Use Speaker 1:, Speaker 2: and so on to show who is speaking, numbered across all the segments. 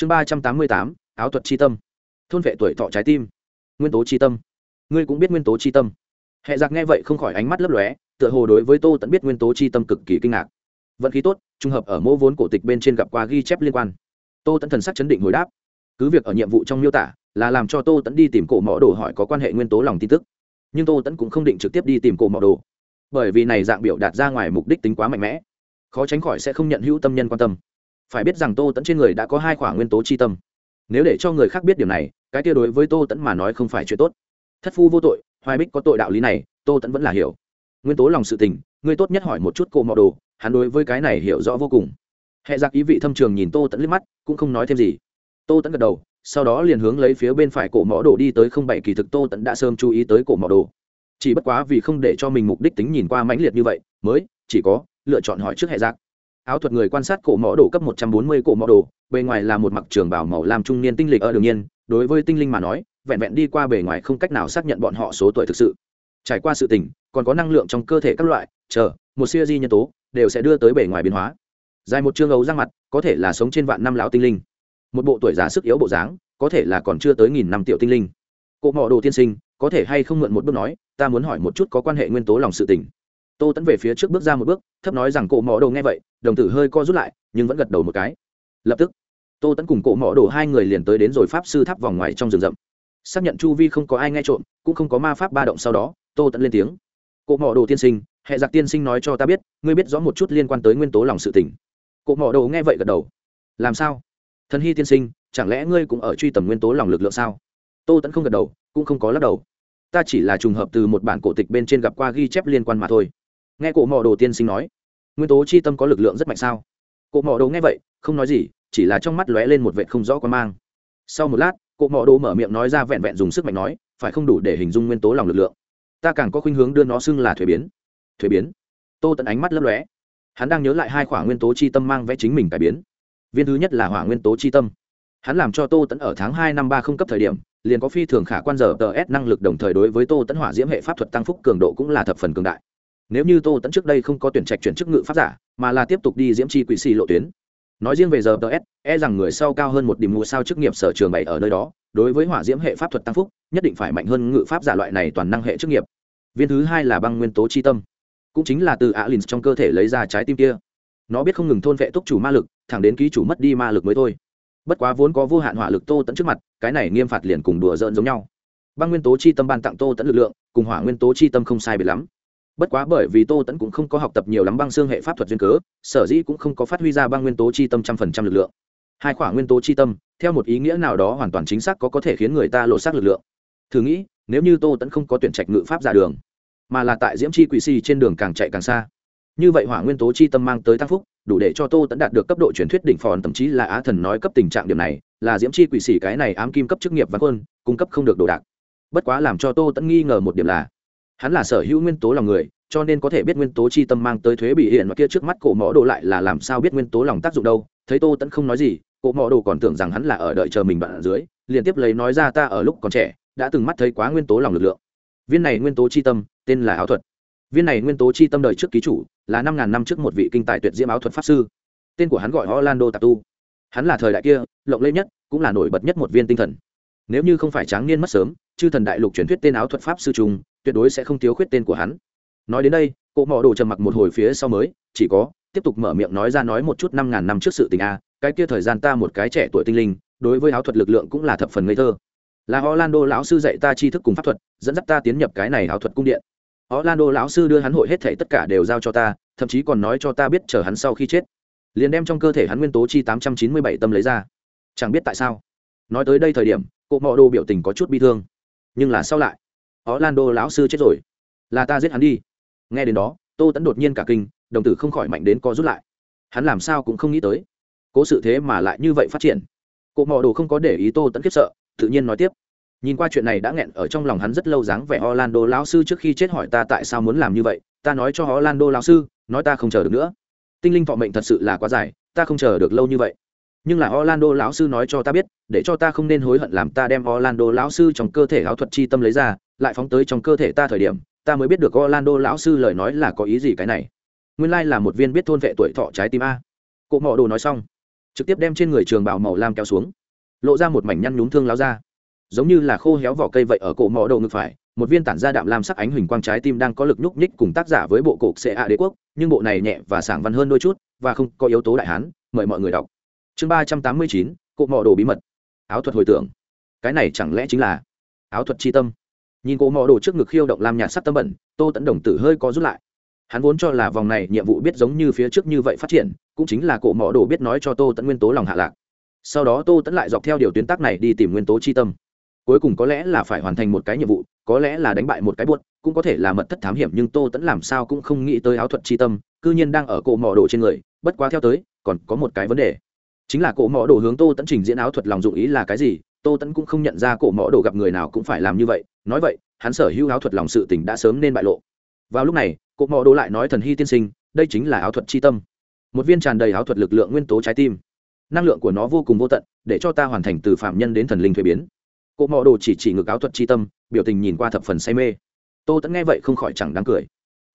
Speaker 1: chương ba trăm tám mươi tám, áo thuật c h i tâm. Thôn vệ tuổi thọ trái tim. Nguyên tố c h i tâm. Ngươi cũng biết nguyên tố c h i tâm. Hệ giặc nghe vậy không khỏi ánh mắt lấp lóe, tựa hồ đối với tô tẫn biết nguyên tố c h i tâm cực kỳ kinh ngạc. Vận khí tốt, trùng hợp ở mô vốn cổ tịch bên trên gặp qua ghi chép liên quan. Tô tẫn thần sắc chấn định hồi đáp. Cứ việc ở nhiệm vụ trong miêu tả, là làm cho tô tẫn đi tìm cổ mỏ đồ hỏi có quan hệ nguyên tố lòng tin tức. Nhưng tô tẫn cũng không định trực tiếp đi tìm cổ mỏ đồ. Bởi vì này dạng biểu đạt ra ngoài mục đích tính quá mạnh mẽ. Khó tránh khỏi sẽ không nhận hữu tâm nhân quan tâm phải biết rằng tô tẫn trên người đã có hai khoảng nguyên tố c h i tâm. Nếu để cho người khác biết điều này, cái kia đối với tô tẫn mà nói không phải chuyện tốt. Thất phu vô tội, hoài bích có tội đạo lý này, tô tẫn vẫn là hiểu. Nguyên tố lòng sự tình, ngươi tốt nhất hỏi một chút cô mọ đồ, hắn đối với cái này hiểu rõ vô cùng. Hẹ giặc ý vị thâm trường nhìn tô tẫn liếc mắt, cũng không nói thêm gì. Tô tẫn gật đầu, sau đó liền hướng lấy phía bên phải cổ mỏ đồ đi tới không bảy kỳ thực tô tẫn đã sớm chú ý tới cổ mỏ đồ. Chỉ bất quá vì không để cho mình mục đích tính nhìn qua mãnh liệt như vậy, mới chỉ có lựa chọn hỏi trước hệ giặc áo thuật người quan sát cổ mỏ đồ cấp một trăm bốn mươi cổ mỏ đồ, bề ngoài là một mặc trường bảo màu làm trung niên tinh lịch ở đương nhiên, đối với tinh linh mà nói, vẹn vẹn đi qua bề ngoài không cách nào xác nhận bọn họ số tuổi thực sự. Trải qua sự tình, còn có năng lượng trong cơ thể các loại, chờ, một siêu di nhân tố, đều sẽ đưa tới bề ngoài biến hóa. Dài một chương ấu răng mặt, có thể là sống trên vạn năm lão tinh linh. Một bộ tuổi già sức yếu bộ dáng, có thể là còn chưa tới nghìn năm tiểu tinh linh. Cổ mỏ đồ tiên sinh, có thể hay không mượn một bước nói, ta muốn hỏi một chút có quan hệ nguyên tố lòng sự tình tô tẫn về phía trước bước ra một bước, thấp nói rằng cổ mỏ đồ nghe vậy, đồng tử hơi co rút lại, nhưng vẫn gật đầu một cái. Lập tức, tô tẫn cùng cổ mỏ đồ hai người liền tới đến rồi pháp sư tháp vòng ngoài trong rừng rậm. Xác nhận chu vi không có ai nghe trộm, cũng không có ma pháp ba động sau đó, tô tẫn lên tiếng. Cổ mỏ đồ tiên sinh, hệ giặc tiên sinh nói cho ta biết, ngươi biết rõ một chút liên quan tới nguyên tố lòng sự tỉnh cổ mỏ đồ nghe vậy gật đầu. Làm sao? Thần hy tiên sinh, chẳng lẽ ngươi cũng ở truy tầm nguyên tố lòng lực lượng sao? Tô tẫn không gật đầu, cũng không có lắc đầu. Ta chỉ là trùng hợp từ một bản cổ tịch bên trên gặp qua ghi chép liên quan mà thôi nghe cổ mỏ đồ tiên sinh nói, nguyên tố chi tâm có lực lượng rất mạnh sao? Cổ mỏ đồ nghe vậy, không nói gì, chỉ là trong mắt lóe lên một vệ không rõ quan mang. Sau một lát, cổ mỏ đồ mở miệng nói ra vẹn vẹn dùng sức mạnh nói, phải không đủ để hình dung nguyên tố lòng lực lượng? Ta càng có khuynh hướng đưa nó xưng là thuế biến. Thuế biến? Tô tận ánh mắt lấp lóe. Hắn đang nhớ lại hai khoản nguyên tố chi tâm mang vẽ chính mình cải biến. Viên thứ nhất là hỏa nguyên tố chi tâm. Hắn làm cho tô tẫn ở tháng hai năm ba không cấp thời điểm, liền có phi thường khả quan giờ tờ s năng lực đồng thời đối với tô tẫn hỏa diễm hệ pháp thuật tăng phúc cường độ cũng là thập phần cường đại nếu như tô tẫn trước đây không có tuyển trạch chuyển chức ngự pháp giả, mà là tiếp tục đi diễm chi quỷ xì lộ tuyến. Nói riêng về giờ ts e rằng người sau cao hơn một điểm mua sao chức nghiệp sở trường bày ở nơi đó, đối với hỏa diễm hệ pháp thuật tăng phúc, nhất định phải mạnh hơn ngự pháp giả loại này toàn năng hệ chức nghiệp. Viên thứ hai là băng nguyên tố chi tâm. Cũng chính là từ alin trong cơ thể lấy ra trái tim kia. Nó biết không ngừng thôn vệ túc chủ ma lực, thẳng đến ký chủ mất đi ma lực mới thôi. Bất quá vốn có vô hạn hỏa lực tô tẫn trước mặt, cái này nghiêm phạt liền cùng đùa rợn giống nhau. Băng nguyên tố chi tâm ban tặng tô tẫn lực lượng, cùng hỏa nguyên tố chi tâm không sai biệt lắm bất quá bởi vì tô tẫn cũng không có học tập nhiều lắm băng xương hệ pháp thuật duyên cớ, sở dĩ cũng không có phát huy ra băng nguyên tố chi tâm trăm phần trăm lực lượng. Hai khoảng nguyên tố chi tâm, theo một ý nghĩa nào đó hoàn toàn chính xác có có thể khiến người ta lộ xác lực lượng. Thử nghĩ, nếu như tô tẫn không có tuyển trạch ngự pháp ra đường, mà là tại diễm chi quỷ si trên đường càng chạy càng xa, như vậy hỏa nguyên tố chi tâm mang tới tăng phúc, đủ để cho tô tẫn đạt được cấp độ truyền thuyết đỉnh phòn, thậm chí là á thần nói cấp tình trạng điểm này, là diễm chi quỷ sĩ cái này ám kim cấp chức nghiệp văn quân, cung cấp không được đồ đạc. Bất quá làm cho tô tẫn nghi ngờ một điểm là hắn là sở hữu nguyên tố lòng người, cho nên có thể biết nguyên tố chi tâm mang tới thuế bị hiện và kia trước mắt cổ mõ đồ lại là làm sao biết nguyên tố lòng tác dụng đâu. Thấy tô tẫn không nói gì, cổ mõ đồ còn tưởng rằng hắn là ở đợi chờ mình bạn ở dưới, liền tiếp lấy nói ra ta ở lúc còn trẻ, đã từng mắt thấy quá nguyên tố lòng lực lượng. Viên này nguyên tố chi tâm, tên là áo thuật. Viên này nguyên tố chi tâm đời trước ký chủ, là năm ngàn năm trước một vị kinh tài tuyệt diễm áo thuật pháp sư. Tên của hắn gọi orlando tatu tu. Hắn là thời đại kia, lộng lẫy nhất, cũng là nổi bật nhất một viên tinh thần nếu như không phải tráng niên mất sớm, chư thần đại lục truyền thuyết tên áo thuật pháp sư trung tuyệt đối sẽ không thiếu khuyết tên của hắn. Nói đến đây cụ mỏ đồ trầm mặc một hồi phía sau mới, chỉ có, tiếp tục mở miệng nói ra nói một chút năm ngàn năm trước sự tình a, cái kia thời gian ta một cái trẻ tuổi tinh linh, đối với áo thuật lực lượng cũng là thập phần ngây thơ. Là orlando lão sư dạy ta tri thức cùng pháp thuật, dẫn dắt ta tiến nhập cái này áo thuật cung điện. Orlando lão sư đưa hắn hội hết thể tất cả đều giao cho ta, thậm chí còn nói cho ta biết chờ hắn sau khi chết. Liền đem trong cơ thể hắn nguyên tố chi tám trăm chín mươi bảy tâm lấy ra. Chẳng biết tại sao. Nói tới đây thời điểm cụ mọ đồ biểu tình có chút bi thương. Nhưng là sau lại, orlando lão sư chết rồi. Là ta giết hắn đi. Nghe đến đó, tô tẫn đột nhiên cả kinh, đồng tử không khỏi mạnh đến co rút lại. Hắn làm sao cũng không nghĩ tới, cố sự thế mà lại như vậy phát triển. Cụ mọ đồ không có để ý tô tẫn khiếp sợ, tự nhiên nói tiếp. Nhìn qua chuyện này đã nghẹn ở trong lòng hắn rất lâu dáng vẻ orlando lão sư trước khi chết hỏi ta tại sao muốn làm như vậy, ta nói cho orlando lão sư, nói ta không chờ được nữa. Tinh linh thọ mệnh thật sự là quá dài, ta không chờ được lâu như vậy nhưng là orlando lão sư nói cho ta biết, để cho ta không nên hối hận làm ta đem orlando lão sư trong cơ thể áo thuật chi tâm lấy ra, lại phóng tới trong cơ thể ta thời điểm, ta mới biết được orlando lão sư lời nói là có ý gì cái này. Nguyên lai là một viên biết thôn vệ tuổi thọ trái tim a. Cụ mọ đồ nói xong, trực tiếp đem trên người trường bào màu lam kéo xuống, lộ ra một mảnh nhăn nhúm thương láo ra giống như là khô héo vỏ cây vậy ở cổ mộ đồ ngực phải, một viên tản ra đạm lam sắc ánh huỳnh quang trái tim đang có lực nhúc nhích cùng tác giả với bộ cục CA đế quốc, nhưng bộ này nhẹ và sảng văn hơn đôi chút, và không có yếu tố đại hán, mời mọi người đọc chương ba trăm tám mươi chín, cộ mỏ đồ bí mật. Áo thuật hồi tưởng. Cái này chẳng lẽ chính là áo thuật chi tâm? Nhìn cỗ mỏ đồ trước ngực khiêu động làm nhạt sắc tâm bẩn, tô tẫn đồng tử hơi có rút lại. Hắn vốn cho là vòng này nhiệm vụ biết giống như phía trước như vậy phát triển, cũng chính là cỗ mỏ đồ biết nói cho tô tẫn nguyên tố lòng hạ lạc. Sau đó tô tẫn lại dọc theo điều tuyến tác này đi tìm nguyên tố chi tâm. Cuối cùng có lẽ là phải hoàn thành một cái nhiệm vụ, có lẽ là đánh bại một cái buốt, cũng có thể là mật thất thám hiểm nhưng tô tẫn làm sao cũng không nghĩ tới áo thuật chi tâm, cư nhiên đang ở cỗ mỏ đồ trên người, bất quá theo tới, còn có một cái vấn đề chính là cổ mỏ đồ hướng tô tẫn trình diễn áo thuật lòng dụng ý là cái gì, tô tẫn cũng không nhận ra cổ mỏ đồ gặp người nào cũng phải làm như vậy. Nói vậy, hắn sở hữu áo thuật lòng sự tình đã sớm nên bại lộ. Vào lúc này, cổ mỏ đồ lại nói thần hy tiên sinh, đây chính là áo thuật chi tâm. Một viên tràn đầy áo thuật lực lượng nguyên tố trái tim. Năng lượng của nó vô cùng vô tận, để cho ta hoàn thành từ phạm nhân đến thần linh thuế biến. Cổ mỏ đồ chỉ chỉ ngược áo thuật chi tâm, biểu tình nhìn qua thập phần say mê. Tô tẫn nghe vậy không khỏi chẳng đáng cười.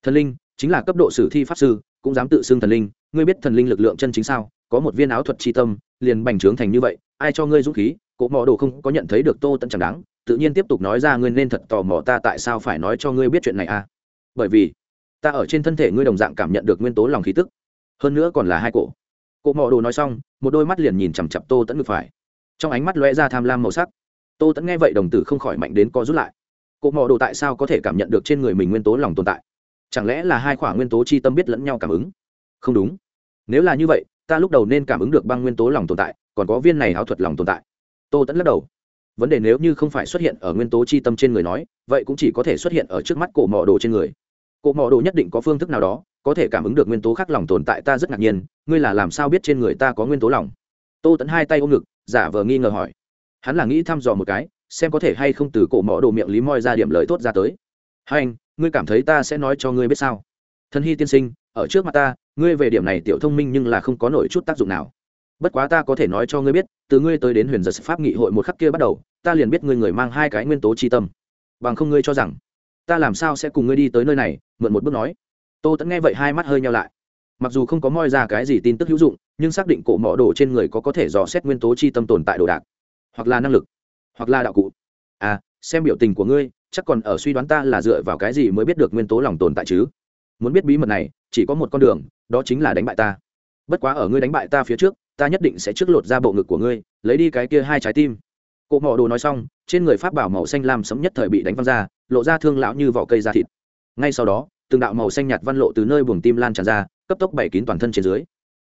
Speaker 1: Thần linh, chính là cấp độ sử thi pháp sư, cũng dám tự xưng thần linh, ngươi biết thần linh lực lượng chân chính sao? Có một viên áo thuật chi tâm, liền bành trướng thành như vậy, ai cho ngươi dũng khí cỗ mò đồ không có nhận thấy được tô tẫn chẳng đáng, tự nhiên tiếp tục nói ra ngươi nên thật tò mò ta tại sao phải nói cho ngươi biết chuyện này à? Bởi vì, ta ở trên thân thể ngươi đồng dạng cảm nhận được nguyên tố lòng khí tức. Hơn nữa còn là hai cổ. Cỗ mò đồ nói xong, một đôi mắt liền nhìn chằm chặp tô tẫn ngược phải. Trong ánh mắt lóe ra tham lam màu sắc. Tô tẫn nghe vậy đồng tử không khỏi mạnh đến co rút lại. Cỗ mò đồ tại sao có thể cảm nhận được trên người mình nguyên tố lòng tồn tại? Chẳng lẽ là hai khoả nguyên tố chi tâm biết lẫn nhau cảm ứng? Không đúng. Nếu là như vậy ta lúc đầu nên cảm ứng được băng nguyên tố lòng tồn tại, còn có viên này áo thuật lòng tồn tại. Tô tẫn lắc đầu. Vấn đề nếu như không phải xuất hiện ở nguyên tố chi tâm trên người nói, vậy cũng chỉ có thể xuất hiện ở trước mắt cổ mỏ đồ trên người. Cổ mỏ đồ nhất định có phương thức nào đó, có thể cảm ứng được nguyên tố khác lòng tồn tại ta rất ngạc nhiên, ngươi là làm sao biết trên người ta có nguyên tố lòng? Tô tẫn hai tay ôm ngực, giả vờ nghi ngờ hỏi. Hắn là nghĩ thăm dò một cái, xem có thể hay không từ cổ mỏ đồ miệng lý moi ra điểm lợi tốt ra tới. Hai anh, ngươi cảm thấy ta sẽ nói cho ngươi biết sao? Thân hy tiên sinh ở trước mặt ta, ngươi về điểm này tiểu thông minh nhưng là không có nổi chút tác dụng nào. Bất quá ta có thể nói cho ngươi biết, từ ngươi tới đến huyền giật pháp nghị hội một khắc kia bắt đầu, ta liền biết ngươi người mang hai cái nguyên tố tri tâm. Bằng không ngươi cho rằng, ta làm sao sẽ cùng ngươi đi tới nơi này, mượn một bước nói. Tô tẫn nghe vậy hai mắt hơi nhau lại. Mặc dù không có moi ra cái gì tin tức hữu dụng, nhưng xác định cổ mỏ đồ trên người có có thể dò xét nguyên tố chi tâm tồn tại đồ đạc. Hoặc là năng lực. Hoặc là đạo cụ. À xem biểu tình của ngươi, chắc còn ở suy đoán ta là dựa vào cái gì mới biết được nguyên tố lòng tồn tại chứ? Muốn biết bí mật này, chỉ có một con đường, đó chính là đánh bại ta. Bất quá ở ngươi đánh bại ta phía trước, ta nhất định sẽ trước lột ra bộ ngực của ngươi, lấy đi cái kia hai trái tim. Cụ mỏ đồ nói xong, trên người pháp bảo màu xanh lam sấm nhất thời bị đánh văng ra, lộ ra thương lão như vỏ cây da thịt. Ngay sau đó, từng đạo màu xanh nhạt văn lộ từ nơi buồng tim lan tràn ra, cấp tốc bảy kín toàn thân trên dưới.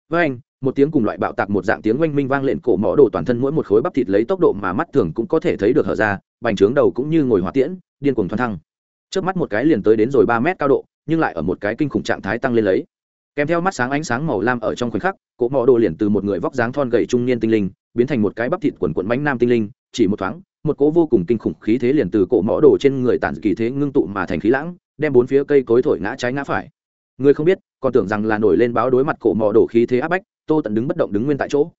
Speaker 1: Với anh, một tiếng cùng loại bạo tạc một dạng tiếng oanh minh vang lên cổ mỏ đồ toàn thân mỗi một khối bắp thịt lấy tốc độ mà mắt thường cũng có thể thấy được hở ra, bành trướng đầu cũng như ngồi hỏa tiễn, điên cuồng thoăn thăng. Trước mắt một cái liền tới đến rồi ba mét cao độ nhưng lại ở một cái kinh khủng trạng thái tăng lên lấy. Kèm theo mắt sáng ánh sáng màu lam ở trong khoảnh khắc, cỗ mò đồ liền từ một người vóc dáng thon gầy trung niên tinh linh, biến thành một cái bắp thịt quần quận bánh nam tinh linh, chỉ một thoáng, một cỗ vô cùng kinh khủng khí thế liền từ cỗ mõ đồ trên người tản kỳ thế ngưng tụ mà thành khí lãng, đem bốn phía cây cối thổi ngã trái ngã phải. Người không biết, còn tưởng rằng là nổi lên báo đối mặt cỗ mõ đồ khí thế áp bách, tô tận đứng bất động đứng nguyên tại chỗ.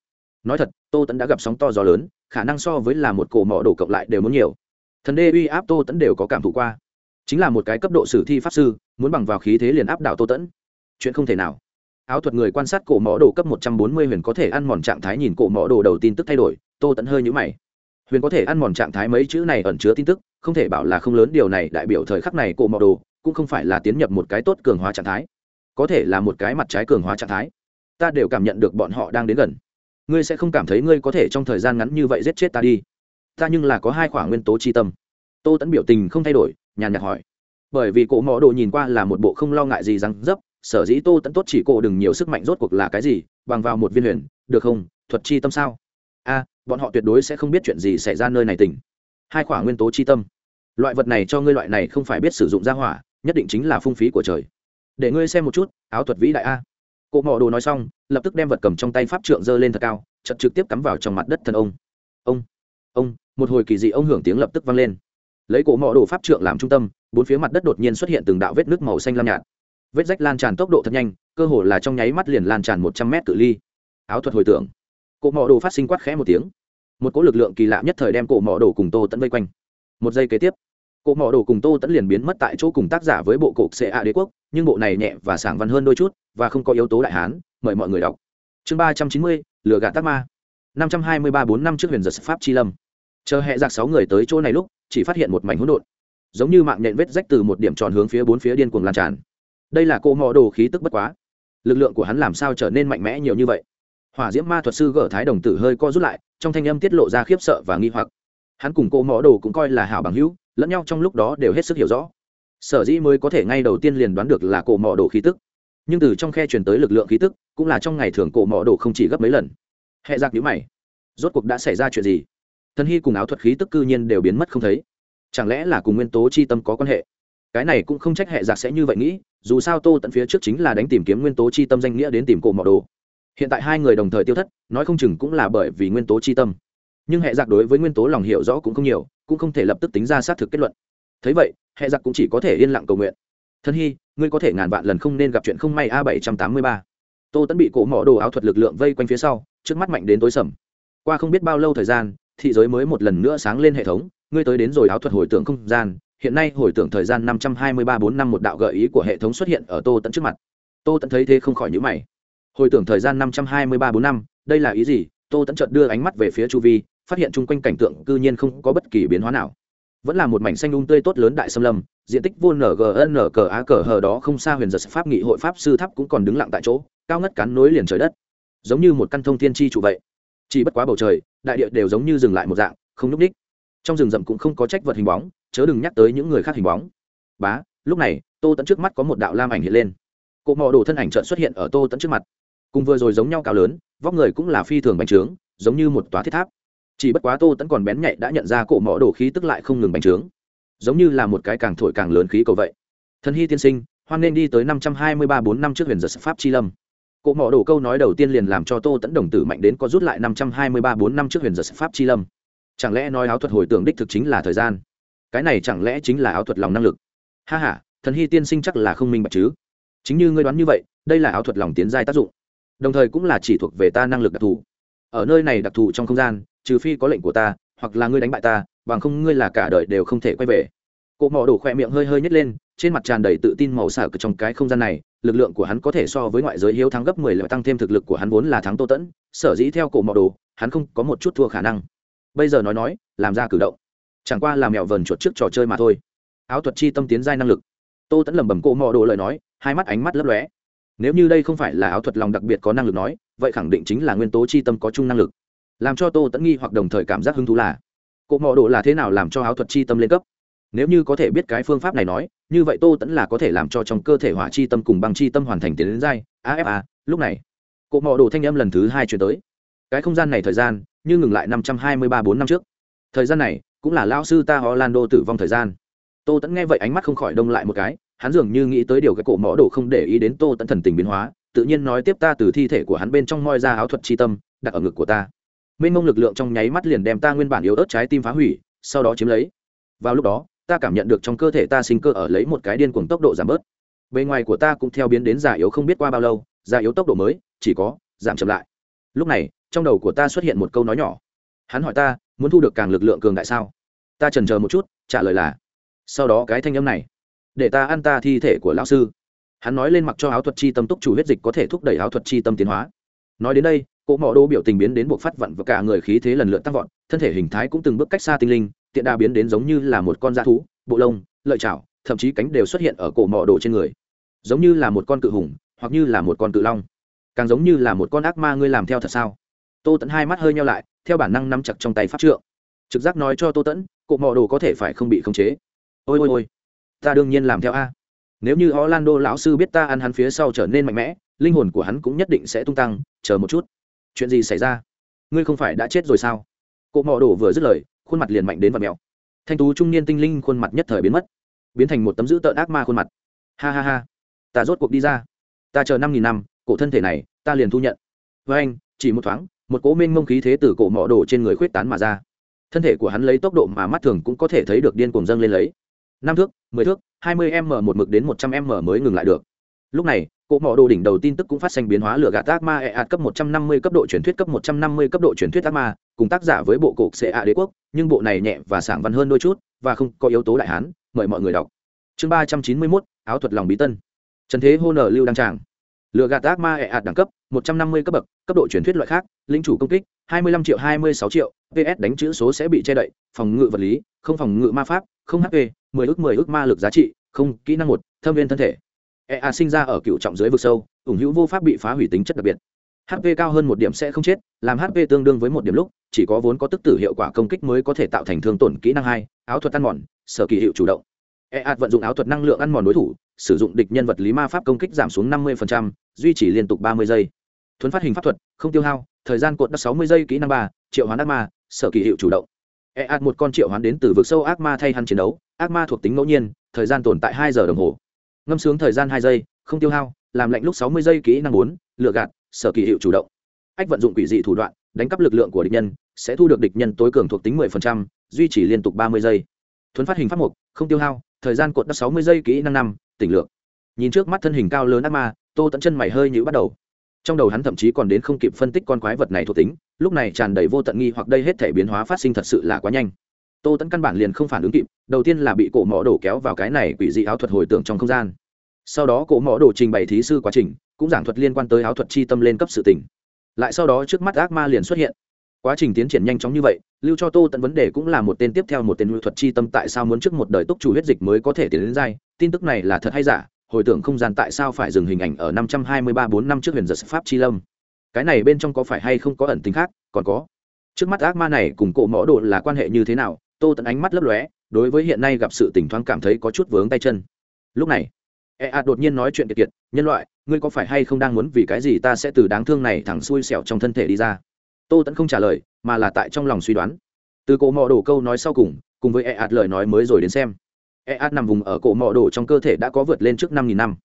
Speaker 1: Nói thật, tô tẫn đã gặp sóng to gió lớn, khả năng so với là một cổ mỏ đồ cộng lại đều muốn nhiều. Thần đê uy áp tô tẫn đều có cảm thụ qua chính là một cái cấp độ sử thi pháp sư, muốn bằng vào khí thế liền áp đảo tô tẫn. Chuyện không thể nào. Áo thuật người quan sát cổ mỏ đồ cấp một trăm bốn mươi huyền có thể ăn mòn trạng thái nhìn cổ mỏ đồ đầu tin tức thay đổi, tô tẫn hơi nhũ mày. Huyền có thể ăn mòn trạng thái mấy chữ này ẩn chứa tin tức, không thể bảo là không lớn điều này, đại biểu thời khắc này cổ mỏ đồ cũng không phải là tiến nhập một cái tốt cường hóa trạng thái. Có thể là một cái mặt trái cường hóa trạng thái. Ta đều cảm nhận được bọn họ đang đến gần. Ngươi sẽ không cảm thấy ngươi có thể trong thời gian ngắn như vậy giết chết ta đi. Ta nhưng là có hai khoảng nguyên tố chi tâm. Tô tẫn biểu tình không thay đổi nhàn nhạt hỏi. Bởi vì cổ mỏ đồ nhìn qua là một bộ không lo ngại gì rằng dấp, sở dĩ tô tẫn tốt chỉ cổ đừng nhiều sức mạnh rốt cuộc là cái gì, bằng vào một viên huyền, được không, thuật chi tâm sao? A, bọn họ tuyệt đối sẽ không biết chuyện gì xảy ra nơi này tỉnh. Hai khoảng nguyên tố chi tâm. Loại vật này cho ngươi loại này không phải biết sử dụng ra hỏa, nhất định chính là phung phí của trời. Để ngươi xem một chút, áo thuật vĩ đại a. Cụ mỏ đồ nói xong, lập tức đem vật cầm trong tay pháp trượng giơ lên thật cao chật trực tiếp cắm vào trong mặt đất thân ông. Ông ông, một hồi kỳ dị ông hưởng tiếng lập tức vang lên lấy cổ mỏ đồ pháp trượng làm trung tâm, bốn phía mặt đất đột nhiên xuất hiện từng đạo vết nước màu xanh lam nhạt. Vết rách lan tràn tốc độ thật nhanh, cơ hồ là trong nháy mắt liền lan tràn một trăm mét cự ly. Áo thuật hồi tưởng. Cổ mỏ đồ phát sinh quát khẽ một tiếng. Một cỗ lực lượng kỳ lạ nhất thời đem cổ mỏ đồ cùng tô tẫn vây quanh. Một giây kế tiếp, cổ mỏ đồ cùng tô tẫn liền biến mất tại chỗ cùng tác giả với bộ cục xệ a đế quốc, nhưng bộ này nhẹ và sảng văn hơn đôi chút, và không có yếu tố đại hán, mời mọi người đọc. Chương ba trăm chín mươi lừa gạt tác ma. Năm trăm hai mươi ba bốn năm trước huyền giật pháp chi lâm. Chờ hẹ giặc sáu người tới chỗ này lúc chỉ phát hiện một mảnh hỗn độn, giống như mạng nhện vết rách từ một điểm tròn hướng phía bốn phía điên cuồng lan tràn. Đây là cô mò đồ khí tức bất quá. Lực lượng của hắn làm sao trở nên mạnh mẽ nhiều như vậy? Hỏa diễm ma thuật sư gở thái đồng tử hơi co rút lại, trong thanh âm tiết lộ ra khiếp sợ và nghi hoặc. Hắn cùng cô mò đồ cũng coi là hảo bằng hữu, lẫn nhau trong lúc đó đều hết sức hiểu rõ. Sở dĩ mới có thể ngay đầu tiên liền đoán được là cổ mò đồ khí tức. Nhưng từ trong khe truyền tới lực lượng khí tức, cũng là trong ngày thường cổ mò đồ không chỉ gấp mấy lần. Hệ giặc nhữ mày. Rốt cuộc đã xảy ra chuyện gì? Thần hy cùng áo thuật khí tức cư nhiên đều biến mất không thấy. Chẳng lẽ là cùng nguyên tố chi tâm có quan hệ? Cái này cũng không trách hệ giặc sẽ như vậy nghĩ, dù sao tô tận phía trước chính là đánh tìm kiếm nguyên tố chi tâm danh nghĩa đến tìm cổ mỏ đồ. Hiện tại hai người đồng thời tiêu thất, nói không chừng cũng là bởi vì nguyên tố chi tâm. Nhưng hệ giặc đối với nguyên tố lòng hiểu rõ cũng không nhiều, cũng không thể lập tức tính ra xác thực kết luận. Thấy vậy, hệ giặc cũng chỉ có thể yên lặng cầu nguyện. Thân hy, ngươi có thể ngàn vạn lần không nên gặp chuyện không may a bảy trăm tám mươi ba. Tô tẫn bị cổ mỏ đồ áo thuật lực lượng vây quanh phía sau, trước mắt mạnh đến tối sầm. Qua không biết bao lâu thời gian thị giới mới một lần nữa sáng lên hệ thống, ngươi tới đến rồi áo thuật hồi tưởng không gian, hiện nay hồi tưởng thời gian năm trăm hai mươi ba bốn năm một đạo gợi ý của hệ thống xuất hiện ở tô tận trước mặt. Tô tận thấy thế không khỏi nhữ mày. Hồi tưởng thời gian năm trăm hai mươi ba bốn năm, đây là ý gì? Tô tẫn chợt đưa ánh mắt về phía chu vi, phát hiện chung quanh cảnh tượng cư nhiên không có bất kỳ biến hóa nào. Vẫn là một mảnh xanh ung tươi tốt lớn đại xâm lâm, diện tích vô ngn cờ á cờ hờ đó không xa huyền giật pháp nghị hội pháp sư tháp cũng còn đứng lặng tại chỗ, cao ngất cắn nối liền trời đất. Giống như một căn thông thiên tri trụ vậy chỉ bất quá bầu trời, đại địa đều giống như dừng lại một dạng, không nhúc ních trong rừng rậm cũng không có trách vật hình bóng, chớ đừng nhắc tới những người khác hình bóng. Bá, lúc này, tô tẫn trước mắt có một đạo lam ảnh hiện lên. Cụ mò đồ thân ảnh trợn xuất hiện ở tô tẫn trước mặt. Cùng vừa rồi giống nhau cao lớn, vóc người cũng là phi thường bành trướng, giống như một tòa thiết tháp. Chỉ bất quá tô tẫn còn bén nhạy đã nhận ra cổ mỏ đồ khí tức lại không ngừng bành trướng. Giống như là một cái càng thổi càng lớn khí cầu vậy. Thần hy tiên sinh, hoan nên đi tới năm trăm hai mươi ba bốn năm trước huyền giật pháp chi lâm. Cụ mỏ đồ câu nói đầu tiên liền làm cho tô tẫn đồng tử mạnh đến có rút lại năm trăm hai mươi ba bốn năm trước huyền giật pháp chi lâm. Chẳng lẽ nói áo thuật hồi tưởng đích thực chính là thời gian? Cái này chẳng lẽ chính là áo thuật lòng năng lực? Ha h a thần hy tiên sinh chắc là không minh bạch chứ. Chính như ngươi đoán như vậy, đây là áo thuật lòng tiến giai tác dụng. Đồng thời cũng là chỉ thuộc về ta năng lực đặc thù. Ở nơi này đặc thù trong không gian, trừ phi có lệnh của ta, hoặc là ngươi đánh bại ta, bằng không ngươi là cả đời đều không thể quay về. Cụ mỏ đổ khỏe miệng hơi hơi nhét lên trên mặt tràn đầy tự tin màu xả trong cái không gian này, lực lượng của hắn có thể so với ngoại giới hiếu thắng gấp mười lần tăng thêm thực lực của hắn vốn là thắng tô tẫn, sở dĩ theo cổ mọ đồ, hắn không có một chút thua khả năng. Bây giờ nói nói, làm ra cử động. Chẳng qua là mèo vờn chuột trước trò chơi mà thôi. Áo thuật chi tâm tiến giai năng lực. Tô tẫn lẩm bẩm cổ mọ đồ lời nói, hai mắt ánh mắt lấp lóe. Nếu như đây không phải là áo thuật lòng đặc biệt có năng lực nói, vậy khẳng định chính là nguyên tố chi tâm có chung năng lực. Làm cho tô tẫn nghi hoặc đồng thời cảm giác hứng thú là, cổ mọ đồ là thế nào làm cho áo thuật chi tâm lên cấp? Nếu như có thể biết cái phương pháp này nói như vậy tô tẫn là có thể làm cho trong cơ thể hỏa chi tâm cùng băng chi tâm hoàn thành tiến đến dai afa lúc này cộ mọ đồ thanh âm lần thứ hai chuyển tới. Cái không gian này thời gian, như ngừng lại năm trăm hai mươi ba bốn năm trước. Thời gian này, cũng là lao sư ta orlando tử vong thời gian. Tô tẫn nghe vậy ánh mắt không khỏi đông lại một cái, hắn dường như nghĩ tới điều cái cổ mõ đồ không để ý đến tô tẫn thần tình biến hóa, tự nhiên nói tiếp ta từ thi thể của hắn bên trong moi ra áo thuật chi tâm, đặt ở ngực của ta. Mênh mông lực lượng trong nháy mắt liền đem ta nguyên bản yếu ớt trái tim phá hủy, sau đó chiếm lấy. Vào lúc đó ta cảm nhận được trong cơ thể ta sinh cơ ở lấy một cái điên cuồng tốc độ giảm bớt. Bề ngoài của ta cũng theo biến đến già yếu không biết qua bao lâu, già yếu tốc độ mới, chỉ có giảm chậm lại. Lúc này, trong đầu của ta xuất hiện một câu nói nhỏ. Hắn hỏi ta, muốn thu được càng lực lượng cường đại sao? Ta trần chờ một chút, trả lời là, sau đó cái thanh âm này, để ta ăn ta thi thể của lão sư. Hắn nói lên mặc cho áo thuật chi tâm túc chủ huyết dịch có thể thúc đẩy áo thuật chi tâm tiến hóa. Nói đến đây, cỗ mỏ đô biểu tình biến đến buộc phát vặn và cả người khí thế lần lượt tăng vọt, thân thể hình thái cũng từng bước cách xa tinh linh tiện đa biến đến giống như là một con da thú, bộ lông, lợi chảo, thậm chí cánh đều xuất hiện ở cổ mỏ đồ trên người. Giống như là một con cự hùng, hoặc như là một con cự long. Càng giống như là một con ác ma ngươi làm theo thật sao? Tô tẫn hai mắt hơi nhau lại, theo bản năng nắm chặt trong tay pháp trượng. Trực giác nói cho tô tẫn cụ mò đồ có thể phải không bị khống chế. Ôi ôi ôi, ta đương nhiên làm theo a. Nếu như orlando lão sư biết ta ăn hắn phía sau trở nên mạnh mẽ, linh hồn của hắn cũng nhất định sẽ tung tăng, chờ một chút. Chuyện gì xảy ra? Ngươi không phải đã chết rồi sao? Cụ mò đổ vừa dứt lời khuôn mặt liền mạnh đến vật mèo thanh tú trung niên tinh linh khuôn mặt nhất thời biến mất, biến thành một tấm dữ tợn ác ma khuôn mặt. Ha ha ha, ta rốt cuộc đi ra. Ta chờ năm nghìn năm, cổ thân thể này, ta liền thu nhận. Với anh, chỉ một thoáng, một cố minh mông khí thế từ cổ mỏ đổ trên người khuyết tán mà ra. Thân thể của hắn lấy tốc độ mà mắt thường cũng có thể thấy được điên cuồng dâng lên lấy. Năm thước, mười thước, hai mươi m một mực đến một trăm m mới ngừng lại được lúc này, cỗ mỏ đồ đỉnh đầu tin tức cũng phát sinh biến hóa lửa gạt ác ma e ạt cấp một trăm năm mươi cấp độ truyền thuyết cấp một trăm năm mươi cấp độ truyền thuyết ác ma, cùng tác giả với bộ cục ạ đế quốc, nhưng bộ này nhẹ và sảng văn hơn đôi chút và không có yếu tố đại hán, mời mọi người đọc. Chương ba trăm chín mươi mốt, áo thuật lòng bí tân. Trần thế hô nở lưu đăng tràng. Lựa gạt ác ma ẹ ạt đẳng cấp 150 cấp bậc, cấp độ truyền thuyết loại khác linh chủ công kích 25 triệu 26 triệu, ps đánh chữ số sẽ bị che đậy, phòng ngự vật lý, không phòng ngự ma pháp, không hp 10 ước 10 ước ma lực giá trị, không, kỹ năng một, thâm viên thân thể. EA sinh ra ở cựu trọng dưới vực sâu, ủng hữu vô pháp bị phá hủy tính chất đặc biệt. Hp cao hơn một điểm sẽ không chết, làm hp tương đương với một điểm lúc, chỉ có vốn có tức tử hiệu quả công kích mới có thể tạo thành thương tổn kỹ năng hai, áo thuật ăn mòn, sở kỳ hiệu chủ động. EA vận dụng áo thuật năng lượng ăn mòn đối thủ, sử dụng địch nhân vật lý ma pháp công kích giảm xuống năm mươi duy trì liên tục ba mươi giây. Thuấn phát hình pháp thuật, không tiêu hao, thời gian cột đất sáu mươi giây kỹ năng ba, triệu hoán ác ma, sở kỳ hiệu chủ động. EA một con triệu hoán đến từ vực sâu ác ma thay hắn chiến đấu, ác ma thuộc tính ngẫu nhiên, thời gian tồn tại hai giờ đồng hồ ngâm sướng thời gian hai giây không tiêu hao làm lạnh lúc sáu mươi giây kỹ năng bốn lựa gạt sở kỳ hiệu chủ động. Ách vận dụng quỷ dị thủ đoạn đánh cắp lực lượng của địch nhân sẽ thu được địch nhân tối cường thuộc tính 10%, duy trì liên tục 30 giây. Thuấn phát hình pháp mục không tiêu hao thời gian cột đất 60 giây kỹ năng năm tỉnh lượng nhìn trước mắt thân hình cao lớn ác ma tô tận chân mày hơi nhữ bắt đầu. Trong đầu hắn thậm chí còn đến không kịp phân tích con quái vật này thuộc tính lúc này tràn đầy vô tận nghi hoặc đây hết thể biến hóa phát sinh thật sự là quá nhanh tô tẫn căn bản liền không phản ứng kịp, đầu tiên là bị cổ mỏ đổ kéo vào cái này quỷ dị áo thuật hồi tưởng trong không gian. Sau đó cổ mỏ đổ trình bày thí sư quá trình, cũng giảng thuật liên quan tới áo thuật chi tâm lên cấp sự tỉnh lại sau đó trước mắt ác ma liền xuất hiện. Quá trình tiến triển nhanh chóng như vậy, lưu cho tô tận vấn đề cũng là một tên tiếp theo một tên lưu thuật chi tâm tại sao muốn trước một đời túc chủ huyết dịch mới có thể tiến đến dai tin tức này là thật hay giả, hồi tưởng không gian tại sao phải dừng hình ảnh ở năm trăm hai mươi ba bốn năm trước huyền giật pháp chi lâm. Cái này bên trong có phải hay không có ẩn tính khác? Còn có. Trước mắt ác ma này cùng cổ mõ độ là quan hệ như thế nào? Tô Tẫn ánh mắt lấp lóe, đối với hiện nay gặp sự tỉnh thoáng cảm thấy có chút vướng tay chân. Lúc này e a đột nhiên nói chuyện kiệt kiệt, nhân loại, ngươi có phải hay không đang muốn vì cái gì ta sẽ từ đáng thương này thẳng xuôi xẻo trong thân thể đi ra? Tô tẫn không trả lời, mà là tại trong lòng suy đoán. Từ cổ mò đổ câu nói sau cùng cùng với e a lời nói mới rồi đến xem. E a nằm vùng ở cổ mò đổ trong cơ thể đã có vượt lên trước năm nghìn năm.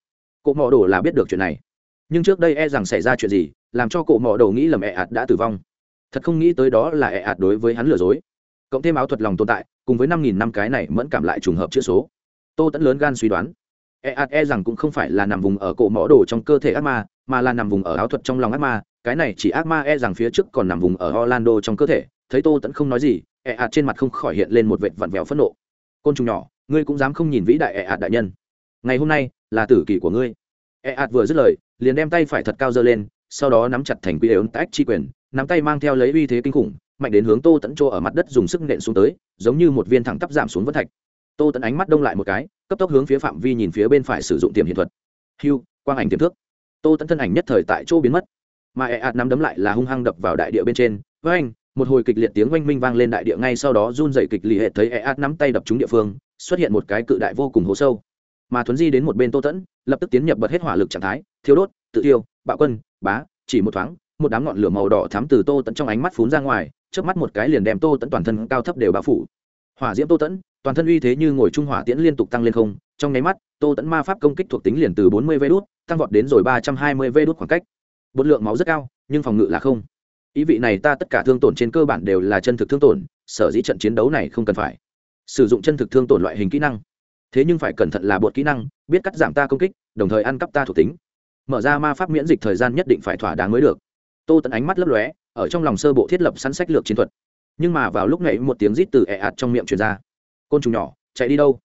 Speaker 1: Cổ mò đổ là biết được chuyện này. Nhưng trước đây e rằng xảy ra chuyện gì, làm cho cổ mò đổ nghĩ lầm e a đã tử vong. Thật không nghĩ tới đó là e a đối với hắn lừa dối cộng thêm áo thuật lòng tồn tại, cùng với năm nghìn năm cái này mẫn cảm lại trùng hợp chữ số. Tô tẫn lớn gan suy đoán. E ạt e rằng cũng không phải là nằm vùng ở cổ mõ đồ trong cơ thể ác ma, mà là nằm vùng ở áo thuật trong lòng ác ma, cái này chỉ ác ma e rằng phía trước còn nằm vùng ở orlando trong cơ thể, thấy tô tẫn không nói gì e ạt trên mặt không khỏi hiện lên một vệt vặn vẹo phẫn nộ. Côn trùng nhỏ, ngươi cũng dám không nhìn vĩ đại e ạt đại nhân. Ngày hôm nay, là tử kỳ của ngươi. E ạt vừa dứt lời, liền đem tay phải thật cao dơ lên, sau đó nắm chặt thành quy ấn tách chi quyền, nắm tay mang theo lấy uy thế kinh khủng mạnh đến hướng tô tẫn chỗ ở mặt đất dùng sức nện xuống tới, giống như một viên thẳng tắp giảm xuống vân thạch. Tô tẫn ánh mắt đông lại một cái, cấp tốc hướng phía phạm vi nhìn phía bên phải sử dụng tiềm hiện thuật. Hiu quang ảnh tiềm thước. Tô tẫn thân ảnh nhất thời tại chỗ biến mất. Mà ẹ ạt nắm đấm lại là hung hăng đập vào đại địa bên trên. Với anh một hồi kịch liệt tiếng oanh minh vang lên đại địa ngay sau đó run dậy kịch liệt thấy ẹ ạt nắm tay đập trúng địa phương, xuất hiện một cái cự đại vô cùng hố sâu. Mà thuấn di đến một bên tô tẫn lập tức tiến nhập bật hết hỏa lực trạng thái thiếu đốt, tự tiêu bạo quân, bá, chỉ một thoáng một đám ngọn lửa màu đỏ thắm từ tô tẫn trong ánh mắt phún ra ngoài trước mắt một cái liền đem tô tẫn toàn thân cao thấp đều bao phủ. Hỏa diễm tô tẫn, toàn thân uy thế như ngồi trung hỏa tiễn liên tục tăng lên không, trong nháy mắt, tô tẫn ma pháp công kích thuộc tính liền từ bốn mươi vê đốt tăng vọt đến rồi ba trăm hai mươi vê đốt khoảng cách. Bột lượng máu rất cao, nhưng phòng ngự là không. Ý vị này ta tất cả thương tổn trên cơ bản đều là chân thực thương tổn, sở dĩ trận chiến đấu này không cần phải. Sử dụng chân thực thương tổn loại hình kỹ năng. Thế nhưng phải cẩn thận là bột kỹ năng, biết cắt giảm ta công kích, đồng thời ăn cắp ta thuộc tính. Mở ra ma pháp miễn dịch thời gian nhất định phải thỏa đáng mới được tô tẫn ánh mắt lấp lóe, ở trong lòng sơ bộ thiết lập sẵn sách lược chiến thuật. Nhưng mà vào lúc này một tiếng rít từ ẹ ạt trong miệng truyền ra. Côn trùng nhỏ, chạy đi đâu?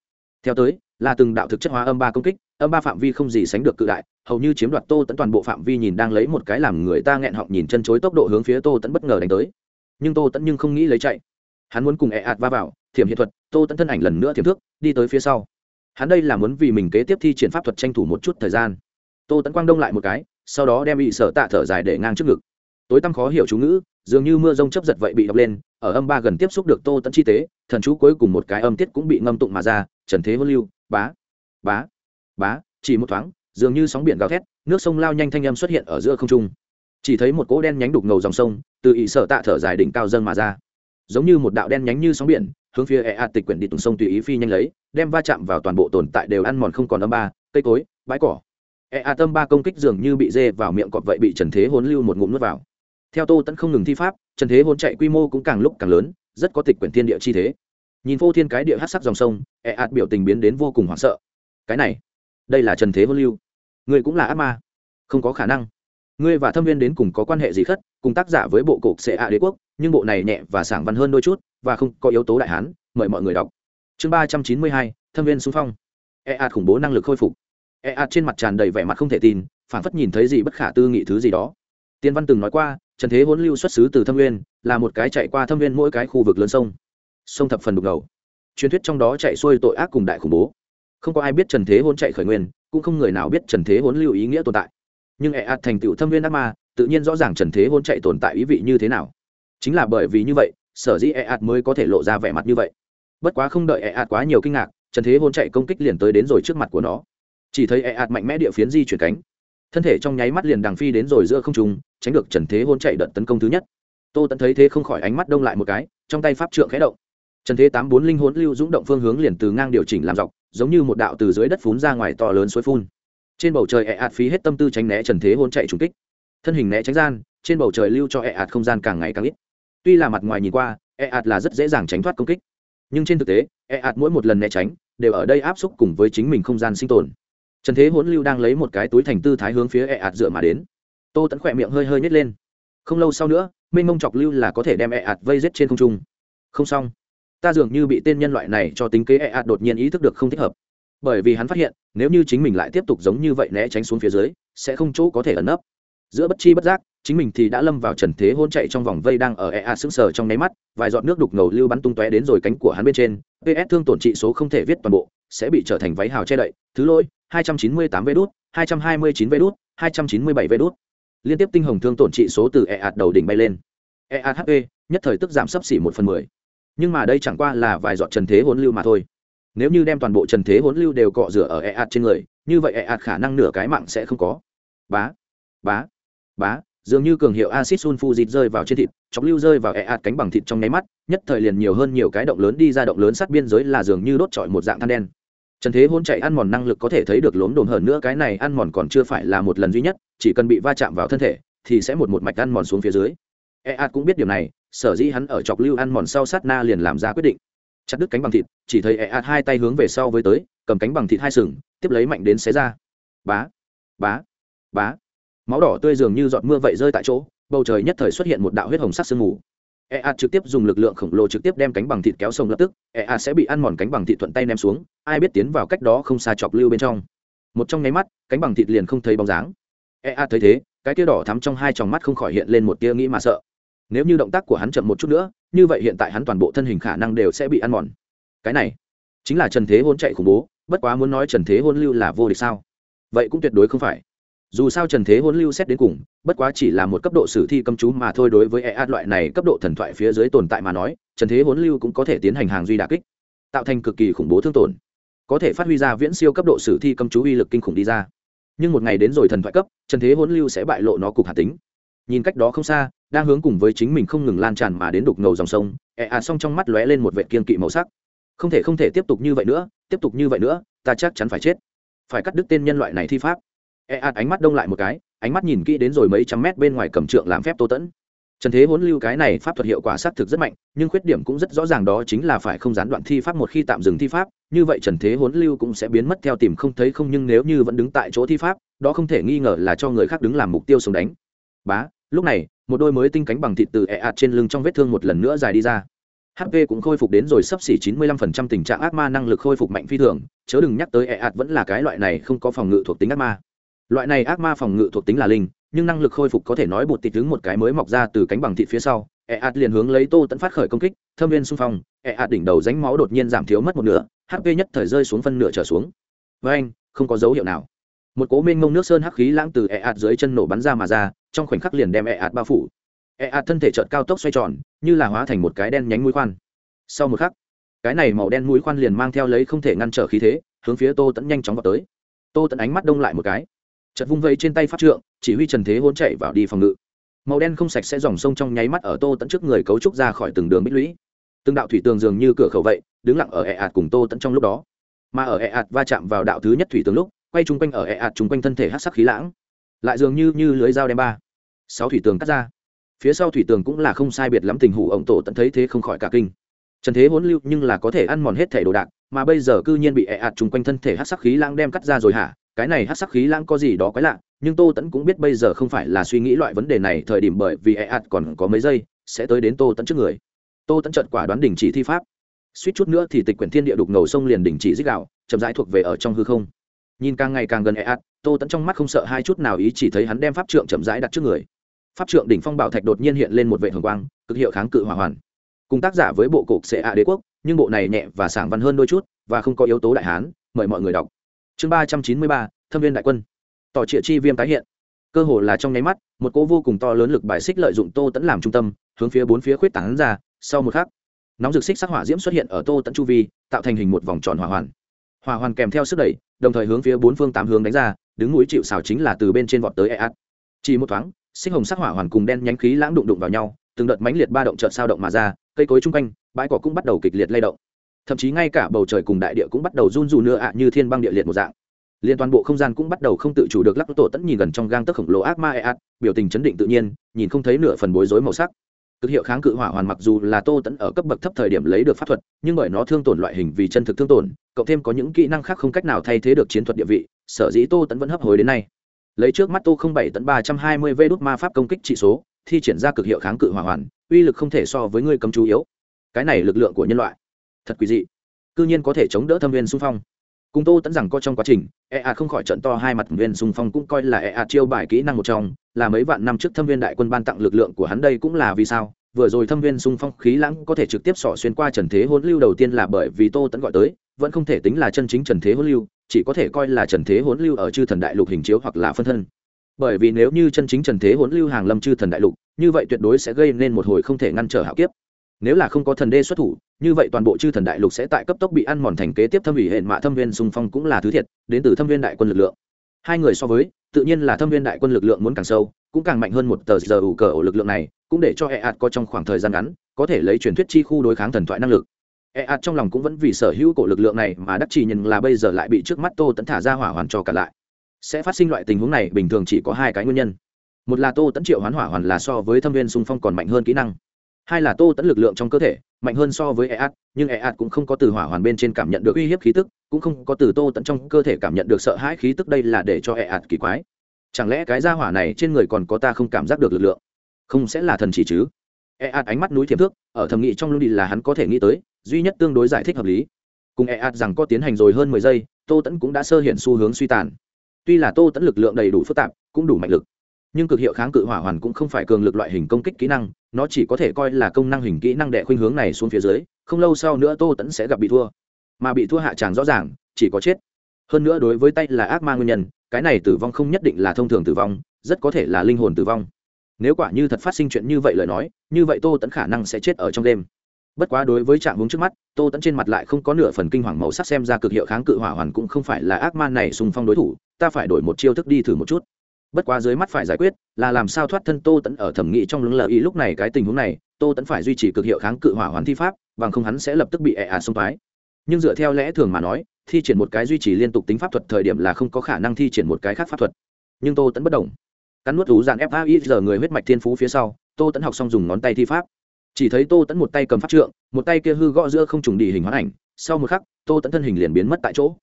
Speaker 1: Theo tới, là từng đạo thực chất hóa âm ba công kích, âm ba phạm vi không gì sánh được cự đại, hầu như chiếm đoạt tô tẫn toàn bộ phạm vi nhìn đang lấy một cái làm người ta nghẹn họng nhìn chân chối tốc độ hướng phía tô tẫn bất ngờ đánh tới. Nhưng tô tẫn nhưng không nghĩ lấy chạy. Hắn muốn cùng ẹ ạt va vào, thiểm hiện thuật, tô tẫn thân ảnh lần nữa thiểm thước, đi tới phía sau. Hắn đây là muốn vì mình kế tiếp thi triển pháp thuật tranh thủ một chút thời gian. Tô tẫn quang đông lại một cái, sau đó đem bị sở tạ thở dài để ngang trước ngực tối tăm khó hiểu chú ngữ, dường như mưa rông chấp giật vậy bị đọc lên, ở âm ba gần tiếp xúc được tô tẫn chi tế, thần chú cuối cùng một cái âm tiết cũng bị ngâm tụng mà ra, trần thế hôn lưu, bá bá bá, chỉ một thoáng, dường như sóng biển gào thét, nước sông lao nhanh thanh âm xuất hiện ở giữa không trung. Chỉ thấy một cỗ đen nhánh đục ngầu dòng sông, từ ỵ sở tạ thở dài đỉnh cao dâng mà ra. Giống như một đạo đen nhánh như sóng biển, hướng phía e tịch quyển đi tùng sông tùy ý phi nhanh lấy, đem va chạm vào toàn bộ tồn tại đều ăn mòn không còn âm ba, cây cối, bãi cỏ. e tâm ba công kích dường như bị dê vào miệng cọp vậy bị trần thế hốn lưu một ngụm nước vào theo tô tẫn không ngừng thi pháp, trần thế hôn chạy quy mô cũng càng lúc càng lớn, rất có tịch quyển thiên địa chi thế. Nhìn phô thiên cái địa hát sắc dòng sông ẹ ạt biểu tình biến đến vô cùng hoảng sợ. Cái này, đây là trần thế hôn lưu. Ngươi cũng là ác ma. Không có khả năng. Ngươi và thâm viên đến cùng có quan hệ gì khất, cùng tác giả với bộ cục sệ ạ đế quốc, nhưng bộ này nhẹ và sảng văn hơn đôi chút, và không có yếu tố đại hán, mời mọi người đọc. Chương ba trăm chín mươi hai, thâm viên xung phong. E ạt khủng bố năng lực khôi phục. E ạt trên mặt tràn đầy vẻ mặt không thể tin phản phất nhìn thấy gì bất khả tư nghị thứ gì đó. Tiên văn từng nói qua trần thế hỗn lưu xuất xứ từ thâm nguyên, là một cái chạy qua thâm nguyên mỗi cái khu vực lớn sông. Sông thập phần đục ngầu. Truyền thuyết trong đó chạy xuôi tội ác cùng đại khủng bố. Không có ai biết trần thế hỗn chạy khởi nguyên, cũng không người nào biết trần thế hỗn lưu ý nghĩa tồn tại. Nhưng ẹ ạt thành tựu thâm viên ác ma, tự nhiên rõ ràng trần thế hỗn chạy tồn tại ý vị như thế nào. Chính là bởi vì như vậy, sở dĩ ẹ ạt mới có thể lộ ra vẻ mặt như vậy. Bất quá không đợi ẹ ạt quá nhiều kinh ngạc, trần thế hỗn chạy công kích liền tới đến rồi trước mặt của nó. Chỉ thấy ẹ ạt mạnh mẽ địa phiến di chuyển cánh thân thể trong nháy mắt liền đằng phi đến rồi giữa không trung, tránh được trần thế hôn chạy đợt tấn công thứ nhất. Tô tẫn thấy thế không khỏi ánh mắt đông lại một cái, trong tay pháp trượng khẽ động. Trần thế tám bốn linh hôn lưu dũng động phương hướng liền từ ngang điều chỉnh làm dọc, giống như một đạo từ dưới đất phún ra ngoài to lớn suối phun. Trên bầu trời ẹ ạt phí hết tâm tư tránh né trần thế hôn chạy trùng kích. Thân hình né tránh gian, trên bầu trời lưu cho ẹ ạt không gian càng ngày càng ít. Tuy là mặt ngoài nhìn qua, ẹ ạt là rất dễ dàng tránh thoát công kích. Nhưng trên thực tế, ẹ ạt mỗi một lần né tránh, đều ở đây áp xúc cùng với chính mình không gian sinh tồn trần thế hỗn lưu đang lấy một cái túi thành tư thái hướng phía ẹ、e、ạt dựa mà đến. Tô tẫn khỏe miệng hơi hơi nhét lên. Không lâu sau nữa, minh mông chọc lưu là có thể đem ẹ、e、ạt vây rết trên không trung. Không xong. Ta dường như bị tên nhân loại này cho tính kế ẹ、e、ạt đột nhiên ý thức được không thích hợp. Bởi vì hắn phát hiện, nếu như chính mình lại tiếp tục giống như vậy né tránh xuống phía dưới, sẽ không chỗ có thể ẩn nấp. Giữa bất chi bất giác, chính mình thì đã lâm vào trần thế hôn chạy trong vòng vây đang ở ea sững sờ trong nháy mắt, vài giọt nước đục ngầu lưu bắn tung tóe đến rồi cánh của hắn bên trên. Ps thương tổn trị số không thể viết toàn bộ, sẽ bị trở thành váy hào che đậy, thứ lỗi 298 vé đút 229 vé đút 297 vé đút. Liên tiếp tinh hồng thương tổn trị số từ e ạt đầu đỉnh bay lên. E ạt hp nhất thời tức giảm sấp xỉ một phần mười. Nhưng mà đây chẳng qua là vài giọt trần thế hỗn lưu mà thôi. Nếu như đem toàn bộ trần thế hỗn lưu đều cọ rửa ở e ạt trên người, như vậy e ạt khả năng nửa cái mạng sẽ không có. Bá bá bá, dường như cường hiệu acid sulfuric rơi vào trên thịt, chọc lưu rơi vào e ạt cánh bằng thịt trong nháy mắt, nhất thời liền nhiều hơn nhiều cái động lớn đi ra động lớn sát biên giới là dường như đốt trọi một dạng than đen trần thế hôn chạy ăn mòn năng lực có thể thấy được lốm đồn hơn nữa, cái này ăn mòn còn chưa phải là một lần duy nhất, chỉ cần bị va chạm vào thân thể, thì sẽ một một mạch ăn mòn xuống phía dưới. E a cũng biết điều này, sở dĩ hắn ở chọc lưu ăn mòn sau sát na liền làm ra quyết định. Chặt đứt cánh bằng thịt, chỉ thấy e a hai tay hướng về sau với tới, cầm cánh bằng thịt hai sừng, tiếp lấy mạnh đến xé ra. Bá bá bá. Máu đỏ tươi dường như giọt mưa vậy rơi tại chỗ, bầu trời nhất thời xuất hiện một đạo huyết hồng sắc sương mù ea trực tiếp dùng lực lượng khổng lồ trực tiếp đem cánh bằng thịt kéo sông lập tức. Ea sẽ bị ăn mòn cánh bằng thịt thuận tay ném xuống. Ai biết tiến vào cách đó không xa chọc lưu bên trong. Một trong nháy mắt, cánh bằng thịt liền không thấy bóng dáng. Ea thấy thế, cái tia đỏ thắm trong hai tròng mắt không khỏi hiện lên một tia nghĩ mà sợ. Nếu như động tác của hắn chậm một chút nữa, như vậy hiện tại hắn toàn bộ thân hình khả năng đều sẽ bị ăn mòn. Cái này chính là trần thế hôn chạy khủng bố, bất quá muốn nói trần thế hôn lưu là vô địch sao? Vậy cũng tuyệt đối không phải dù sao trần thế hôn lưu xét đến cùng, bất quá chỉ là một cấp độ sử thi cấm chú mà thôi đối với e loại này cấp độ thần thoại phía dưới tồn tại mà nói, trần thế hôn lưu cũng có thể tiến hành hàng duy đà kích, tạo thành cực kỳ khủng bố thương tổn, có thể phát huy ra viễn siêu cấp độ sử thi cấm chú uy lực kinh khủng đi ra. Nhưng một ngày đến rồi thần thoại cấp, trần thế hôn lưu sẽ bại lộ nó cục hạt tính. Nhìn cách đó không xa, đang hướng cùng với chính mình không ngừng lan tràn mà đến đục ngầu dòng sông e ad xong trong mắt lóe lên một vệ kiên kỵ màu sắc. Không thể không thể tiếp tục như vậy nữa, tiếp tục như vậy nữa, ta chắc chắn phải chết. Phải cắt đứt tên nhân loại này thi pháp e ạt ánh mắt đông lại một cái, ánh mắt nhìn kỹ đến rồi mấy trăm mét bên ngoài cầm trượng làm phép tô tẫn. Trần thế hỗn lưu cái này pháp thuật hiệu quả xác thực rất mạnh, nhưng khuyết điểm cũng rất rõ ràng đó chính là phải không gián đoạn thi pháp một khi tạm dừng thi pháp, như vậy trần thế hỗn lưu cũng sẽ biến mất theo tìm không thấy không nhưng nếu như vẫn đứng tại chỗ thi pháp, đó không thể nghi ngờ là cho người khác đứng làm mục tiêu sống đánh. Bá, lúc này, một đôi mới tinh cánh bằng thịt từ e ạt trên lưng trong vết thương một lần nữa dài đi ra. Hp cũng khôi phục đến rồi sấp xỉ chín mươi lăm phần trăm tình trạng ác ma năng lực khôi phục mạnh phi thường, chớ đừng nhắc tới e ạt vẫn là cái loại này không có phòng ngự thuộc tính ác ma loại này ác ma phòng ngự thuộc tính là linh, nhưng năng lực khôi phục có thể nói bột tịt đứng một cái mới mọc ra từ cánh bằng thịt phía sau. E ạt liền hướng lấy tô tẫn phát khởi công kích, thâm viên xung phong e ạt đỉnh đầu ránh máu đột nhiên giảm thiếu mất một nửa hp nhất thời rơi xuống phân nửa trở xuống. Với anh, không có dấu hiệu nào. Một cố mênh mông nước sơn hắc khí lãng từ e ạt dưới chân nổ bắn ra mà ra, trong khoảnh khắc liền đem e ạt bao phủ. E ạt thân thể trợt cao tốc xoay tròn, như là hóa thành một cái đen nhánh mũi khoan. Sau một khắc, cái này màu đen mũi khoan liền mang theo lấy không thể ngăn trở khí thế, hướng phía tô tẫn nhanh chóng vào tới. Tô tẫn ánh mắt đông lại một cái chật vung vây trên tay pháp trượng, chỉ huy trần thế hôn chạy vào đi phòng ngự. Màu đen không sạch sẽ dòng sông trong nháy mắt ở tô tận trước người cấu trúc ra khỏi từng đường bích lũy. Từng đạo thủy tường dường như cửa khẩu vậy, đứng lặng ở ẹ ạt cùng tô tận trong lúc đó. Mà ở ẹ ạt va chạm vào đạo thứ nhất thủy tường lúc, quay chung quanh ở ẹ ạt chung quanh thân thể hát sắc khí lãng. Lại dường như như lưới dao đem ba, sáu thủy tường cắt ra. Phía sau thủy tường cũng là không sai biệt lắm tình hủ ổng tổ tận thấy thế không khỏi cả kinh. Trần thế hỗn lưu nhưng là có thể ăn mòn hết thể đồ đạc, mà bây giờ cư nhiên bị ẹ ạt chung quanh thân thể hát sắc khí lãng đem cắt ra rồi hả? Cái này hát sắc khí lãng có gì đó quái lạ, nhưng tô tẫn cũng biết bây giờ không phải là suy nghĩ loại vấn đề này thời điểm bởi vì e ạt còn có mấy giây, sẽ tới đến tô tẫn trước người. Tô tẫn trợt quả đoán đình chỉ thi pháp. Suýt chút nữa thì tịch quyển thiên địa đục ngầu sông liền đình chỉ dích đạo, chậm rãi thuộc về ở trong hư không. Nhìn càng ngày càng gần e ạt, tô tẫn trong mắt không sợ hai chút nào ý chỉ thấy hắn đem pháp trượng chậm rãi đặt trước người. Pháp trượng đỉnh phong bảo thạch đột nhiên hiện lên một vệ hồng quang, cực hiệu kháng cự hỏa hoàn. Cùng tác giả với bộ cục sẽ ạ đế quốc, nhưng bộ này nhẹ và sảng văn hơn đôi chút, và không có yếu tố đại hán, mời mọi người đọc chương ba trăm chín mươi ba, thâm viên đại quân. Tỏ trịa chi viêm tái hiện. Cơ hồ là trong nháy mắt, một cỗ vô cùng to lớn lực bài xích lợi dụng tô tẫn làm trung tâm, hướng phía bốn phía khuyết tảng ra, sau một khắc, nóng rực xích sắc hỏa diễm xuất hiện ở tô tẫn chu vi, tạo thành hình một vòng tròn hỏa hoàn. Hỏa hoàn kèm theo sức đẩy, đồng thời hướng phía bốn phương tám hướng đánh ra, đứng núi chịu xào chính là từ bên trên vọt tới e ạt chỉ một thoáng, xích hồng sắc hỏa hoàn cùng đen nhánh khí lãng đụng đụng vào nhau, từng đợt mãnh liệt ba động trợt sao động mà ra, cây cối chung quanh, bãi cỏ cũng bắt đầu kịch liệt lay động thậm chí ngay cả bầu trời cùng đại địa cũng bắt đầu run rù nữa ạ, như thiên băng địa liệt một dạng. Liên toàn bộ không gian cũng bắt đầu không tự chủ được lắc tổ tẫn nhìn gần trong gang tấc khổng lồ ác ma e ạt biểu tình chấn định tự nhiên, nhìn không thấy nửa phần bối rối màu sắc. Cực hiệu kháng cự hỏa hoàn mặc dù là tô tẫn ở cấp bậc thấp thời điểm lấy được pháp thuật, nhưng bởi nó thương tổn loại hình vì chân thực thương tổn, cộng thêm có những kỹ năng khác không cách nào thay thế được chiến thuật địa vị, sở dĩ tô tẫn vẫn hấp hối đến nay. Lấy trước mắt tô không bảy tấn ba trăm hai mươi vê đốt ma pháp công kích trị số, thi triển ra cực hiệu kháng cự hỏa hoàn, uy lực không thể so với người cầm chú yếu. Cái này lực lượng của nhân loại thật quý dị. Cư nhiên có thể chống đỡ thâm viên xung phong. Cùng tô tẫn rằng có trong quá trình e a không khỏi trận to hai mặt viên xung phong cũng coi là e a chiêu bài kỹ năng một trong, là mấy vạn năm trước thâm viên đại quân ban tặng lực lượng của hắn đây cũng là vì sao. Vừa rồi thâm viên xung phong khí lãng có thể trực tiếp xỏ xuyên qua trần thế hôn lưu đầu tiên là bởi vì tô tẫn gọi tới, vẫn không thể tính là chân chính trần thế hôn lưu, chỉ có thể coi là trần thế hôn lưu ở chư thần đại lục hình chiếu hoặc là phân thân. Bởi vì nếu như chân chính trần thế hôn lưu hàng lâm chư thần đại lục, như vậy tuyệt đối sẽ gây nên một hồi không thể ngăn trở hạo kiếp nếu là không có thần đê xuất thủ, như vậy toàn bộ chư thần đại lục sẽ tại cấp tốc bị ăn mòn thành kế tiếp thâm ủy hệ mạ thâm viên xung phong cũng là thứ thiệt, đến từ thâm viên đại quân lực lượng. Hai người so với, tự nhiên là thâm viên đại quân lực lượng muốn càng sâu, cũng càng mạnh hơn một tờ giờ ủ cờ ổ lực lượng này, cũng để cho e ạt có trong khoảng thời gian ngắn, có thể lấy truyền thuyết chi khu đối kháng thần thoại năng lực. E ạt trong lòng cũng vẫn vì sở hữu cổ lực lượng này mà đắc chỉ nhận là bây giờ lại bị trước mắt tô tẫn thả ra hỏa hoàn cho cả lại. Sẽ phát sinh loại tình huống này bình thường chỉ có hai cái nguyên nhân. Một là tô tẫn triệu hoán hỏa hoàn là so với thâm viên xung phong còn mạnh hơn kỹ năng hai là tô tẫn lực lượng trong cơ thể mạnh hơn so với EAT, nhưng EAT cũng không có từ hỏa hoàn bên trên cảm nhận được uy hiếp khí tức, cũng không có từ Tô Tẫn trong cơ thể cảm nhận được sợ hãi khí tức đây là để cho EAT kỳ quái. Chẳng lẽ cái gia hỏa này trên người còn có ta không cảm giác được lực lượng? Không sẽ là thần chỉ chứ? EAT ánh mắt núi thiềm thước, ở thầm nghĩ trong lưu đi là hắn có thể nghĩ tới, duy nhất tương đối giải thích hợp lý. Cùng EAT rằng có tiến hành rồi hơn mười giây, Tô Tẫn cũng đã sơ hiện xu hướng suy tàn. Tuy là Tô Tẫn lực lượng đầy đủ phức tạp, cũng đủ mạnh lực, nhưng cực hiệu kháng cự hỏa hoàn cũng không phải cường lực loại hình công kích kỹ năng, nó chỉ có thể coi là công năng hình kỹ năng đệ khuynh hướng này xuống phía dưới, không lâu sau nữa tô tẫn sẽ gặp bị thua. Mà bị thua hạ tràng rõ ràng, chỉ có chết. Hơn nữa đối với tay là ác ma nguyên nhân, cái này tử vong không nhất định là thông thường tử vong, rất có thể là linh hồn tử vong. Nếu quả như thật phát sinh chuyện như vậy lời nói, như vậy tô tẫn khả năng sẽ chết ở trong đêm. Bất quá đối với trạng hướng trước mắt, tô tẫn trên mặt lại không có nửa phần kinh hoàng màu sắc xem ra cực hiệu kháng cự hỏa hoàn cũng không phải là ác ma này xung phong đối thủ, ta phải đổi một chiêu thức đi thử một chút bất quá dưới mắt phải giải quyết, là làm sao thoát thân tô tẫn ở thẩm nghị trong lưng lợi ý lúc này cái tình huống này, tô tẫn phải duy trì cực hiệu kháng cự hỏa hoàn thi pháp, bằng không hắn sẽ lập tức bị ẹ ạt xông thoái. Nhưng dựa theo lẽ thường mà nói, thi triển một cái duy trì liên tục tính pháp thuật thời điểm là không có khả năng thi triển một cái khác pháp thuật. Nhưng tô tẫn bất đồng cắn nuốt thú dàn fai giờ người huyết mạch thiên phú phía sau, tô tẫn học xong dùng ngón tay thi pháp. Chỉ thấy tô tẫn một tay cầm pháp trượng, một tay kia hư gõ giữa không trùng đi hình hoán ảnh, sau một khắc, tô tẫn thân hình liền biến mất tại chỗ.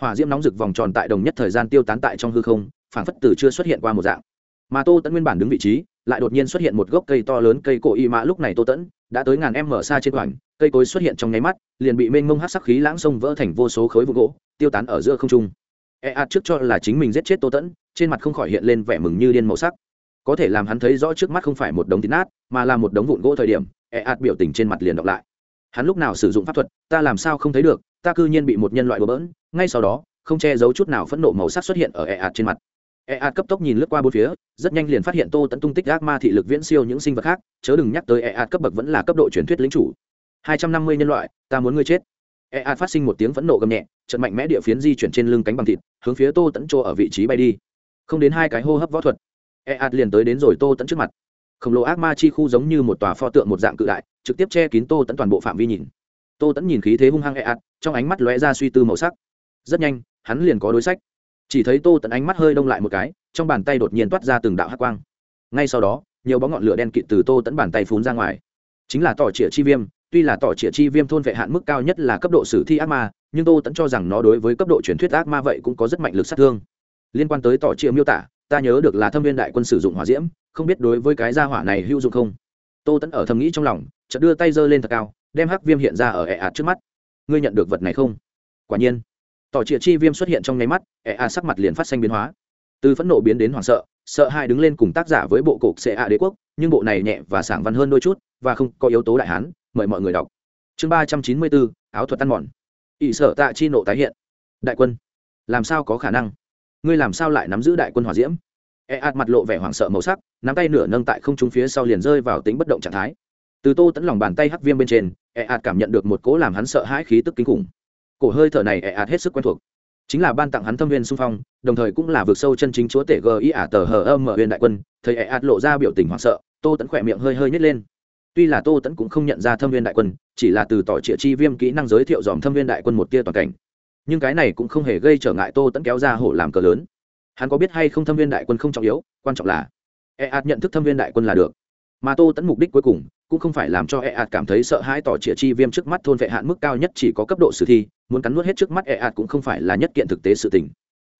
Speaker 1: Hỏa diễm nóng rực vòng tròn tại đồng nhất thời gian tiêu tán tại trong hư không phản phất từ chưa xuất hiện qua một dạng. Mà tô tẫn nguyên bản đứng vị trí, lại đột nhiên xuất hiện một gốc cây to lớn, cây cổ y mã lúc này tô tẫn đã tới ngàn em mở xa trên khoảnh cây cối xuất hiện trong nháy mắt, liền bị mênh mông hát sắc khí lãng sông vỡ thành vô số khối vụ gỗ, tiêu tán ở giữa không trung. E a trước cho là chính mình giết chết tô tẫn trên mặt không khỏi hiện lên vẻ mừng như điên màu sắc. Có thể làm hắn thấy rõ trước mắt không phải một đống thịt nát, mà là một đống vụn gỗ thời điểm e a biểu tình trên mặt liền đọc lại. Hắn lúc nào sử dụng pháp thuật, ta làm sao không thấy được, ta cư nhiên bị một nhân loại bừa bỡn, ngay sau đó, không che giấu chút nào phẫn nộ màu sắc xuất hiện ở e a trên mặt e cấp tốc nhìn lướt qua bốn phía, rất nhanh liền phát hiện tô tẫn tung tích ác ma thị lực viễn siêu những sinh vật khác, chớ đừng nhắc tới e cấp bậc vẫn là cấp độ truyền thuyết lính chủ. Hai trăm năm mươi nhân loại, ta muốn ngươi chết. E phát sinh một tiếng phẫn nộ gầm nhẹ, trận mạnh mẽ địa phiến di chuyển trên lưng cánh bằng thịt, hướng phía tô tẫn chỗ ở vị trí bay đi. Không đến hai cái hô hấp võ thuật e liền tới đến rồi tô tẫn trước mặt. Khổng lồ ác ma chi khu giống như một tòa pho tượng một dạng cự đại, trực tiếp che kín tô tẫn toàn bộ phạm vi nhìn. Tô tẫn nhìn khí thế hung hăng e trong ánh mắt lóe ra suy tư màu sắc. Rất nhanh, hắn liền có đối sách chỉ thấy tô tận ánh mắt hơi đông lại một cái, trong bàn tay đột nhiên toát ra từng đạo hát quang. Ngay sau đó, nhiều bóng ngọn lửa đen kịt từ tô tẫn bàn tay phun ra ngoài. Chính là tỏ trịa chi viêm, tuy là tỏ trịa chi viêm thôn vệ hạn mức cao nhất là cấp độ sử thi ác ma, nhưng tô tẫn cho rằng nó đối với cấp độ truyền thuyết ác ma vậy cũng có rất mạnh lực sát thương. Liên quan tới tỏ trịa miêu tả, ta nhớ được là thâm viên đại quân sử dụng hỏa diễm, không biết đối với cái gia hỏa này hữu dụng không? Tô tẫn ở thầm nghĩ trong lòng, chợt đưa tay giơ lên thật cao, đem hắc viêm hiện ra ở ẹ ạt trước mắt. Ngươi nhận được vật này không? Quả nhiên tỏ trịa chi viêm xuất hiện trong nháy mắt ẹ a sắc mặt liền phát xanh biến hóa. Từ phẫn nộ biến đến hoảng sợ sợ hai đứng lên cùng tác giả với bộ cục xệ a đế quốc, nhưng bộ này nhẹ và sảng văn hơn đôi chút, và không có yếu tố đại hán, mời mọi người đọc. Chương ba trăm chín mươi bốn, áo thuật ăn mòn. Ỵ sở tạ chi nộ tái hiện. Đại quân, làm sao có khả năng? Ngươi làm sao lại nắm giữ đại quân hỏa diễm? E ạt mặt lộ vẻ hoảng sợ màu sắc, nắm tay nửa nâng tại không trung phía sau liền rơi vào tính bất động trạng thái. Từ tô tẫn lòng bàn tay hắc viêm bên trên e ạt cảm nhận được một cố làm hắn sợ hãi khí tức kinh khủng cổ hơi thở này ẻ ạt hết sức quen thuộc. Chính là ban tặng hắn thâm viên xung phong, đồng thời cũng là vượt sâu chân chính chúa tể gi ý ả tờ hờ âm mở huyền đại quân thầy ẻ ạt lộ ra biểu tình hoảng sợ, tô tẫn khỏe miệng hơi hơi nhét lên. Tuy là tô tẫn cũng không nhận ra thâm viên đại quân, chỉ là từ tỏ trịa chi viêm kỹ năng giới thiệu dòm thâm viên đại quân một tia toàn cảnh. Nhưng cái này cũng không hề gây trở ngại tô tẫn kéo ra hổ làm cờ lớn. Hắn có biết hay không thâm viên đại quân không trọng yếu, quan trọng là e ạt nhận thức thâm viên đại quân là được. Mà tô tẫn mục đích cuối cùng cũng không phải làm cho e ạt cảm thấy sợ hãi tỏ trịa chi viêm trước mắt thôn vệ hạn mức cao nhất chỉ có cấp độ sử thi muốn cắn nuốt hết trước mắt e ạt cũng không phải là nhất kiện thực tế sự tình.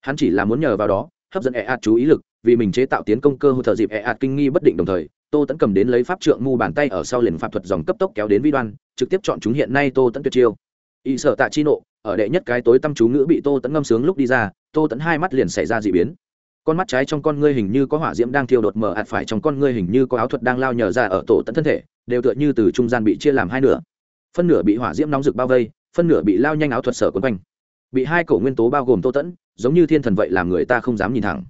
Speaker 1: Hắn chỉ là muốn nhờ vào đó, hấp dẫn e ạt chú ý lực, vì mình chế tạo tiến công cơ hội thợ dịp e ạt kinh nghi bất định đồng thời, tô tẫn cầm đến lấy pháp trượng mu bàn tay ở sau liền pháp thuật dòng cấp tốc kéo đến vi đoan, trực tiếp chọn chúng hiện nay tô tẫn tuyệt chiêu. Y sợ tạ chi nộ, ở đệ nhất cái tối tâm chú ngữ bị tô tẫn ngâm sướng lúc đi ra, tô tẫn hai mắt liền xảy ra d ị biến. Con mắt trái trong con ngươi hình như có hỏa diễm đang thiêu đột mở, ạt phải trong con ngươi hình như có áo thuật đang lao nhờ ra ở tổ tận thân thể, đều tựa như từ trung gian bị chia làm hai nửa. Phân nửa bị hỏa diễm nóng rực bao vây phân nửa bị lao nhanh áo thuật sở quấn quanh. Bị hai cổ nguyên tố bao gồm tô tẫn, giống như thiên thần vậy làm người ta không dám nhìn thẳng.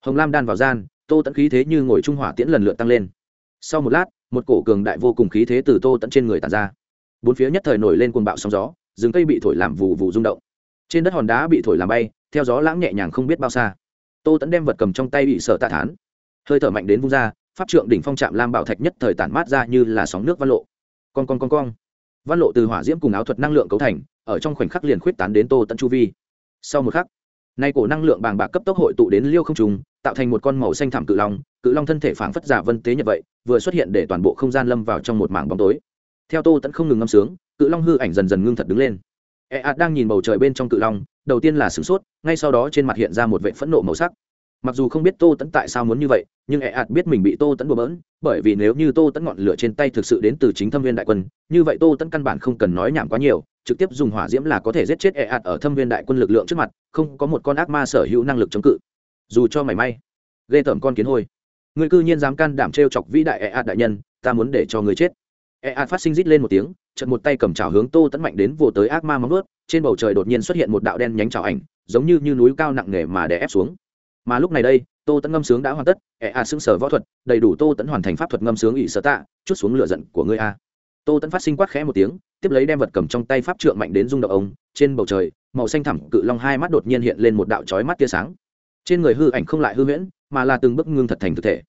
Speaker 1: Hồng lam đan vào gian, tô tẫn khí thế như ngồi trung hỏa tiễn lần lượt tăng lên. Sau một lát, một cổ cường đại vô cùng khí thế từ tô tẫn trên người tàn ra. Bốn phía nhất thời nổi lên cuồng bạo sóng gió, rừng cây bị thổi làm vù vù rung động. Trên đất hòn đá bị thổi làm bay, theo gió lãng nhẹ nhàng không biết bao xa. Tô tẫn đem vật cầm trong tay bị sợ tạ thán. Hơi thở mạnh đến vung ra, pháp trượng đỉnh phong trạm lam bảo thạch nhất thời tản mát ra như là sóng nước văn lộ. Con con con con văn lộ từ hỏa diễm cùng áo thuật năng lượng cấu thành, ở trong khoảnh khắc liền khuyết tán đến tô tận chu vi. Sau một khắc, nay cổ năng lượng bàng bạc cấp tốc hội tụ đến liêu không trùng tạo thành một con màu xanh thảm cự long cự long thân thể phảng phất giả vân tế như vậy, vừa xuất hiện để toàn bộ không gian lâm vào trong một mảng bóng tối. Theo tô tẫn không ngừng ngâm sướng, cự long hư ảnh dần dần ngưng thật đứng lên. E ạt đang nhìn bầu trời bên trong cự long, đầu tiên là sửng sốt, ngay sau đó trên mặt hiện ra một vệ phẫn nộ màu sắc mặc dù không biết tô tẫn tại sao muốn như vậy nhưng ẹ ạt biết mình bị tô tẫn bừa bỡn bởi vì nếu như tô tẫn ngọn lửa trên tay thực sự đến từ chính thâm viên đại quân như vậy tô tẫn căn bản không cần nói nhảm quá nhiều trực tiếp dùng hỏa diễm là có thể giết chết ẹ ạt ở thâm viên đại quân lực lượng trước mặt không có một con ác ma sở hữu năng lực chống cự. Dù cho mảy may ghê tởm con kiến hôi. Người cư nhiên dám can đảm t chọc vĩ đại ẹ ạt đại nhân ta muốn để cho người chết. Ẹ ạt phát sinh rít lên một tiếng chợt một tay cầm chảo hướng tô tẫn mạnh đến vồ tới ác ma móng ướt trên bầu trời đột nhiên xuất hiện một đạo đen nhánh chảo ảnh giống như, như núi cao nặng nề mà đè ép xuống mà lúc này đây, tô tẫn ngâm sướng đã hoàn tất ẹ a xưng sở võ thuật, đầy đủ tô tẫn hoàn thành pháp thuật ngâm sướng ỵ sở tạ, chút xuống lửa giận của ngươi a. Tô tẫn phát sinh quát khẽ một tiếng, tiếp lấy đem vật cầm trong tay pháp trượng mạnh đến rung động ông, trên bầu trời, màu xanh thẳm cự long hai mắt đột nhiên hiện lên một đạo trói mắt tia sáng. Trên người hư ảnh không lại hư huyễn, mà là từng bước ngưng thật thành thực thể.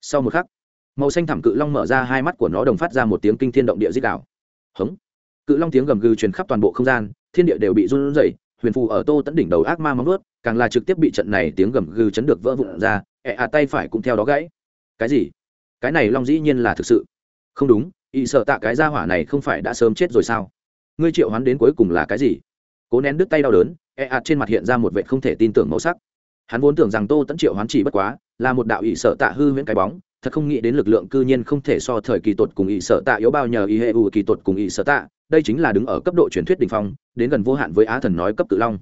Speaker 1: Sau một khắc, màu xanh thẳm cự long mở ra hai mắt của nó đồng phát ra một tiếng kinh thiên động địa dích đạo hống. Cự long tiếng gầm gừ truyền khắp toàn bộ không gian, thiên địa đều bị run rẩy huyền phù ở tô tẫn đỉnh đầu ác ma móng vớt càng là trực tiếp bị trận này tiếng gầm gừ chấn được vỡ vụn ra, ẹ à tay phải cũng theo đó gãy. Cái gì? Cái này long dĩ nhiên là thực sự? Không đúng, y sợ tạ cái gia hỏa này không phải đã sớm chết rồi sao? Ngươi triệu hoán đến cuối cùng là cái gì? Cố nén đứt tay đau đớn, ẹ ạt trên mặt hiện ra một vệ không thể tin tưởng màu sắc. Hắn vốn tưởng rằng tô tẫn triệu hoán chỉ bất quá là một đạo ỵ sợ tạ hư huyễn cái bóng thật không nghĩ đến lực lượng cư nhiên không thể so thời kỳ tột cùng ỵ sở tạ yếu bao nhờ y hệ u kỳ tột cùng ỵ sở tạ. Đây chính là đứng ở cấp độ truyền thuyết đình phong, đến gần vô hạn với á thần nói cấp cự long.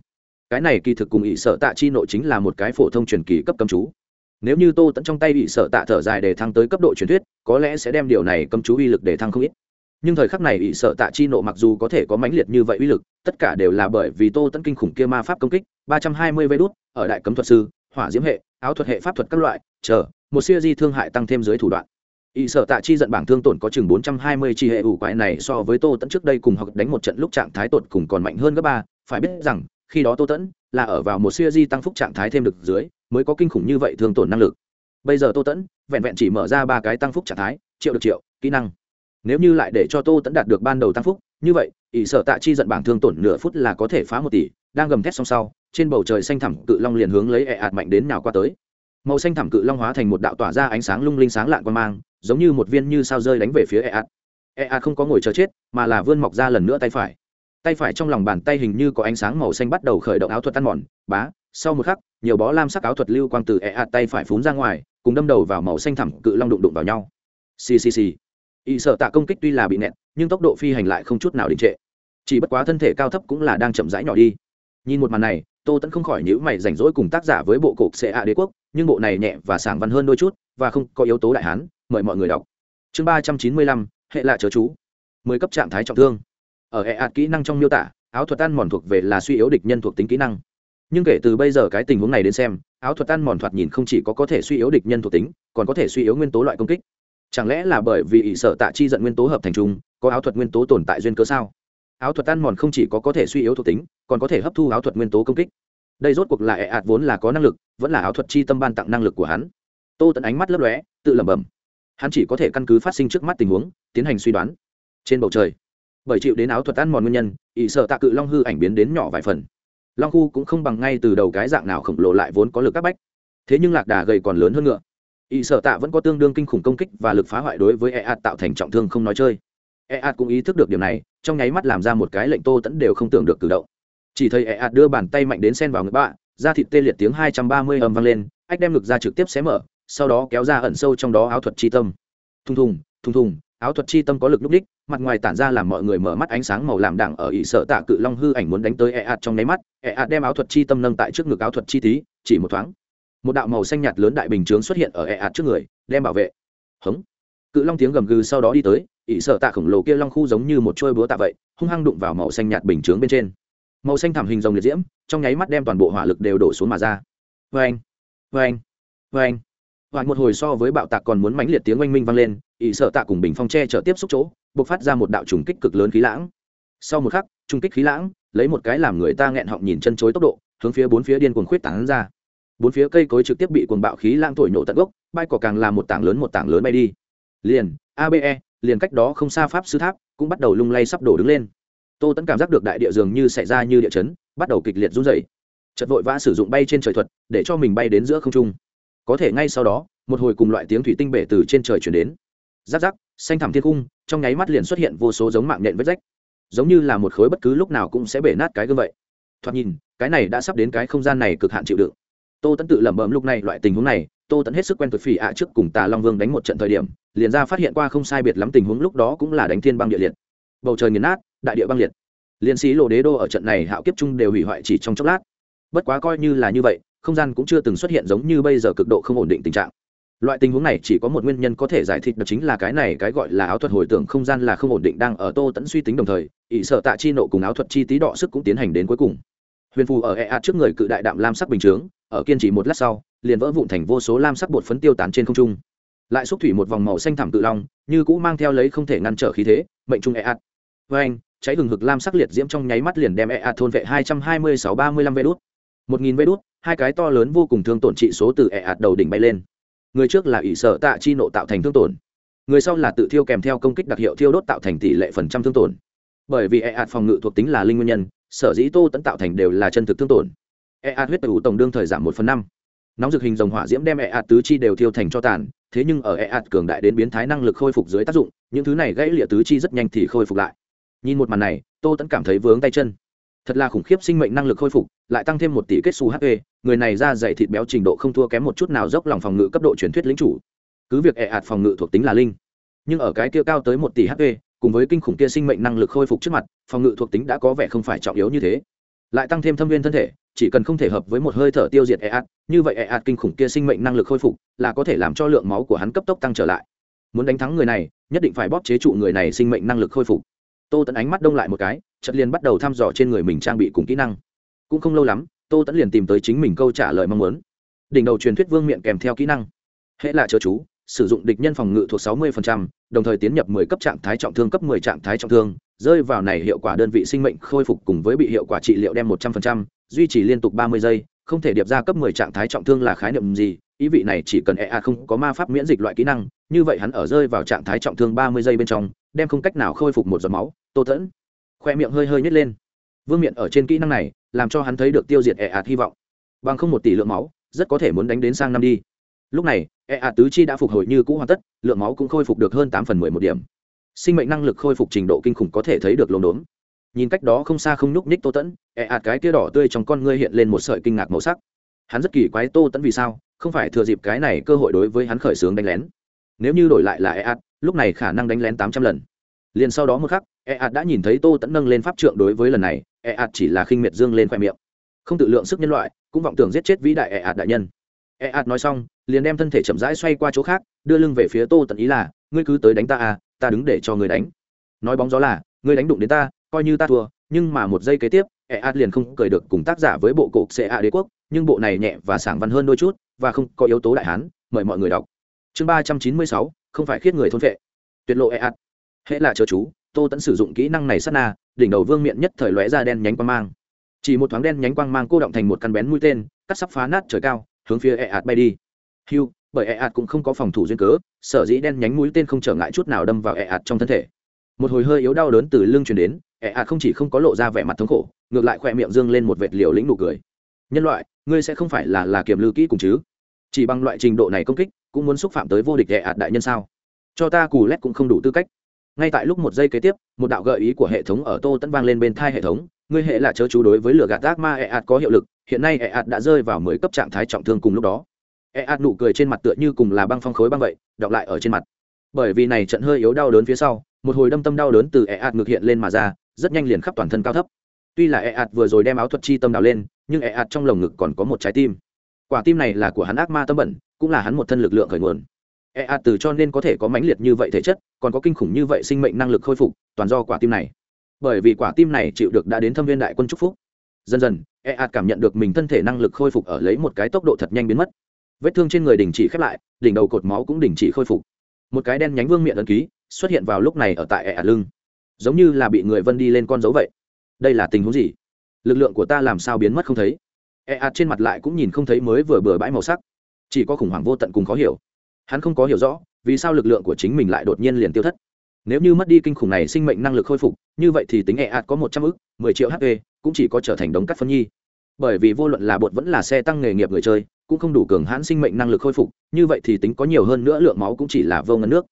Speaker 1: Cái này kỳ thực cùng ỵ sở tạ chi nội chính là một cái phổ thông truyền kỳ cấp cấm chú. Nếu như tô tẫn trong tay bị sở tạ thở dài để thăng tới cấp độ truyền thuyết, có lẽ sẽ đem điều này cấm chú uy lực để thăng không ít. Nhưng thời khắc này ỵ sở tạ chi nộ mặc dù có thể có mãnh liệt như vậy uy lực, tất cả đều là bởi vì tô tẫn kinh khủng kia ma pháp công kích, ba trăm hai mươi vê đốt ở đại cấm thuật sư, hỏa diễm hệ, áo thuật hệ pháp thuật các loại, chờ một siêu di thương hại tăng thêm dưới thủ đoạn. Y sợ tạ chi giận bảng thương tổn có chừng bốn trăm hai mươi chi hệ ủ quái này so với tô tẫn trước đây cùng học đánh một trận lúc trạng thái tột cùng còn mạnh hơn gấp ba. Phải biết rằng, khi đó tô tẫn là ở vào một siêu di tăng phúc trạng thái thêm được dưới, mới có kinh khủng như vậy thương tổn năng lực. Bây giờ tô tẫn vẹn vẹn chỉ mở ra ba cái tăng phúc trạng thái, triệu được triệu, kỹ năng. Nếu như lại để cho tô tẫn đạt được ban đầu tăng phúc, như vậy ỷ sợ tạ chi giận bảng thương tổn nửa phút là có thể phá một tỷ. Đang gầm thét song sau, trên bầu trời xanh thẳm cự long liền hướng lấy ẹ ạt mạnh đến nào qua tới màu xanh thẳm cự long hóa thành một đạo tỏa ra ánh sáng lung linh sáng lạn quan mang, giống như một viên như sao rơi đánh về phía Ea. Ea không có ngồi chờ chết, mà là vươn mọc ra lần nữa tay phải. Tay phải trong lòng bàn tay hình như có ánh sáng màu xanh bắt đầu khởi động áo thuật tan mòn, bá, sau một khắc, nhiều bó lam sắc áo thuật lưu quang từ Ea tay phải phún ra ngoài, cùng đâm đầu vào màu xanh thẳm cự long đụng đụng vào nhau. Ccc y sợ tạ công kích tuy là bị nẹt, nhưng tốc độ phi hành lại không chút nào đình trệ. Chỉ bất quá thân thể cao thấp cũng là đang chậm rãi nhỏ đi. Nhìn một màn này tô tẫn không khỏi nhữ mày rảnh rỗi cùng tác giả với bộ cục xệ ạ đế quốc, nhưng bộ này nhẹ và sảng văn hơn đôi chút và không có yếu tố đại hán, mời mọi người đọc. Chương ba trăm chín mươi lăm, hệ lạ chớ chú. mười cấp trạng thái trọng thương. Ở hệ ạt kỹ năng trong miêu tả, áo thuật ăn mòn thuộc về là suy yếu địch nhân thuộc tính kỹ năng. Nhưng kể từ bây giờ cái tình huống này đến xem, áo thuật ăn mòn thoạt nhìn không chỉ có có thể suy yếu địch nhân thuộc tính, còn có thể suy yếu nguyên tố loại công kích. Chẳng lẽ là bởi vì ỷ sở tạ chi giận nguyên tố hợp thành trung có áo thuật nguyên tố tồn tại duyên cớ sao? Áo thuật ăn mòn không chỉ có có thể suy yếu thuộc tính, còn có thể hấp thu áo thuật nguyên tố công kích. Đây rốt cuộc là ẹ ạt vốn là có năng lực, vẫn là áo thuật chi tâm ban tặng năng lực của hắn. Tô tận ánh mắt lấp lóe, tự lẩm bẩm. Hắn chỉ có thể căn cứ phát sinh trước mắt tình huống, tiến hành suy đoán. Trên bầu trời, bởi chịu đến áo thuật ăn mòn nguyên nhân, ỷ sợ tạ cự long hư ảnh biến đến nhỏ vài phần. Long khu cũng không bằng ngay từ đầu cái dạng nào khổng lồ lại vốn có lực các bách. Thế nhưng lạc đà gầy còn lớn hơn ngựa. Ỷ sợ tạ vẫn có tương đương kinh khủng công kích và lực phá hoại đối với e ạt tạo thành trọng thương không nói chơi. E ạt cũng ý thức được điều này trong nháy mắt làm ra một cái lệnh tô tẫn đều không tưởng được cử động. Chỉ thấy ẹ ạt đưa bàn tay mạnh đến sen vào ngực bạ, da thịt tê liệt tiếng hai trăm ba mươi âm vang lên, ách đem ngực ra trực tiếp xé mở, sau đó kéo ra ẩn sâu trong đó áo thuật chi tâm. Thùng thùng thùng thùng, áo thuật chi tâm có lực lúc đích, mặt ngoài tản ra làm mọi người mở mắt ánh sáng màu làm đảng ở ỷ sợ tạ cự long hư ảnh muốn đánh tới ẹ ạt trong nháy mắt ẹ ạt đem áo thuật chi tâm nâng tại trước ngực áo thuật chi tí, chỉ một thoáng. Một đạo màu xanh nhạt lớn đại bình chướng xuất hiện ở ẹ ạt trước người, đem bảo vệ. Hống. Cự long tiếng gầm gừ sau đó đi tới ỷ sợ tạ khổng lồ kia long khu giống như một trôi búa tạ vậy, hung hăng đụng vào màu xanh nhạt bình chướng bên trên. Màu xanh thảm hình rồng liệt diễm, trong nháy mắt đem toàn bộ hỏa lực đều đổ xuống mà ra. Vê anh vê anh vê anh và một hồi so với bạo tạc còn muốn mãnh liệt tiếng oanh minh vang lên, ỷ sợ tạ cùng bình phong tre trở tiếp xúc chỗ buộc phát ra một đạo trùng kích cực lớn khí lãng. Sau một khắc, trùng kích khí lãng, lấy một cái làm người ta nghẹn họng nhìn chân chối tốc độ, hướng phía bốn phía điên cuồng khuyết tảng ra. Bốn phía cây cối trực tiếp bị cuồng bạo khí lãng thổi nổ tận gốc bay cỏ càng là một tảng lớn một tảng lớn bay đi. Liền abe liền cách đó không xa pháp sư tháp, cũng bắt đầu lung lay sắp đổ đứng lên. Tô tẫn cảm giác được đại địa dường như xảy ra như địa chấn, bắt đầu kịch liệt run dày chật vội vã sử dụng bay trên trời thuật, để cho mình bay đến giữa không trung. Có thể ngay sau đó, một hồi cùng loại tiếng thủy tinh bể từ trên trời chuyển đến. Giáp giáp xanh thẳm thiên cung, trong nháy mắt liền xuất hiện vô số giống mạng nhện vết rách. Giống như là một khối bất cứ lúc nào cũng sẽ bể nát cái gương vậy. Thoạt nhìn, cái này đã sắp đến cái không gian này cực hạn chịu đựng. Tô tẫn tự lẩm bẩm lúc này loại tình huống này tô tẫn hết sức quen thuộc phỉ ạ trước cùng tà long vương đánh một trận thời điểm, liền ra phát hiện qua không sai biệt lắm tình huống lúc đó cũng là đánh thiên băng địa liệt. Bầu trời nghiền nát, đại địa băng liệt. Liên sĩ lộ đế đô ở trận này hạo kiếp chung đều hủy hoại chỉ trong chốc lát. Bất quá coi như là như vậy, không gian cũng chưa từng xuất hiện giống như bây giờ cực độ không ổn định tình trạng. Loại tình huống này chỉ có một nguyên nhân có thể giải thích đó chính là cái này cái gọi là áo thuật hồi tưởng không gian là không ổn định đang ở tô tẫn suy tính đồng thời, ỷ sợ tạ chi nộ cùng áo thuật chi tí đọ sức cũng tiến hành đến cuối cùng. Huyền phù ở e ạt trước người cự đại đạm lam sắc bình chướng ở kiên trì một lát sau, liền vỡ vụn thành vô số lam sắc bột phấn tiêu tán trên không trung. Lại xúc thủy một vòng màu xanh thảm tự long, như cũ mang theo lấy không thể ngăn trở khí thế, mệnh trung e ạt với anh, cháy hừng hực lam sắc liệt diễm trong nháy mắt liền đem e ạt thôn vệ hai trăm hai mươi sáu ba mươi lăm vê đốt một nghìn vê đốt hai cái to lớn vô cùng thương tổn trị số từ e ạt đầu đỉnh bay lên. Người trước là ỷ sợ tạ chi nộ tạo thành thương tổn. Người sau là tự thiêu kèm theo công kích đặc hiệu thiêu đốt tạo thành tỷ lệ phần trăm thương tổn. Bởi vì e ạt phòng ngự thuộc tính là linh nguyên nhân, sở dĩ tô tẫn tạo thành đều là chân thực thương tổn e ạt huyết tử tổng đương thời giảm một phần năm. Nóng dược hình dòng hỏa diễm đem e tứ chi đều thiêu thành cho tàn, thế nhưng ở e cường đại đến biến thái năng lực khôi phục dưới tác dụng, những thứ này gãy lịa tứ chi rất nhanh thì khôi phục lại. Nhìn một màn này, tô tẫn cảm thấy vướng tay chân. Thật là khủng khiếp sinh mệnh năng lực khôi phục, lại tăng thêm một tỷ kết xu hp người này ra dày thịt béo trình độ không thua kém một chút nào dốc lòng phòng ngự cấp độ truyền thuyết lính chủ. Cứ việc ẹ ạt phòng ngự thuộc tính là linh, nhưng ở cái kia cao tới một tỷ hp cùng với kinh khủng kia sinh mệnh năng lực khôi phục trước mặt, phòng ngự thuộc tính đã có vẻ không phải trọng yếu như thế. Lại tăng thêm thâm viên thân thể chỉ cần không thể hợp với một hơi thở tiêu diệt ẹ ạt như vậy ẹ ạt kinh khủng kia sinh mệnh năng lực khôi phục là có thể làm cho lượng máu của hắn cấp tốc tăng trở lại. Muốn đánh thắng người này nhất định phải bóp chế trụ người này sinh mệnh năng lực khôi phục. Tô tẫn ánh mắt đông lại một cái chợt liền bắt đầu thăm dò trên người mình trang bị cùng kỹ năng. Cũng không lâu lắm tô tẫn liền tìm tới chính mình câu trả lời mong muốn. Đỉnh đầu truyền thuyết vương miệng kèm theo kỹ năng. Hễ là chớ chú sử dụng địch nhân phòng ngự thuộc 60%, đồng thời tiến nhập 10 cấp trạng thái trọng thương cấp 10 trạng thái trọng thương, rơi vào này hiệu quả đơn vị sinh mệnh khôi phục cùng với bị hiệu quả trị liệu đem 100%, duy trì liên tục 30 giây, không thể điệp ra cấp 10 trạng thái trọng thương là khái niệm gì, ý vị này chỉ cần EA không có ma pháp miễn dịch loại kỹ năng, như vậy hắn ở rơi vào trạng thái trọng thương 30 giây bên trong, đem không cách nào khôi phục một giọt máu, Tô Tẫn khoe miệng hơi hơi nhếch lên. Vương miện ở trên kỹ năng này, làm cho hắn thấy được tiêu diệt EA hy vọng. Bằng không một tỷ lượng máu, rất có thể muốn đánh đến sang năm đi lúc này EA tứ chi đã phục hồi như cũ hoàn tất lượng máu cũng khôi phục được hơn tám phần mười một điểm sinh mệnh năng lực khôi phục trình độ kinh khủng có thể thấy được lồn đốn nhìn cách đó không xa không nhúc nhích tô tẫn e ạt cái tia đỏ tươi trong con ngươi hiện lên một sợi kinh ngạc màu sắc. Hắn rất kỳ quái tô tẫn vì sao, không phải thừa dịp cái này cơ hội đối với hắn khởi xướng đánh lén. Nếu như đổi lại là e ạt, lúc này khả năng đánh lén tám trăm lần. Liền sau đó một khắc e ạt đã nhìn thấy tô tẫn nâng lên pháp trượng đối với lần này e ạt chỉ là khinh miệt dương lên khoe miệng. Không tự lượng sức nhân loại, cũng vọng tưởng giết chết vĩ đại ẹ ạt đại nhân. Ẹ ạt nói xong, liền đem thân thể chậm rãi xoay qua chỗ khác, đưa lưng về phía tô tận ý là, ngươi cứ tới đánh ta à ta đứng để cho người đánh. Nói bóng gió là, ngươi đánh đụng đến ta coi như ta thua, nhưng mà một giây kế tiếp ẹ ạt liền không cười được cùng tác giả với bộ cổ xệ ạ đế quốc, nhưng bộ này nhẹ và sảng văn hơn đôi chút, và không có yếu tố đại hán, mời mọi người đọc. Chương ba trăm chín mươi sáu, không phải khiết người thôn vệ tuyệt lộ ẹ ạt. Hễ là chớ chú, tô tẫn sử dụng kỹ năng này sát na, đỉnh đầu vương miệng nhất thời lóe ra đen nhánh quang mang. Chỉ một thoáng đen nhánh quang mang cô động thành một căn bén mũi tên, cắt sắp phá nát trời cao, hướng phía ẹ ạt bay đi. Hiu bởi ẹ ạt cũng không có phòng thủ duyên cớ, sở dĩ đen nhánh mũi tên không trở ngại chút nào đâm vào ẹ ạt trong thân thể. Một hồi hơi yếu đau đớn từ lưng chuyển đến ẹ ạt không chỉ không có lộ ra vẻ mặt thống khổ, ngược lại khỏe miệng dương lên một vệt liều lĩnh nụ cười. Nhân loại, ngươi sẽ không phải là là kiềm lư kỹ cùng chứ? Chỉ bằng loại trình độ này công kích, cũng muốn xúc phạm tới vô địch ẹ ạt đại nhân sao? Cho ta cù lét cũng không đủ tư cách. Ngay tại lúc một giây kế tiếp, một đạo gợi ý của hệ thống ở tô tẫn vang lên bên thai hệ thống. Ngươi hệ là chớ chú đối với lửa gạt ác ma ẹ ạt có hiệu lực, hiện nay ẹ ạt đã rơi vào mười cấp trạng thái trọng thương cùng lúc đó. Ẹ ạt nụ cười trên mặt tựa như cùng là băng phong khối băng vậy, đọc lại ở trên mặt. Bởi vì này trận hơi yếu đau đớn phía sau, một hồi đâm tâm đau đớn từ ẹ ạt ngược hiện lên mà ra rất nhanh liền khắp toàn thân cao thấp. Tuy là e ạt vừa rồi đem áo thuật chi tâm đào lên, nhưng e ạt trong lồng ngực còn có một trái tim. Quả tim này là của hắn ác ma tâm bẩn, cũng là hắn một thân lực lượng khởi nguồn. E ạt từ cho nên có thể có mãnh liệt như vậy thể chất, còn có kinh khủng như vậy sinh mệnh năng lực khôi phục, toàn do quả tim này. Bởi vì quả tim này chịu được đã đến thâm viên đại quân trúc phúc. Dần dần e ạt cảm nhận được mình thân thể năng lực khôi phục ở lấy một cái tốc độ thật nhanh biến mất. Vết thương trên người đình chỉ khép lại, đỉnh đầu cột máu cũng đình chỉ khôi phục. Một cái đen nhánh vương miệng ấn ký xuất hiện vào lúc này ở tại e ạt lưng giống như là bị người vân đi lên con dấu vậy. Đây là tình huống gì? Lực lượng của ta làm sao biến mất không thấy? E ạt trên mặt lại cũng nhìn không thấy mới vừa bừa bãi màu sắc. Chỉ có khủng hoảng vô tận cùng khó hiểu. Hắn không có hiểu rõ, vì sao lực lượng của chính mình lại đột nhiên liền tiêu thất. Nếu như mất đi kinh khủng này sinh mệnh năng lực khôi phục, như vậy thì tính e ạt có một trăm ức, mười triệu hp cũng chỉ có trở thành đống cắt phân nhi. Bởi vì vô luận là bột vẫn là xe tăng nghề nghiệp người chơi, cũng không đủ cường hãn sinh mệnh năng lực khôi phục, như vậy thì tính có nhiều hơn nữa lượng máu cũng chỉ là vô ngân nước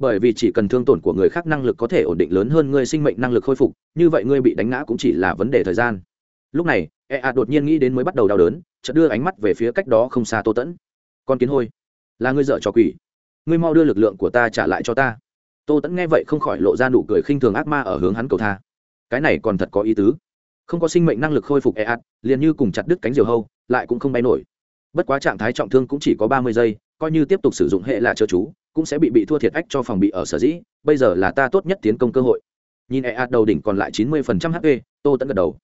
Speaker 1: bởi vì chỉ cần thương tổn của người khác năng lực có thể ổn định lớn hơn ngươi sinh mệnh năng lực khôi phục, như vậy ngươi bị đánh ngã cũng chỉ là vấn đề thời gian. Lúc này e a đột nhiên nghĩ đến mới bắt đầu đau đớn, chợt đưa ánh mắt về phía cách đó không xa tô tẫn. Con kiến hôi, là ngươi dợ cho quỷ. Ngươi mau đưa lực lượng của ta trả lại cho ta. Tô tẫn nghe vậy không khỏi lộ ra nụ cười khinh thường ác ma ở hướng hắn cầu tha. Cái này còn thật có ý tứ. Không có sinh mệnh năng lực khôi phục e ạt liền như cùng chặt đứt cánh diều hâu, lại cũng không bay nổi. Bất quá trạng thái trọng thương cũng chỉ có ba mươi giây, coi như tiếp tục sử dụng hệ là chớ chú cũng sẽ bị bị thua thiệt ách cho phòng bị ở sở dĩ, bây giờ là ta tốt nhất tiến công cơ hội. Nhìn e ạt đầu đỉnh còn lại chín mươi phần trăm hp tô tẫn gật đầu.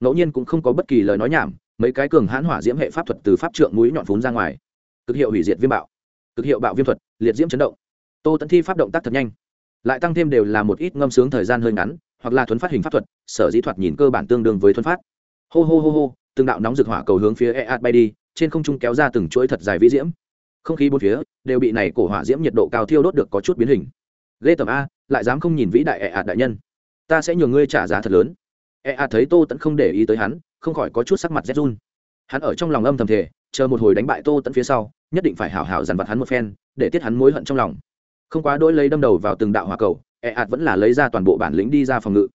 Speaker 1: Ngẫu nhiên cũng không có bất kỳ lời nói nhảm, mấy cái cường hãn hỏa diễm hệ pháp thuật từ pháp trượng mũi nhọn phún ra ngoài. Cực hiệu hủy diệt viêm bạo. Cực hiệu bạo viêm thuật, liệt diễm chấn động. Tô tẫn thi pháp động tác thật nhanh. Lại tăng thêm đều là một ít ngâm sướng thời gian hơi ngắn, hoặc là thuấn phát hình pháp thuật, sở dĩ thuật nhìn cơ bản tương đương với thuấn phát. Hô hô hô hô, từng đạo nóng rực hỏa cầu hướng phía e ạt bay đi, trên không trung kéo ra từng chuỗi thật dài vĩ diễm không khí bốn phía đều bị này cổ hỏa diễm nhiệt độ cao thiêu đốt được có chút biến hình. Ghê tầm a, lại dám không nhìn vĩ đại e ạt đại nhân. Ta sẽ nhường ngươi trả giá thật lớn. E ạt thấy tô tẫn không để ý tới hắn, không khỏi có chút sắc mặt rét run. Hắn ở trong lòng âm thầm thể chờ một hồi đánh bại tô tẫn phía sau, nhất định phải hảo hảo dằn vặt hắn một phen, để tiết hắn mối hận trong lòng. Không quá đỗi lấy đâm đầu vào từng đạo hỏa cầu e ạt vẫn là lấy ra toàn bộ bản lĩnh đi ra phòng ngự.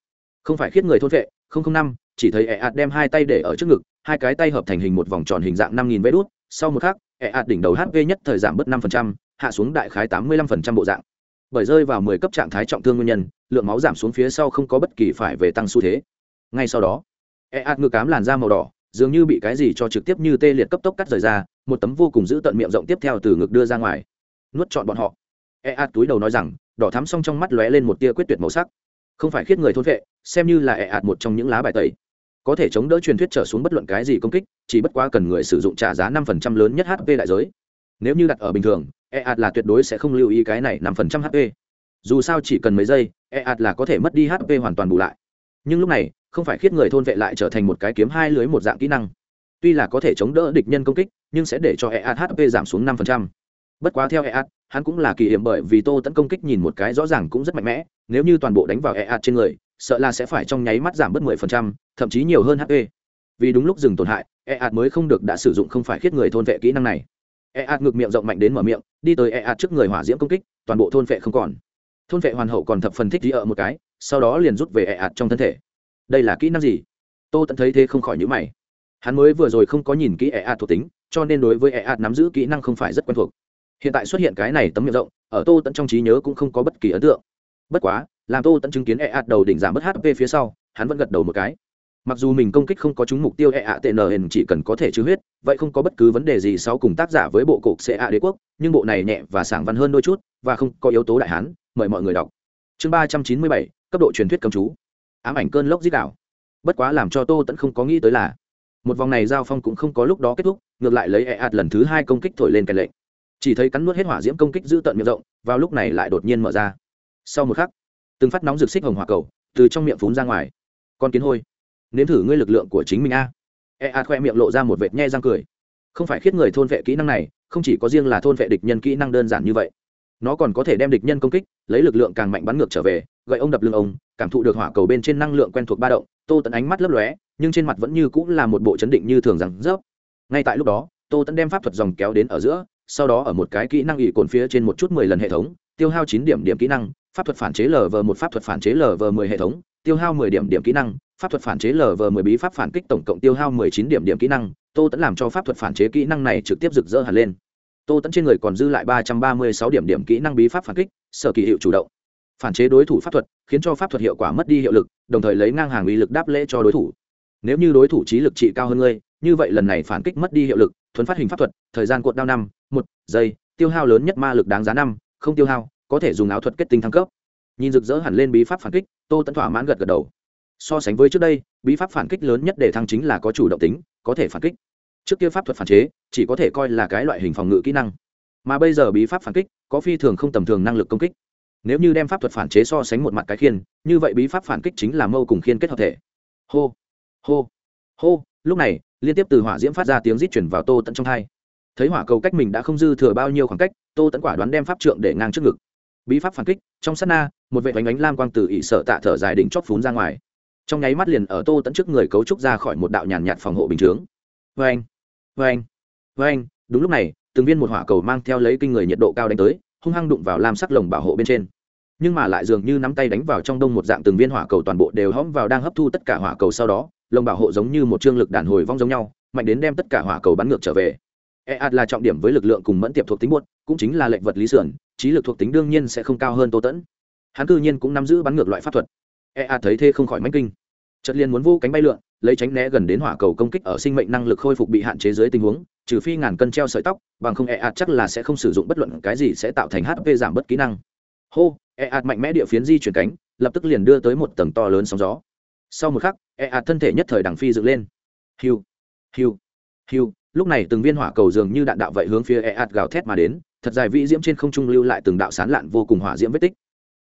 Speaker 1: Không phải khiết người thôn vệ, không không năm, chỉ thấy e ạt đem hai tay để ở trước ngực, hai cái tay hợp thành hình một vòng tròn hình dạng năm nghìn vé đốt sau một khắc e ạt đỉnh đầu hp nhất thời giảm bớt năm phần trăm, hạ xuống đại khái tám mươi lăm phần trăm bộ dạng. Bởi rơi vào mười cấp trạng thái trọng thương nguyên nhân, lượng máu giảm xuống phía sau không có bất kỳ phải về tăng xu thế. Ngay sau đó e ạt ngực cám làn da màu đỏ, dường như bị cái gì cho trực tiếp như tê liệt cấp tốc cắt rời ra, một tấm vô cùng giữ tận miệng rộng tiếp theo từ ngực đưa ra ngoài. Nuốt trọn bọn họ. E ạt túi đầu nói rằng, đỏ thắm xong trong mắt lóe lên một tia quyết tuyệt màu sắc. Không phải khiết người thôn vệ, xem như là e ạt một trong những lá bài tẩy có thể chống đỡ truyền thuyết trở xuống bất luận cái gì công kích, chỉ bất quá cần người sử dụng trả giá năm phần trăm lớn nhất hp đại giới. Nếu như đặt ở bình thường e ạt là tuyệt đối sẽ không lưu ý cái này năm phần trăm hp dù sao chỉ cần mấy giây e ạt là có thể mất đi hp hoàn toàn bù lại. Nhưng lúc này, không phải khiết người thôn vệ lại trở thành một cái kiếm hai lưới một dạng kỹ năng. Tuy là có thể chống đỡ địch nhân công kích, nhưng sẽ để cho eat hp giảm xuống năm bất quá theo eat hắn cũng là kỳ hiểm bởi vì tô tấn công kích nhìn một cái rõ ràng cũng rất mạnh mẽ, nếu như toàn bộ đánh vào eat trên người sợ là sẽ phải trong nháy mắt giảm bớt 10%, thậm chí nhiều hơn hp vì đúng lúc dừng tổn hại eat mới không được đã sử dụng không phải khiết người thôn vệ kỹ năng này. Eat ngược miệng rộng mạnh đến mở miệng đi tới eat trước người hỏa diễm công kích toàn bộ thôn vệ không còn. Thôn vệ hoàn hậu còn thập phần thích đi ở một cái sau đó liền rút về eat trong thân thể. Đây là kỹ năng gì? Tô tận thấy thế không khỏi nhíu mày. Hắn mới vừa rồi không có nhìn kỹ e a thuộc tính cho nên đối với e a nắm giữ kỹ năng không phải rất quen thuộc. Hiện tại xuất hiện cái này tấm miệng rộng ở tô tận trong trí nhớ cũng không có bất kỳ ấn tượng bất quá, làm tô tẫn chứng kiến e ạt đầu đỉnh giảm mất hp phía sau, hắn vẫn gật đầu một cái. Mặc dù mình công kích không có trúng mục tiêu e ạ tn chỉ cần có thể chứa huyết, vậy không có bất cứ vấn đề gì sau cùng tác giả với bộ cục ạ đế quốc, nhưng bộ này nhẹ và sảng văn hơn đôi chút, và không có yếu tố đại hán, mời mọi người đọc. Chương ba trăm chín mươi bảy, cấp độ truyền thuyết cầm chú. Ám ảnh cơn lốc dít đảo bất quá làm cho tô tẫn không có nghĩ tới là, một vòng này giao phong cũng không có lúc đó kết thúc, ngược lại lấy e ạt lần thứ hai công kích thổi lên kèn lệnh. Chỉ thấy cắn nuốt hết hỏa diễm công kích giữ tận miệng rộng, vào lúc này lại đột nhiên mở ra sau một khắc, từng phát nóng rực xích hồng hỏa cầu từ trong miệng phún ra ngoài. Con kiến hôi, nếm thử ngươi lực lượng của chính mình a. E ạt khoe miệng lộ ra một vệt nhe răng cười. Không phải khiết người thôn vệ kỹ năng này, không chỉ có riêng là thôn vệ địch nhân kỹ năng đơn giản như vậy, nó còn có thể đem địch nhân công kích, lấy lực lượng càng mạnh bắn ngược trở về, gậy ông đập lưng ông, cảm thụ được hỏa cầu bên trên năng lượng quen thuộc ba động, tô tẫn ánh mắt lấp lóe, nhưng trên mặt vẫn như cũng là một bộ chấn định như thường rằng, rớp. Ngay tại lúc đó, tô tẫn đem pháp thuật dòng kéo đến ở giữa, sau đó ở một cái kỹ năng ỵ cồn phía trên một chút mười lần hệ thống, tiêu hao chín điểm điểm kỹ năng pháp thuật phản chế lv một, pháp thuật phản chế lv mười hệ thống, tiêu hao mười điểm điểm kỹ năng, pháp thuật phản chế lv mười bí pháp phản kích tổng cộng tiêu hao mười chín điểm điểm kỹ năng, tô tẫn làm cho pháp thuật phản chế kỹ năng này trực tiếp rực rỡ hẳn lên. Tô tẫn trên người còn dư lại ba trăm ba mươi sáu điểm điểm kỹ năng bí pháp phản kích, sở kỳ hiệu chủ động. Phản chế đối thủ pháp thuật, khiến cho pháp thuật hiệu quả mất đi hiệu lực, đồng thời lấy ngang hàng uy lực đáp lễ cho đối thủ. Nếu như đối thủ trí lực trị cao hơn ngươi, như vậy lần này phản kích mất đi hiệu lực thuấn phát hình pháp thuật, thời gian cuộn đao năm, một giây, tiêu hao lớn nhất ma lực đáng giá năm, không tiêu hao có thể dùng áo thuật kết tinh thăng cấp. Nhìn rực rỡ hẳn lên bí pháp phản kích, tô tẫn thỏa mãn gật gật đầu. So sánh với trước đây, bí pháp phản kích lớn nhất để thăng chính là có chủ động tính, có thể phản kích. Trước kia pháp thuật phản chế, chỉ có thể coi là cái loại hình phòng ngự kỹ năng. Mà bây giờ bí pháp phản kích, có phi thường không tầm thường năng lực công kích. Nếu như đem pháp thuật phản chế so sánh một mặt cái khiên, như vậy bí pháp phản kích chính là mâu cùng khiên kết hợp thể. Hô hô hô, lúc này, liên tiếp từ hỏa diễm phát ra tiếng rít chuyển vào tô tận trong thai thấy hỏa cầu cách mình đã không dư thừa bao nhiêu khoảng cách, tô tẫn quả đoán đem pháp trượng để ngang trước ngực bí pháp phản kích, trong sát na, một vệ bánh ánh lam quang từ ỉ sợ tạ thở dài đỉnh chót phún ra ngoài. Trong nháy mắt liền ở tô tẫn trước người cấu trúc ra khỏi một đạo nhàn nhạt phòng hộ bình chướng. Vê anh vê anh vê anh đúng lúc này, từng viên một hỏa cầu mang theo lấy kinh người nhiệt độ cao đánh tới, hung hăng đụng vào lam sắc lồng bảo hộ bên trên. Nhưng mà lại dường như nắm tay đánh vào trong đông một dạng từng viên hỏa cầu toàn bộ đều hõm vào đang hấp thu tất cả hỏa cầu sau đó, lồng bảo hộ giống như một trương lực đàn hồi vong giống nhau, mạnh đến đem tất cả hỏa cầu bắn ngược trở về. E là trọng điểm với lực lượng cùng mẫn tiệp thuộc tính buốt, cũng chính là lệnh vật lý sườn trí lực thuộc tính đương nhiên sẽ không cao hơn tô tẫn. Hắn cư nhiên cũng nắm giữ bắn ngược loại pháp thuật. E thấy thế không khỏi mánh kinh. Chất liền muốn vô cánh bay lượn, lấy tránh né gần đến hỏa cầu công kích ở sinh mệnh năng lực khôi phục bị hạn chế dưới tình huống, trừ phi ngàn cân treo sợi tóc, bằng không e chắc là sẽ không sử dụng bất luận cái gì sẽ tạo thành hp giảm bất kỹ năng. Hô e mạnh mẽ địa phiến di chuyển cánh, lập tức liền đưa tới một tầng to lớn sóng gió. Sau một khắc e thân thể nhất thời đằng phi dựng lên. Hiu hiu hiu. Lúc này từng viên hỏa cầu dường như đạn đạo vậy hướng phía e gào thét mà đến thật dài vĩ diễm trên không trung lưu lại từng đạo sán lạn vô cùng hỏa diễm vết tích.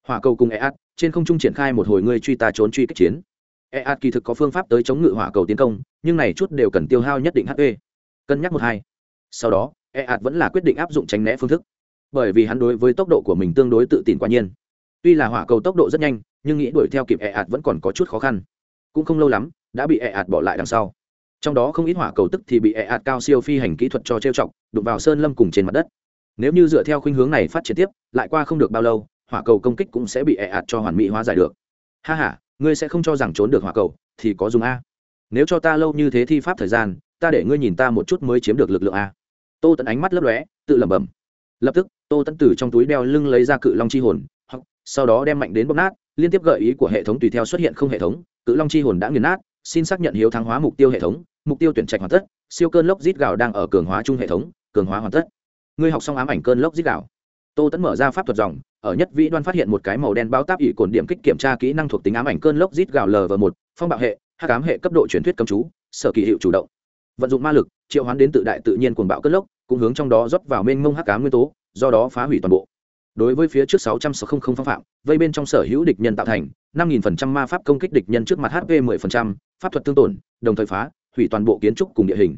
Speaker 1: Hỏa cầu cùng e trên không trung triển khai một hồi ngươi truy ta trốn truy kích chiến. E kỳ thực có phương pháp tới chống ngự hỏa cầu tiến công, nhưng này chút đều cần tiêu hao nhất định hp cân nhắc một hai. Sau đó e vẫn là quyết định áp dụng tránh né phương thức. Bởi vì hắn đối với tốc độ của mình tương đối tự tin quả nhiên. Tuy là hỏa cầu tốc độ rất nhanh, nhưng nghĩ đuổi theo kịp e vẫn còn có chút khó khăn. Cũng không lâu lắm, đã bị e bỏ lại đằng sau. Trong đó không ít hỏa cầu tức thì bị e cao siêu phi hành kỹ thuật cho trêu chọc, đụng vào sơn lâm cùng trên mặt đất nếu như dựa theo khuynh hướng này phát triển tiếp, lại qua không được bao lâu, hỏa cầu công kích cũng sẽ bị e ạt cho hoàn mỹ hóa giải được. Ha h a ngươi sẽ không cho rằng trốn được hỏa cầu, thì có dùng a. Nếu cho ta lâu như thế thi pháp thời gian, ta để ngươi nhìn ta một chút mới chiếm được lực lượng a. Tô tẫn ánh mắt lấp lóe, tự lẩm bẩm. Lập tức, tô tẫn từ trong túi đeo lưng lấy ra cự long chi hồn sau đó đem mạnh đến bóc nát, liên tiếp gợi ý của hệ thống tùy theo xuất hiện không hệ thống, cự long chi hồn đã nghiền nát, xin xác nhận hiếu thắng hóa mục tiêu hệ thống, mục tiêu tuyển trạch hoàn tất, siêu cơn lốc rít gạo đang ở cường hóa chung hệ thống, cường hóa hoàn tất ngươi học xong ám ảnh cơn lốc dít đảo tô tẫn mở ra pháp thuật dòng, ở nhất vĩ đoan phát hiện một cái màu đen báo táp ỉ cồn điểm kích kiểm tra kỹ năng thuộc tính ám ảnh cơn lốc rít gạo lv một, phong bạo hệ, hắc ám hệ cấp độ truyền thuyết cầm chú, sở kỳ hiệu chủ động. Vận dụng ma lực, triệu hoán đến tự đại tự nhiên cuồng bạo cơn lốc, cũng hướng trong đó rót vào mênh mông hắc ám nguyên tố, do đó phá hủy toàn bộ. Đối với phía trước sáu trăm sáu mươi phong phạm, vây bên trong sở hữu địch nhân tạo thành, năm nghìn phần trăm ma pháp công kích địch nhân trước mặt hp mười phần trăm, pháp thuật tương tổn, đồng thời phá, hủy toàn bộ kiến trúc cùng địa hình.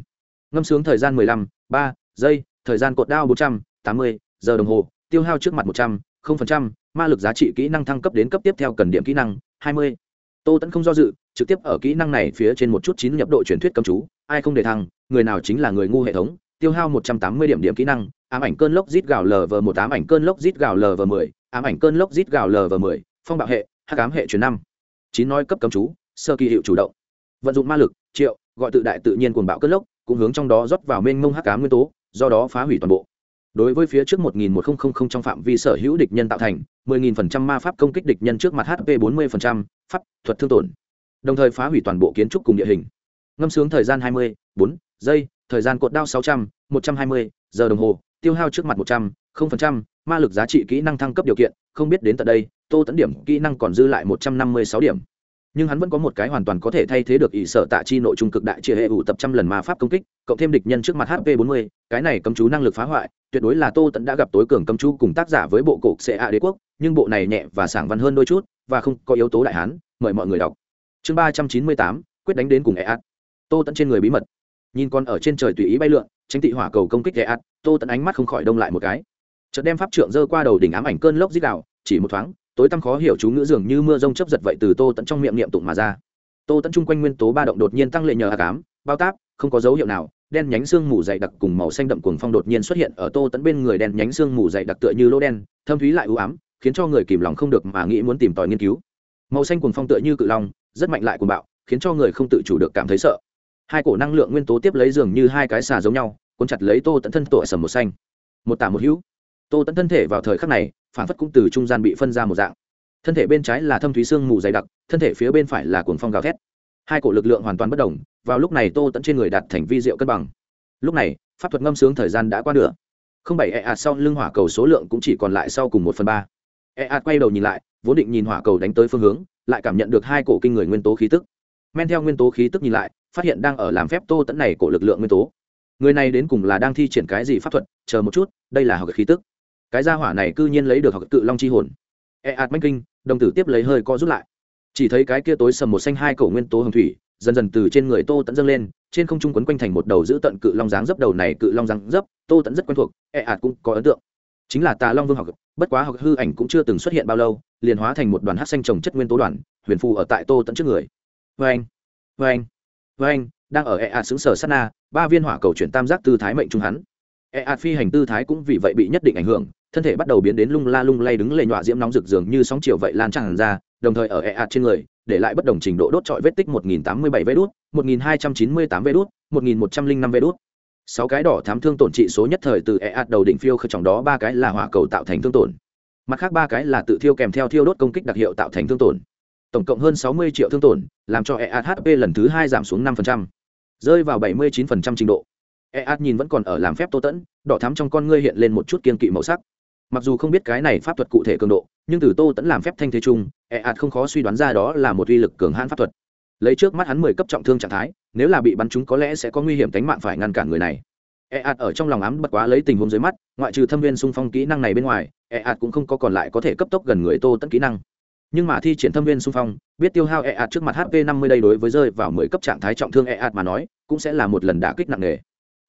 Speaker 1: Ngâm sướng thời gian mười lăm, ba giây thời gian cột đao bốn trăm tám mươi, giờ đồng hồ, tiêu hao trước mặt một trăm linh ma lực giá trị kỹ năng thăng cấp đến cấp tiếp theo cần điểm kỹ năng hai mươi. Tô tẫn không do dự, trực tiếp ở kỹ năng này phía trên một chút chín nhập độ truyền thuyết cầm chú, ai không để thăng, người nào chính là người ngu hệ thống, tiêu hao một trăm tám mươi điểm điểm kỹ năng, ám ảnh cơn lốc rít gào lv một, ám ảnh cơn lốc rít gào lv mười, ám ảnh cơn lốc rít gào lv mười, phong bạo hệ, hắc ám hệ truyền năm. Chín nói cấp cấm chú, sơ kỳ hiệu chủ động. Vận dụng ma lực, triệu, gọi tự đại tự nhiên cuồng bạo cơn lốc, cũng hướng trong đó rót vào mênh mông hắc ám nguyên tố do đó phá hủy toàn bộ. Đối với phía trước 1.1000 trong phạm vi sở hữu địch nhân tạo thành 10.000% ma pháp công kích địch nhân trước mặt HP 40%, pháp thuật thương tổn. Đồng thời phá hủy toàn bộ kiến trúc cùng địa hình. Ngâm sướng thời gian hai mươi bốn giây thời gian cột đao sáu trăm một trăm hai mươi giờ đồng hồ tiêu hao trước mặt một trăm linh ma lực giá trị kỹ năng thăng cấp điều kiện không biết đến tận đây tô tẫn điểm kỹ năng còn dư lại một trăm năm mươi sáu điểm nhưng hắn vẫn có một cái hoàn toàn có thể thay thế được ỷ sở tạ chi nội trung cực đại chia hệ ủ tập trăm lần ma pháp công kích, cộng thêm địch nhân trước mặt hp bốn mươi, cái này cấm chú năng lực phá hoại, tuyệt đối là tô tẫn đã gặp tối cường cấm chú cùng tác giả với bộ cục ca đế quốc, nhưng bộ này nhẹ và sảng văn hơn đôi chút, và không có yếu tố đại hán, mời mọi người đọc. Chương ba trăm chín mươi tám, quyết đánh đến cùng e ạt. Tô tẫn trên người bí mật. Nhìn con ở trên trời tùy ý bay lượn, tránh tị hỏa cầu công kích e ạt, tô tẫn ánh mắt không khỏi đông lại một cái. Chợt đem pháp trượng dơ qua đầu đỉnh ám ảnh cơn lốc dít đạo chỉ một thoáng tối tăm khó hiểu chú ngữ dường như mưa rông chấp giật vậy từ tô tẫn trong miệng niệm tụng mà ra. Tô tẫn chung quanh nguyên tố ba động đột nhiên tăng lệ nhờ hạ cám bao táp, không có dấu hiệu nào, đen nhánh xương mù dày đặc cùng màu xanh đậm cuồng phong đột nhiên xuất hiện ở tô tẫn bên người đen nhánh xương mù dày đặc tựa như lỗ đen, thâm thúy lại ưu ám, khiến cho người kìm lòng không được mà nghĩ muốn tìm tòi nghiên cứu. Màu xanh cuồng phong tựa như cự long, rất mạnh lại cuồng bạo, khiến cho người không tự chủ được cảm thấy sợ. Hai cổ năng lượng nguyên tố tiếp lấy dường như hai cái xà giống nhau, cuốn chặt lấy tô tẫn thân tội sầm một xanh. Một tả một hữu. Tô tẫn thân thể vào thời khắc này phản phất cũng từ trung gian bị phân ra một dạng. Thân thể bên trái là thâm thúy xương mù dày đặc, thân thể phía bên phải là cuồng phong gào thét. Hai cổ lực lượng hoàn toàn bất đồng, vào lúc này tô tẫn trên người đạt thành vi diệu cân bằng. Lúc này, pháp thuật ngâm sướng thời gian đã qua nửa. Không bảy e sau lưng hỏa cầu số lượng cũng chỉ còn lại sau cùng một phần ba. E quay đầu nhìn lại, vốn định nhìn hỏa cầu đánh tới phương hướng, lại cảm nhận được hai cổ kinh người nguyên tố khí tức. Men theo nguyên tố khí tức nhìn lại, phát hiện đang ở làm phép tô tẫn này cổ lực lượng nguyên tố. Người này đến cùng là đang thi triển cái gì pháp thuật? Chờ một chút, đây là học khí tức cái gia hỏa này cư nhiên lấy được học cự long chi hồn. E ạt manh kinh, đồng tử tiếp lấy hơi co rút lại. Chỉ thấy cái kia tối sầm một xanh hai cổ nguyên tố hồng thủy, dần dần từ trên người tô tẫn dâng lên, trên không trung quấn quanh thành một đầu giữ tận cự long dáng dấp, đầu này cự long dáng dấp, tô tẫn rất quen thuộc e ạt cũng có ấn tượng. Chính là tà long vương học, bất quá học hư ảnh cũng chưa từng xuất hiện bao lâu, liền hóa thành một đoàn hát xanh trồng chất nguyên tố đoàn, huyền phù ở tại tô tẫn trước người. Vê anh vê anh vê anh đang ở e ạt xứng sở sát na, ba viên hỏa cầu chuyển tam giác tư thái mệnh trung hắn. E ạt phi hành tư thái cũng vì vậy bị nhất định ảnh hưởng thân thể bắt đầu biến đến lung la lung lay đứng lệ nhọa diễm nóng rực dường như sóng chiều vậy lan tràn ra đồng thời ở e ạt trên người để lại bất đồng trình độ đốt trọi vết tích 1087 vê đốt, 1298 vê đốt, 1105 vê đốt. Sáu cái đỏ thám thương tổn trị số nhất thời từ EAT đầu đỉnh phiêu khởi trong đó ba cái là hỏa cầu tạo thành thương tổn. Mặt khác ba cái là tự thiêu kèm theo thiêu đốt công kích đặc hiệu tạo thành thương tổn. Tổng cộng hơn 60 triệu thương tổn, làm cho EAT HP lần thứ hai giảm xuống 5%, rơi vào 79% trình độ. EAT nhìn vẫn còn ở làm phép tô tẫn, đỏ thám trong con ngươi hiện lên một chút kiên kỵ màu sắc mặc dù không biết cái này pháp thuật cụ thể cường độ, nhưng từ tô tẫn làm phép thanh thế chung ẹ e ạt không khó suy đoán ra đó là một uy lực cường hãn pháp thuật. Lấy trước mắt hắn mười cấp trọng thương trạng thái, nếu là bị bắn chúng có lẽ sẽ có nguy hiểm tính mạng phải ngăn cản người này. Ẹ ạt ở trong lòng ám bật quá lấy tình huống dưới mắt, ngoại trừ thâm viên xung phong kỹ năng này bên ngoài ẹ ạt cũng không có còn lại có thể cấp tốc gần người tô tẫn kỹ năng. Nhưng mà thi triển thâm viên xung phong, biết tiêu hao ẹ ạt trước mặt hp năm mươi đây đối với rơi vào mười cấp trạng thái trọng thương ẹ ạt mà nói, cũng sẽ là một lần đả kích nặng nề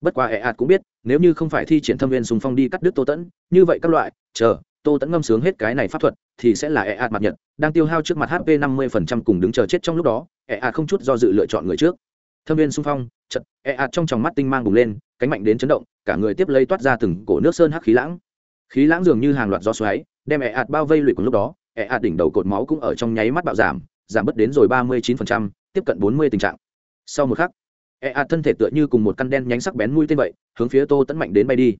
Speaker 1: bất quá ẹ ạt cũng biết, nếu như không phải thi triển thâm viên sùng phong đi cắt đứt tô tẫn như vậy các loại, chờ, tô tẫn ngâm sướng hết cái này pháp thuật, thì sẽ là ẹ ạt mặt nhật, đang tiêu hao trước mặt hp năm mươi phần trăm cùng đứng chờ chết trong lúc đó ẹ ạt không chút do dự lựa chọn người trước. Thâm viên sung phong chật ẹ ạt trong tròng mắt tinh mang bùng lên, cánh mạnh đến chấn động, cả người tiếp lấy toát ra từng cổ nước sơn hắc khí lãng. Khí lãng dường như hàng loạt gió xoáy, đem ẹ ạt bao vây lụy cùng lúc đó ẹ ạt đỉnh đầu cột máu cũng ở trong nháy mắt bạo giảm giảm bớt đến rồi ba mươi chín phần trăm, tiếp cận bốn mươi tình trạng. Sau một khắc e ạt thân thể tựa như cùng một căn đen nhánh sắc bén mũi tên vậy, hướng phía tô tẫn mạnh đến bay đi.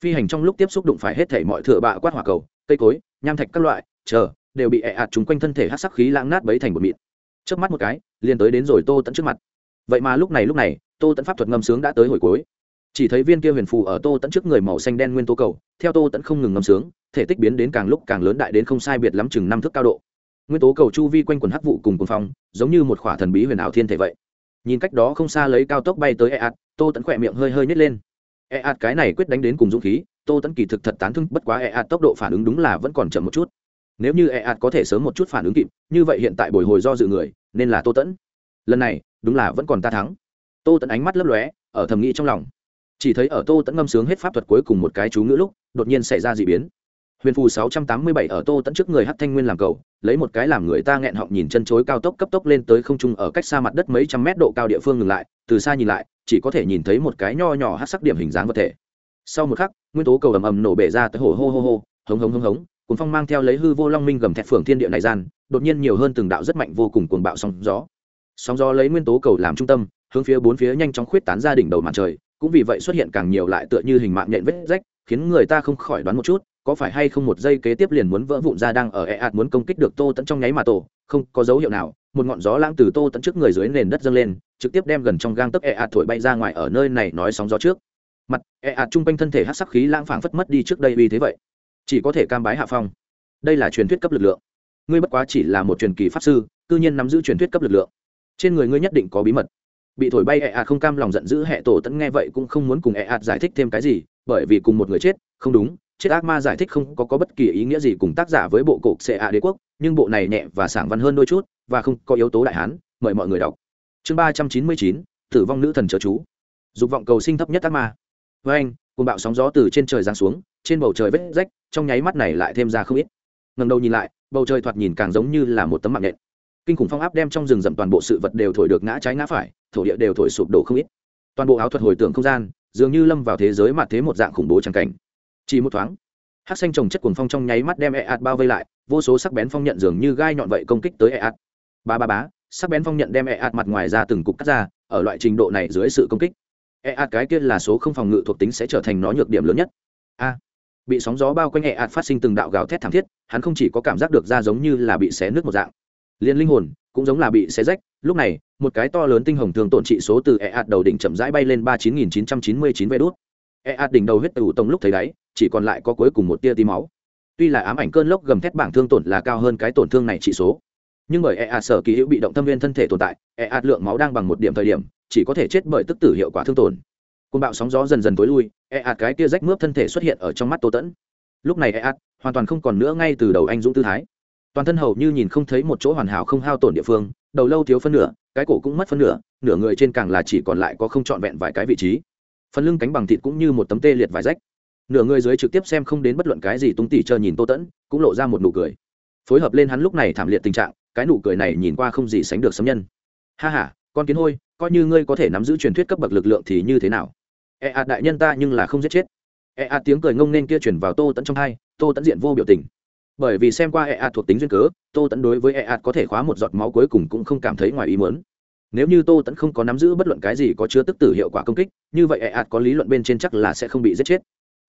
Speaker 1: Phi hành trong lúc tiếp xúc đụng phải hết thể mọi thợ bạ quát hỏa cầu, cây cối, nham thạch các loại, chờ, đều bị e ạt trúng quanh thân thể hát sắc khí lãng nát bấy thành một mịn. Trước mắt một cái, liền tới đến rồi tô tẫn trước mặt. Vậy mà lúc này lúc này, tô tẫn pháp thuật ngâm sướng đã tới hồi cuối. Chỉ thấy viên kia huyền phù ở tô tẫn trước người màu xanh đen nguyên tố cầu, theo tô tẫn không ngừng ngâm sướng, thể tích biến đến càng lúc càng lớn đại đến không sai biệt lắm chừng năm thước cao độ. Nguyên tố cầu chu vi quanh quần hắc vụ cùng quần phong, giống như một khỏa thần bí huyền ảo thiên thể vậy nhìn cách đó không xa lấy cao tốc bay tới e ạt tô tẫn khỏe miệng hơi hơi nhét lên. E ạt cái này quyết đánh đến cùng dũng khí, tô tẫn kỳ thực thật tán thương bất quá e ạt tốc độ phản ứng đúng là vẫn còn chậm một chút. Nếu như e ạt có thể sớm một chút phản ứng kịp, như vậy hiện tại bồi hồi do dự người, nên là tô tẫn lần này, đúng là vẫn còn ta thắng. Tô tẫn ánh mắt lấp lóe, ở thầm nghĩ trong lòng. Chỉ thấy ở tô tẫn ngâm sướng hết pháp thuật cuối cùng một cái chú ngữ lúc, đột nhiên xảy ra d ị biến huyền phù 687 ở tô tận trước người hát thanh nguyên làm cầu, lấy một cái làm người ta nghẹn họng nhìn chân chối cao tốc cấp tốc lên tới không trung ở cách xa mặt đất mấy trăm mét độ cao địa phương ngừng lại, từ xa nhìn lại, chỉ có thể nhìn thấy một cái nho nhỏ hát sắc điểm hình dáng vật thể. Sau một khắc, nguyên tố cầu ầm ầm nổ bể ra tới hồ hô hô hô, hống hống hống hống cuốn phong mang theo lấy hư vô long minh gầm thẹt phường thiên địa này gian, đột nhiên nhiều hơn từng đạo rất mạnh vô cùng cuồng bạo sóng gió. Sóng gió lấy nguyên tố cầu làm trung tâm, hướng phía bốn phía nhanh chóng khuyết tán ra đỉnh đầu mặt trời, cũng vì vậy xuất hiện càng nhiều lại tựa như hình mạng nhện vết rách, khiến người ta không khỏi đoán một chút có phải hay không một giây kế tiếp liền muốn vỡ vụn ra đang ở e ạt muốn công kích được tô tẫn trong nháy mà tổ, không có dấu hiệu nào, một ngọn gió lãng từ tô tẫn trước người dưới nền đất dâng lên, trực tiếp đem gần trong gang tấc e ạt thổi bay ra ngoài ở nơi này nói sóng gió trước. Mặt e ạt chung quanh thân thể hát sắc khí lãng phảng phất mất đi trước đây vì thế vậy. Chỉ có thể cam bái hạ phong. Đây là truyền thuyết cấp lực lượng. Ngươi bất quá chỉ là một truyền kỳ pháp sư, cư nhiên nắm giữ truyền thuyết cấp lực lượng. Trên người ngươi nhất định có bí mật. Bị thổi bay ẹ ạt không cam lòng giận dữ hệ tổ tẫn nghe vậy cũng không muốn cùng ẹ ạt giải thích thêm cái gì, bởi vì cùng một người chết, không đúng chết ác ma giải thích không có, có bất kỳ ý nghĩa gì cùng tác giả với bộ cổ xệ ạ đế quốc nhưng bộ này nhẹ và sảng văn hơn đôi chút và không có yếu tố đại hán mời mọi người đọc. Chương ba trăm chín mươi chín tử vong nữ thần trợ chú. Dục vọng cầu sinh thấp nhất ác ma. Với anh cùng bạo sóng gió từ trên trời giáng xuống trên bầu trời vết rách trong nháy mắt này lại thêm ra không ít. Ngần đầu nhìn lại bầu trời thoạt nhìn càng giống như là một tấm mạng nện kinh khủng phong áp đem trong rừng rậm toàn bộ sự vật đều thổi được ngã trái ngã phải thổ địa đều thổi sụp đổ không ít. Toàn bộ áo thuật hồi tưởng không gian dường như lâm vào thế giới mà thế một dạng khủng bố trắng cảnh chỉ một thoáng hát xanh trồng chất cuồng phong trong nháy mắt đem e ạt bao vây lại, vô số sắc bén phong nhận dường như gai nhọn vậy công kích tới e ạt ba ba bá sắc bén phong nhận đem e ạt mặt ngoài ra từng cục cắt ra, ở loại trình độ này dưới sự công kích e ạt cái kia là số không phòng ngự thuộc tính sẽ trở thành nó nhược điểm lớn nhất. A, bị sóng gió bao quanh e ạt phát sinh từng đạo gào thét thảm thiết, hắn không chỉ có cảm giác được ra giống như là bị xé nước một dạng, liền linh hồn cũng giống là bị xé rách. Lúc này, một cái to lớn tinh hồng thường tổn trị số từ e ạt đầu đỉnh chậm rãi bay lên ba chín nghìn chín trăm chín mươi chín vé đốt e ạt đỉnh đầu huyết tử tông lúc thấy đáy chỉ còn lại có cuối cùng một tia tí máu. Tuy là ám ảnh cơn lốc gầm thét bảng thương tổn là cao hơn cái tổn thương này trị số. Nhưng bởi e sở kỳ hữu bị động tâm viên thân thể tồn tại e lượng máu đang bằng một điểm thời điểm, chỉ có thể chết bởi tức tử hiệu quả thương tổn. Côn bạo sóng gió dần dần tối lui e cái tia rách mướp thân thể xuất hiện ở trong mắt tô tẫn. Lúc này e hoàn toàn không còn nữa ngay từ đầu anh dũng tư thái. Toàn thân hầu như nhìn không thấy một chỗ hoàn hảo không hao tổn địa phương, đầu lâu thiếu phân nửa, cái cổ cũng mất phân nửa nửa người trên càng là chỉ còn lại có không trọn vẹn vài cái vị trí. Phần lưng cánh bằng thịt cũng như một tấm tê liệt vài rách nửa người dưới trực tiếp xem không đến bất luận cái gì tung tỉ chờ nhìn tô tẫn, cũng lộ ra một nụ cười. Phối hợp lên hắn lúc này thảm liệt tình trạng, cái nụ cười này nhìn qua không gì sánh được sấm nhân. Ha h a con kiến hôi, coi như ngươi có thể nắm giữ truyền thuyết cấp bậc lực lượng thì như thế nào? E ạt đại nhân ta nhưng là không giết chết. E ạt tiếng cười ngông nên kia chuyển vào tô tẫn trong hai, tô tẫn diện vô biểu tình. Bởi vì xem qua e ạt thuộc tính duyên cớ, tô tẫn đối với e ạt có thể khóa một giọt máu cuối cùng cũng không cảm thấy ngoài ý muốn. Nếu như tô tẫn không có nắm giữ bất luận cái gì có chứa tức tử hiệu quả công kích, như vậy e ạt có lý luận bên trên chắc là sẽ không bị giết chết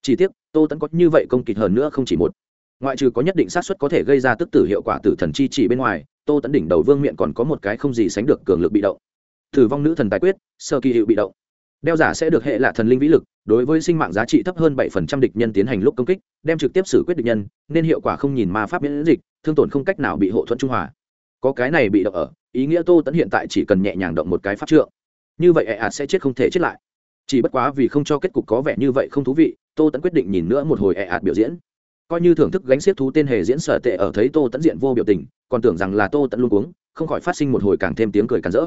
Speaker 1: chỉ tiếc, tô tẫn có như vậy công kịch hơn nữa không chỉ một. Ngoại trừ có nhất định xác suất có thể gây ra tức tử hiệu quả tử thần chi chỉ bên ngoài, tô tẫn đỉnh đầu vương miện còn có một cái không gì sánh được cường lực bị động. Thử vong nữ thần tài quyết, sơ kỳ hiệu bị động. Đeo giả sẽ được hệ là thần linh vĩ lực, đối với sinh mạng giá trị thấp hơn bảy phần trăm địch nhân tiến hành lúc công kích, đem trực tiếp xử quyết địch nhân, nên hiệu quả không nhìn ma pháp miễn dịch, thương tổn không cách nào bị hộ thuận trung hòa. Có cái này bị động ở, ý nghĩa tô tẫn hiện tại chỉ cần nhẹ nhàng động một cái pháp trượng. Như vậy ẹ ạt sẽ chết không thể chết lại. Chỉ bất quá vì không cho kết cục có vẻ như vậy không thú vị tô tẫn quyết định nhìn nữa một hồi ẹ ạt biểu diễn. Coi như thưởng thức gánh xiết thú tên hề diễn sở tệ ở thấy tô tẫn diện vô biểu tình còn tưởng rằng là tô tẫn luôn uống, không khỏi phát sinh một hồi càng thêm tiếng cười càn rỡ.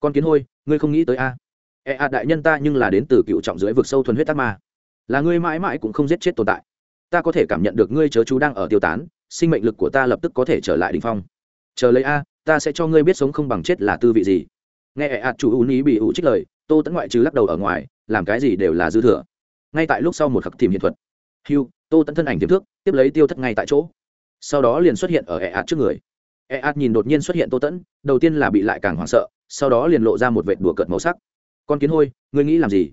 Speaker 1: Con kiến hôi ngươi không nghĩ tới a? Ẹ ạt đại nhân ta nhưng là đến từ cựu trọng dưới vực sâu thuần huyết tắc ma. Là ngươi mãi mãi cũng không giết chết tồn tại. Ta có thể cảm nhận được ngươi chớ chú đang ở tiêu tán sinh mệnh lực của ta lập tức có thể trở lại đ ỉ n h phong. Chờ lấy a ta sẽ cho ngươi biết sống không bằng chết là tư vị gì. Nghe ẹ ạt chủ ưu ní bị ủ trích lời tô tẫn ngoại trừ lắc đầu ở ngoài làm cái gì đều là dư thừa ngay tại lúc sau một khắc tìm hiện thuật. Hiu tô tẫn thân ảnh tiềm thước tiếp lấy tiêu thất ngay tại chỗ. Sau đó liền xuất hiện ở e ạt trước người. E ạt nhìn đột nhiên xuất hiện tô tẫn đầu tiên là bị lại càng hoảng sợ, sau đó liền lộ ra một vệt đùa cợt màu sắc. Con kiến hôi, ngươi nghĩ làm gì?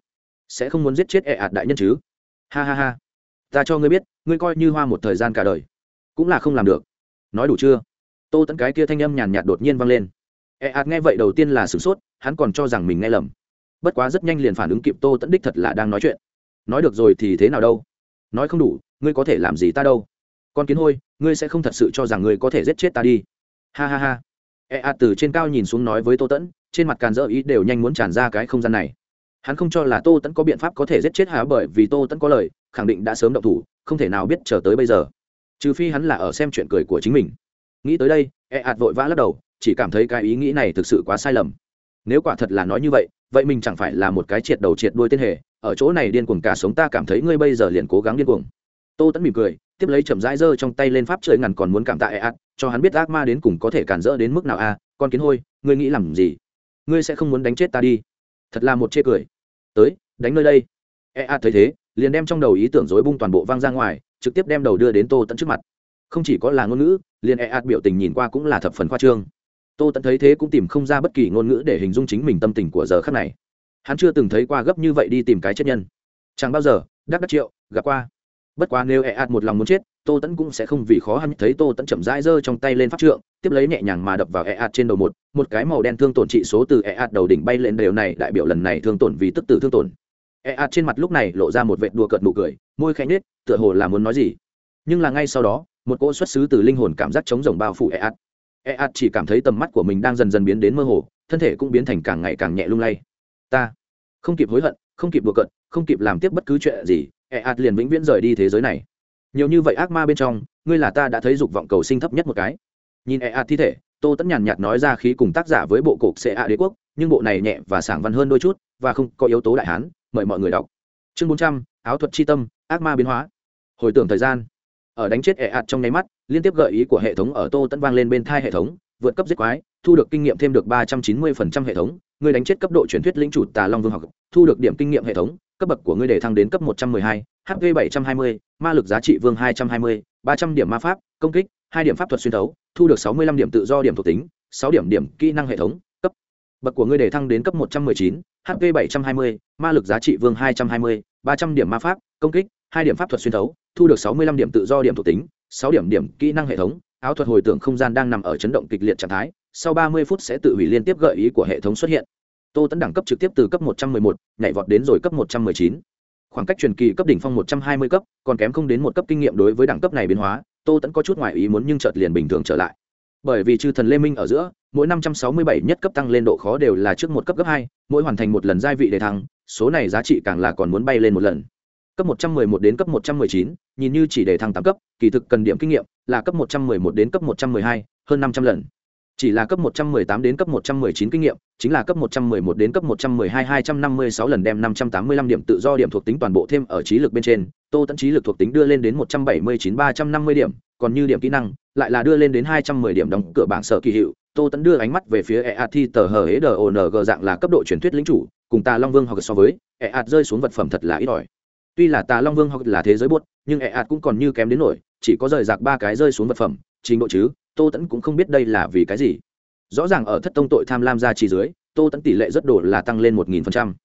Speaker 1: Sẽ không muốn giết chết e ạt đại nhân chứ? Ha ha ha, ta cho ngươi biết, ngươi coi như hoa một thời gian cả đời, cũng là không làm được. Nói đủ chưa? Tô tẫn cái kia thanh âm nhàn nhạt đột nhiên vang lên. E ạt nghe vậy đầu tiên là sửng sốt, hắn còn cho rằng mình nghe lầm. Bất quá rất nhanh liền phản ứng kịp tô tẫn đích thật là đang nói chuyện nói được rồi thì thế nào đâu? Nói không đủ, ngươi có thể làm gì ta đâu? Con kiến hôi, ngươi sẽ không thật sự cho rằng ngươi có thể giết chết ta đi. Ha ha ha. E ạt từ trên cao nhìn xuống nói với tô tẫn, trên mặt càn dỡ ý đều nhanh muốn tràn ra cái không gian này. Hắn không cho là tô tẫn có biện pháp có thể giết chết hà bởi vì tô tẫn có lời, khẳng định đã sớm động thủ, không thể nào biết chờ tới bây giờ. Trừ phi hắn là ở xem chuyện cười của chính mình. Nghĩ tới đây e ạt vội vã lắc đầu, chỉ cảm thấy cái ý nghĩ này thực sự quá sai lầm. Nếu quả thật là nói như vậy vậy mình chẳng phải là một cái triệt đầu triệt đuôi tên hề ở chỗ này điên cuồng cả sống ta cảm thấy ngươi bây giờ liền cố gắng điên cuồng. Tô tẫn mỉm cười, tiếp lấy chậm rãi giơ trong tay lên pháp trời ngàn còn muốn cảm tạ e ạt cho hắn biết ác ma đến cùng có thể cản rỡ đến mức nào a, con kiến hôi, ngươi nghĩ làm gì? Ngươi sẽ không muốn đánh chết ta đi. Thật là một chê cười. Tới, đánh nơi đây. E thấy thế, liền đem trong đầu ý tưởng dối bung toàn bộ vang ra ngoài, trực tiếp đem đầu đưa đến tô tẫn trước mặt. Không chỉ có là ngôn ngữ, liền e biểu tình nhìn qua cũng là thập phần khoa trương. Tô tẫn thấy thế cũng tìm không ra bất kỳ ngôn ngữ để hình dung chính mình tâm tình của giờ khắc này hắn chưa từng thấy qua gấp như vậy đi tìm cái chết nhân. Chẳng bao giờ, đắc đắc triệu, gặp qua. Bất quá nếu e ạt một lòng muốn chết, tô tẫn cũng sẽ không vì khó hắn thấy tô tẫn chậm rãi giơ trong tay lên pháp trượng, tiếp lấy nhẹ nhàng mà đập vào e ạt trên đầu một một cái màu đen thương tổn trị số từ e ạt đầu đỉnh bay lên đều này, đại biểu lần này thương tổn vì tức tử thương tổn. E ạt trên mặt lúc này lộ ra một vệt đùa cợt nụ cười, môi khẽ nhếch, tựa hồ là muốn nói gì. Nhưng là ngay sau đó, một cỗ xuất xứ từ linh hồn cảm giác chống rồng bao phủ e ạt e ạt chỉ cảm thấy tầm mắt của mình đang dần dần biến đến mơ hồ, thân thể cũng biến thành càng ngày càng nhẹ lung lay ta không kịp hối hận, không kịp đùa cận không kịp làm tiếp bất cứ chuyện gì e ạt liền vĩnh viễn rời đi thế giới này. Nhiều như vậy ác ma bên trong, ngươi là ta đã thấy dục vọng cầu sinh thấp nhất một cái. Nhìn e ạt thi thể, tô tẫn nhàn nhạt nói ra khí cùng tác giả với bộ cục xệ a đế quốc, nhưng bộ này nhẹ và sảng văn hơn đôi chút, và không có yếu tố đại hán, mời mọi người đọc. Chương bốn trăm, áo thuật chi tâm, ác ma biến hóa. Hồi tưởng thời gian, ở đánh chết ẹ ạt trong nháy mắt, liên tiếp gợi ý của hệ thống ở tô tẫn vang lên bên thai hệ thống, vượt cấp giết quái, thu được kinh nghiệm thêm được ba trăm chín mươi phần trăm hệ thống ngươi đánh chết cấp độ truyền thuyết lĩnh chủ Tà Long Vương học, thu được điểm kinh nghiệm hệ thống, cấp bậc của ngươi để thăng đến cấp 112, HP 720, ma lực giá trị vương 220, 300 điểm ma pháp, công kích, 2 điểm pháp thuật xuyên thấu, thu được 65 điểm tự do điểm thuộc tính, 6 điểm điểm kỹ năng hệ thống, cấp bậc của ngươi để thăng đến cấp 119, HP 720, ma lực giá trị vương 220, 300 điểm ma pháp, công kích, 2 điểm pháp thuật xuyên thấu, thu được 65 điểm tự do điểm thuộc tính, 6 điểm điểm kỹ năng hệ thống, áo thuật hồi tưởng không gian đang nằm ở chấn động kịch liệt trạng thái, sau ba mươi phút sẽ tự hủy liên tiếp gợi ý của hệ thống xuất hiện. Tô tấn đẳng cấp trực tiếp từ cấp một trăm một nhảy vọt đến rồi cấp một trăm chín. Khoảng cách truyền kỳ cấp đỉnh phong một trăm hai mươi cấp còn kém không đến một cấp kinh nghiệm đối với đẳng cấp này biến hóa tô tấn có chút ngoài ý muốn nhưng chợt liền bình thường trở lại. Bởi vì chư thần lê minh ở giữa mỗi năm trăm sáu mươi bảy nhất cấp tăng lên độ khó đều là trước một cấp gấp hai mỗi hoàn thành một lần gia vị để thăng số này giá trị càng là còn muốn bay lên một lần. Cấp 111 đến cấp 119, nhìn như chỉ để thăng tám cấp kỳ thực cần điểm kinh nghiệm là cấp 111 đến cấp 112, hơn 500 lần chỉ là cấp 118 đến cấp 119 kinh nghiệm, chính là cấp 111 đến cấp 112 256 lần đem 585 điểm tự do điểm thuộc tính toàn bộ thêm ở trí lực bên trên, tô tấn trí lực thuộc tính đưa lên đến 179 350 điểm, còn như điểm kỹ năng, lại là đưa lên đến 210 điểm đóng cửa bảng sở kỳ hiệu. Tô tấn đưa ánh mắt về phía eat tờ hở hế đong dạng là cấp độ truyền thuyết lĩnh chủ, cùng ta long vương hoặc so với eat rơi xuống vật phẩm thật là ít ỏi. Tuy là tà long vương hoặc là thế giới buốt, nhưng EAT cũng còn như kém đến nổi, chỉ có rời rạc ba cái rơi xuống vật phẩm, trình độ chứ tô tẫn cũng không biết đây là vì cái gì. Rõ ràng ở thất tông tội tham lam ra chỉ dưới, tô tẫn tỷ lệ rất đổ là tăng lên một nghìn phần trăm.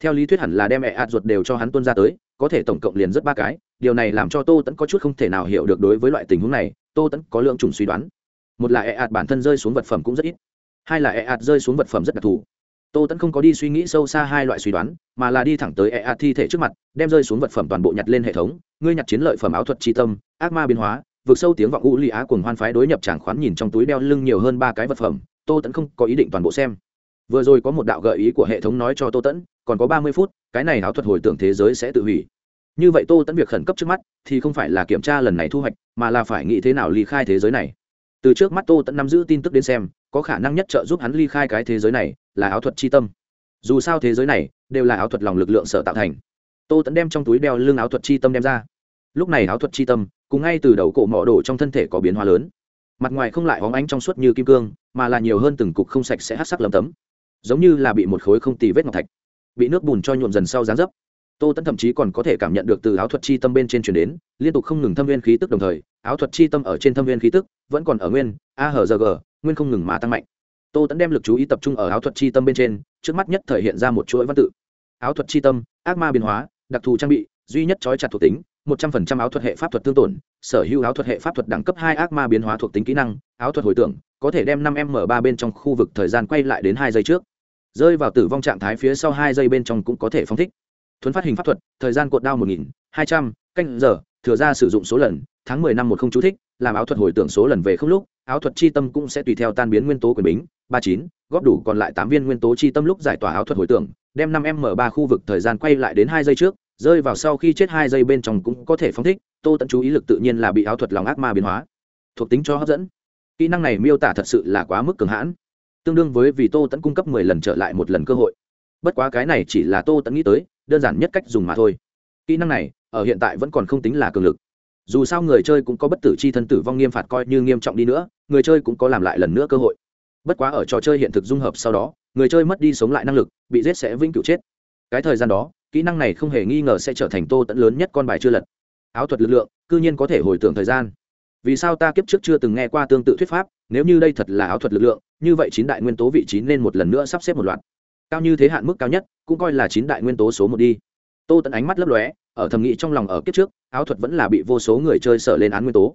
Speaker 1: Theo lý thuyết hẳn là đem ẹ ạt ruột đều cho hắn tuân ra tới, có thể tổng cộng liền rất ba cái, điều này làm cho tô tẫn có chút không thể nào hiểu được đối với loại tình huống này, tô tẫn có lượng trùng suy đoán. Một là ẹ ạt bản thân rơi xuống vật phẩm cũng rất ít, hai là ẹ ạt rơi xuống vật phẩm rất đặc thù. Tô tẫn không có đi suy nghĩ sâu xa hai loại suy đoán, mà là đi thẳng tới ẹ ạt thi thể trước mặt, đem rơi xuống vật phẩm toàn bộ nhặt lên hệ thống, ngươi nhặt chiến lợi phẩm áo thuật tri tâm, ác ma biến hóa vượt sâu tiếng vọng u li á cùng hoan phái đối nhập tràng khoán nhìn trong túi đeo lưng nhiều hơn ba cái vật phẩm, tô tẫn không có ý định toàn bộ xem. Vừa rồi có một đạo gợi ý của hệ thống nói cho tô tẫn còn có ba mươi phút, cái này áo thuật hồi tưởng thế giới sẽ tự hủy. Như vậy tô tẫn việc khẩn cấp trước mắt thì không phải là kiểm tra lần này thu hoạch, mà là phải nghĩ thế nào ly khai thế giới này. Từ trước mắt tô tẫn nắm giữ tin tức đến xem, có khả năng nhất trợ giúp hắn ly khai cái thế giới này là áo thuật c h i tâm. Dù sao thế giới này đều là áo thuật lòng lực lượng sở tạo thành. Tô tẫn đem trong túi đeo lưng áo thuật c h i tâm đem ra lúc này áo thuật c h i tâm, cùng ngay từ đầu cổ mỏ đổ trong thân thể có biến hóa lớn. Mặt ngoài không lại hóng ánh trong suốt như kim cương, mà là nhiều hơn từng cục không sạch sẽ hát sắc lấm tấm. Giống như là bị một khối không tì vết ngọc thạch, bị nước bùn cho nhuộm dần sau dán dấp. Tô tẫn thậm chí còn có thể cảm nhận được từ áo thuật chi tâm bên trên chuyển đến, liên tục không ngừng thâm viên khí tức đồng thời, áo thuật chi tâm ở trên thâm viên khí tức vẫn còn ở nguyên, a hờ giờ g nguyên không ngừng mà tăng mạnh. Tô tẫn đem lực chú ý tập trung ở áo thuật chi tâm bên trên, trước mắt nhất thể hiện ra một chuỗi văn tự. Áo thuật chi tâm, ác ma biến hóa, đặc thù trang bị, duy nhất trói chặt thuộc tính một trăm phần trăm áo thuật hệ pháp thuật tương tổn, sở hữu áo thuật hệ pháp thuật đẳng cấp hai ác ma biến hóa thuộc tính kỹ năng, áo thuật hồi tưởng, có thể đem năm m ba bên trong khu vực thời gian quay lại đến hai giây trước. Rơi vào tử vong trạng thái phía sau hai giây bên trong cũng có thể phóng thích. Thuấn phát hình pháp thuật, thời gian cột đao một nghìn hai trăm, canh giờ, thừa ra sử dụng số lần, tháng mười năm một không chú thích, làm áo thuật hồi tưởng số lần về không lúc, áo thuật chi tâm cũng sẽ tùy theo tan biến nguyên tố quyền bính, ba chín, góp đủ còn lại tám viên nguyên tố chi tâm lúc giải tỏa áo thuật hồi tưởng, đem năm m ba khu vực thời gian quay lại đến hai giây trước rơi vào sau khi chết hai giây bên trong cũng có thể phóng thích, tô tận chú ý lực tự nhiên là bị áo thuật lòng ác ma biến hóa. Thuộc tính cho hấp dẫn. Kỹ năng này miêu tả thật sự là quá mức cường hãn. Tương đương với vì tô tẫn cung cấp mười lần trở lại một lần cơ hội. Bất quá cái này chỉ là tô tẫn nghĩ tới, đơn giản nhất cách dùng mà thôi. Kỹ năng này, ở hiện tại vẫn còn không tính là cường lực. Dù sao người chơi cũng có bất tử c h i thân tử vong nghiêm phạt coi như nghiêm trọng đi nữa, người chơi cũng có làm lại lần nữa cơ hội. Bất quá ở trò chơi hiện thực dung hợp sau đó, người chơi mất đi sống lại năng lực, bị giết sẽ vĩnh cửu chết. Cái thời gian đó kỹ năng này không hề nghi ngờ sẽ trở thành tô tẫn lớn nhất con bài chưa lật. Áo thuật lực lượng, cư nhiên có thể hồi tưởng thời gian. Vì sao ta kiếp trước chưa từng nghe qua tương tự thuyết pháp, nếu như đây thật là áo thuật lực lượng, như vậy chín đại nguyên tố vị trí nên một lần nữa sắp xếp một loạt. Cao như thế hạn mức cao nhất, cũng coi là chín đại nguyên tố số một đi. Tô tẫn ánh mắt lấp lóe, ở thầm nghĩ trong lòng ở kiếp trước, áo thuật vẫn là bị vô số người chơi sợ lên án nguyên tố.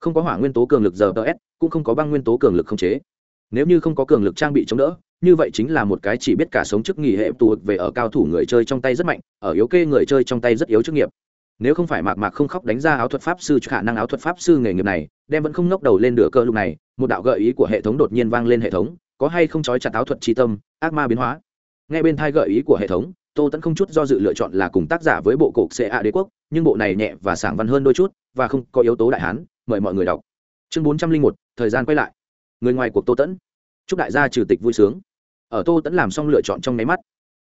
Speaker 1: Không có hỏa nguyên tố cường lực giờ ts cũng không có băng nguyên tố cường lực không chế. Nếu như không có cường lực trang bị chống đỡ như vậy chính là một cái chỉ biết cả sống trước nghỉ hệ tù về ở cao thủ người chơi trong tay rất mạnh, ở yếu kê người chơi trong tay rất yếu chức nghiệp. Nếu không phải mạc mạc không khóc đánh ra áo thuật pháp sư khả năng áo thuật pháp sư nghề nghiệp này, đem vẫn không ngóc đầu lên nửa cơ lúc này, một đạo gợi ý của hệ thống đột nhiên vang lên hệ thống, có hay không trói chặt áo thuật tri tâm, ác ma biến hóa. Ngay bên thai gợi ý của hệ thống, tô tẫn không chút do dự lựa chọn là cùng tác giả với bộ cục ca đế quốc, nhưng bộ này nhẹ và sảng văn hơn đôi chút, và không có yếu tố đại hán, mời mọi người đọc. Chương bốn trăm linh một, thời gian quay lại. Người ngoài cuộc tô tẫn chúc đại gia trừ tịch vui sướng ở tô tẫn làm xong lựa chọn trong nháy mắt.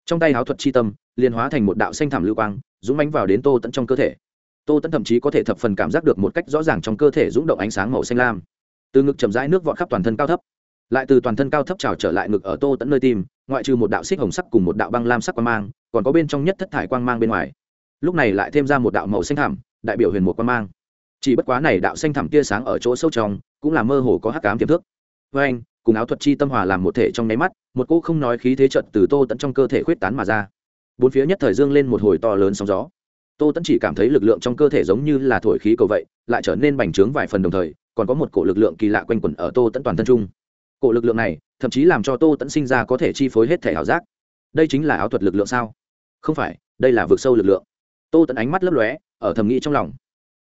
Speaker 1: Trong tay áo thuật chi tâm, liền hóa thành một đạo xanh thảm lưu quang, dũng bánh vào đến tô tẫn trong cơ thể. Tô tẫn thậm chí có thể thập phần cảm giác được một cách rõ ràng trong cơ thể rúng động ánh sáng màu xanh lam. Từ ngực chậm rãi nước vọt khắp toàn thân cao thấp. Lại từ toàn thân cao thấp trào trở lại ngực ở tô tẫn nơi tim, ngoại trừ một đạo xích hồng sắc cùng một đạo băng lam sắc quang mang, còn có bên trong nhất thất thải quang mang bên ngoài. Lúc này lại thêm ra một đạo màu xanh thảm, đại biểu huyền một quang mang. Chỉ bất quá này đạo xanh thảm tia sáng ở chỗ sâu trong, cũng là mơ hồ có hắc cám tiềm thức. Với anh cùng áo thuật chi tâm hòa làm một thể trong nháy mắt, một cỗ không nói khí thế trận từ tô tận trong cơ thể khuyết tán mà ra. Bốn phía nhất thời dương lên một hồi to lớn sóng gió. Tô tẫn chỉ cảm thấy lực lượng trong cơ thể giống như là thổi khí cầu vậy, lại trở nên bành trướng vài phần đồng thời, còn có một cổ lực lượng kỳ lạ quanh quẩn ở tô tẫn toàn thân trung. Cổ lực lượng này, thậm chí làm cho tô tẫn sinh ra có thể chi phối hết thể ảo giác. Đây chính là áo thuật lực lượng sao? Không phải, đây là vượt sâu lực lượng. Tô tẫn ánh mắt lấp lóe, ở thầm nghĩ trong lòng.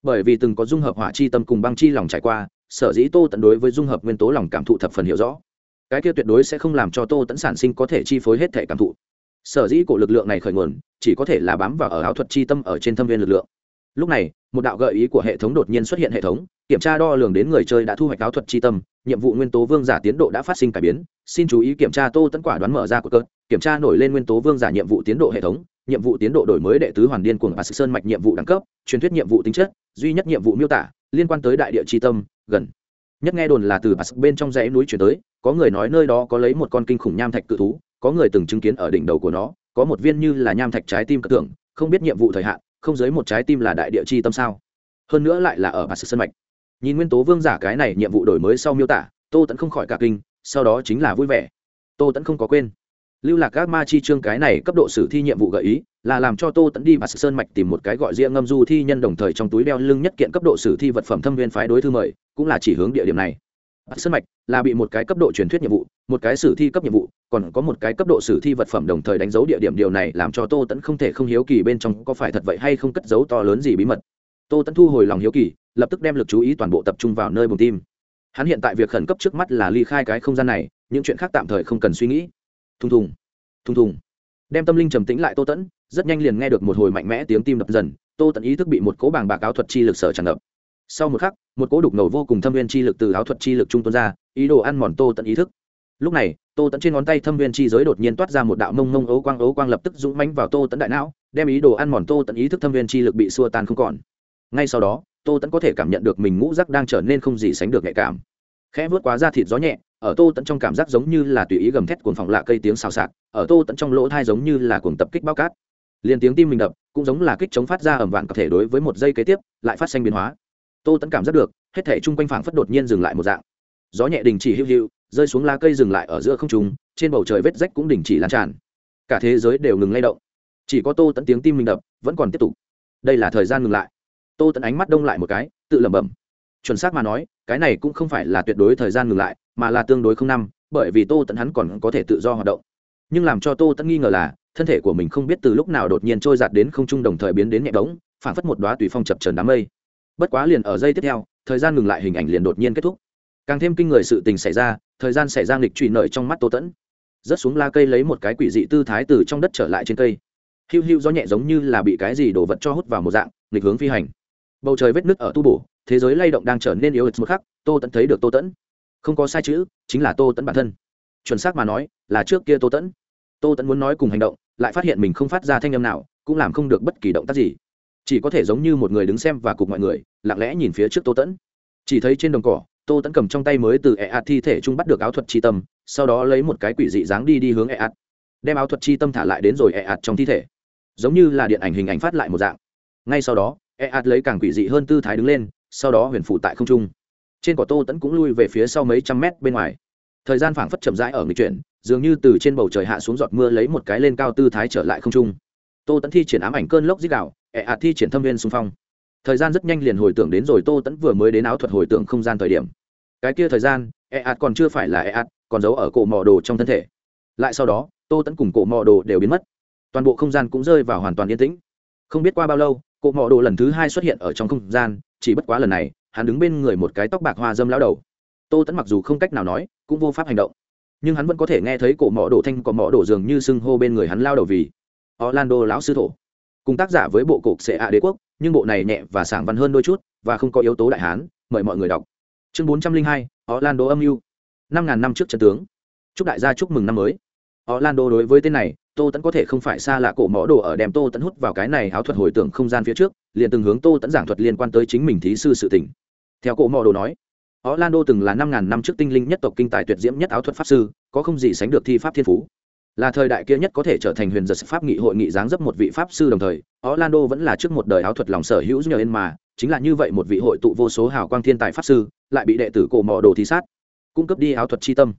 Speaker 1: Bởi vì từng có dung hợp hỏa chi tâm cùng băng chi lòng trải qua sở dĩ tô tẫn đối với dung hợp nguyên tố lòng cảm thụ thập phần hiểu rõ. Cái kia tuyệt đối sẽ không làm cho tô tẫn sản sinh có thể chi phối hết thể cảm thụ. Sở dĩ của lực lượng này khởi nguồn, chỉ có thể là bám vào ở áo thuật chi tâm ở trên thâm viên lực lượng. Lúc này, một đạo gợi ý của hệ thống đột nhiên xuất hiện hệ thống, kiểm tra đo lường đến người chơi đã thu hoạch áo thuật chi tâm, nhiệm vụ nguyên tố vương giả tiến độ đã phát sinh cải biến. Xin chú ý kiểm tra tô tẫn quả đoán mở ra của cơ, kiểm tra nổi lên nguyên tố vương giả nhiệm vụ tiến độ hệ thống, nhiệm vụ tiến độ đổi mới đệ tứ hoàn điên cuồng sự sơn mạch nhiệm vụ đẳng cấp, truyền thuyết nhiệm vụ tính chất, duy nhất nhiệm vụ miêu tả, liên quan tới đại địa chi tâm gần. Nhất nghe đồn là từ bà bên trong dãy núi chuyển tới, có người nói nơi đó có lấy một con kinh khủng nham thạch cự thú, có người từng chứng kiến ở đỉnh đầu của nó, có một viên như là nham thạch trái tim cất tưởng không biết nhiệm vụ thời hạn, không dưới một trái tim là đại địa chi tâm sao. Hơn nữa lại là ở bà sân mạch. Nhìn nguyên tố vương giả cái này nhiệm vụ đổi mới sau miêu tả, tô tẫn không khỏi cả kinh, sau đó chính là vui vẻ. Tô tẫn không có quên lưu lạc các ma chi trương cái này cấp độ sử thi nhiệm vụ gợi ý, là làm cho tô tẫn đi và sơn mạch tìm một cái gọi riêng ngâm du thi nhân đồng thời trong túi đeo lưng nhất kiện cấp độ sử thi vật phẩm thâm viên phái đối thư mời, cũng là chỉ hướng địa điểm này. Sơn mạch là bị một cái cấp độ truyền thuyết nhiệm vụ, một cái sử thi cấp nhiệm vụ, còn có một cái cấp độ sử thi vật phẩm đồng thời đánh dấu địa điểm điều này làm cho tô tẫn không thể không hiếu kỳ bên trong có phải thật vậy hay không cất dấu to lớn gì bí mật. Tô tẫn thu hồi lòng hiếu kỳ, lập tức đem lực chú ý toàn bộ tập trung vào nơi bùng tim. Hắn hiện tại việc khẩn cấp trước mắt là ly khai cái không gian này, những chuyện khác tạm thời không cần suy nghĩ thùng thùng thùng thùng. Đem tâm linh trầm tĩnh lại tô tẫn, rất nhanh liền nghe được một hồi mạnh mẽ tiếng tim đập dần, tô tẫn ý thức bị một cỗ bảng bạc áo thuật chi lực sở tràn ngập. Sau một khắc, một cỗ đục ngầu vô cùng thâm viên chi lực từ áo thuật chi lực trung tuân ra, ý đồ ăn mòn tô tẫn ý thức. Lúc này, tô tẫn trên ngón tay thâm viên chi giới đột nhiên toát ra một đạo mông mông ấu quang ấu quang lập tức dũng mánh vào tô tẫn đại não, đem ý đồ ăn mòn tô tẫn ý thức thâm viên chi lực bị xua tan không còn. Ngay sau đó, tô tẫn có thể cảm nhận được mình ngũ rắc đang trở nên không gì sánh được nhạy cảm. Khẽ vớt quá ra thịt gió nhẹ ở tô tận trong cảm giác giống như là tùy ý gầm thét cuồng phòng lạ cây tiếng xào xạc, ở tô tận trong lỗ thai giống như là cuồng tập kích bao cát. Liền tiếng tim mình đập, cũng giống là kích chống phát ra ẩm vạn có thể đối với một giây kế tiếp, lại phát sinh biến hóa. Tô tẫn cảm giác được, hết thể chung quanh phảng phất đột nhiên dừng lại một dạng. Gió nhẹ đình chỉ hữu hữu rơi xuống lá cây dừng lại ở giữa không trùng trên bầu trời vết rách cũng đình chỉ lan tràn. Cả thế giới đều ngừng lay động. Chỉ có tô tẫn tiếng tim mình đập, vẫn còn tiếp tục. Đây là thời gian ngừng lại. Tô tẫn ánh mắt đông lại một cái, tự lẩm bẩm. Chuẩn xác mà nói, cái này cũng không phải là tuyệt đối thời gian ngừng lại mà là tương đối không năm, bởi vì tô tẫn hắn còn có thể tự do hoạt động. Nhưng làm cho tô tẫn nghi ngờ là, thân thể của mình không biết từ lúc nào đột nhiên trôi giạt đến không trung đồng thời biến đến nhẹ bóng phản phất một đoá tùy phong chập trần đám mây. Bất quá liền ở giây tiếp theo, thời gian ngừng lại hình ảnh liền đột nhiên kết thúc. Càng thêm kinh người sự tình xảy ra, thời gian xảy ra nghịch trụy nợi trong mắt tô tẫn rớt xuống la cây lấy một cái quỷ dị tư thái từ trong đất trở lại trên cây. Hiu hiu do nhẹ giống như là bị cái gì đổ vật cho hút vào một dạng, nghịch hướng phi hành. Bầu trời vết nứt ở tu bổ, thế giới lay động đang trở nên yếu ớt một khắc, tô tẫn thấy được tô tẫn không có sai chữ, chính là tô tẫn bản thân. Chuẩn xác mà nói, là trước kia tô tẫn tô tẫn muốn nói cùng hành động, lại phát hiện mình không phát ra thanh âm nào, cũng làm không được bất kỳ động tác gì. Chỉ có thể giống như một người đứng xem và cùng mọi người, lặng lẽ nhìn phía trước tô tẫn chỉ thấy trên đồng cỏ, tô tẫn cầm trong tay mới từ e ạt thi thể trung bắt được áo thuật chi tâm, sau đó lấy một cái quỷ dị dáng đi đi hướng e ạt đem áo thuật chi tâm thả lại đến rồi e ạt trong thi thể. Giống như là điện ảnh hình ảnh phát lại một dạng. Ngay sau đó e ạt lấy càng quỷ dị hơn tư thái đứng lên, sau đó huyền phụ tại không trung trên cỏ tô tẫn cũng lui về phía sau mấy trăm mét bên ngoài. Thời gian phảng phất chậm rãi ở người chuyển, dường như từ trên bầu trời hạ xuống giọt mưa lấy một cái lên cao tư thái trở lại không trung. Tô tẫn thi triển ám ảnh cơn lốc dích đạo ẹ ạt thi triển thâm viên xung phong. Thời gian rất nhanh liền hồi tưởng đến rồi tô tẫn vừa mới đến áo thuật hồi tưởng không gian thời điểm. Cái kia thời gian ẹ ạt còn chưa phải là ẹ ạt còn giấu ở cổ mò đồ trong thân thể. Lại sau đó, tô tẫn cùng cổ mò đồ đều biến mất. Toàn bộ không gian cũng rơi vào hoàn toàn yên tĩnh. Không biết qua bao lâu, cổ mò đồ lần thứ hai xuất hiện ở trong không gian, chỉ bất quá lần này hắn đứng bên người một cái tóc bạc hoa dâm lao đầu. Tô tẫn mặc dù không cách nào nói, cũng vô pháp hành động. Nhưng hắn vẫn có thể nghe thấy cổ mỏ đổ thanh còn mỏ đổ dường như sưng hô bên người hắn lao đầu vì orlando lão sư thổ. Cùng tác giả với bộ cục sẽ ạ đế quốc, nhưng bộ này nhẹ và sảng văn hơn đôi chút và không có yếu tố đại hán, mời mọi người đọc. Chương bốn trăm linh hai, orlando âm mưu. Năm ngàn năm trước trận tướng. Chúc đại gia chúc mừng năm mới. Orlando đối với tên này tô tẫn có thể không phải xa lạ cổ mõ đồ ở đem tô tẫn hút vào cái này áo thuật hồi tưởng không gian phía trước, liền từng hướng tô tẫn giảng thuật liên quan tới chính mình thí sư sự tỉnh theo cổ mõ đồ nói, orlando từng là năm ngàn năm trước tinh linh nhất tộc kinh tài tuyệt diễm nhất áo thuật pháp sư, có không gì sánh được thi pháp thiên phú. Là thời đại kia nhất có thể trở thành huyền giật pháp nghị hội nghị giáng dấp một vị pháp sư đồng thời, orlando vẫn là trước một đời áo thuật lòng sở hữu nhờ ên mà, chính là như vậy một vị hội tụ vô số hào quang thiên tài pháp sư, lại bị đệ tử cổ mỏ đồ thi sát, cung cấp đi áo thuật chi tâm.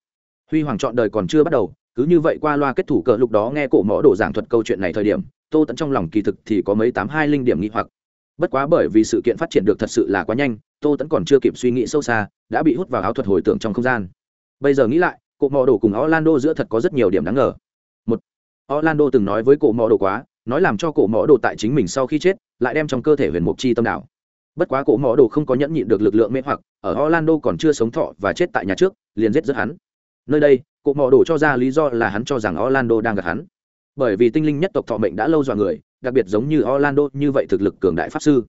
Speaker 1: Huy hoàng chọn đời còn chưa bắt đầu cứ như vậy qua loa kết thủ cờ lúc đó nghe cổ mõ đồ giảng thuật câu chuyện này thời điểm, tô tẫn trong lòng kỳ thực thì có mấy tám hai linh điểm nghi hoặc. Bất quá bởi vì sự kiện phát triển được thật sự là quá nhanh, tô tẫn còn chưa kịp suy nghĩ sâu xa, đã bị hút vào áo thuật hồi tưởng trong không gian. Bây giờ nghĩ lại, cổ mỏ đồ cùng orlando giữa thật có rất nhiều điểm đáng ngờ. Một, orlando từng nói với cổ mỏ đồ quá, nói làm cho cổ mỏ đồ tại chính mình sau khi chết, lại đem trong cơ thể huyền mục chi tâm đạo bất quá cổ mỏ đồ không có nhẫn nhịn được lực lượng mê hoặc, ở orlando còn chưa sống thọ và chết tại nhà trước, liền giết rất hắn. Nơi đây cụ mò đổ cho ra lý do là hắn cho rằng orlando đang gặp hắn. Bởi vì tinh linh nhất tộc thọ mệnh đã lâu dọa người, đặc biệt giống như orlando như vậy thực lực cường đại pháp sư.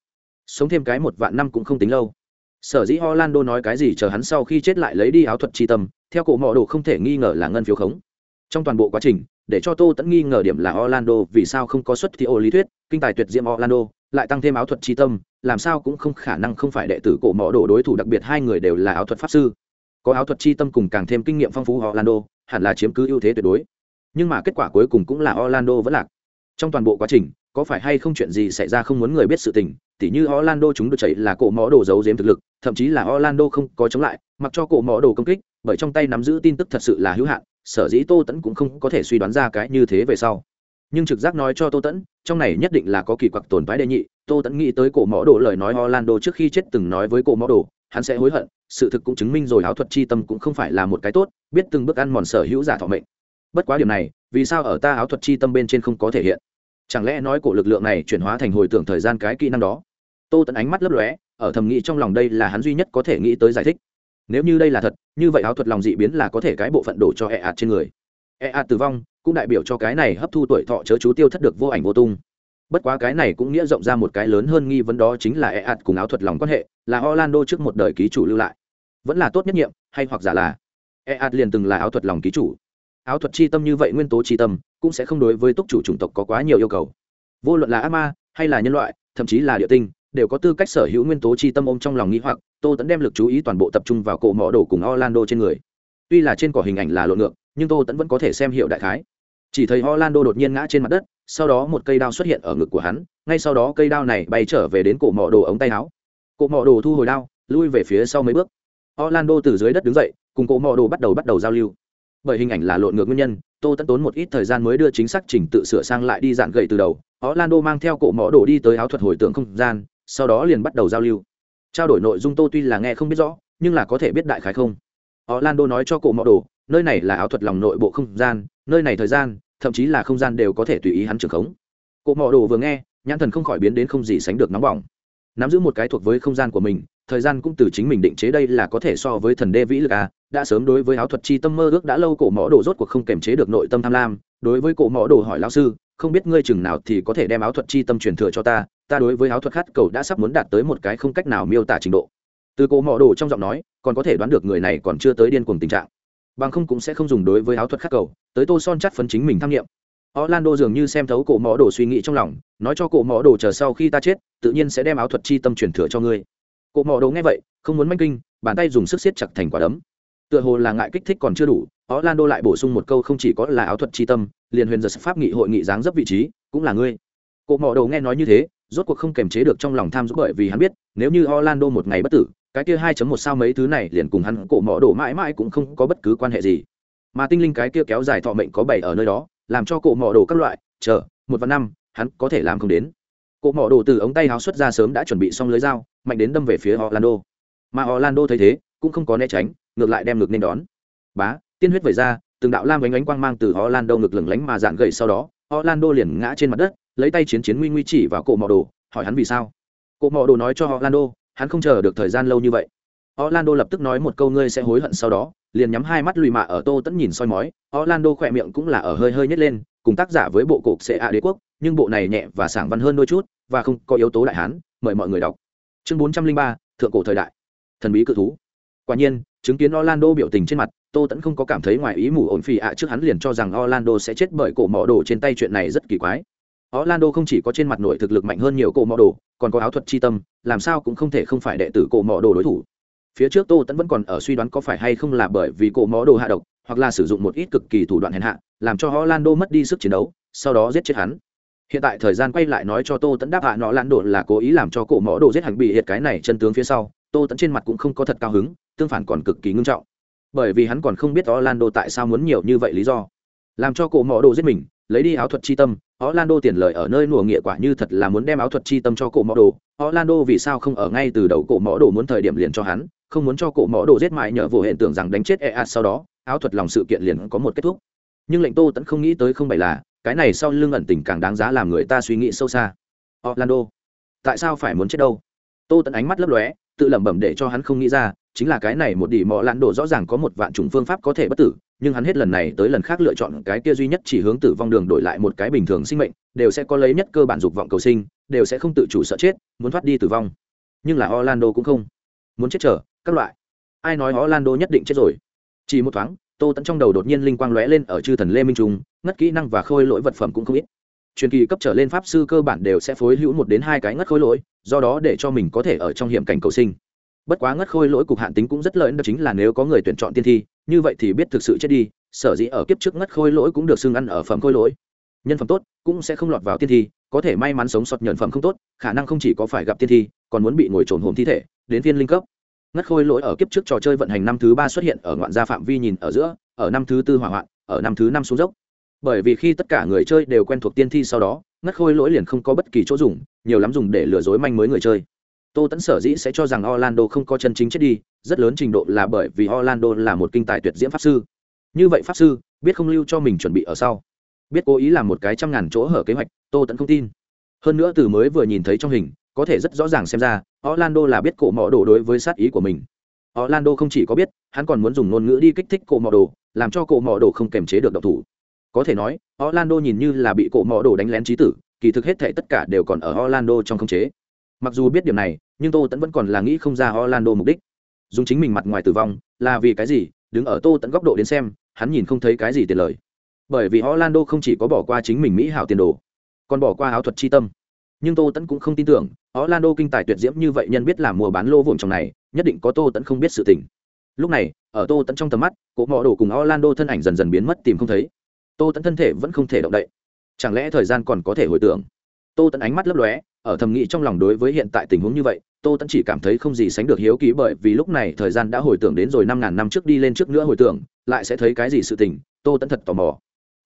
Speaker 1: Sống thêm cái một vạn năm cũng không tính lâu. Sở dĩ orlando nói cái gì chờ hắn sau khi chết lại lấy đi áo thuật tri tâm, theo cụ mò đổ không thể nghi ngờ là ngân phiếu khống. Trong toàn bộ quá trình, để cho tô tẫn nghi ngờ điểm là orlando vì sao không có xuất thi ô lý thuyết, kinh tài tuyệt diệm orlando, lại tăng thêm áo thuật tri tâm, làm sao cũng không khả năng không phải đệ tử cổ mỏ đồ đối thủ, đặc biệt hai người đều là áo thuật pháp sư có áo thuật chi tâm cùng càng thêm kinh nghiệm phong phú orlando, hẳn là chiếm cứ ưu thế tuyệt đối. Nhưng mà kết quả cuối cùng cũng là orlando vẫn lạc. Trong toàn bộ quá trình, có phải hay không chuyện gì xảy ra không muốn người biết sự tình, tỉ như orlando chúng được chạy là cổ mõ đồ giấu giếm thực lực, thậm chí là orlando không có chống lại, mặc cho cổ mõ đồ công kích, bởi trong tay nắm giữ tin tức thật sự là hữu hạn, sở dĩ tô tấn cũng không có thể suy đoán ra cái như thế về sau. Nhưng trực giác nói cho tô tấn trong này nhất định là có kỳ quặc tồn tại đệ nhị, tô tấn nghĩ tới cổ mõ đồ lời nói orlando trước khi chết từng nói với cổ mõ đồ hắn sẽ hối hận, sự thực cũng chứng minh rồi áo thuật chi tâm cũng không phải là một cái tốt, biết từng bước ăn mòn sở hữu giả thọ mệnh. Bất quá điểm này, vì sao ở ta áo thuật chi tâm bên trên không có thể hiện? Chẳng lẽ nói cổ lực lượng này chuyển hóa thành hồi tưởng thời gian cái kỹ năng đó? Tô tẫn ánh mắt lấp lóe, ở thầm nghĩ trong lòng đây là hắn duy nhất có thể nghĩ tới giải thích. Nếu như đây là thật, như vậy áo thuật lòng dị biến là có thể cái bộ phận đổ cho e ạt trên người. E ạt tử vong, cũng đại biểu cho cái này hấp thu tuổi thọ chớ chú tiêu thất được vô ảnh vô tung bất quá cái này cũng nghĩa rộng ra một cái lớn hơn nghi vấn đó chính là e ạt cùng áo thuật lòng quan hệ, là orlando trước một đời ký chủ lưu lại. Vẫn là tốt nhất nhiệm, hay hoặc giả là e ạt liền từng là áo thuật lòng ký chủ. Áo thuật chi tâm như vậy nguyên tố chi tâm, cũng sẽ không đối với túc chủ chủng tộc có quá nhiều yêu cầu. Vô luận là ác ma, hay là nhân loại, thậm chí là địa tinh, đều có tư cách sở hữu nguyên tố chi tâm ôm trong lòng nghĩ hoặc, tô tẫn đem lực chú ý toàn bộ tập trung vào cổ mỏ đồ cùng orlando trên người. Tuy là trên cỏ hình ảnh là lộn ngược, nhưng tô tẫn vẫn có thể xem hiệu đại khái chỉ thấy orlando đột nhiên ngã trên mặt đất, sau đó một cây đao xuất hiện ở ngực của hắn, ngay sau đó cây đao này bay trở về đến cổ mỏ đồ ống tay áo. Cổ mỏ đồ thu hồi đao, lui về phía sau mấy bước. Orlando từ dưới đất đứng dậy, cùng cổ mỏ đồ bắt đầu bắt đầu giao lưu. Bởi hình ảnh là lộn ngược nguyên nhân, tô tẫn tốn một ít thời gian mới đưa chính xác chỉnh tự sửa sang lại đi dạn gậy từ đầu. Orlando mang theo cổ mỏ đồ đi tới áo thuật hồi tưởng không gian, sau đó liền bắt đầu giao lưu. Trao đổi nội dung tô tuy là nghe không biết rõ, nhưng là có thể biết đại khái không? Orlando nói cho cổ mỏ đồ nơi này là áo thuật lòng nội bộ không gian, nơi này thời gian, thậm chí là không gian đều có thể tùy ý hắn trưởng khống. Cổ mộ đồ vừa nghe, nhãn thần không khỏi biến đến không gì sánh được nóng bỏng. Nắm giữ một cái thuộc với không gian của mình, thời gian cũng từ chính mình định chế đây là có thể so với thần đê vĩ lực a, đã sớm đối với áo thuật chi tâm mơ ước đã lâu, cổ mộ đồ rốt cuộc không kềm chế được nội tâm tham lam. Đối với cổ mộ đồ hỏi lao sư, không biết ngươi chừng nào thì có thể đem áo thuật chi tâm truyền thừa cho ta? Ta đối với áo thuật khát cầu đã sắp muốn đạt tới một cái không cách nào miêu tả trình độ. Từ cổ mộ đồ trong giọng nói, còn có thể đoán được người này còn chưa tới điên cuồng tình trạng bằng không cũng sẽ không dùng đối với áo thuật khát cầu tới tô son chắt phấn chính mình tham nghiệm Orlando dường như xem thấu cổ mõ đồ suy nghĩ trong lòng, nói cho cổ mõ đồ chờ sau khi ta chết, tự nhiên sẽ đem áo thuật chi tâm truyền thừa cho ngươi. Cổ mõ đồ nghe vậy, không muốn manh kinh, bàn tay dùng sức siết chặt thành quả đấm. Tựa hồ là ngại kích thích còn chưa đủ, Orlando lại bổ sung một câu không chỉ có là áo thuật chi tâm, liền huyền giật pháp nghị hội nghị dáng dấp vị trí, cũng là ngươi. Cổ mõ đồ nghe nói như thế, rốt cuộc không kềm chế được trong lòng tham giúp bởi vì hắn biết, nếu như Orlando một ngày bất tử, cái kia 2.1 sao mấy thứ này liền cùng hắn cổ mỏ đổ mãi mãi cũng không có bất cứ quan hệ gì. Mà tinh linh cái kia kéo dài thọ mệnh có bảy ở nơi đó, làm cho cổ mỏ đổ các loại chờ một và năm hắn có thể làm không đến. Cổ mỏ đổ từ ống tay háo xuất ra sớm đã chuẩn bị xong lưới dao mạnh đến đâm về phía orlando. Mà orlando thấy thế cũng không có né tránh ngược lại đem ngược nên đón. Bá tiên huyết vẩy ra từng đạo lam ánh ánh quang mang từ orlando ngực lửng lánh mà dạn gậy sau đó orlando liền ngã trên mặt đất lấy tay chiến chiến nguy nguy chỉ vào cổ mỏ đồ hỏi hắn vì sao. Cổ mỏ đồ nói cho orlando hắn không chờ được thời gian lâu như vậy. Orlando lập tức nói một câu, ngươi sẽ hối hận sau đó. Liền nhắm hai mắt lùi mạ ở tô tẫn nhìn soi mói. Orlando khỏe miệng cũng là ở hơi hơi nhét lên, cùng tác giả với bộ cục sẽ a đế quốc, nhưng bộ này nhẹ và sảng văn hơn đôi chút và không có yếu tố đại hán, mời mọi người đọc. Chương bốn trăm linh ba, thượng cổ thời đại. Thần bí cự thú. Quả nhiên, chứng kiến orlando biểu tình trên mặt, tô tẫn không có cảm thấy ngoài ý mù ổn phì ạ trước hắn liền cho rằng orlando sẽ chết bởi cổ mỏ đồ trên tay chuyện này rất kỳ quái orlando không chỉ có trên mặt nội thực lực mạnh hơn nhiều cổ mọ đồ, còn có áo thuật chi tâm, làm sao cũng không thể không phải đệ tử cổ mọ đồ đối thủ. Phía trước tô tẫn vẫn còn ở suy đoán có phải hay không là bởi vì cổ mọ đồ hạ độc, hoặc là sử dụng một ít cực kỳ thủ đoạn hèn hạ, làm cho orlando mất đi sức chiến đấu, sau đó giết chết hắn. Hiện tại thời gian quay lại nói cho tô tẫn đáp hạ nọ lãn độ là cố ý làm cho cổ mọ đồ giết hành bị hiệt cái này chân tướng phía sau, tô tẫn trên mặt cũng không có thật cao hứng, tương phản còn cực kỳ ngưng trọng. Bởi vì hắn còn không biết orlando tại sao muốn nhiều như vậy lý do. Làm cho cổ mọ đồ giết mình, lấy đi áo thuật chi tâm orlando tiền lời ở nơi nùa nghĩa quả như thật là muốn đem áo thuật chi tâm cho cổ mõ đồ. Orlando vì sao không ở ngay từ đầu cổ mõ đồ muốn thời điểm liền cho hắn, không muốn cho cổ mõ đồ giết mại nhờ vụ hiện tưởng rằng đánh chết ea sau đó, áo thuật lòng sự kiện liền có một kết thúc. Nhưng lệnh tô tẫn không nghĩ tới không phải là, cái này sau lưng ẩn tình càng đáng giá làm người ta suy nghĩ sâu xa. Orlando, tại sao phải muốn chết đâu? Tô tẫn ánh mắt lấp lóe, tự lẩm bẩm để cho hắn không nghĩ ra chính là cái này một đỉ mọ lạn đồ rõ ràng có một vạn chủng phương pháp có thể bất tử, nhưng hắn hết lần này tới lần khác lựa chọn cái kia duy nhất chỉ hướng tử vong đường đổi lại một cái bình thường sinh mệnh, đều sẽ có lấy nhất cơ bản dục vọng cầu sinh, đều sẽ không tự chủ sợ chết, muốn thoát đi tử vong. Nhưng là orlando cũng không muốn chết chờ, các loại. Ai nói orlando nhất định chết rồi? Chỉ một thoáng, tô tẫn trong đầu đột nhiên linh quang lóe lên ở chư thần lê minh trung, ngất kỹ năng và khôi lỗi vật phẩm cũng không ít. Truyền kỳ cấp trở lên pháp sư cơ bản đều sẽ phối hữu một đến hai cái ngất khôi lỗi, do đó để cho mình có thể ở trong hiểm cảnh cầu sinh bất quá ngất khôi lỗi cục hạn tính cũng rất lợi, đó chính là nếu có người tuyển chọn tiên thi như vậy thì biết thực sự chết đi sở dĩ ở kiếp trước ngất khôi lỗi cũng được xưng ăn ở phẩm khôi lỗi. Nhân phẩm tốt cũng sẽ không lọt vào tiên thi có thể may mắn sống sót nhận phẩm không tốt khả năng không chỉ có phải gặp tiên thi còn muốn bị ngồi trồn hồn thi thể đến viên linh cấp. Ngất khôi lỗi ở kiếp trước trò chơi vận hành năm thứ ba xuất hiện ở ngoạn gia phạm vi nhìn ở giữa ở năm thứ tư hỏa hoạn ở năm thứ năm xuống dốc. Bởi vì khi tất cả người chơi đều quen thuộc tiên thi sau đó ngất khôi lỗi liền không có bất kỳ chỗ dùng nhiều lắm dùng để lừa dối manh mới người chơi tô tấn sở dĩ sẽ cho rằng orlando không có chân chính chết đi, rất lớn trình độ là bởi vì orlando là một kinh tài tuyệt diễm pháp sư. Như vậy pháp sư, biết không lưu cho mình chuẩn bị ở sau. Biết cố ý làm một cái trăm ngàn chỗ hở kế hoạch, tô Tấn không tin. Hơn nữa từ mới vừa nhìn thấy trong hình, có thể rất rõ ràng xem ra, orlando là biết cổ mọ đồ đối với sát ý của mình. Orlando không chỉ có biết, hắn còn muốn dùng ngôn ngữ đi kích thích cổ mọ đồ, làm cho cổ mọ đồ không kềm chế được độc thủ. Có thể nói, orlando nhìn như là bị cổ mọ đồ đánh lén chí tử, kỳ thực hết thảy tất cả đều còn ở orlando trong khống chế mặc dù biết điểm này, nhưng tô tẫn vẫn còn là nghĩ không ra orlando mục đích. Dùng chính mình mặt ngoài tử vong, là vì cái gì? Đứng ở tô tẫn góc độ đến xem, hắn nhìn không thấy cái gì tiền lời. Bởi vì orlando không chỉ có bỏ qua chính mình mỹ hảo tiền đồ, còn bỏ qua áo thuật chi tâm. Nhưng tô tẫn cũng không tin tưởng, orlando kinh tài tuyệt diễm như vậy nhân biết làm mua bán lô vụn trong này, nhất định có tô tẫn không biết sự tình. Lúc này, ở tô tẫn trong tầm mắt cỗ mọ đồ cùng orlando thân ảnh dần dần biến mất tìm không thấy. Tô tẫn thân thể vẫn không thể động đậy. Chẳng lẽ thời gian còn có thể hồi tưởng? Tô tẫn ánh mắt lấp lóe ở thầm nghĩ trong lòng đối với hiện tại tình huống như vậy, tô tẫn chỉ cảm thấy không gì sánh được hiếu ký bởi vì lúc này thời gian đã hồi tưởng đến rồi năm ngàn năm trước đi lên trước nữa hồi tưởng, lại sẽ thấy cái gì sự tình, tô tẫn thật tò mò.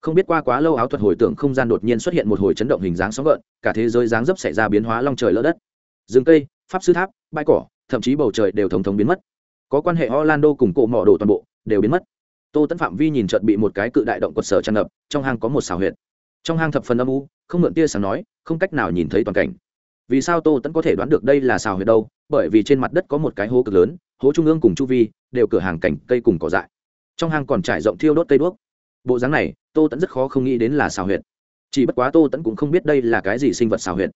Speaker 1: Không biết qua quá lâu áo thuật hồi tưởng không gian đột nhiên xuất hiện một hồi chấn động hình dáng sóng gợn, cả thế giới dáng dấp xảy ra biến hóa long trời lỡ đất. Rừng cây, pháp sư tháp, bãi cỏ, thậm chí bầu trời đều thống thống biến mất. Có quan hệ orlando cùng cộ mỏ đồ toàn bộ, đều biến mất. Tô tẫn phạm vi nhìn trợt bị một cái cự đại động quật sở tràn ngập, trong hang có một xào huyệt. Trong hang thập phần âm u, không mượn tia sáng nói, không cách nào nhìn thấy toàn cảnh vì sao tô tẫn có thể đoán được đây là xào huyệt đâu? Bởi vì trên mặt đất có một cái hố cực lớn, hố trung ương cùng chu vi đều cửa hàng cảnh cây cùng cỏ dại. Trong hang còn trải rộng thiêu đốt cây đuốc. Bộ dáng này, tô tẫn rất khó không nghĩ đến là xào huyệt. Chỉ bất quá tô tẫn cũng không biết đây là cái gì sinh vật xào huyệt.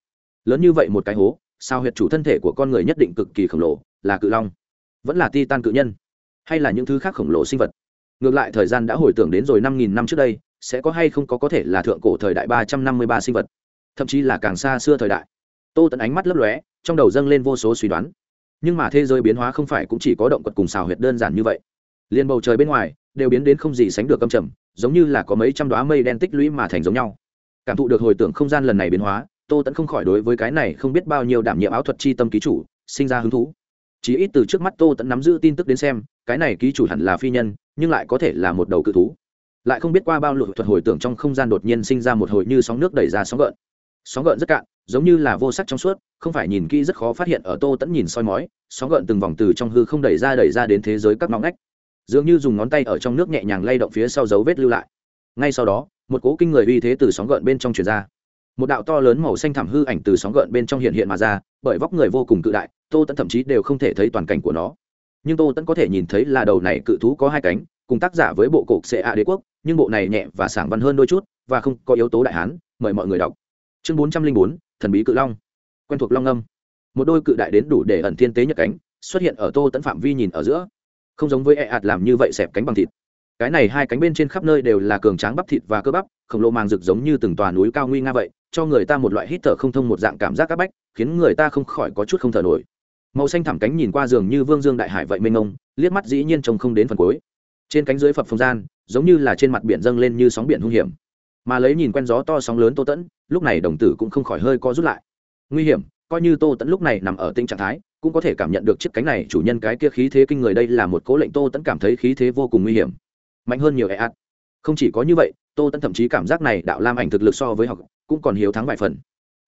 Speaker 1: Lớn như vậy một cái hố, xào huyệt chủ thân thể của con người nhất định cực kỳ khổng lồ, là cự long. Vẫn là ti tan cự nhân, hay là những thứ khác khổng lồ sinh vật. Ngược lại thời gian đã hồi tưởng đến rồi năm nghìn năm trước đây, sẽ có hay không có có thể là thượng cổ thời đại ba trăm năm mươi ba sinh vật. Thậm chí là càng xa xưa thời đại tô tẫn ánh mắt lấp lóe, trong đầu dâng lên vô số suy đoán. Nhưng mà thế giới biến hóa không phải cũng chỉ có động vật cùng xào huyệt đơn giản như vậy. Liền bầu trời bên ngoài, đều biến đến không gì sánh được âm trầm, giống như là có mấy trăm đoá mây đen tích lũy mà thành giống nhau. Cảm thụ được hồi tưởng không gian lần này biến hóa, tô tẫn không khỏi đối với cái này không biết bao nhiêu đảm nhiệm áo thuật chi tâm ký chủ, sinh ra hứng thú. Chỉ ít từ trước mắt tô tẫn nắm giữ tin tức đến xem, cái này ký chủ hẳn là phi nhân, nhưng lại có thể là một đầu cự thú. Lại không biết qua bao lụt thuật hồi tưởng trong không gian đột nhiên sinh ra một hồi như sóng nước đẩy ra sóng gợn. Sóng gợn rất cạn giống như là vô sắc trong suốt, không phải nhìn kỹ rất khó phát hiện ở tô tẫn nhìn soi mói, sóng gợn từng vòng từ trong hư không đẩy ra đẩy ra đến thế giới các ngõ ngách. Dường như dùng ngón tay ở trong nước nhẹ nhàng lay động phía sau dấu vết lưu lại. Ngay sau đó, một cố kinh người uy thế từ sóng gợn bên trong truyền ra. Một đạo to lớn màu xanh thảm hư ảnh từ sóng gợn bên trong hiện hiện mà ra, bởi vóc người vô cùng cự đại, tô tẫn thậm chí đều không thể thấy toàn cảnh của nó. Nhưng tô tẫn có thể nhìn thấy là đầu này cự thú có hai cánh, cùng tác giả với bộ cổ xệ ạ đế quốc, nhưng bộ này nhẹ và sảng văn hơn đôi chút, và không có yếu tố đại hán, mời mọi người đọc chương bốn trăm linh bốn, thần bí cự long. Quen thuộc long âm. Một đôi cự đại đến đủ để ẩn thiên tế nhật cánh, xuất hiện ở tô tẫn phạm vi nhìn ở giữa. Không giống với e ạt làm như vậy xẹp cánh bằng thịt. Cái này hai cánh bên trên khắp nơi đều là cường tráng bắp thịt và cơ bắp, khổng lồ màng rực giống như từng tòa núi cao nguy nga vậy, cho người ta một loại hít thở không thông một dạng cảm giác áp bách, khiến người ta không khỏi có chút không thở nổi. Màu xanh thẳm cánh nhìn qua giường như vương dương đại hải vậy mênh mông, liếc mắt dĩ nhiên trông không đến phần cuối. Trên cánh dưới phập không gian, giống như là trên mặt biển dâng lên như sóng biển hung hiểm. Mà lấy nhìn quen gió to sóng lớn tô tẫn lúc này đồng tử cũng không khỏi hơi co rút lại. Nguy hiểm, coi như tô tẫn lúc này nằm ở tinh trạng thái, cũng có thể cảm nhận được chiếc cánh này, chủ nhân cái kia khí thế kinh người đây là một cố lệnh tô tẫn cảm thấy khí thế vô cùng nguy hiểm. Mạnh hơn nhiều e ạt không chỉ có như vậy, tô tẫn thậm chí cảm giác này đạo lam ảnh thực lực so với học cũng còn hiếu thắng vài phần.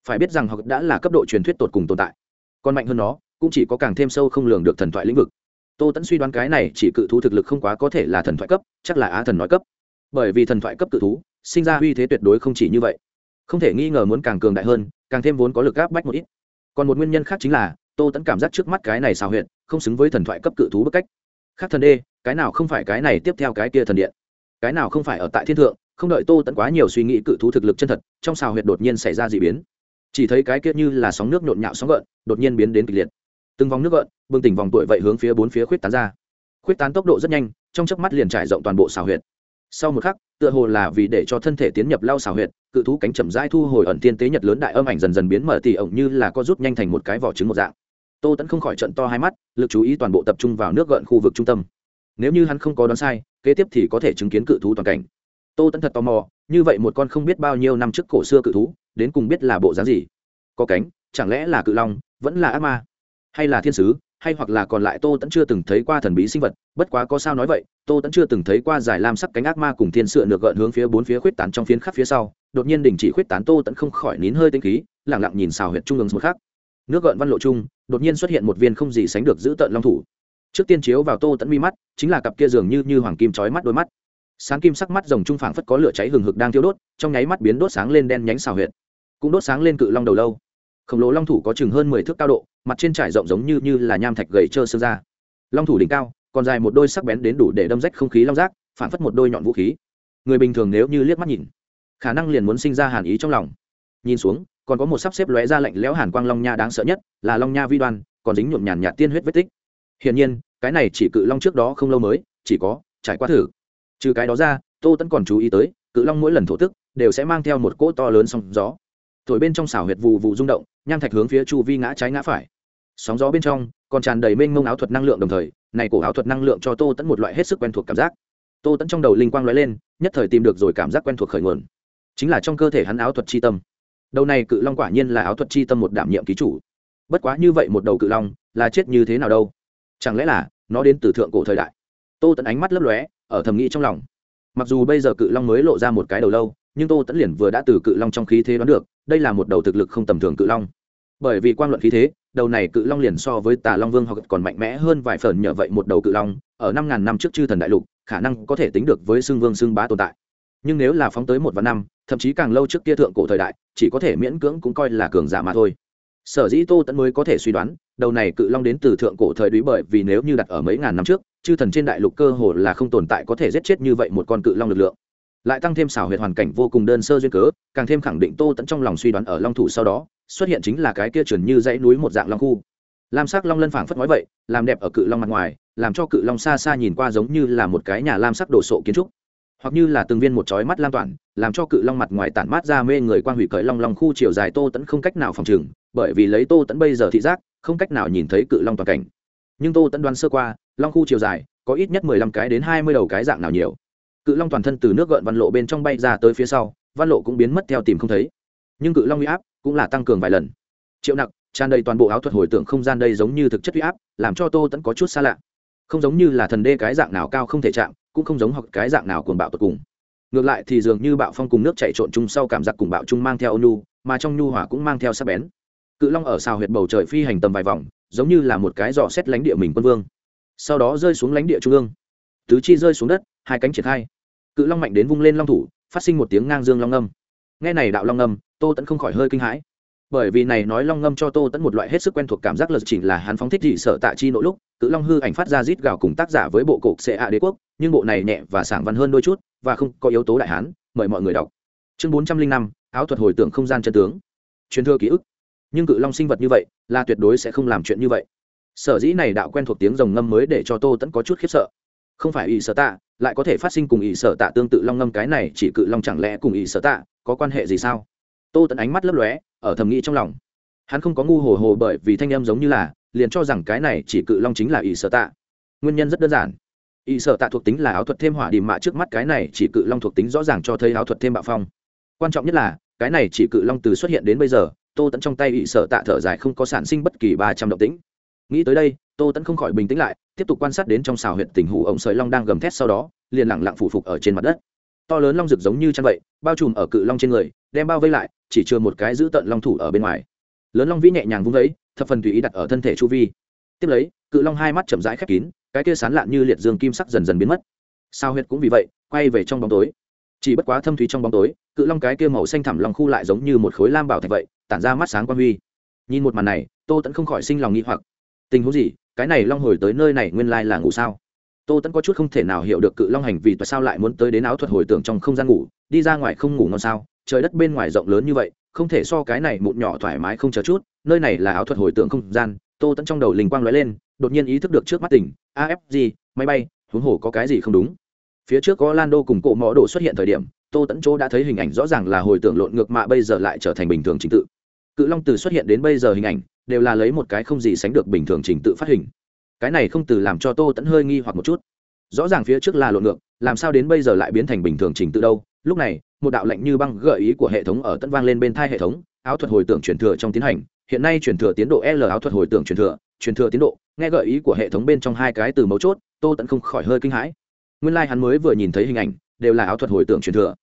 Speaker 1: Phải biết rằng học đã là cấp độ truyền thuyết tột cùng tồn tại. Còn mạnh hơn nó, cũng chỉ có càng thêm sâu không lường được thần thoại lĩnh vực. Tô tẫn suy đoán cái này chỉ cự thú thực lực không quá có thể là thần thoại cấp, chắc là á thần nói cấp. Bởi vì thần thoại cấp cự thú, sinh ra uy thế tuyệt đối không chỉ như vậy không thể nghi ngờ muốn càng cường đại hơn, càng thêm vốn có lực áp bách một ít. Còn một nguyên nhân khác chính là, tô tẫn cảm giác trước mắt cái này xào huyện không xứng với thần thoại cấp cự thú bức cách. Khác thần đê, cái nào không phải cái này tiếp theo cái kia thần điện? Cái nào không phải ở tại thiên thượng, không đợi tô tẫn quá nhiều suy nghĩ cự thú thực lực chân thật, trong xào huyệt đột nhiên xảy ra d ị biến. Chỉ thấy cái kia như là sóng nước nhộn nhạo sóng gợn, đột nhiên biến đến kịch liệt. Từng vòng nước gợn, bừng tỉnh vòng tuổi vậy hướng phía bốn phía khuyết tán ra. Khuyết tán tốc độ rất nhanh, trong chớp mắt liền trải rộng toàn bộ xào huyệt. Sau một khắc, tựa hồ là vì để cho thân thể tiến nhập lao xào huyệt cự thú cánh chậm rãi thu hồi ẩn tiên tế nhật lớn đại âm ảnh dần dần biến mở tỉ ổng như là có rút nhanh thành một cái vỏ trứng một dạng. Tô tẫn không khỏi trận to hai mắt, lực chú ý toàn bộ tập trung vào nước gợn khu vực trung tâm. Nếu như hắn không có đoán sai, kế tiếp thì có thể chứng kiến cự thú toàn cảnh. Tô tẫn thật tò mò, như vậy một con không biết bao nhiêu năm trước cổ xưa cự thú, đến cùng biết là bộ dáng gì? Có cánh, chẳng lẽ là cự long, vẫn là ác ma, hay là thiên sứ? Hay hoặc là còn lại tô tẫn chưa từng thấy qua thần bí sinh vật, bất quá có sao nói vậy, tô tẫn chưa từng thấy qua giải lam sắc cánh ác ma cùng thiên sựa được gợn hướng phía bốn phía khuyết tán trong phiến khắp phía sau, đột nhiên đình chỉ khuyết tán tô tẫn không khỏi nín hơi tinh khí lẳng lặng nhìn xào huyện trung ương một khác. Nước gợn văn lộ chung đột nhiên xuất hiện một viên không gì sánh được giữ tợn long thủ. Trước tiên chiếu vào tô tẫn mi mắt, chính là cặp kia dường như như hoàng kim trói mắt đôi mắt. Sáng kim sắc mắt rồng trung phảng phất có lửa cháy hừng hực đang thiêu đốt, trong nháy mắt biến đốt sáng lên đen nhánh xào huyệt. Cũng đốt sáng lên cự long đầu lâu. Khổng lồ long thủ có chừng hơn mười thước cao độ mặt trên trải rộng giống như như là nham thạch gầy trơ xương ra long thủ đỉnh cao, còn dài một đôi sắc bén đến đủ để đâm rách không khí long rác phản phất một đôi nhọn vũ khí. Người bình thường nếu như liếc mắt nhìn, khả năng liền muốn sinh ra hàn ý trong lòng. Nhìn xuống, còn có một sắp xếp lóe ra lạnh lẽo hàn quang long nha đáng sợ nhất, là long nha vi đoan, còn dính nhuộm nhàn nhạt tiên huyết vết tích. Hiển nhiên, cái này chỉ cự long trước đó không lâu mới, chỉ có trải qua thử. Trừ cái đó ra, tô tẫn còn chú ý tới, cự long mỗi lần thổ tức, đều sẽ mang theo một cỗ to lớn sóng gió. Thổi bên trong xảo huyệt vụ vụ rung động, nham thạch hướng phía chu vi ngã trái ngã phải sóng gió bên trong, còn tràn đầy mênh mông áo thuật năng lượng đồng thời, này cổ áo thuật năng lượng cho tô tẫn một loại hết sức quen thuộc cảm giác. Tô tẫn trong đầu linh quang lóe lên, nhất thời tìm được rồi cảm giác quen thuộc khởi nguồn. Chính là trong cơ thể hắn áo thuật chi tâm. Đầu này cự long quả nhiên là áo thuật chi tâm một đảm nhiệm ký chủ. Bất quá như vậy một đầu cự long, là chết như thế nào đâu? Chẳng lẽ là nó đến từ thượng cổ thời đại? Tô tẫn ánh mắt lấp lóe, ở thầm nghĩ trong lòng. Mặc dù bây giờ cự long mới lộ ra một cái đầu lâu, nhưng tô tẫn liền vừa đã từ cự long trong khí thế đoán được, đây là một đầu thực lực không tầm thường cự long. Bởi vì quan luận khí thế đầu này cự long liền so với tà long vương hoặc còn mạnh mẽ hơn vài phần nhờ vậy một đầu cự long, ở năm ngàn năm trước chư thần đại lục, khả năng có thể tính được với xương vương xương bá tồn tại. Nhưng nếu là phóng tới một vạn năm, thậm chí càng lâu trước kia thượng cổ thời đại, chỉ có thể miễn cưỡng cũng coi là cường giả mà thôi. Sở dĩ tô tẫn mới có thể suy đoán, đầu này cự long đến từ thượng cổ thời đúy bởi vì nếu như đặt ở mấy ngàn năm trước, chư thần trên đại lục cơ hồ là không tồn tại có thể giết chết như vậy một con cự long lực lượng. Lại tăng thêm xảo huyệt hoàn cảnh vô cùng đơn sơ duyên cớ, càng thêm khẳng định tô tẫn trong lòng suy đoán ở long thủ sau đó xuất hiện chính là cái kia trườn như dãy núi một dạng long khu. Lam sắc long lân phảng phất nói vậy, làm đẹp ở cự long mặt ngoài, làm cho cự long xa xa nhìn qua giống như là một cái nhà lam sắc đồ sộ kiến trúc. Hoặc như là từng viên một chói mắt lam toàn, làm cho cự long mặt ngoài tản mát ra mê người quan hủy cởi long long khu chiều dài tô tẫn không cách nào phòng trừng, bởi vì lấy tô tẫn bây giờ thị giác, không cách nào nhìn thấy cự long toàn cảnh. Nhưng tô tẫn đoán sơ qua, long khu chiều dài, có ít nhất mười lăm cái đến hai mươi đầu cái dạng nào nhiều. Cự long toàn thân từ nước gợn văn lộ bên trong bay ra tới phía sau, văn lộ cũng biến mất theo tìm không thấy. Nhưng cự long huy áp cũng là tăng cường vài lần. Triệu nặc, tràn đầy toàn bộ áo thuật hồi tưởng không gian đây giống như thực chất huy áp, làm cho tô tẫn có chút xa lạ. Không giống như là thần đê cái dạng nào cao không thể chạm, cũng không giống hoặc cái dạng nào cuồng bạo tột cùng. Ngược lại thì dường như bạo phong cùng nước chạy trộn chung sau cảm giác cùng bạo chung mang theo ônu mà trong nhu hỏa cũng mang theo sắc bén. Cự long ở xào huyệt bầu trời phi hành tầm vài vòng, giống như là một cái dò xét lánh địa mình quân vương. Sau đó rơi xuống lánh địa trung ương. Tứ chi rơi xuống đất, hai cánh triển khai. Cự long mạnh đến vung lên long thủ, phát sinh một tiếng ngang dương long âm. Nghe này đạo long âm tô tẫn không khỏi hơi kinh hãi. Bởi vì này nói long ngâm cho tô tẫn một loại hết sức quen thuộc cảm giác lật chỉnh là hắn phóng thích dị sợ tạ chi nội lúc, cự long hư ảnh phát ra rít gào cùng tác giả với bộ cục xệ ạ đế quốc, nhưng bộ này nhẹ và sảng văn hơn đôi chút và không có yếu tố đại hán, mời mọi người đọc. Chương bốn trăm linh năm, áo thuật hồi tưởng không gian chân tướng. Truyền thừa ký ức. Nhưng cự long sinh vật như vậy, là tuyệt đối sẽ không làm chuyện như vậy. Sở dĩ này đạo quen thuộc tiếng rồng ngâm mới để cho tô tẫn có chút khiếp sợ. Không phải ỷ sở tạ, lại có thể phát sinh cùng ỷ sở tạ tương tự long ngâm cái này, chỉ cự long chẳng lẽ cùng ỷ sở tạ có quan hệ gì sao? Tô tẫn ánh mắt lấp lóe, ở thầm nghĩ trong lòng. Hắn không có ngu hồ hồ bởi vì thanh âm giống như là, liền cho rằng cái này chỉ cự long chính là ỷ sở tạ. Nguyên nhân rất đơn giản. Ỷ sở tạ thuộc tính là áo thuật thêm hỏa điểm mạ trước mắt cái này chỉ cự long thuộc tính rõ ràng cho thấy áo thuật thêm bạo phong. Quan trọng nhất là, cái này chỉ cự long từ xuất hiện đến bây giờ, tô tẫn trong tay ỷ sở tạ thở dài không có sản sinh bất kỳ ba trăm động tĩnh. Nghĩ tới đây, tô tẫn không khỏi bình tĩnh lại, tiếp tục quan sát đến trong xào huyện tình hủ ổng sợi long đang gầm thét sau đó, liền lẳng lặng phủ phục ở trên mặt đất. To lớn long rực giống như chăn vậy, bao trùm ở cự long trên người, đem bao vây lại chỉ chưa một cái giữ tận long thủ ở bên ngoài. Lớn long vĩ nhẹ nhàng vung lấy thập phần tùy ý đặt ở thân thể chu vi. Tiếp lấy, cự long hai mắt chậm rãi khép kín, cái kia sán lạn như liệt dương kim sắc dần dần biến mất. Sao huyệt cũng vì vậy, quay về trong bóng tối. Chỉ bất quá thâm thúy trong bóng tối, cự long cái kia màu xanh thẳm lòng khu lại giống như một khối lam bảo thạch vậy, tản ra mắt sáng quan huy. Nhìn một màn này, tô tẫn không khỏi sinh lòng nghĩ hoặc. Tình huống gì? Cái này long hồi tới nơi này nguyên lai là ngủ sao? Tô tẫn có chút không thể nào hiểu được cự long hành vì tại sao lại muốn tới đến áo thuật hồi tưởng trong không gian ngủ, đi ra ngoài không ngủ ngon sao? Trời đất bên ngoài rộng lớn như vậy, không thể so cái này mụn nhỏ thoải mái không chờ chút, nơi này là áo thuật hồi tưởng không gian. Tô tẫn trong đầu linh quang lóe lên, đột nhiên ý thức được trước mắt tỉnh afg máy bay, huống hồ có cái gì không đúng? Phía trước có lando cùng cộ mõ đồ xuất hiện thời điểm, tô tẫn chỗ đã thấy hình ảnh rõ ràng là hồi tưởng lộn ngược mạ bây giờ lại trở thành bình thường trình tự. Cự long từ xuất hiện đến bây giờ hình ảnh, đều là lấy một cái không gì sánh được bình thường trình tự phát hình cái này không từ làm cho tô tẫn hơi nghi hoặc một chút. Rõ ràng phía trước là lộn ngược, làm sao đến bây giờ lại biến thành bình thường trình tự đâu? Lúc này, một đạo lệnh như băng gợi ý của hệ thống ở tận vang lên bên thai hệ thống, áo thuật hồi tưởng truyền thừa trong tiến hành. Hiện nay truyền thừa tiến độ l, áo thuật hồi tưởng truyền thừa truyền thừa tiến độ, nghe gợi ý của hệ thống bên trong hai cái từ mấu chốt, tô tẫn không khỏi hơi kinh hãi. Nguyên lai、like、hắn mới vừa nhìn thấy hình ảnh, đều là áo thuật hồi tưởng truyền thừa.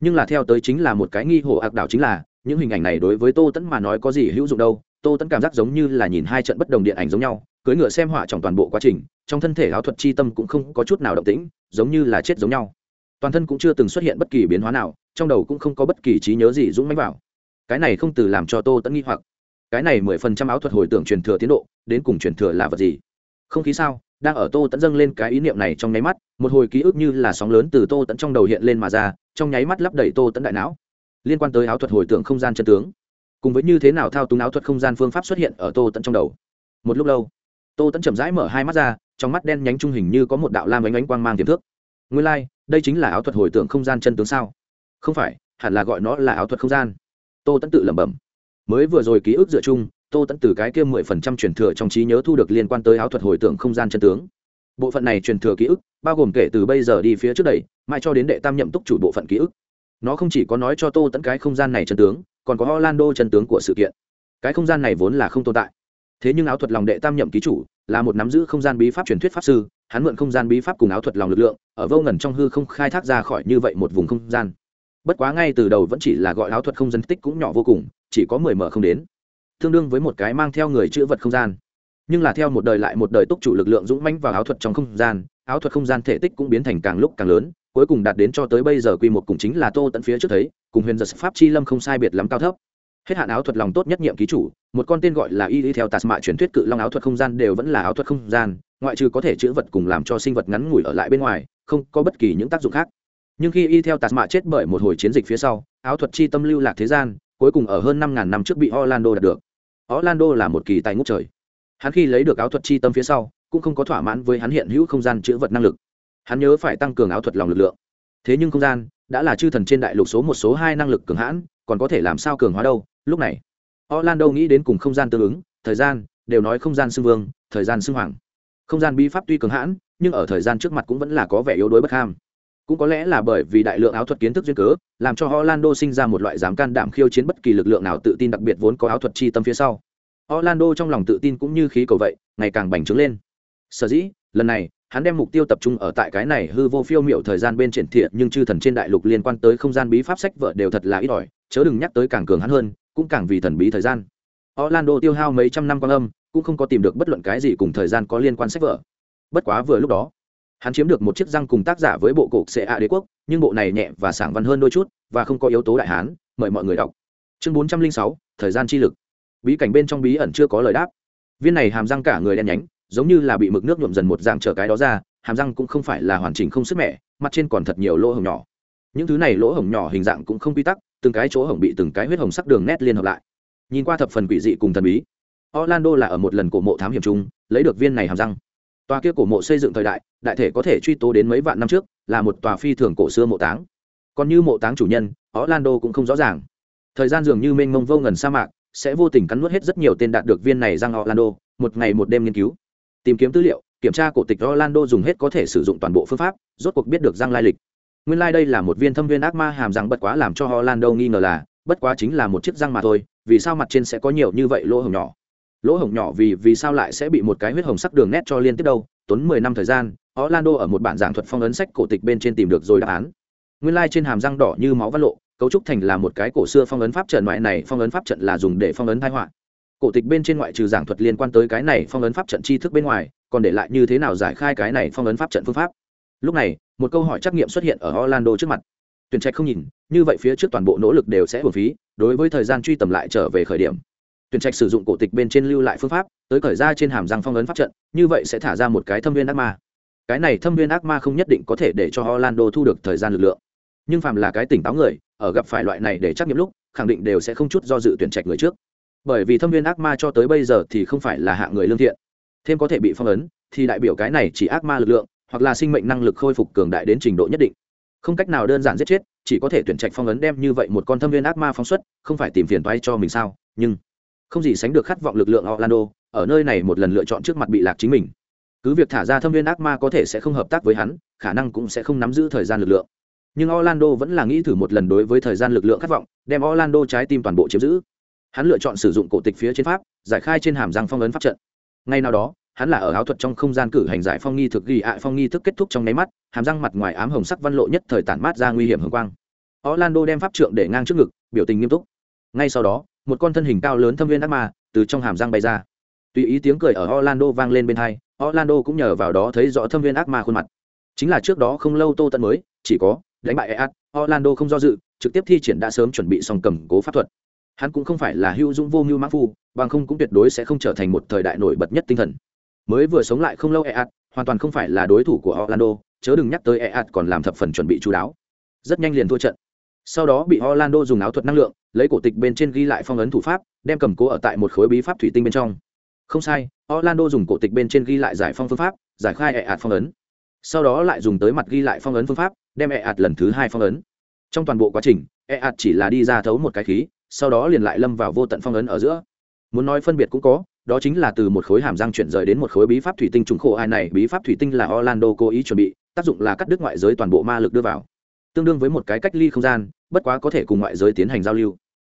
Speaker 1: Nhưng là theo tới chính là một cái nghi hồ ạc đảo chính là những hình ảnh này đối với tô tẫn mà nói có gì hữu dụng đâu, tô tẫn cảm giác giống như là nhìn hai trận bất đồng điện ảnh giống nhau cưới ngựa xem họa trong toàn bộ quá trình, trong thân thể áo thuật chi tâm cũng không có chút nào động tĩnh, giống như là chết giống nhau. Toàn thân cũng chưa từng xuất hiện bất kỳ biến hóa nào, trong đầu cũng không có bất kỳ trí nhớ gì dũng mánh vào. Cái này không từ làm cho tô tẫn nghi hoặc. Cái này mười phần trăm áo thuật hồi tưởng truyền thừa tiến độ, đến cùng truyền thừa là vật gì? Không khí sao? Đang ở tô tẫn dâng lên cái ý niệm này trong nháy mắt, một hồi ký ức như là sóng lớn từ tô tẫn trong đầu hiện lên mà ra, trong nháy mắt lấp đầy tô tẫn đại não liên quan tới áo thuật hồi tưởng không gian chân tướng. Cùng với như thế nào thao túng áo thuật không gian phương pháp xuất hiện ở tô tẫn trong đầu. Một lúc lâu tô tẫn chậm rãi mở hai mắt ra trong mắt đen nhánh trung hình như có một đạo lam ánh ánh quang mang tiềm thước nguyên lai、like, đây chính là áo thuật hồi tưởng không gian chân tướng sao? Không phải hẳn là gọi nó là áo thuật không gian. Tô tẫn tự lẩm bẩm. Mới vừa rồi ký ức dựa chung tô tẫn từ cái kia mười phần trăm truyền thừa trong trí nhớ thu được liên quan tới áo thuật hồi tưởng không gian chân tướng. Bộ phận này truyền thừa ký ức bao gồm kể từ bây giờ đi phía trước đây mãi cho đến đệ tam nhậm túc chủ bộ phận ký ức nó không chỉ có nói cho tô tẫn cái không gian này chân tướng, còn có orlando chân tướng của sự kiện. Cái không gian này vốn là không tồn tại. Thế nhưng áo thuật lòng đệ tam nhậm ký chủ, là một nắm giữ không gian bí pháp truyền thuyết pháp sư, hắn mượn không gian bí pháp cùng áo thuật lòng lực lượng, ở vô ngần trong hư không khai thác ra khỏi như vậy một vùng không gian. Bất quá ngay từ đầu vẫn chỉ là gọi áo thuật không dân tích cũng nhỏ vô cùng, chỉ có mười mở không đến. Tương đương với một cái mang theo người chữ vật không gian. Nhưng là theo một đời lại một đời túc chủ lực lượng dũng mãnh vào áo thuật trong không gian, áo thuật không gian thể tích cũng biến thành càng lúc càng lớn cuối cùng đạt đến cho tới bây giờ quy một cùng chính là tô tận phía trước thấy, cùng huyền giật pháp chi lâm không sai biệt lắm cao thấp. Hết hạn áo thuật lòng tốt nhất nhiệm ký chủ, một con tên gọi là y y theo tạt mạ truyền thuyết cự long áo thuật không gian đều vẫn là áo thuật không gian, ngoại trừ có thể chữ vật cùng làm cho sinh vật ngắn ngủi ở lại bên ngoài, không có bất kỳ những tác dụng khác. Nhưng khi y theo tạt mạ chết bởi một hồi chiến dịch phía sau, áo thuật chi tâm lưu lạc thế gian, cuối cùng ở hơn năm ngàn năm trước bị orlando đạt được. Orlando là một kỳ tài ngũ trời. Hắn khi lấy được áo thuật chi tâm phía sau, cũng không có thỏa mãn với hắn hiện hữu không gian chữ vật năng lực hắn nhớ phải tăng cường áo thuật lòng lực lượng. Thế nhưng không gian đã là chư thần trên đại lục số một số hai năng lực cường hãn, còn có thể làm sao cường hóa đâu? Lúc này, orlando nghĩ đến cùng không gian tương ứng, thời gian, đều nói không gian xưng vương, thời gian xưng hoàng. Không gian bi pháp tuy cường hãn, nhưng ở thời gian trước mặt cũng vẫn là có vẻ yếu đuối bất ham. Cũng có lẽ là bởi vì đại lượng áo thuật kiến thức duyên cớ, làm cho orlando sinh ra một loại dám can đảm khiêu chiến bất kỳ lực lượng nào tự tin đặc biệt vốn có áo thuật chi tâm phía sau. Orlando trong lòng tự tin cũng như khí cầu vậy, ngày càng bành trướng lên. Sở dĩ, lần này hắn đem mục tiêu tập trung ở tại cái này hư vô phiêu miểu thời gian bên triển thiện, nhưng chư thần trên đại lục liên quan tới không gian bí pháp sách vợ đều thật là ít ỏi, chớ đừng nhắc tới càng cường hắn hơn, cũng càng vì thần bí thời gian. Orlando tiêu hao mấy trăm năm quan âm, cũng không có tìm được bất luận cái gì cùng thời gian có liên quan sách vở. Bất quá vừa lúc đó, hắn chiếm được một chiếc răng cùng tác giả với bộ cục xệ a đế quốc, nhưng bộ này nhẹ và sảng văn hơn đôi chút, và không có yếu tố đại hán, mời mọi người đọc. Chương bốn trăm linh sáu, thời gian chi lực. Bí cảnh bên trong bí ẩn chưa có lời đáp. Viên này hàm răng cả người đen nhánh giống như là bị mực nước nhuộm dần một dạng trở cái đó ra, hàm răng cũng không phải là hoàn chỉnh không sức mẻ, mặt trên còn thật nhiều lỗ hổng nhỏ. Những thứ này lỗ hổng nhỏ hình dạng cũng không quy tắc, từng cái chỗ hổng bị từng cái huyết hồng sắc đường nét liên hợp lại. Nhìn qua thập phần quỷ dị cùng thần bí, orlando là ở một lần cổ mộ thám hiểm chung, lấy được viên này hàm răng. Tòa kia cổ mộ xây dựng thời đại đại thể có thể truy tố đến mấy vạn năm trước, là một tòa phi thường cổ xưa mộ táng. Còn như mộ táng chủ nhân, orlando cũng không rõ ràng. Thời gian dường như mênh mông vô ngần sa mạc, sẽ vô tình cắn nuốt hết rất nhiều tên đạt được viên này răng orlando, một ngày một đêm nghiên cứu tìm kiếm tư liệu, kiểm tra cổ tịch orlando dùng hết có thể sử dụng toàn bộ phương pháp, rốt cuộc biết được răng lai lịch. Nguyên lai、like、đây là một viên thâm viên ác ma hàm răng bất quá làm cho orlando nghi ngờ là, bất quá chính là một chiếc răng mà thôi, vì sao mặt trên sẽ có nhiều như vậy lỗ hổng nhỏ? Lỗ hổng nhỏ vì vì sao lại sẽ bị một cái huyết hồng sắc đường nét cho liên tiếp đâu? Tốn mười năm thời gian orlando ở một bản giảng thuật phong ấn sách cổ tịch bên trên tìm được rồi đáp án. Nguyên lai、like、trên hàm răng đỏ như máu văn lộ, cấu trúc thành là một cái cổ xưa phong ấn pháp trận loại này phong ấn pháp trận là dùng để phong ấn thái họa cổ tịch bên trên ngoại trừ giảng thuật liên quan tới cái này phong ấn pháp trận tri thức bên ngoài, còn để lại như thế nào giải khai cái này phong ấn pháp trận phương pháp? Lúc này, một câu hỏi trắc nghiệm xuất hiện ở orlando trước mặt. Tuyển trạch không nhìn, như vậy phía trước toàn bộ nỗ lực đều sẽ hưởng phí, đối với thời gian truy tầm lại trở về khởi điểm. Tuyển trạch sử dụng cổ tịch bên trên lưu lại phương pháp, tới khởi ra trên hàm răng phong ấn pháp trận, như vậy sẽ thả ra một cái thâm viên ác ma. Cái này thâm viên ác ma không nhất định có thể để cho orlando thu được thời gian lực lượng. Nhưng phàm là cái tỉnh táo người, ở gặp phải loại này để trắc nghiệm lúc, khẳng định đều sẽ không chút do dự tuyển trạch người trước bởi vì thâm viên ác ma cho tới bây giờ thì không phải là hạng người lương thiện. Thêm có thể bị phong ấn, thì đại biểu cái này chỉ ác ma lực lượng, hoặc là sinh mệnh năng lực khôi phục cường đại đến trình độ nhất định. Không cách nào đơn giản giết chết, chỉ có thể tuyển trạch phong ấn đem như vậy một con thâm viên ác ma phóng xuất, không phải tìm phiền toái cho mình sao? Nhưng, không gì sánh được khát vọng lực lượng orlando, ở nơi này một lần lựa chọn trước mặt bị lạc chính mình. Cứ việc thả ra thâm viên ác ma có thể sẽ không hợp tác với hắn, khả năng cũng sẽ không nắm giữ thời gian lực lượng. Nhưng orlando vẫn là nghĩ thử một lần đối với thời gian lực lượng khát vọng, đem orlando trái tim toàn bộ chiếm giữ hắn lựa chọn sử dụng cổ tịch phía trên pháp, giải khai trên hàm răng phong ấn pháp trận. Ngay nào đó, hắn là ở áo thuật trong không gian cử hành giải phong nghi thực ghi ạ phong nghi thức kết thúc trong nháy mắt, hàm răng mặt ngoài ám hồng sắc văn lộ nhất thời tản mát ra nguy hiểm hồng quang. Orlando đem pháp trượng để ngang trước ngực, biểu tình nghiêm túc. Ngay sau đó, một con thân hình cao lớn thâm viên ác ma từ trong hàm răng bay ra. Tùy ý tiếng cười ở orlando vang lên bên hai, orlando cũng nhờ vào đó thấy rõ thâm viên ác ma khuôn mặt. Chính là trước đó không lâu tô tận mới, chỉ có đánh bại ead orlando không do dự, trực tiếp thi triển đã sớm chuẩn bị xong cầm cố pháp thuật hắn cũng không phải là hữu dũng vô mưu mã phu, bằng không cũng tuyệt đối sẽ không trở thành một thời đại nổi bật nhất tinh thần. Mới vừa sống lại không lâu ead hoàn toàn không phải là đối thủ của orlando, chớ đừng nhắc tới ead còn làm thập phần chuẩn bị chú đáo. Rất nhanh liền thua trận. Sau đó bị orlando dùng áo thuật năng lượng, lấy cổ tịch bên trên ghi lại phong ấn thủ pháp, đem cầm cố ở tại một khối bí pháp thủy tinh bên trong. Không sai, orlando dùng cổ tịch bên trên ghi lại giải phong phương pháp, giải khai ead phong ấn. Sau đó lại dùng tới mặt ghi lại phong ấn phương pháp, đem ead lần thứ hai phong ấn. Trong toàn bộ quá trình ead chỉ là đi ra thấu một cái khí sau đó liền lại lâm vào vô tận phong ấn ở giữa. Muốn nói phân biệt cũng có, đó chính là từ một khối hàm răng chuyển rời đến một khối bí pháp thủy tinh trùng khổ ai này, bí pháp thủy tinh là orlando cố ý chuẩn bị, tác dụng là cắt đứt ngoại giới toàn bộ ma lực đưa vào. Tương đương với một cái cách ly không gian, bất quá có thể cùng ngoại giới tiến hành giao lưu.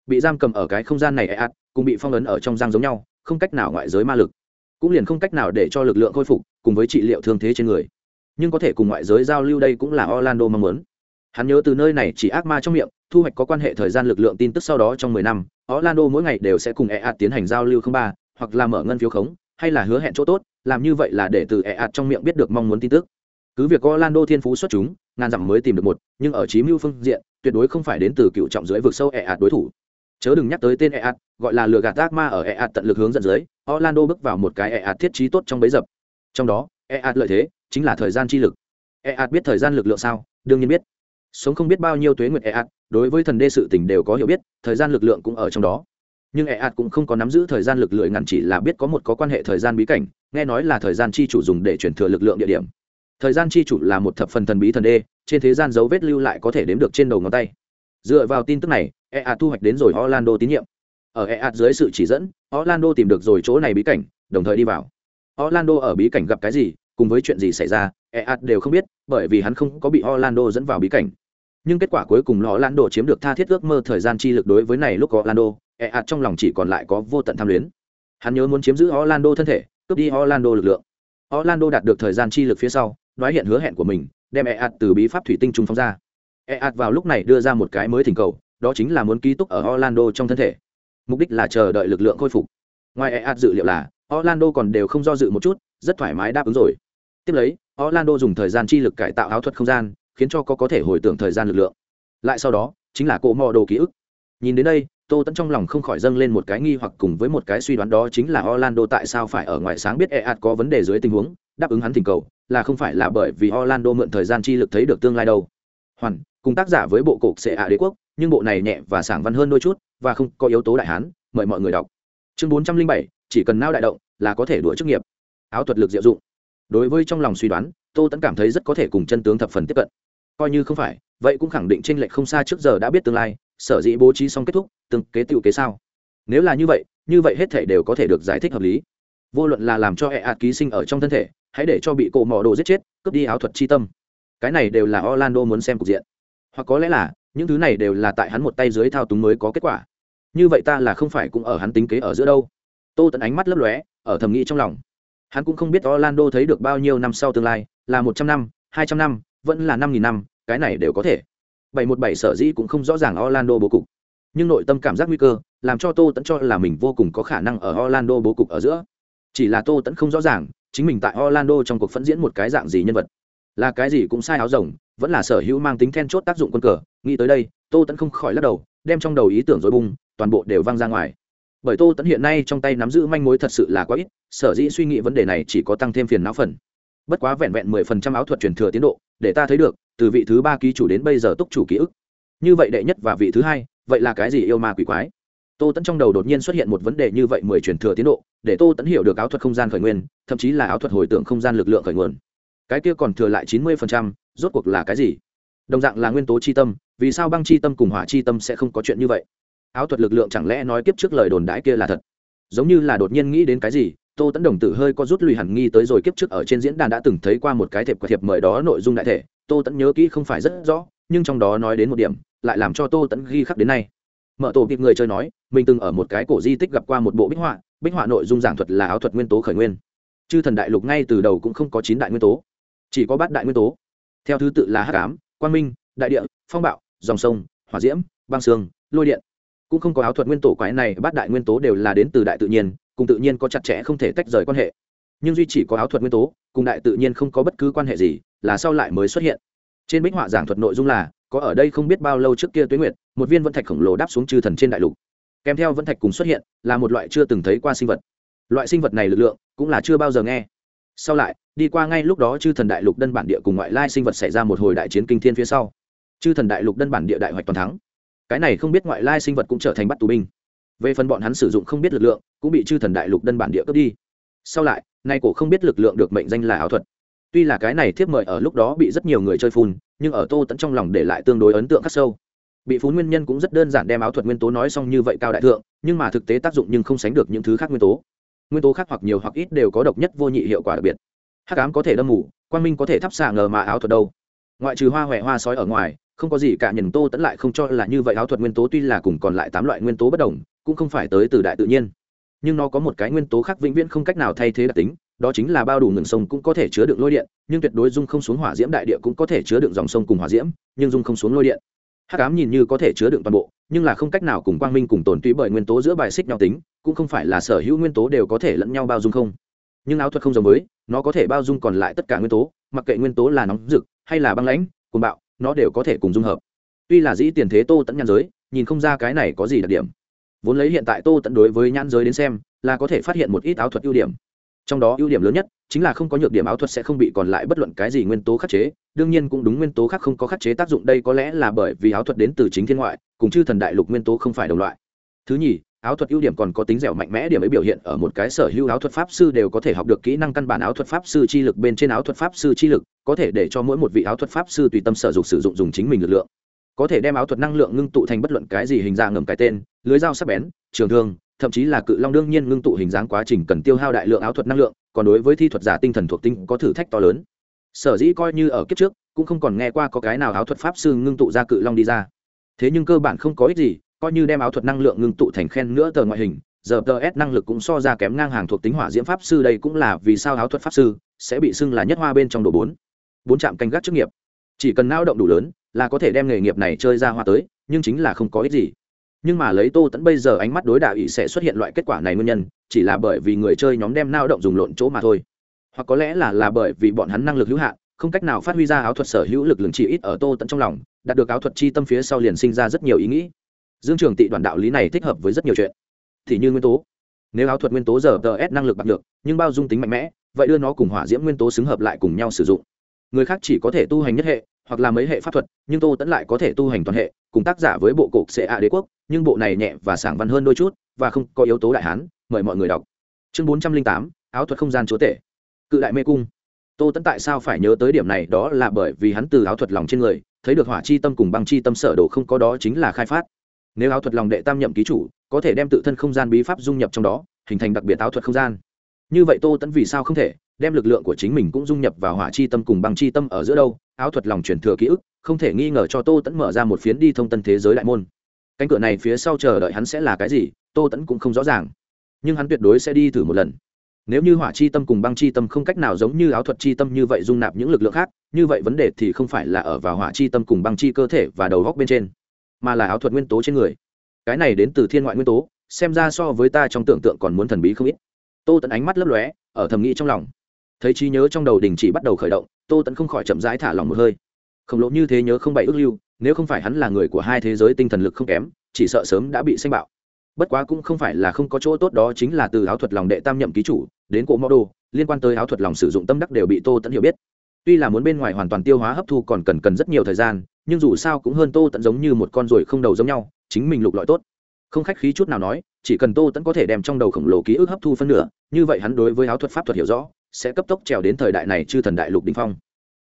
Speaker 1: Bị giam cầm ở cái không gian này ạt, cùng bị phong ấn ở trong giang giống nhau, không cách nào ngoại giới ma lực. Cũng liền không cách nào để cho lực lượng khôi phục, cùng với trị liệu thương thế trên người. Nhưng có thể cùng ngoại giới giao lưu đây cũng là orlando mong muốn. Hắn nhớ từ nơi này chỉ ác ma trong miệng thu hoạch có quan hệ thời gian lực lượng tin tức sau đó trong mười năm orlando mỗi ngày đều sẽ cùng EA tiến hành giao lưu không ba hoặc là mở ngân phiếu khống hay là hứa hẹn chỗ tốt làm như vậy là để từ EA trong miệng biết được mong muốn tin tức. Cứ việc orlando thiên phú xuất chúng ngàn dặm mới tìm được một nhưng ở trí mưu phương diện tuyệt đối không phải đến từ cựu trọng dưới vực sâu EA đối thủ. Chớ đừng nhắc tới tên EA, gọi là lừa gạt ác ma ở EA tận lực hướng dẫn dưới orlando bước vào một cái EA thiết trí tốt trong bấy dập. Trong đó EA lợi thế chính là thời gian chi lực. EA biết thời gian lực lượng sao đương nhiên biết sống không biết bao nhiêu tuế nguyệt ạt, đối với thần đê sự tình đều có hiểu biết, thời gian lực lượng cũng ở trong đó. Nhưng ạt cũng không có nắm giữ thời gian lực lượng ngắn chỉ là biết có một có quan hệ thời gian bí cảnh, nghe nói là thời gian chi chủ dùng để chuyển thừa lực lượng địa điểm. Thời gian chi chủ là một thập phần thần bí thần đê, trên thế gian dấu vết lưu lại có thể đếm được trên đầu ngón tay. Dựa vào tin tức này ea thu hoạch đến rồi orlando tín nhiệm. Ở ea dưới sự chỉ dẫn, orlando tìm được rồi chỗ này bí cảnh, đồng thời đi vào. Orlando ở bí cảnh gặp cái gì, cùng với chuyện gì xảy ra ea đều không biết, bởi vì hắn không có bị orlando dẫn vào bí cảnh nhưng kết quả cuối cùng orlando chiếm được tha thiết ước mơ thời gian chi lực đối với này lúc orlando ea trong lòng chỉ còn lại có vô tận tham luyến. Hắn nhớ muốn chiếm giữ orlando thân thể, cướp đi orlando lực lượng. Orlando đạt được thời gian chi lực phía sau nói hiện hứa hẹn của mình, đem e ạt từ bí pháp thủy tinh trung phóng ra. E ạt vào lúc này đưa ra một cái mới thỉnh cầu, đó chính là muốn ký túc ở orlando trong thân thể. Mục đích là chờ đợi lực lượng khôi phục. Ngoài ed dự liệu là, orlando còn đều không do dự một chút, rất thoải mái đáp ứng rồi. Tiếp lấy, orlando dùng thời gian chi lực cải tạo áo thuật không gian khiến cho có có thể hồi tưởng thời gian lực lượng. Lại sau đó, chính là cỗ mò đồ ký ức. Nhìn đến đây, tô tẫn trong lòng không khỏi dâng lên một cái nghi hoặc cùng với một cái suy đoán đó chính là orlando tại sao phải ở ngoài sáng biết e ạt có vấn đề dưới tình huống, đáp ứng hắn thỉnh cầu, là không phải là bởi vì orlando mượn thời gian chi lực thấy được tương lai đâu. Hoàn, cùng tác giả với bộ cục sệ ạ đế quốc, nhưng bộ này nhẹ và sảng văn hơn đôi chút, và không có yếu tố đại hán, mời mọi người đọc. Chương bốn trăm linh bảy, chỉ cần nao đại động, là có thể đuổi chức nghiệp. Áo thuật lực diệu dụng. Đối với trong lòng suy đoán tô tẫn cảm thấy rất có thể cùng chân tướng thập phần tiếp cận. Coi như không phải, vậy cũng khẳng định tranh lệch không xa trước giờ đã biết tương lai, sở dĩ bố trí xong kết thúc, từng kế tựu kế sao nếu là như vậy như vậy hết thể đều có thể được giải thích hợp lý. Vô luận là làm cho hệ ạt ký sinh ở trong thân thể, hãy để cho bị cổ mò đồ giết chết, cướp đi áo thuật chi tâm. Cái này đều là orlando muốn xem cục diện. Hoặc có lẽ là, những thứ này đều là tại hắn một tay dưới thao túng mới có kết quả. Như vậy ta là không phải cũng ở hắn tính kế ở giữa đâu. Tô tận ánh mắt lấp lóe, ở thầm nghĩ trong lòng. Hắn cũng không biết orlando thấy được bao nhiêu năm sau tương lai là một trăm năm, hai trăm năm, vẫn là năm nghìn năm, cái này đều có thể. Bảy một bảy sở dĩ cũng không rõ ràng orlando bố cục. Nhưng nội tâm cảm giác nguy cơ, làm cho tô tẫn cho là mình vô cùng có khả năng ở orlando bố cục ở giữa. Chỉ là tô tẫn không rõ ràng, chính mình tại orlando trong cuộc phẫn diễn một cái dạng gì nhân vật. Là cái gì cũng sai áo rồng, vẫn là sở hữu mang tính then chốt tác dụng quân cờ. Nghĩ tới đây, tô tẫn không khỏi lắc đầu, đem trong đầu ý tưởng dối bung, toàn bộ đều văng ra ngoài. Bởi tô tẫn hiện nay trong tay nắm giữ manh mối thật sự là quá ít, sở dĩ suy nghĩ vấn đề này chỉ có tăng thêm phiền não phần bất quá vẹn vẹn mười phần trăm áo thuật truyền thừa tiến độ, để ta thấy được, từ vị thứ ba ký chủ đến bây giờ túc chủ ký ức. Như vậy đệ nhất và vị thứ hai, vậy là cái gì yêu ma quỷ quái? Tô tẫn trong đầu đột nhiên xuất hiện một vấn đề như vậy mười truyền thừa tiến độ, để tô tẫn hiểu được áo thuật không gian khởi nguyên, thậm chí là áo thuật hồi tưởng không gian lực lượng khởi nguồn. Cái kia còn thừa lại chín mươi phần trăm, rốt cuộc là cái gì? Đồng dạng là nguyên tố chi tâm, vì sao băng chi tâm cùng hỏa chi tâm sẽ không có chuyện như vậy? Áo thuật lực lượng chẳng lẽ nói tiếp trước lời đồn đãi kia là thật? Giống như là đột nhiên nghĩ đến cái gì tô tẫn đồng tử hơi có rút lùi hẳn nghi tới rồi kiếp trước ở trên diễn đàn đã từng thấy qua một cái thiệp quả thiệp mời đó nội dung đại thể. Tô tẫn nhớ kỹ không phải rất rõ, nhưng trong đó nói đến một điểm, lại làm cho tô tẫn ghi khắc đến nay. Mở tổ kịp người chơi nói, mình từng ở một cái cổ di tích gặp qua một bộ bích họa bích họa nội dung giảng thuật là áo thuật nguyên tố khởi nguyên. Chư thần đại lục ngay từ đầu cũng không có chín đại nguyên tố, chỉ có bát đại nguyên tố. Theo thứ tự là hắc cám quang minh, đại địa, phong bạo, dòng sông, hỏa diễm, băng sương lôi điện. Cũng không có áo thuật nguyên tổ quái này, bát đại nguyên tố đều là đến từ đại tự nhiên cùng tự nhiên có chặt chẽ không thể tách rời quan hệ. Nhưng duy chỉ có áo thuật nguyên tố, cùng đại tự nhiên không có bất cứ quan hệ gì, là sau lại mới xuất hiện. Trên bích họa giảng thuật nội dung là, có ở đây không biết bao lâu trước kia tuế nguyệt, một viên vân thạch khổng lồ đáp xuống chư thần trên đại lục. Kèm theo vân thạch cùng xuất hiện, là một loại chưa từng thấy qua sinh vật. Loại sinh vật này lực lượng, cũng là chưa bao giờ nghe. Sau lại, đi qua ngay lúc đó chư thần đại lục đơn bản địa cùng ngoại lai sinh vật xảy ra một hồi đại chiến kinh thiên phía sau. Chư thần đại lục đơn bản địa đại hoạch toàn thắng. Cái này không biết ngoại lai sinh vật cũng trở thành bắt tù binh về phần bọn hắn sử dụng không biết lực lượng, cũng bị chư thần đại lục đơn bản địa cướp đi. Sau lại, nay cổ không biết lực lượng được mệnh danh là áo thuật. Tuy là cái này thiếp mời ở lúc đó bị rất nhiều người chơi phun, nhưng ở tô tẫn trong lòng để lại tương đối ấn tượng khắc sâu. Bị phú nguyên nhân cũng rất đơn giản đem áo thuật nguyên tố nói xong như vậy cao đại thượng, nhưng mà thực tế tác dụng nhưng không sánh được những thứ khác nguyên tố. Nguyên tố khác hoặc nhiều hoặc ít đều có độc nhất vô nhị hiệu quả đặc biệt. Hắc ám có thể đâm mù, quang minh có thể thắp xạ ngờ mà áo thuật đâu. Ngoại trừ hoa huệ hoa sói ở ngoài, không có gì cả nhìn tô tẫn lại không cho là như vậy áo thuật nguyên tố tuy là cùng còn lại tám loại nguyên tố bất đồng cũng không phải tới từ đại tự nhiên. Nhưng nó có một cái nguyên tố khác vĩnh viễn không cách nào thay thế đặc tính, đó chính là bao đủ ngừng sông cũng có thể chứa đựng lôi điện, nhưng tuyệt đối dung không xuống hỏa diễm đại địa cũng có thể chứa đựng dòng sông cùng hỏa diễm, nhưng dung không xuống lôi điện. Hát cám nhìn như có thể chứa đựng toàn bộ, nhưng là không cách nào cùng quang minh cùng tồn tùy bởi nguyên tố giữa bài xích nhau tính, cũng không phải là sở hữu nguyên tố đều có thể lẫn nhau bao dung không. Nhưng áo thuật không giống với, nó có thể bao dung còn lại tất cả nguyên tố, mặc kệ nguyên tố là nóng rực hay là băng lãnh cùng bạo, nó đều có thể cùng dung hợp. Tuy là dĩ tiền thế tô tẫn nhãn giới, nhìn không ra cái này có gì đặc điểm vốn lấy hiện tại tô tẫn đối với nhãn giới đến xem, là có thể phát hiện một ít áo thuật ưu điểm. Trong đó ưu điểm lớn nhất chính là không có nhược điểm áo thuật sẽ không bị còn lại bất luận cái gì nguyên tố khắc chế. Đương nhiên cũng đúng nguyên tố khác không có khắc chế tác dụng đây có lẽ là bởi vì áo thuật đến từ chính thiên ngoại, cùng chư thần đại lục nguyên tố không phải đồng loại. Thứ nhì, áo thuật ưu điểm còn có tính dẻo mạnh mẽ điểm ấy biểu hiện ở một cái sở hữu áo thuật pháp sư đều có thể học được kỹ năng căn bản áo thuật pháp sư chi lực bên trên áo thuật pháp sư chi lực, có thể để cho mỗi một vị áo thuật pháp sư tùy tâm sở dụng sử dụng dùng chính mình lực lượng. Có thể đem áo thuật năng lượng ngưng tụ thành bất luận cái gì hình dạng ngầm cái tên lưới dao sắc bén, trường thương, thậm chí là cự long đương nhiên ngưng tụ hình dáng quá trình cần tiêu hao đại lượng áo thuật năng lượng, còn đối với thi thuật giả tinh thần thuộc tinh có thử thách to lớn. Sở dĩ coi như ở kiếp trước, cũng không còn nghe qua có cái nào áo thuật pháp sư ngưng tụ ra cự long đi ra. Thế nhưng cơ bản không có ích gì, coi như đem áo thuật năng lượng ngưng tụ thành khen nữa tờ ngoại hình, giờ tờ s năng lực cũng so ra kém ngang hàng thuộc tính hỏa diễm pháp sư đây cũng là vì sao áo thuật pháp sư sẽ bị xưng là nhất hoa bên trong đồ bốn. Bốn trạm canh gác chức nghiệp. Chỉ cần lao động đủ lớn là có thể đem nghề nghiệp này chơi ra hoa tới, nhưng chính là không có ích gì nhưng mà lấy tô tẫn bây giờ ánh mắt đối đạo ý sẽ xuất hiện loại kết quả này nguyên nhân, chỉ là bởi vì người chơi nhóm đem nao động dùng lộn chỗ mà thôi. Hoặc có lẽ là là bởi vì bọn hắn năng lực hữu hạn, không cách nào phát huy ra áo thuật sở hữu lực lượng chỉ ít ở tô tẫn trong lòng, đạt được áo thuật chi tâm phía sau liền sinh ra rất nhiều ý nghĩ. Dương trường tị đoạn đạo lý này thích hợp với rất nhiều chuyện. Thì như nguyên tố. Nếu áo thuật nguyên tố giờ tờ s năng lực bạc được, nhưng bao dung tính mạnh mẽ, vậy đưa nó cùng hỏa diễm nguyên tố xứng hợp lại cùng nhau sử dụng. Người khác chỉ có thể tu hành nhất hệ hoặc là mấy hệ pháp thuật, nhưng tô tẫn lại có thể tu hành toàn hệ, cùng tác giả với bộ cục xệ ạ đế quốc, nhưng bộ này nhẹ và sảng văn hơn đôi chút, và không có yếu tố đại hán, mời mọi người đọc. Chương bốn trăm linh tám, áo thuật không gian chúa tể. Cự đại mê cung. Tô tẫn tại sao phải nhớ tới điểm này? Đó là bởi vì hắn từ áo thuật lòng trên người, thấy được hỏa chi tâm cùng băng chi tâm sở đồ không có đó chính là khai phát. Nếu áo thuật lòng đệ tam nhậm ký chủ, có thể đem tự thân không gian bí pháp dung nhập trong đó, hình thành đặc biệt áo thuật không gian. Như vậy tô tẫn vì sao không thể đem lực lượng của chính mình cũng dung nhập vào hỏa chi tâm cùng băng chi tâm ở giữa đâu? Áo thuật lòng truyền thừa ký ức, không thể nghi ngờ cho tô tẫn mở ra một phiến đi thông tân thế giới đại môn. Cánh cửa này phía sau chờ đợi hắn sẽ là cái gì, tô tẫn cũng không rõ ràng. Nhưng hắn tuyệt đối sẽ đi thử một lần. Nếu như hỏa chi tâm cùng băng chi tâm không cách nào giống như áo thuật chi tâm như vậy dung nạp những lực lượng khác, như vậy vấn đề thì không phải là ở vào hỏa chi tâm cùng băng chi cơ thể và đầu góc bên trên, mà là áo thuật nguyên tố trên người. Cái này đến từ thiên ngoại nguyên tố, xem ra so với ta trong tưởng tượng còn muốn thần bí không ít. Tô tẫn ánh mắt lấp lóe, ở thầm nghĩ trong lòng thấy trí nhớ trong đầu đình chỉ bắt đầu khởi động, tô tẫn không khỏi chậm rãi thả lòng một hơi. Khổng lồ như thế nhớ không bày ước lưu, nếu không phải hắn là người của hai thế giới tinh thần lực không kém, chỉ sợ sớm đã bị xanh bạo. Bất quá cũng không phải là không có chỗ tốt đó chính là từ áo thuật lòng đệ tam nhậm ký chủ, đến cổ mô liên quan tới áo thuật lòng sử dụng tâm đắc đều bị tô tẫn hiểu biết. Tuy là muốn bên ngoài hoàn toàn tiêu hóa hấp thu còn cần cần rất nhiều thời gian, nhưng dù sao cũng hơn tô tẫn giống như một con ruồi không đầu giống nhau, chính mình lục lọi tốt. Không khách khí chút nào nói, chỉ cần tô tẫn có thể đem trong đầu khổng lồ ký ức hấp thu phân nửa, như vậy hắn đối với áo thuật pháp thuật hiểu rõ sẽ cấp tốc trèo đến thời đại này chư thần đại lục đỉnh phong.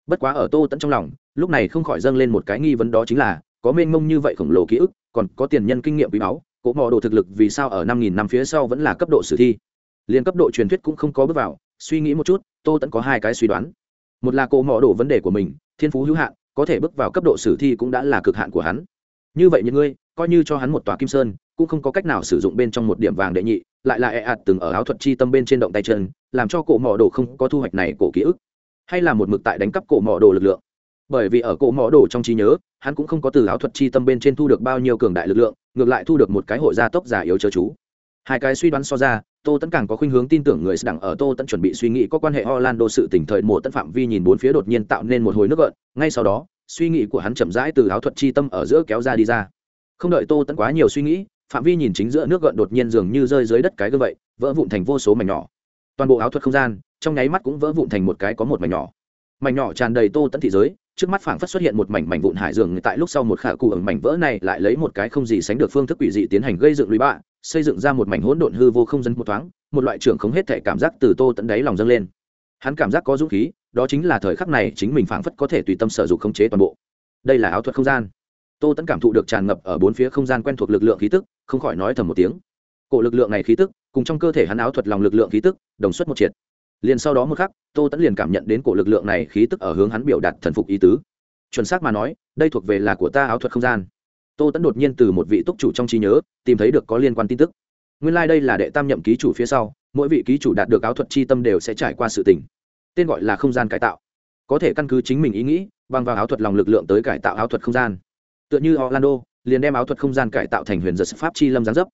Speaker 1: Bất quá ở tô Tấn trong lòng, lúc này không khỏi dâng lên một cái nghi vấn đó chính là, có mênh mông như vậy khổng lồ ký ức, còn có tiền nhân kinh nghiệm quý báu, cỗ mò đồ thực lực vì sao ở năm nghìn năm phía sau vẫn là cấp độ sử thi? Liền cấp độ truyền thuyết cũng không có bước vào, suy nghĩ một chút, tô Tấn có hai cái suy đoán. Một là cỗ mò đồ vấn đề của mình, thiên phú hữu hạn, có thể bước vào cấp độ sử thi cũng đã là cực hạn của hắn. Như vậy những ngươi, coi như cho hắn một tòa kim sơn, cũng không có cách nào sử dụng bên trong một điểm vàng đệ nhị lại là e ạt từng ở áo thuật chi tâm bên trên động tay chân, làm cho cổ mỏ đồ không có thu hoạch này cổ ký ức, hay là một mực tại đánh cắp cổ mỏ đồ lực lượng. Bởi vì ở cổ mỏ đồ trong trí nhớ, hắn cũng không có từ áo thuật chi tâm bên trên thu được bao nhiêu cường đại lực lượng, ngược lại thu được một cái hội gia tốc giả yếu chớ chú. Hai cái suy đoán so ra, tô tẫn càng có khuynh hướng tin tưởng người đẳng ở tô tẫn chuẩn bị suy nghĩ có quan hệ orlando sự tỉnh thời mùa tẫn phạm vi nhìn bốn phía đột nhiên tạo nên một hồi nước gợn, ngay sau đó, suy nghĩ của hắn chậm rãi từ áo thuật chi tâm ở giữa kéo ra đi ra. Không đợi tô tẫn quá nhiều suy nghĩ phạm vi nhìn chính giữa nước gợn đột nhiên dường như rơi dưới đất cái gương vậy, vỡ vụn thành vô số mảnh nhỏ. Toàn bộ áo thuật không gian, trong nháy mắt cũng vỡ vụn thành một cái có một mảnh nhỏ. Mảnh nhỏ tràn đầy tô tẫn thị giới, trước mắt phảng phất xuất hiện một mảnh mảnh vụn hải dường tại lúc sau một khả cụ ẩn mảnh vỡ này lại lấy một cái không gì sánh được phương thức quỷ dị tiến hành gây dựng lũy bạ, xây dựng ra một mảnh hỗn độn hư vô không dân một thoáng, một loại trưởng không hết thể cảm giác từ tô tẫn đáy lòng dâng lên. Hắn cảm giác có dũng khí, đó chính là thời khắc này chính mình phảng phất có thể tùy tâm sở dụng khống chế toàn bộ. Đây là áo thuật không gian. Tô tẫn cảm thụ được tràn ngập ở bốn phía không gian quen thuộc lực lượng khí tức không khỏi nói thầm một tiếng. Cổ lực lượng này khí tức, cùng trong cơ thể hắn áo thuật lòng lực lượng khí tức, đồng xuất một triệt. Liền sau đó một khắc, tô tẫn liền cảm nhận đến cổ lực lượng này khí tức ở hướng hắn biểu đạt thần phục ý tứ. Chuẩn xác mà nói, đây thuộc về là của ta áo thuật không gian. Tô tẫn đột nhiên từ một vị túc chủ trong trí nhớ, tìm thấy được có liên quan tin tức. Nguyên lai、like、đây là đệ tam nhậm ký chủ phía sau, mỗi vị ký chủ đạt được áo thuật c h i tâm đều sẽ trải qua sự tỉnh tên gọi là không gian cải tạo. Có thể căn cứ chính mình ý nghĩ, bằng vào áo thuật lòng lực lượng tới cải tạo áo thuật không gian. Tựa như orlando liền đem áo thuật không gian cải tạo thành huyền giật pháp chi lâm gián dấp.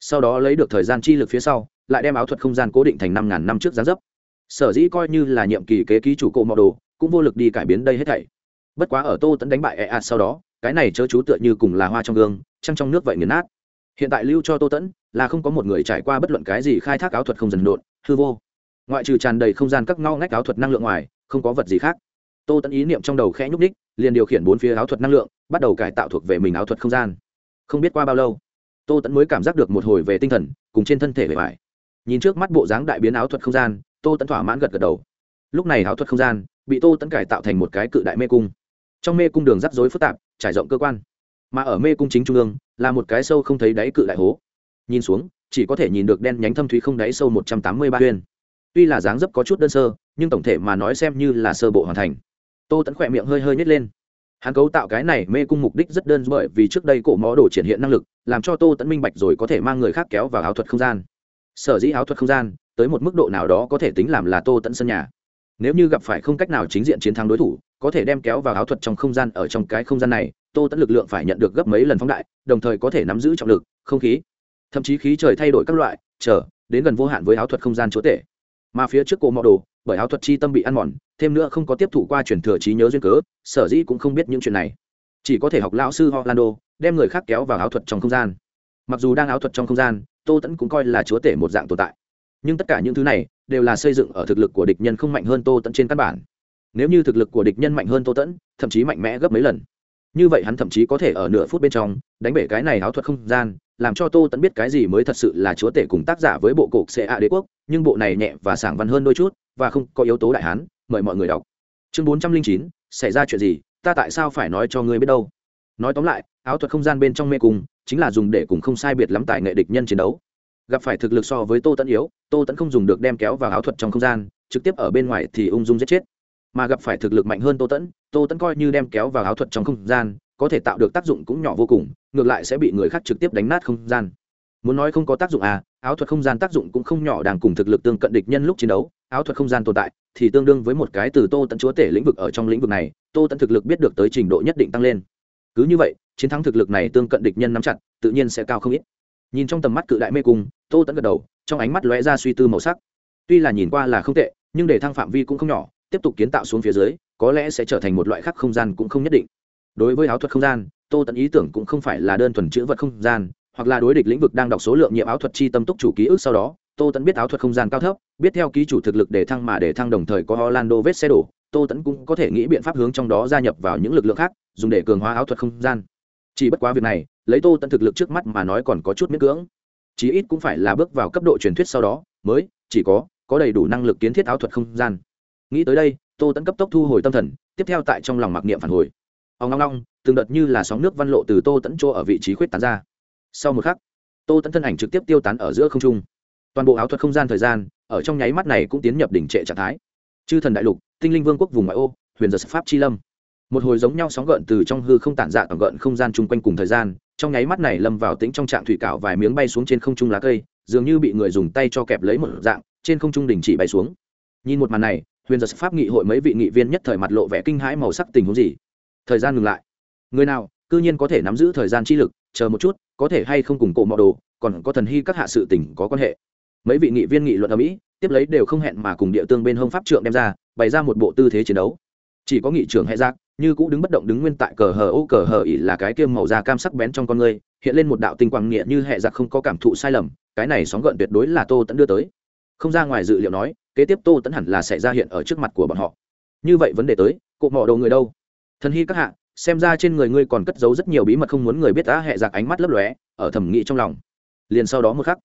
Speaker 1: Sau đó lấy được thời gian chi lực phía sau, lại đem áo thuật không gian cố định thành năm ngàn năm trước gián dấp. Sở dĩ coi như là nhiệm kỳ kế ký chủ cộ mọ đồ, cũng vô lực đi cải biến đây hết thảy. Bất quá ở tô tẫn đánh bại ea sau đó, cái này chớ chú tựa như cùng là hoa trong gương, trăng trong nước vậy nghiền nát. Hiện tại lưu cho tô tẫn là không có một người trải qua bất luận cái gì khai thác áo thuật không dần đột hư vô. Ngoại trừ tràn đầy không gian các ngao ngách áo thuật năng lượng ngoài, không có vật gì khác tô tẫn ý niệm trong đầu khẽ nhúc ních liền điều khiển bốn phía áo thuật năng lượng, bắt đầu cải tạo thuộc về mình áo thuật không gian. Không biết qua bao lâu, tô tẫn mới cảm giác được một hồi về tinh thần, cùng trên thân thể bề bài nhìn trước mắt bộ dáng đại biến áo thuật không gian, tô tẫn thỏa mãn gật gật đầu. Lúc này áo thuật không gian bị tô tẫn cải tạo thành một cái cự đại mê cung. Trong mê cung đường rắc rối phức tạp, trải rộng cơ quan. Mà ở mê cung chính trung ương, là một cái sâu không thấy đáy cự đại hố. Nhìn xuống, chỉ có thể nhìn được đen nhánh thâm thúy không đáy sâu một trăm tám mươi ba huyên tuy là dáng dấp có chút đơn sơ, nhưng tổng thể mà nói xem như là sơ bộ hoàn thành tô tẫn khỏe miệng hơi hơi nhét lên. Hắn cấu tạo cái này mê cung mục đích rất đơn bởi vì trước đây cổ mó đồ triển hiện năng lực, làm cho tô tẫn minh bạch rồi có thể mang người khác kéo vào áo thuật không gian. Sở dĩ áo thuật không gian, tới một mức độ nào đó có thể tính làm là tô tẫn sân nhà. Nếu như gặp phải không cách nào chính diện chiến thắng đối thủ, có thể đem kéo vào áo thuật trong không gian ở trong cái không gian này, tô tẫn lực lượng phải nhận được gấp mấy lần phóng đại, đồng thời có thể nắm giữ trọng lực, không khí. Thậm chí khí trời thay đổi các loại, chờ, đến gần vô hạn với áo thuật không gian chúa tể. Mà phía trước cổ mọ đồ bởi áo thuật chi tâm bị ăn mòn, thêm nữa không có tiếp thụ qua truyền thừa trí nhớ duyên cớ, sở dĩ cũng không biết những chuyện này. Chỉ có thể học lão sư orlando, đem người khác kéo vào áo thuật trong không gian. Mặc dù đang áo thuật trong không gian, tô tẫn cũng coi là chúa tể một dạng tồn tại. Nhưng tất cả những thứ này đều là xây dựng ở thực lực của địch nhân không mạnh hơn tô tẫn trên căn bản. Nếu như thực lực của địch nhân mạnh hơn tô tẫn thậm chí mạnh mẽ gấp mấy lần. Như vậy hắn thậm chí có thể ở nửa phút bên trong đánh bể cái này áo thuật không gian làm cho tô tẫn biết cái gì mới thật sự là chúa tể cùng tác giả với bộ cục ca đế quốc, nhưng bộ này nhẹ và sảng văn hơn đôi chút và không có yếu tố đại hán, mời mọi người đọc. Chương bốn trăm linh chín, xảy ra chuyện gì? Ta tại sao phải nói cho ngươi biết đâu? Nói tóm lại, áo thuật không gian bên trong mê cung chính là dùng để cùng không sai biệt lắm tại nghệ địch nhân chiến đấu. Gặp phải thực lực so với tô tẫn yếu, tô tẫn không dùng được đem kéo vào áo thuật trong không gian, trực tiếp ở bên ngoài thì ung dung giết chết. Mà gặp phải thực lực mạnh hơn tô tẫn tô tẫn coi như đem kéo vào áo thuật trong không gian, có thể tạo được tác dụng cũng nhỏ vô cùng ngược lại sẽ bị người khác trực tiếp đánh nát không gian. Muốn nói không có tác dụng à áo thuật không gian tác dụng cũng không nhỏ đang cùng thực lực tương cận địch nhân lúc chiến đấu. Áo thuật không gian tồn tại thì tương đương với một cái từ tô tận chúa tể lĩnh vực ở trong lĩnh vực này, tô tận thực lực biết được tới trình độ nhất định tăng lên. Cứ như vậy, chiến thắng thực lực này tương cận địch nhân nắm chặt, tự nhiên sẽ cao không ít. Nhìn trong tầm mắt cự đại mê cung, tô tẫn gật đầu, trong ánh mắt lóe ra suy tư màu sắc. Tuy là nhìn qua là không tệ, nhưng để thăng phạm vi cũng không nhỏ, tiếp tục kiến tạo xuống phía dưới, có lẽ sẽ trở thành một loại khác không gian cũng không nhất định. Đối với áo thuật không gian tô tẫn ý tưởng cũng không phải là đơn thuần chữ vật không gian, hoặc là đối địch lĩnh vực đang đọc số lượng nhiệm áo thuật chi tâm túc chủ ký ức sau đó, tô tẫn biết áo thuật không gian cao thấp, biết theo ký chủ thực lực để thăng mà để thăng đồng thời có orlando vết xe đổ, tô tẫn cũng có thể nghĩ biện pháp hướng trong đó gia nhập vào những lực lượng khác, dùng để cường hóa áo thuật không gian. Chỉ bất quá việc này, lấy tô tẫn thực lực trước mắt mà nói còn có chút miễn cưỡng. Chí ít cũng phải là bước vào cấp độ truyền thuyết sau đó, mới, chỉ có có đầy đủ năng lực kiến thiết áo thuật không gian. Nghĩ tới đây, tô tẫn cấp tốc thu hồi tâm thần, tiếp theo tại trong lòng mặc niệm phản hồi ông long long từng đợt như là sóng nước văn lộ từ tô tẫn chỗ ở vị trí khuyết tán ra. Sau một khắc, tô tẫn thân ảnh trực tiếp tiêu tán ở giữa không trung. Toàn bộ áo thuật không gian thời gian, ở trong nháy mắt này cũng tiến nhập đỉnh trệ trạng thái. Chư thần đại lục, tinh linh vương quốc vùng ngoại ô, huyền giật pháp chi lâm. Một hồi giống nhau sóng gợn từ trong hư không tản dạ toàn gợn không gian chung quanh cùng thời gian, trong nháy mắt này lâm vào tính trong trạng thủy cạo vài miếng bay xuống trên không trung lá cây, dường như bị người dùng tay cho kẹp lấy một dạng, trên không trung đình chỉ bay xuống. Nhìn một màn này, huyền giật pháp nghị hội mấy vị nghị viên nhất thời mặt lộ vẻ kinh hãi màu sắc tình huống gì? Thời gian ngừng lại. Người nào, cư nhiên có thể nắm giữ thời gian chi lực, chờ một chút, có thể hay không cùng cổ mọ đồ, còn có thần hy các hạ sự tỉnh có quan hệ. Mấy vị nghị viên nghị luận ở mỹ, tiếp lấy đều không hẹn mà cùng địa tương bên hông pháp trượng đem ra, bày ra một bộ tư thế chiến đấu. Chỉ có nghị trưởng hệ giác, như cũ đứng bất động đứng nguyên tại cờ hờ ô cờ hờ ỉ là cái kiêm màu da cam sắc bén trong con người, hiện lên một đạo tinh quang nghĩa như hệ giặc không có cảm thụ sai lầm, cái này sóng gợn tuyệt đối là tô tẫn đưa tới. Không ra ngoài dự liệu nói, kế tiếp tô tẫn hẳn là sẽ ra hiện ở trước mặt của bọn họ. Như vậy vấn đề tới cụ mỏ đồ người đâu? Thần hy các hạ, xem ra trên người ngươi còn cất giấu rất nhiều bí mật không muốn người biết đã hệ giặc ánh mắt lấp lóe, ở thẩm nghị trong lòng. Liền sau đó một khắc,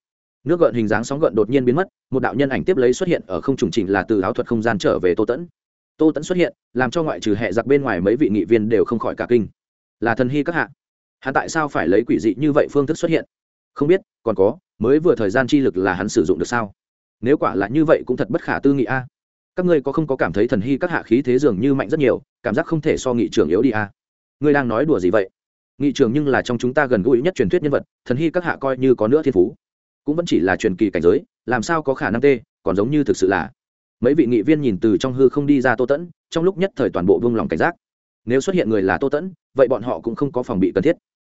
Speaker 1: nước gợn hình dáng sóng gợn đột nhiên biến mất, một đạo nhân ảnh tiếp lấy xuất hiện ở không trùng trình là từ áo thuật không gian trở về tô tẫn. Tô tẫn xuất hiện, làm cho ngoại trừ hệ giặc bên ngoài mấy vị nghị viên đều không khỏi cả kinh. Là thần hy các hạ. Hắn tại sao phải lấy quỷ dị như vậy phương thức xuất hiện? Không biết, còn có, mới vừa thời gian chi lực là hắn sử dụng được sao? Nếu quả là như vậy cũng thật bất khả tư nghị a các ngươi có không có cảm thấy thần hy các hạ khí thế dường như mạnh rất nhiều, cảm giác không thể so nghị trưởng yếu đi à? ngươi đang nói đùa gì vậy? Nghị trưởng nhưng là trong chúng ta gần gũi nhất truyền thuyết nhân vật, thần hy các hạ coi như có nữa thiên phú. Cũng vẫn chỉ là truyền kỳ cảnh giới, làm sao có khả năng tê, còn giống như thực sự là. Mấy vị nghị viên nhìn từ trong hư không đi ra tô tẫn, trong lúc nhất thời toàn bộ vương lòng cảnh giác. Nếu xuất hiện người là tô tẫn, vậy bọn họ cũng không có phòng bị cần thiết.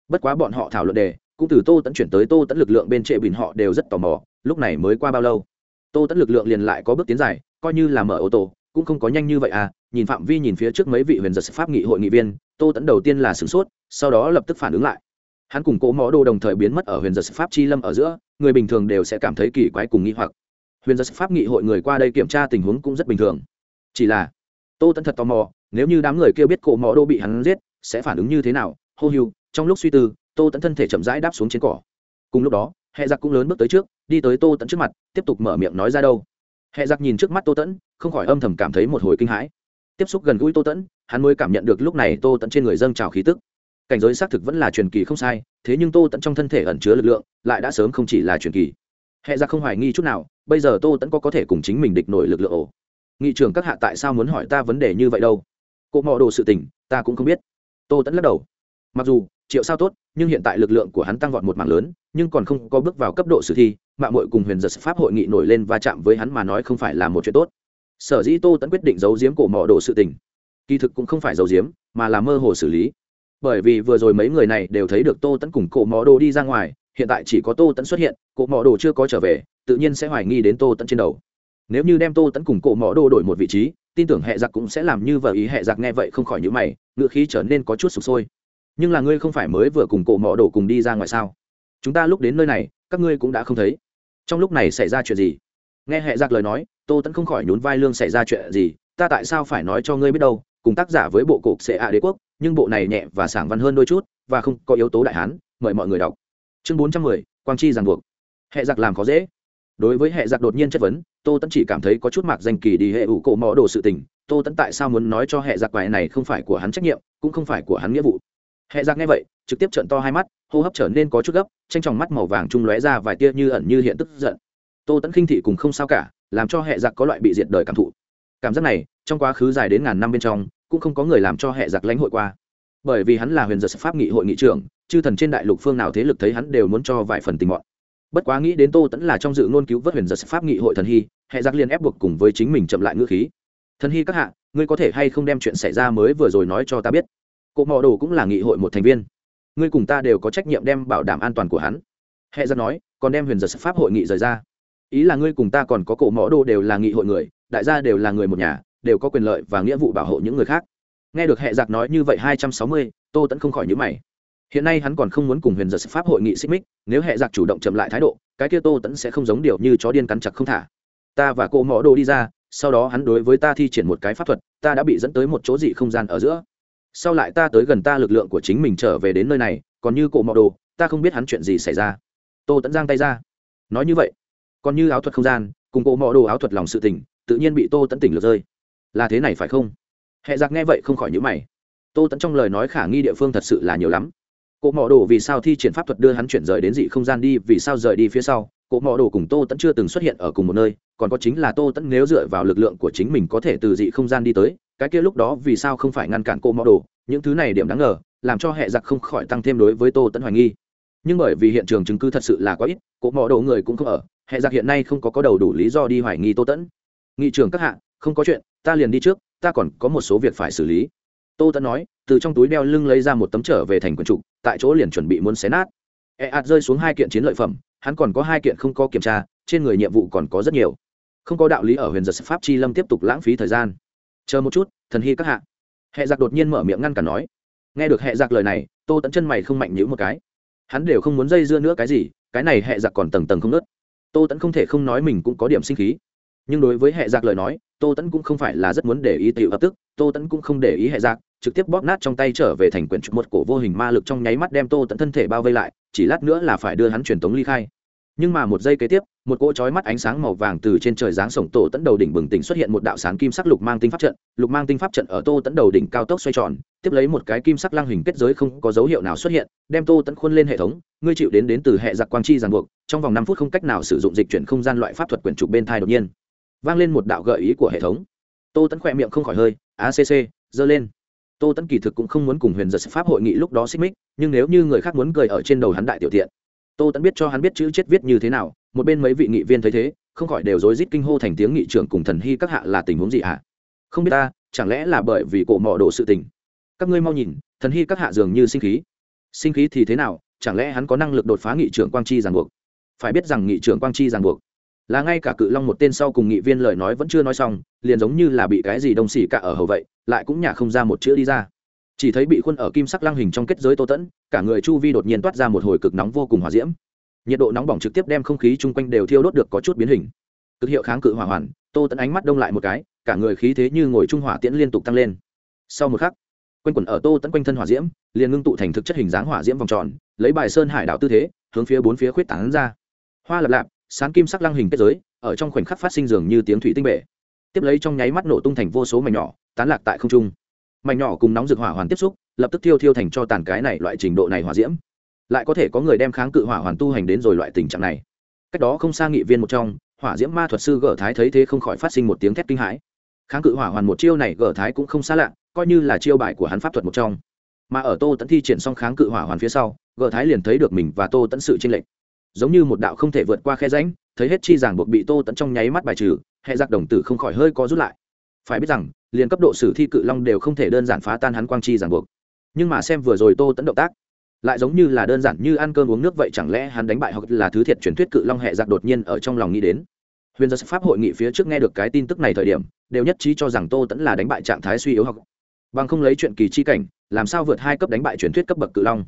Speaker 1: Bất quá bọn họ thảo luận đề, cũng từ tô tẫn chuyển tới tô tẫn lực lượng bên trệ bình họ đều rất tò mò, lúc này mới qua bao lâu? Tô tẫn lực lượng liền lại có bước tiến dài coi như là mở ô tô, cũng không có nhanh như vậy à nhìn phạm vi nhìn phía trước mấy vị huyền giật pháp nghị hội nghị viên, tô tẫn đầu tiên là sửng sốt, sau đó lập tức phản ứng lại. Hắn cùng cố mó đồ đồng thời biến mất ở huyền giật pháp chi lâm ở giữa, người bình thường đều sẽ cảm thấy kỳ quái cùng nghi hoặc. Huyền giật pháp nghị hội người qua đây kiểm tra tình huống cũng rất bình thường. Chỉ là, tô tẫn thật tò mò, nếu như đám người kia biết cổ mó đô bị hắn giết, sẽ phản ứng như thế nào? Hô hiu trong lúc suy tư, tô tẫn thân thể chậm rãi đáp xuống trên cỏ. Cùng lúc đó, hệ giặc cũng lớn bước tới trước, đi tới tô tẫn trước mặt, tiếp tục mở miệng nói ra đâu hệ giặc nhìn trước mắt tô tẫn, không khỏi âm thầm cảm thấy một hồi kinh hãi. Tiếp xúc gần gũi tô tẫn, hắn mới cảm nhận được lúc này tô tẫn trên người dâng trào khí tức. Cảnh giới xác thực vẫn là truyền kỳ không sai, thế nhưng tô tẫn trong thân thể ẩn chứa lực lượng, lại đã sớm không chỉ là truyền kỳ. Hệ giặc không hoài nghi chút nào, bây giờ tô tẫn có có thể cùng chính mình địch nổi lực lượng ổ nghị trưởng các hạ tại sao muốn hỏi ta vấn đề như vậy đâu? Cộ mò đồ sự tình, ta cũng không biết. Tô tẫn lắc đầu. Mặc dù, triệu sao tốt nhưng hiện tại lực lượng của hắn tăng vọt một mạng lớn, nhưng còn không có bước vào cấp độ sử thi mạng mội cùng huyền giật pháp hội nghị nổi lên và chạm với hắn mà nói không phải là một chuyện tốt. Sở dĩ tô tẫn quyết định giấu giếm cổ mỏ đồ sự tình, kỳ thực cũng không phải giấu giếm, mà là mơ hồ xử lý. Bởi vì vừa rồi mấy người này đều thấy được tô tẫn cùng cổ mỏ đồ đi ra ngoài, hiện tại chỉ có tô tẫn xuất hiện, cổ mỏ đồ chưa có trở về, tự nhiên sẽ hoài nghi đến tô tẫn trên đầu. Nếu như đem tô tẫn cùng cổ mỏ đồ đổi một vị trí, tin tưởng hệ giặc cũng sẽ làm như vợ ý hệ giặc nghe vậy không khỏi nhữ mày ngựa khí trở nên có chút sụp sôi nhưng là ngươi không phải mới vừa cùng cổ mỏ đổ cùng đi ra ngoài sao? Chúng ta lúc đến nơi này, các ngươi cũng đã không thấy. Trong lúc này xảy ra chuyện gì? Nghe hệ giặc lời nói, tô tẫn không khỏi nhún vai lương xảy ra chuyện gì, ta tại sao phải nói cho ngươi biết đâu, cùng tác giả với bộ cục sẽ ạ đế quốc, nhưng bộ này nhẹ và sảng văn hơn đôi chút, và không có yếu tố đại hán, mời mọi người đọc. Chương bốn trăm mười, quang chi ràng buộc. Hệ giặc làm khó dễ. Đối với hệ giặc đột nhiên chất vấn, tô tẫn chỉ cảm thấy có chút mạc danh kỳ đi hệ ủ cổ mỏ đồ sự tình. Tô tẫn tại sao muốn nói cho hệ giặc bài này không phải của hắn trách nhiệm, cũng không phải của hắn nghĩa vụ hệ giặc nghe vậy, trực tiếp trận to hai mắt, hô hấp trở nên có chút gấp, tranh tròng mắt màu vàng trung lóe ra vài tia như ẩn như hiện tức giận. Tô tẫn khinh thị cùng không sao cả, làm cho hệ giặc có loại bị diệt đời cảm thụ. Cảm giác này, trong quá khứ dài đến ngàn năm bên trong, cũng không có người làm cho hệ giặc lãnh hội qua. Bởi vì hắn là huyền giật pháp nghị hội nghị trưởng, chư thần trên đại lục phương nào thế lực thấy hắn đều muốn cho vài phần tình mọn. Bất quá nghĩ đến tô tẫn là trong dự ngôn cứu vớt huyền giật pháp nghị hội thần hy hệ giặc liên ép buộc cùng với chính mình chậm lại ngữ khí. Thần hy các hạ, ngươi có thể hay không đem chuyện xảy ra mới vừa rồi nói cho ta biết? Cộ mò đồ cũng là nghị hội một thành viên. Ngươi cùng ta đều có trách nhiệm đem bảo đảm an toàn của hắn. Hệ giặc nói, còn đem huyền giật pháp hội nghị rời ra. Ý là ngươi cùng ta còn có cổ mõ đồ đều là nghị hội người, đại gia đều là người một nhà, đều có quyền lợi và nghĩa vụ bảo hộ những người khác. Nghe được hệ giặc nói như vậy hai trăm sáu mươi, tô tẫn không khỏi nhữ mày. Hiện nay hắn còn không muốn cùng huyền giật pháp hội nghị xích mích, nếu hệ giặc chủ động chậm lại thái độ, cái kia tô tẫn sẽ không giống điều như chó điên cắn chặt không thả. Ta và Cổ mõ đồ đi ra, sau đó hắn đối với ta thi triển một cái pháp thuật, ta đã bị dẫn tới một chỗ dị không gian ở giữa sau lại ta tới gần ta lực lượng của chính mình trở về đến nơi này, còn như cổ mọ đồ, ta không biết hắn chuyện gì xảy ra. Tô tẫn giang tay ra. Nói như vậy, còn như áo thuật không gian, cùng cổ mọ đồ áo thuật lòng sự tỉnh tự nhiên bị tô tẫn tỉnh lược rơi. Là thế này phải không? Hệ giặc nghe vậy không khỏi nhữ mày. Tô tẫn trong lời nói khả nghi địa phương thật sự là nhiều lắm. Cổ mọ đồ vì sao thi triển pháp thuật đưa hắn chuyển rời đến dị không gian đi, vì sao rời đi phía sau? Cổ mọ đồ cùng tô tẫn chưa từng xuất hiện ở cùng một nơi, còn có chính là tô tẫn nếu dựa vào lực lượng của chính mình có thể từ dị không gian đi tới cái kia lúc đó vì sao không phải ngăn cản cô mỏ đồ, những thứ này điểm đáng ngờ, làm cho hệ giặc không khỏi tăng thêm đối với tô tẫn hoài nghi. Nhưng bởi vì hiện trường chứng cứ thật sự là quá ít, cô mỏ đồ người cũng không ở, hệ giặc hiện nay không có có đầu đủ lý do đi hoài nghi tô tẫn nghị trường các hạ, không có chuyện, ta liền đi trước, ta còn có một số việc phải xử lý. Tô tẫn nói, từ trong túi đeo lưng lấy ra một tấm trở về thành quần trục, tại chỗ liền chuẩn bị muốn xé nát. E ạt rơi xuống hai kiện chiến lợi phẩm, hắn còn có hai kiện không có kiểm tra, trên người nhiệm vụ còn có rất nhiều. Không có đạo lý ở huyền giật pháp chi lâm tiếp tục lãng phí thời gian chờ một chút, thần hy các hạ. Hệ giặc đột nhiên mở miệng ngăn cả nói. Nghe được hệ giặc lời này, tô tẫn chân mày không mạnh nhữ một cái. Hắn đều không muốn dây dưa nữa cái gì, cái này hệ giặc còn tầng tầng không nớt tô tẫn không thể không nói mình cũng có điểm sinh khí. Nhưng đối với hệ giặc lời nói, tô tẫn cũng không phải là rất muốn để ý tiểu lập tức, tô tẫn cũng không để ý hệ giặc, trực tiếp bóp nát trong tay trở về thành quyển trục một cổ vô hình ma lực trong nháy mắt đem tô tẫn thân thể bao vây lại, chỉ lát nữa là phải đưa hắn truyền tống ly khai nhưng mà một giây kế tiếp, một cỗ chói mắt ánh sáng màu vàng từ trên trời giáng sổng tổ tấn đầu đỉnh bừng tỉnh xuất hiện một đạo sáng kim sắc lục mang tinh pháp trận. Lục mang tinh pháp trận ở tô tấn đầu đỉnh cao tốc xoay tròn, tiếp lấy một cái kim sắc lang hình kết giới không có dấu hiệu nào xuất hiện, đem tô tấn khuôn lên hệ thống, ngươi chịu đến đến từ hệ giặc quang chi ràng buộc, trong vòng năm phút không cách nào sử dụng dịch chuyển không gian loại pháp thuật quyển trục bên thai đột nhiên, vang lên một đạo gợi ý của hệ thống. Tô tấn khỏe miệng không khỏi hơi acc giơ lên. Tô tấn kỳ thực cũng không muốn cùng huyền giật pháp hội nghị lúc đó xích mích, nhưng nếu như người khác muốn cười ở trên đầu hắn đại tiểu tiện tô tẫn biết cho hắn biết chữ chết viết như thế nào, một bên mấy vị nghị viên thấy thế, không khỏi đều rối rít kinh hô thành tiếng nghị trưởng cùng thần hy các hạ là tình huống gì hả? không biết ta, chẳng lẽ là bởi vì cổ mỏ đổ sự tình? Các ngươi mau nhìn, thần hy các hạ dường như sinh khí. Sinh khí thì thế nào, chẳng lẽ hắn có năng lực đột phá nghị trưởng quang chi ràng buộc? Phải biết rằng nghị trưởng quang chi ràng buộc là ngay cả cự long một tên sau cùng nghị viên lời nói vẫn chưa nói xong, liền giống như là bị cái gì đông xỉ cả ở hầu vậy, lại cũng nhả không ra một chữ đi ra chỉ thấy bị khuôn ở kim sắc lăng hình trong kết giới tô tẫn, cả người chu vi đột nhiên toát ra một hồi cực nóng vô cùng hòa diễm. Nhiệt độ nóng bỏng trực tiếp đem không khí chung quanh đều thiêu đốt được có chút biến hình. Cực hiệu kháng cự hỏa hoàn, tô tẫn ánh mắt đông lại một cái, cả người khí thế như ngồi trung hỏa tiễn liên tục tăng lên. Sau một khắc, quanh quẩn ở tô tẫn quanh thân hỏa diễm, liền ngưng tụ thành thực chất hình dáng hỏa diễm vòng tròn, lấy bài sơn hải đảo tư thế, hướng phía bốn phía khuyết tảng ra. Hoa lập lạp, sáng kim sắc lăng hình kết giới, ở trong khoảnh khắc phát sinh dường như tiếng thủy tinh bể. Tiếp lấy trong nháy mắt nổ tung thành vô số mảnh nhỏ, tán lạc tại không trung mảnh nhỏ cùng nóng rực hỏa hoàn tiếp xúc, lập tức thiêu thiêu thành cho tàn cái này loại trình độ này hỏa diễm. Lại có thể có người đem kháng cự hỏa hoàn tu hành đến rồi loại tình trạng này. Cách đó không xa nghị viên một trong, hỏa diễm ma thuật sư gở thái thấy thế không khỏi phát sinh một tiếng thét kinh hãi. Kháng cự hỏa hoàn một chiêu này gở thái cũng không xa lạ, coi như là chiêu bài của hắn pháp thuật một trong. Mà ở tô tẫn thi triển xong kháng cự hỏa hoàn phía sau gở thái liền thấy được mình và tô tẫn sự tranh lệch. Giống như một đạo không thể vượt qua khe ránh thấy hết chi giảng buộc bị tô tẫn trong nháy mắt bài trừ, hệ giặc đồng tử không khỏi hơi có rút lại phải biết rằng, liền cấp độ sử thi cự long đều không thể đơn giản phá tan hắn quang chi giảng buộc. Nhưng mà xem vừa rồi tô tẫn động tác, lại giống như là đơn giản như ăn cơm uống nước vậy chẳng lẽ hắn đánh bại hoặc là thứ thiệt truyền thuyết cự long hệ giặc đột nhiên ở trong lòng nghĩ đến? Huyền giật pháp hội nghị phía trước nghe được cái tin tức này thời điểm, đều nhất trí cho rằng tô tẫn là đánh bại trạng thái suy yếu hoặc bằng không lấy chuyện kỳ chi cảnh, làm sao vượt hai cấp đánh bại truyền thuyết cấp bậc cự long.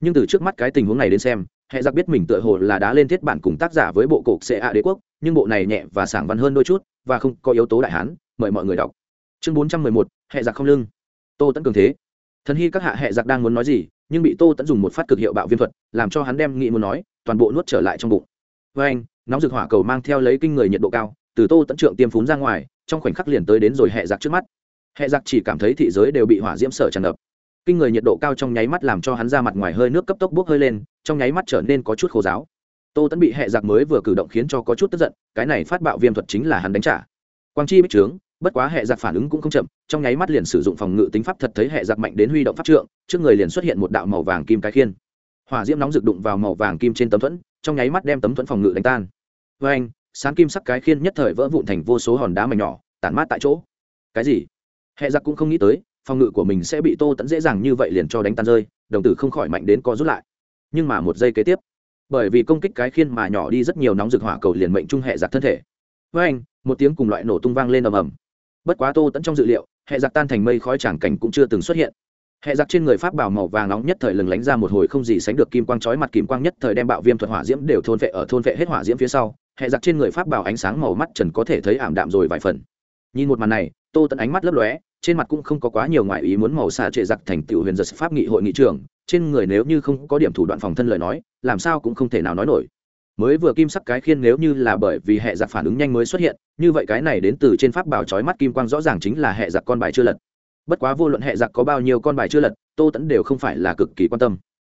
Speaker 1: Nhưng từ trước mắt cái tình huống này đến xem, hệ giặc biết mình tựa hồ là đã lên thiết bản cùng tác giả với bộ cục ca đế quốc, nhưng bộ này nhẹ và sảng văn hơn đôi chút, và không có yếu tố đại hán mời mọi người đọc. Chương bốn trăm mười một, hẹ giặc không lưng. Tô tẫn cường thế. Thần hy các hạ hẹ giặc đang muốn nói gì, nhưng bị tô tẫn dùng một phát cực hiệu bạo viêm thuật, làm cho hắn đem nghị muốn nói, toàn bộ nuốt trở lại trong bụng. Với anh, nóng rực hỏa cầu mang theo lấy kinh người nhiệt độ cao, từ tô tẫn trượng tiêm phún ra ngoài, trong khoảnh khắc liền tới đến rồi hẹ giặc trước mắt. Hẹ giặc chỉ cảm thấy thị giới đều bị hỏa diễm sở tràn ngập. Kinh người nhiệt độ cao trong nháy mắt làm cho hắn ra mặt ngoài hơi nước cấp tốc bốc hơi lên, trong nháy mắt trở nên có chút khô giáo tô tẫn bị hẹ giặc mới vừa cử động khiến cho có chút tức giận, cái này phát bạo viêm thuật chính là hắn đánh trả. Quang chi bích trướng bất quá hệ giặc phản ứng cũng không chậm, trong nháy mắt liền sử dụng phòng ngự tính pháp thật thấy hệ giặc mạnh đến huy động pháp trượng, trước người liền xuất hiện một đạo màu vàng kim cái khiên. Hỏa diễm nóng rực đụng vào màu vàng kim trên tấm thuẫn, trong nháy mắt đem tấm thuẫn phòng ngự đánh tan. Với anh sáng kim sắc cái khiên nhất thời vỡ vụn thành vô số hòn đá mảnh nhỏ, tản mát tại chỗ. Cái gì? Hệ giặc cũng không nghĩ tới, phòng ngự của mình sẽ bị tô tẫn dễ dàng như vậy liền cho đánh tan rơi, đồng tử không khỏi mạnh đến co rút lại. Nhưng mà một giây kế tiếp, bởi vì công kích cái khiên mà nhỏ đi rất nhiều nóng rực hỏa cầu liền mệnh trung hệ giặc thân thể. Với anh một tiếng cùng loại nổ tung vang lên ầm ầm bất quá tô tẫn trong dự liệu, hệ giặc tan thành mây khói tràng cảnh cũng chưa từng xuất hiện. Hệ giặc trên người pháp bảo màu vàng nóng nhất thời lừng lánh ra một hồi không gì sánh được kim quang chói mặt kim quang nhất thời đem bạo viêm thuật hỏa diễm đều thôn vệ ở thôn vệ hết hỏa diễm phía sau. Hệ giặc trên người pháp bảo ánh sáng màu mắt trần có thể thấy ảm đạm rồi vài phần. Nhìn một màn này, tô tẫn ánh mắt lấp lóe, trên mặt cũng không có quá nhiều ngoại ý muốn màu xạ trệ giặc thành tiểu huyền giật pháp nghị hội nghị trường. Trên người nếu như không có điểm thủ đoạn phòng thân lời nói, làm sao cũng không thể nào nói nổi mới vừa kim sắc cái khiên nếu như là bởi vì hệ giặc phản ứng nhanh mới xuất hiện, như vậy cái này đến từ trên pháp bảo trói mắt kim quang rõ ràng chính là hệ giặc con bài chưa lật. Bất quá vô luận hệ giặc có bao nhiêu con bài chưa lật, tô tẫn đều không phải là cực kỳ quan tâm.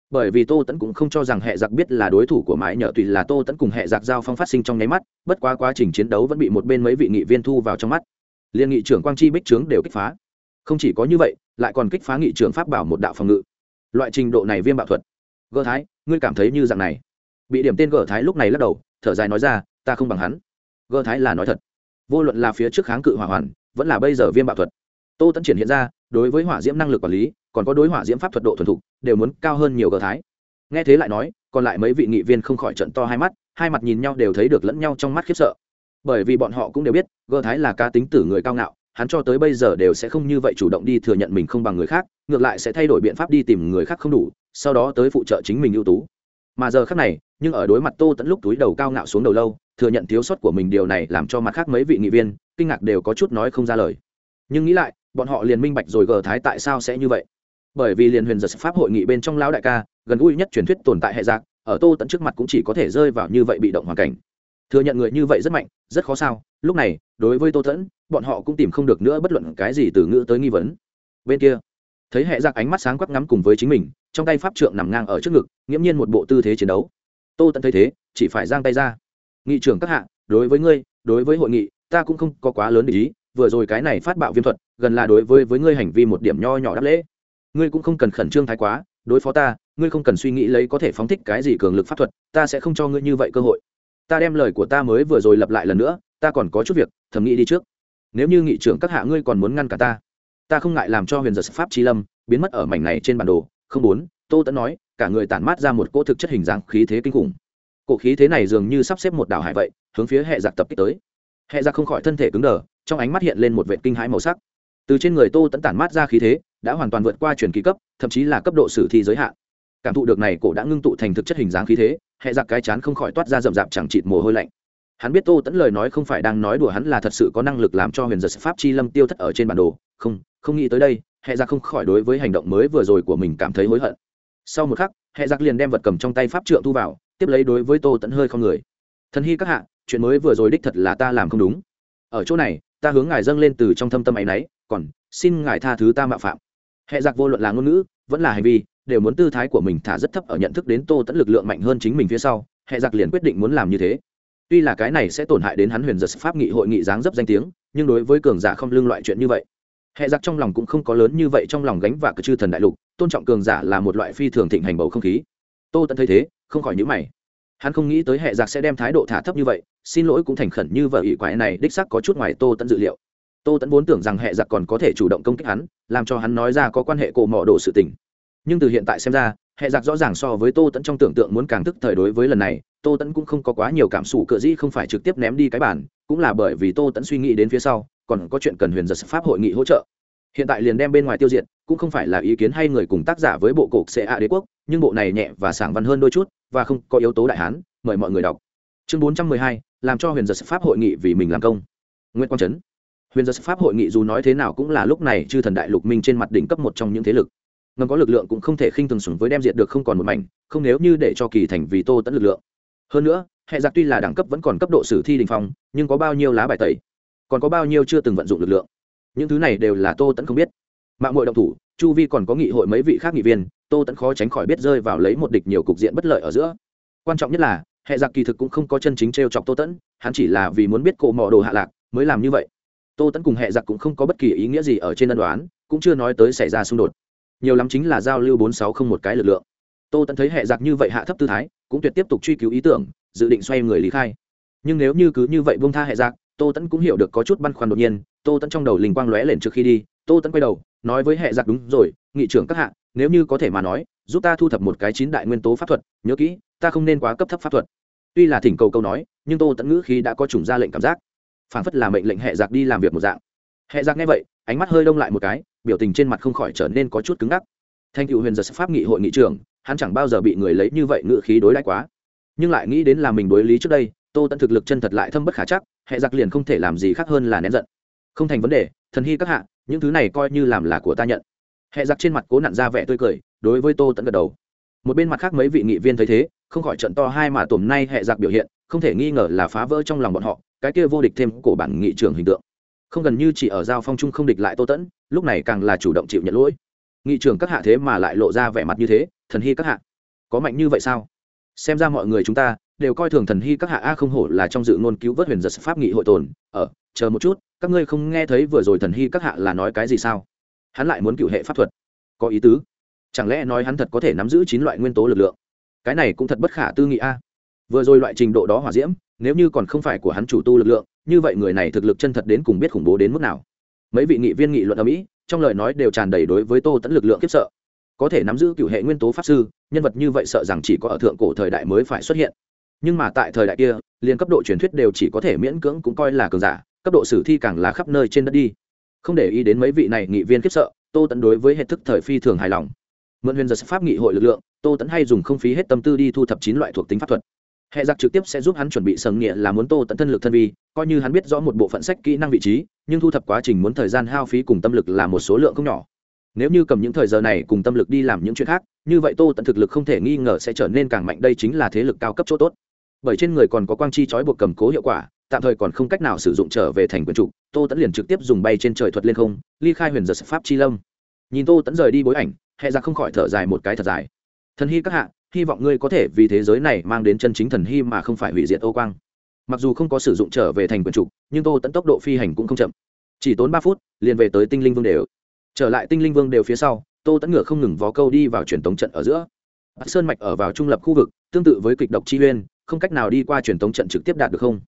Speaker 1: Bởi vì tô tẫn cũng không cho rằng hệ giặc biết là đối thủ của mãi nhờ tùy là tô tẫn cùng hệ giặc giao phong phát sinh trong nháy mắt, bất quá quá trình chiến đấu vẫn bị một bên mấy vị nghị viên thu vào trong mắt. Liên nghị trưởng quang chi bích trướng đều kích phá. Không chỉ có như vậy, lại còn kích phá nghị trưởng pháp bảo một đạo phòng ngự. Loại trình độ này viêm bạo thuật. Gỡ thái, ngươi cảm thấy như dạng này? Bị điểm tên gỡ thái lúc này lắc đầu, thở dài nói ra, ta không bằng hắn. Gỡ thái là nói thật. Vô luận là phía trước kháng cự hỏa hoàn, vẫn là bây giờ viêm bạo thuật, tô tẫn triển hiện ra, đối với hỏa diễm năng lực quản lý, còn có đối hỏa diễm pháp thuật độ thuần thục, đều muốn cao hơn nhiều gờ thái. Nghe thế lại nói, còn lại mấy vị nghị viên không khỏi trận to hai mắt, hai mặt nhìn nhau đều thấy được lẫn nhau trong mắt khiếp sợ. Bởi vì bọn họ cũng đều biết, gờ thái là ca tính tử người cao ngạo, hắn cho tới bây giờ đều sẽ không như vậy chủ động đi thừa nhận mình không bằng người khác, ngược lại sẽ thay đổi biện pháp đi tìm người khác không đủ, sau đó tới phụ trợ chính mình ưu tú mà giờ khác này nhưng ở đối mặt tô tẫn lúc túi đầu cao ngạo xuống đầu lâu thừa nhận thiếu sót của mình điều này làm cho mặt khác mấy vị nghị viên kinh ngạc đều có chút nói không ra lời. Nhưng nghĩ lại bọn họ liền minh bạch rồi gờ thái tại sao sẽ như vậy. Bởi vì liền huyền giật pháp hội nghị bên trong lão đại ca gần gũi nhất truyền thuyết tồn tại hệ giặc, ở tô tận trước mặt cũng chỉ có thể rơi vào như vậy bị động hoàn cảnh. Thừa nhận người như vậy rất mạnh rất khó sao lúc này đối với tô tẫn bọn họ cũng tìm không được nữa bất luận cái gì từ ngữ tới nghi vấn. Bên kia thấy hệ giặc ánh mắt sáng quắc ngắm cùng với chính mình trong tay pháp trượng nằm ngang ở trước ngực, nghiễm nhiên một bộ tư thế chiến đấu. Tô tẫn thấy thế, chỉ phải giang tay ra. Nghị trưởng các hạ, đối với ngươi, đối với hội nghị, ta cũng không có quá lớn để ý, vừa rồi cái này phát bạo viêm thuật, gần là đối với với ngươi hành vi một điểm nho nhỏ đáp lễ. Ngươi cũng không cần khẩn trương thái quá, đối phó ta, ngươi không cần suy nghĩ lấy có thể phóng thích cái gì cường lực pháp thuật, ta sẽ không cho ngươi như vậy cơ hội. Ta đem lời của ta mới vừa rồi lặp lại lần nữa, ta còn có chút việc, thầm nghĩ đi trước. Nếu như nghị trưởng các hạ ngươi còn muốn ngăn cả ta ta không ngại làm cho huyền giật pháp chi lâm biến mất ở mảnh này trên bản đồ không bốn, tô tẫn nói, cả người tản mát ra một cỗ thực chất hình dáng khí thế kinh khủng. Cỗ khí thế này dường như sắp xếp một đảo hải vậy, hướng phía hệ giặc tập kích tới. Hệ giặc không khỏi thân thể cứng đờ, trong ánh mắt hiện lên một vệ kinh hãi màu sắc. Từ trên người tô tẫn tản mát ra khí thế, đã hoàn toàn vượt qua truyền kỳ cấp, thậm chí là cấp độ sử thi giới hạn. Cảm thụ được này cổ đã ngưng tụ thành thực chất hình dáng khí thế, hệ giặc cái chán không khỏi toát ra rậm rạp chẳng chịt mồ hôi lạnh. Hắn biết tô tẫn lời nói không phải đang nói đùa hắn là thật sự có năng lực làm cho huyền giật pháp chi lâm tiêu thất ở trên bản đồ. Không không nghĩ tới đây hệ giặc không khỏi đối với hành động mới vừa rồi của mình cảm thấy hối hận. Sau một khắc hệ giặc liền đem vật cầm trong tay pháp trượng thu vào, tiếp lấy đối với tô tẫn hơi không người. Thần hy các hạ, chuyện mới vừa rồi đích thật là ta làm không đúng. Ở chỗ này, ta hướng ngài dâng lên từ trong thâm tâm ấ y n ấ y còn xin ngài tha thứ ta mạo phạm. Hệ giặc vô luận là ngôn ngữ, vẫn là hành vi, đều muốn tư thái của mình thả rất thấp ở nhận thức đến tô tẫn lực lượng mạnh hơn chính mình phía sau hệ giặc liền quyết định muốn làm như thế. Tuy là cái này sẽ tổn hại đến hắn huyền giật pháp nghị hội nghị dáng dấp danh tiếng, nhưng đối với cường giả không lương loại chuyện như vậy hệ giặc trong lòng cũng không có lớn như vậy trong lòng gánh và cờ chư thần đại lục, tôn trọng cường giả là một loại phi thường thịnh hành bầu không khí. Tô tẫn thấy thế, không khỏi nhữ mày. Hắn không nghĩ tới hệ giặc sẽ đem thái độ thả thấp như vậy, xin lỗi cũng thành khẩn như vợ ỷ quái này đích sắc có chút ngoài tô tẫn dự liệu. Tô tẫn vốn tưởng rằng hệ giặc còn có thể chủ động công kích hắn, làm cho hắn nói ra có quan hệ cổ mỏ đồ sự tình. Nhưng từ hiện tại xem ra hệ giặc rõ ràng so với tô tẫn trong tưởng tượng muốn càng thức thời đối với lần này, tô tẫn cũng không có quá nhiều cảm xúc cỡ dĩ không phải trực tiếp ném đi cái bản cũng là bởi vì tô tẫn suy nghĩ đến phía sau, còn có chuyện cần huyền giật pháp hội nghị hỗ trợ. Hiện tại liền đem bên ngoài tiêu diệt, cũng không phải là ý kiến hay người cùng tác giả với bộ cục ca đế quốc, nhưng bộ này nhẹ và sảng văn hơn đôi chút, và không có yếu tố đại hán, mời mọi người đọc. Chương bốn trăm mười hai, làm cho huyền giật pháp hội nghị vì mình làm công. Nguyễn quang trấn. Huyền giật pháp hội nghị dù nói thế nào cũng là lúc này chư thần đại lục minh trên mặt đỉnh cấp một trong những thế lực ngầm có lực lượng cũng không thể khinh thường sủng với đem diệt được không còn một mảnh, không nếu như để cho kỳ thành vì tô tẫn lực lượng. Hơn nữa, hệ giặc tuy là đẳng cấp vẫn còn cấp độ sử thi đình phong, nhưng có bao nhiêu lá bài tẩy, còn có bao nhiêu chưa từng vận dụng lực lượng. Những thứ này đều là tô tẫn không biết. Mạng hội động thủ, chu vi còn có nghị hội mấy vị khác nghị viên, tô tẫn khó tránh khỏi biết rơi vào lấy một địch nhiều cục diện bất lợi ở giữa. Quan trọng nhất là, hệ giặc kỳ thực cũng không có chân chính t r e o chọc tô tẫn hắn chỉ là vì muốn biết cộ mò đồ hạ lạc mới làm như vậy. Tô tẫn cùng hệ giặc cũng không có bất kỳ ý nghĩa gì ở trên ân đoán, cũng chưa nói tới xảy ra xung đột nhiều lắm chính là giao lưu bốn sáu không một cái lực lượng. Tô tẫn thấy hệ giặc như vậy hạ thấp tư thái, cũng tuyệt tiếp tục truy cứu ý tưởng, dự định xoay người lý khai. Nhưng nếu như cứ như vậy bông tha hệ giặc, tô tẫn cũng hiểu được có chút băn khoăn đột nhiên, tô tẫn trong đầu linh quang lóe lên trước khi đi, tô tẫn quay đầu, nói với hệ giặc, đúng rồi, nghị trưởng các hạ, nếu như có thể mà nói, giúp ta thu thập một cái chín đại nguyên tố pháp thuật, nhớ kỹ, ta không nên quá cấp thấp pháp thuật. Tuy là thỉnh cầu câu nói, nhưng tô tẫn ngữ khi đã có chủng ra lệnh cảm giác. Phản phất là mệnh lệnh hệ giặc đi làm việc một dạng. Hệ giặc nghe vậy ánh mắt hơi đông lại một cái, biểu tình trên mặt không khỏi trở nên có chút cứng ngắc. Thanh cựu huyền giật pháp nghị hội nghị trưởng, hắn chẳng bao giờ bị người lấy như vậy ngự khí đối đãi quá. Nhưng lại nghĩ đến là mình đối lý trước đây, tô tẫn thực lực chân thật lại thâm bất khả chắc, hệ giặc liền không thể làm gì khác hơn là nén giận. Không thành vấn đề, thần hy các hạ, những thứ này coi như làm là của ta nhận. Hệ giặc trên mặt cố nặn ra vẻ tươi cười, đối với tô tẫn gật đầu. Một bên mặt khác mấy vị nghị viên thấy thế, không khỏi trận to hai mà tổm nay hệ giặc biểu hiện, không thể nghi ngờ là phá vỡ trong lòng bọn họ, cái kia vô địch thêm cổ bản nghị trưởng hình tượng không gần như chỉ ở giao phong trung không địch lại tô tẫn, lúc này càng là chủ động chịu nhận lỗi. Nghị trưởng các hạ thế mà lại lộ ra vẻ mặt như thế, thần hy các hạ, có mạnh như vậy sao? Xem ra mọi người chúng ta đều coi thường thần hy các hạ, a không hổ là trong dự ngôn cứu vớt huyền giật pháp nghị hội tồn. Ở chờ một chút, các ngươi không nghe thấy vừa rồi thần hy các hạ là nói cái gì sao? Hắn lại muốn cựu hệ pháp thuật, có ý tứ. Chẳng lẽ nói hắn thật có thể nắm giữ chín loại nguyên tố lực lượng? Cái này cũng thật bất khả tư nghị a. Vừa rồi loại trình độ đó hỏa diễm, nếu như còn không phải của hắn chủ tu lực lượng như vậy người này thực lực chân thật đến cùng biết khủng bố đến mức nào. Mấy vị nghị viên nghị luận ở mỹ, trong lời nói đều tràn đầy đối với tô tẫn lực lượng khiếp sợ. Có thể nắm giữ cựu hệ nguyên tố pháp sư, nhân vật như vậy sợ rằng chỉ có ở thượng cổ thời đại mới phải xuất hiện. Nhưng mà tại thời đại kia, liền cấp độ truyền thuyết đều chỉ có thể miễn cưỡng cũng coi là cường giả, cấp độ sử thi càng là khắp nơi trên đất đi. Không để ý đến mấy vị này nghị viên khiếp sợ, tô tẫn đối với hệ thức thời phi thường hài lòng. Mượn huyền giật pháp nghị hội lực lượng, tô tẫn hay dùng không phí hết tâm tư đi thu thập chín loại thuộc tính pháp thuật hệ giặc trực tiếp sẽ giúp hắn chuẩn bị sầm nghĩa là muốn tô tận thân lực thân vi, coi như hắn biết rõ một bộ phận sách kỹ năng vị trí, nhưng thu thập quá trình muốn thời gian hao phí cùng tâm lực là một số lượng không nhỏ. Nếu như cầm những thời giờ này cùng tâm lực đi làm những chuyện khác, như vậy tô tận thực lực không thể nghi ngờ sẽ trở nên càng mạnh, đây chính là thế lực cao cấp chỗ tốt. Bởi trên người còn có quang chi trói buộc cầm cố hiệu quả, tạm thời còn không cách nào sử dụng trở về thành quyền trụ. tô tẫn liền trực tiếp dùng bay trên trời thuật lên không, ly khai huyền giật pháp chi lâm. Nhìn tô tẫn rời đi bối ảnh, hệ ra không khỏi thở dài một cái thật dài. Thần hy các hạ hy vọng ngươi có thể vì thế giới này mang đến chân chính thần hy mà không phải hủy diệt ô quang. Mặc dù không có sử dụng trở về thành quyền trục, nhưng tô tẫn tốc độ phi hành cũng không chậm. Chỉ tốn ba phút, liền về tới tinh linh vương đều. Trở lại tinh linh vương đều phía sau, tô tẫn ngựa không ngừng vó câu đi vào truyền tống trận ở giữa. Bắc sơn mạch ở vào trung lập khu vực, tương tự với kịch độc chi uyên, không cách nào đi qua truyền tống trận trực tiếp đạt được không?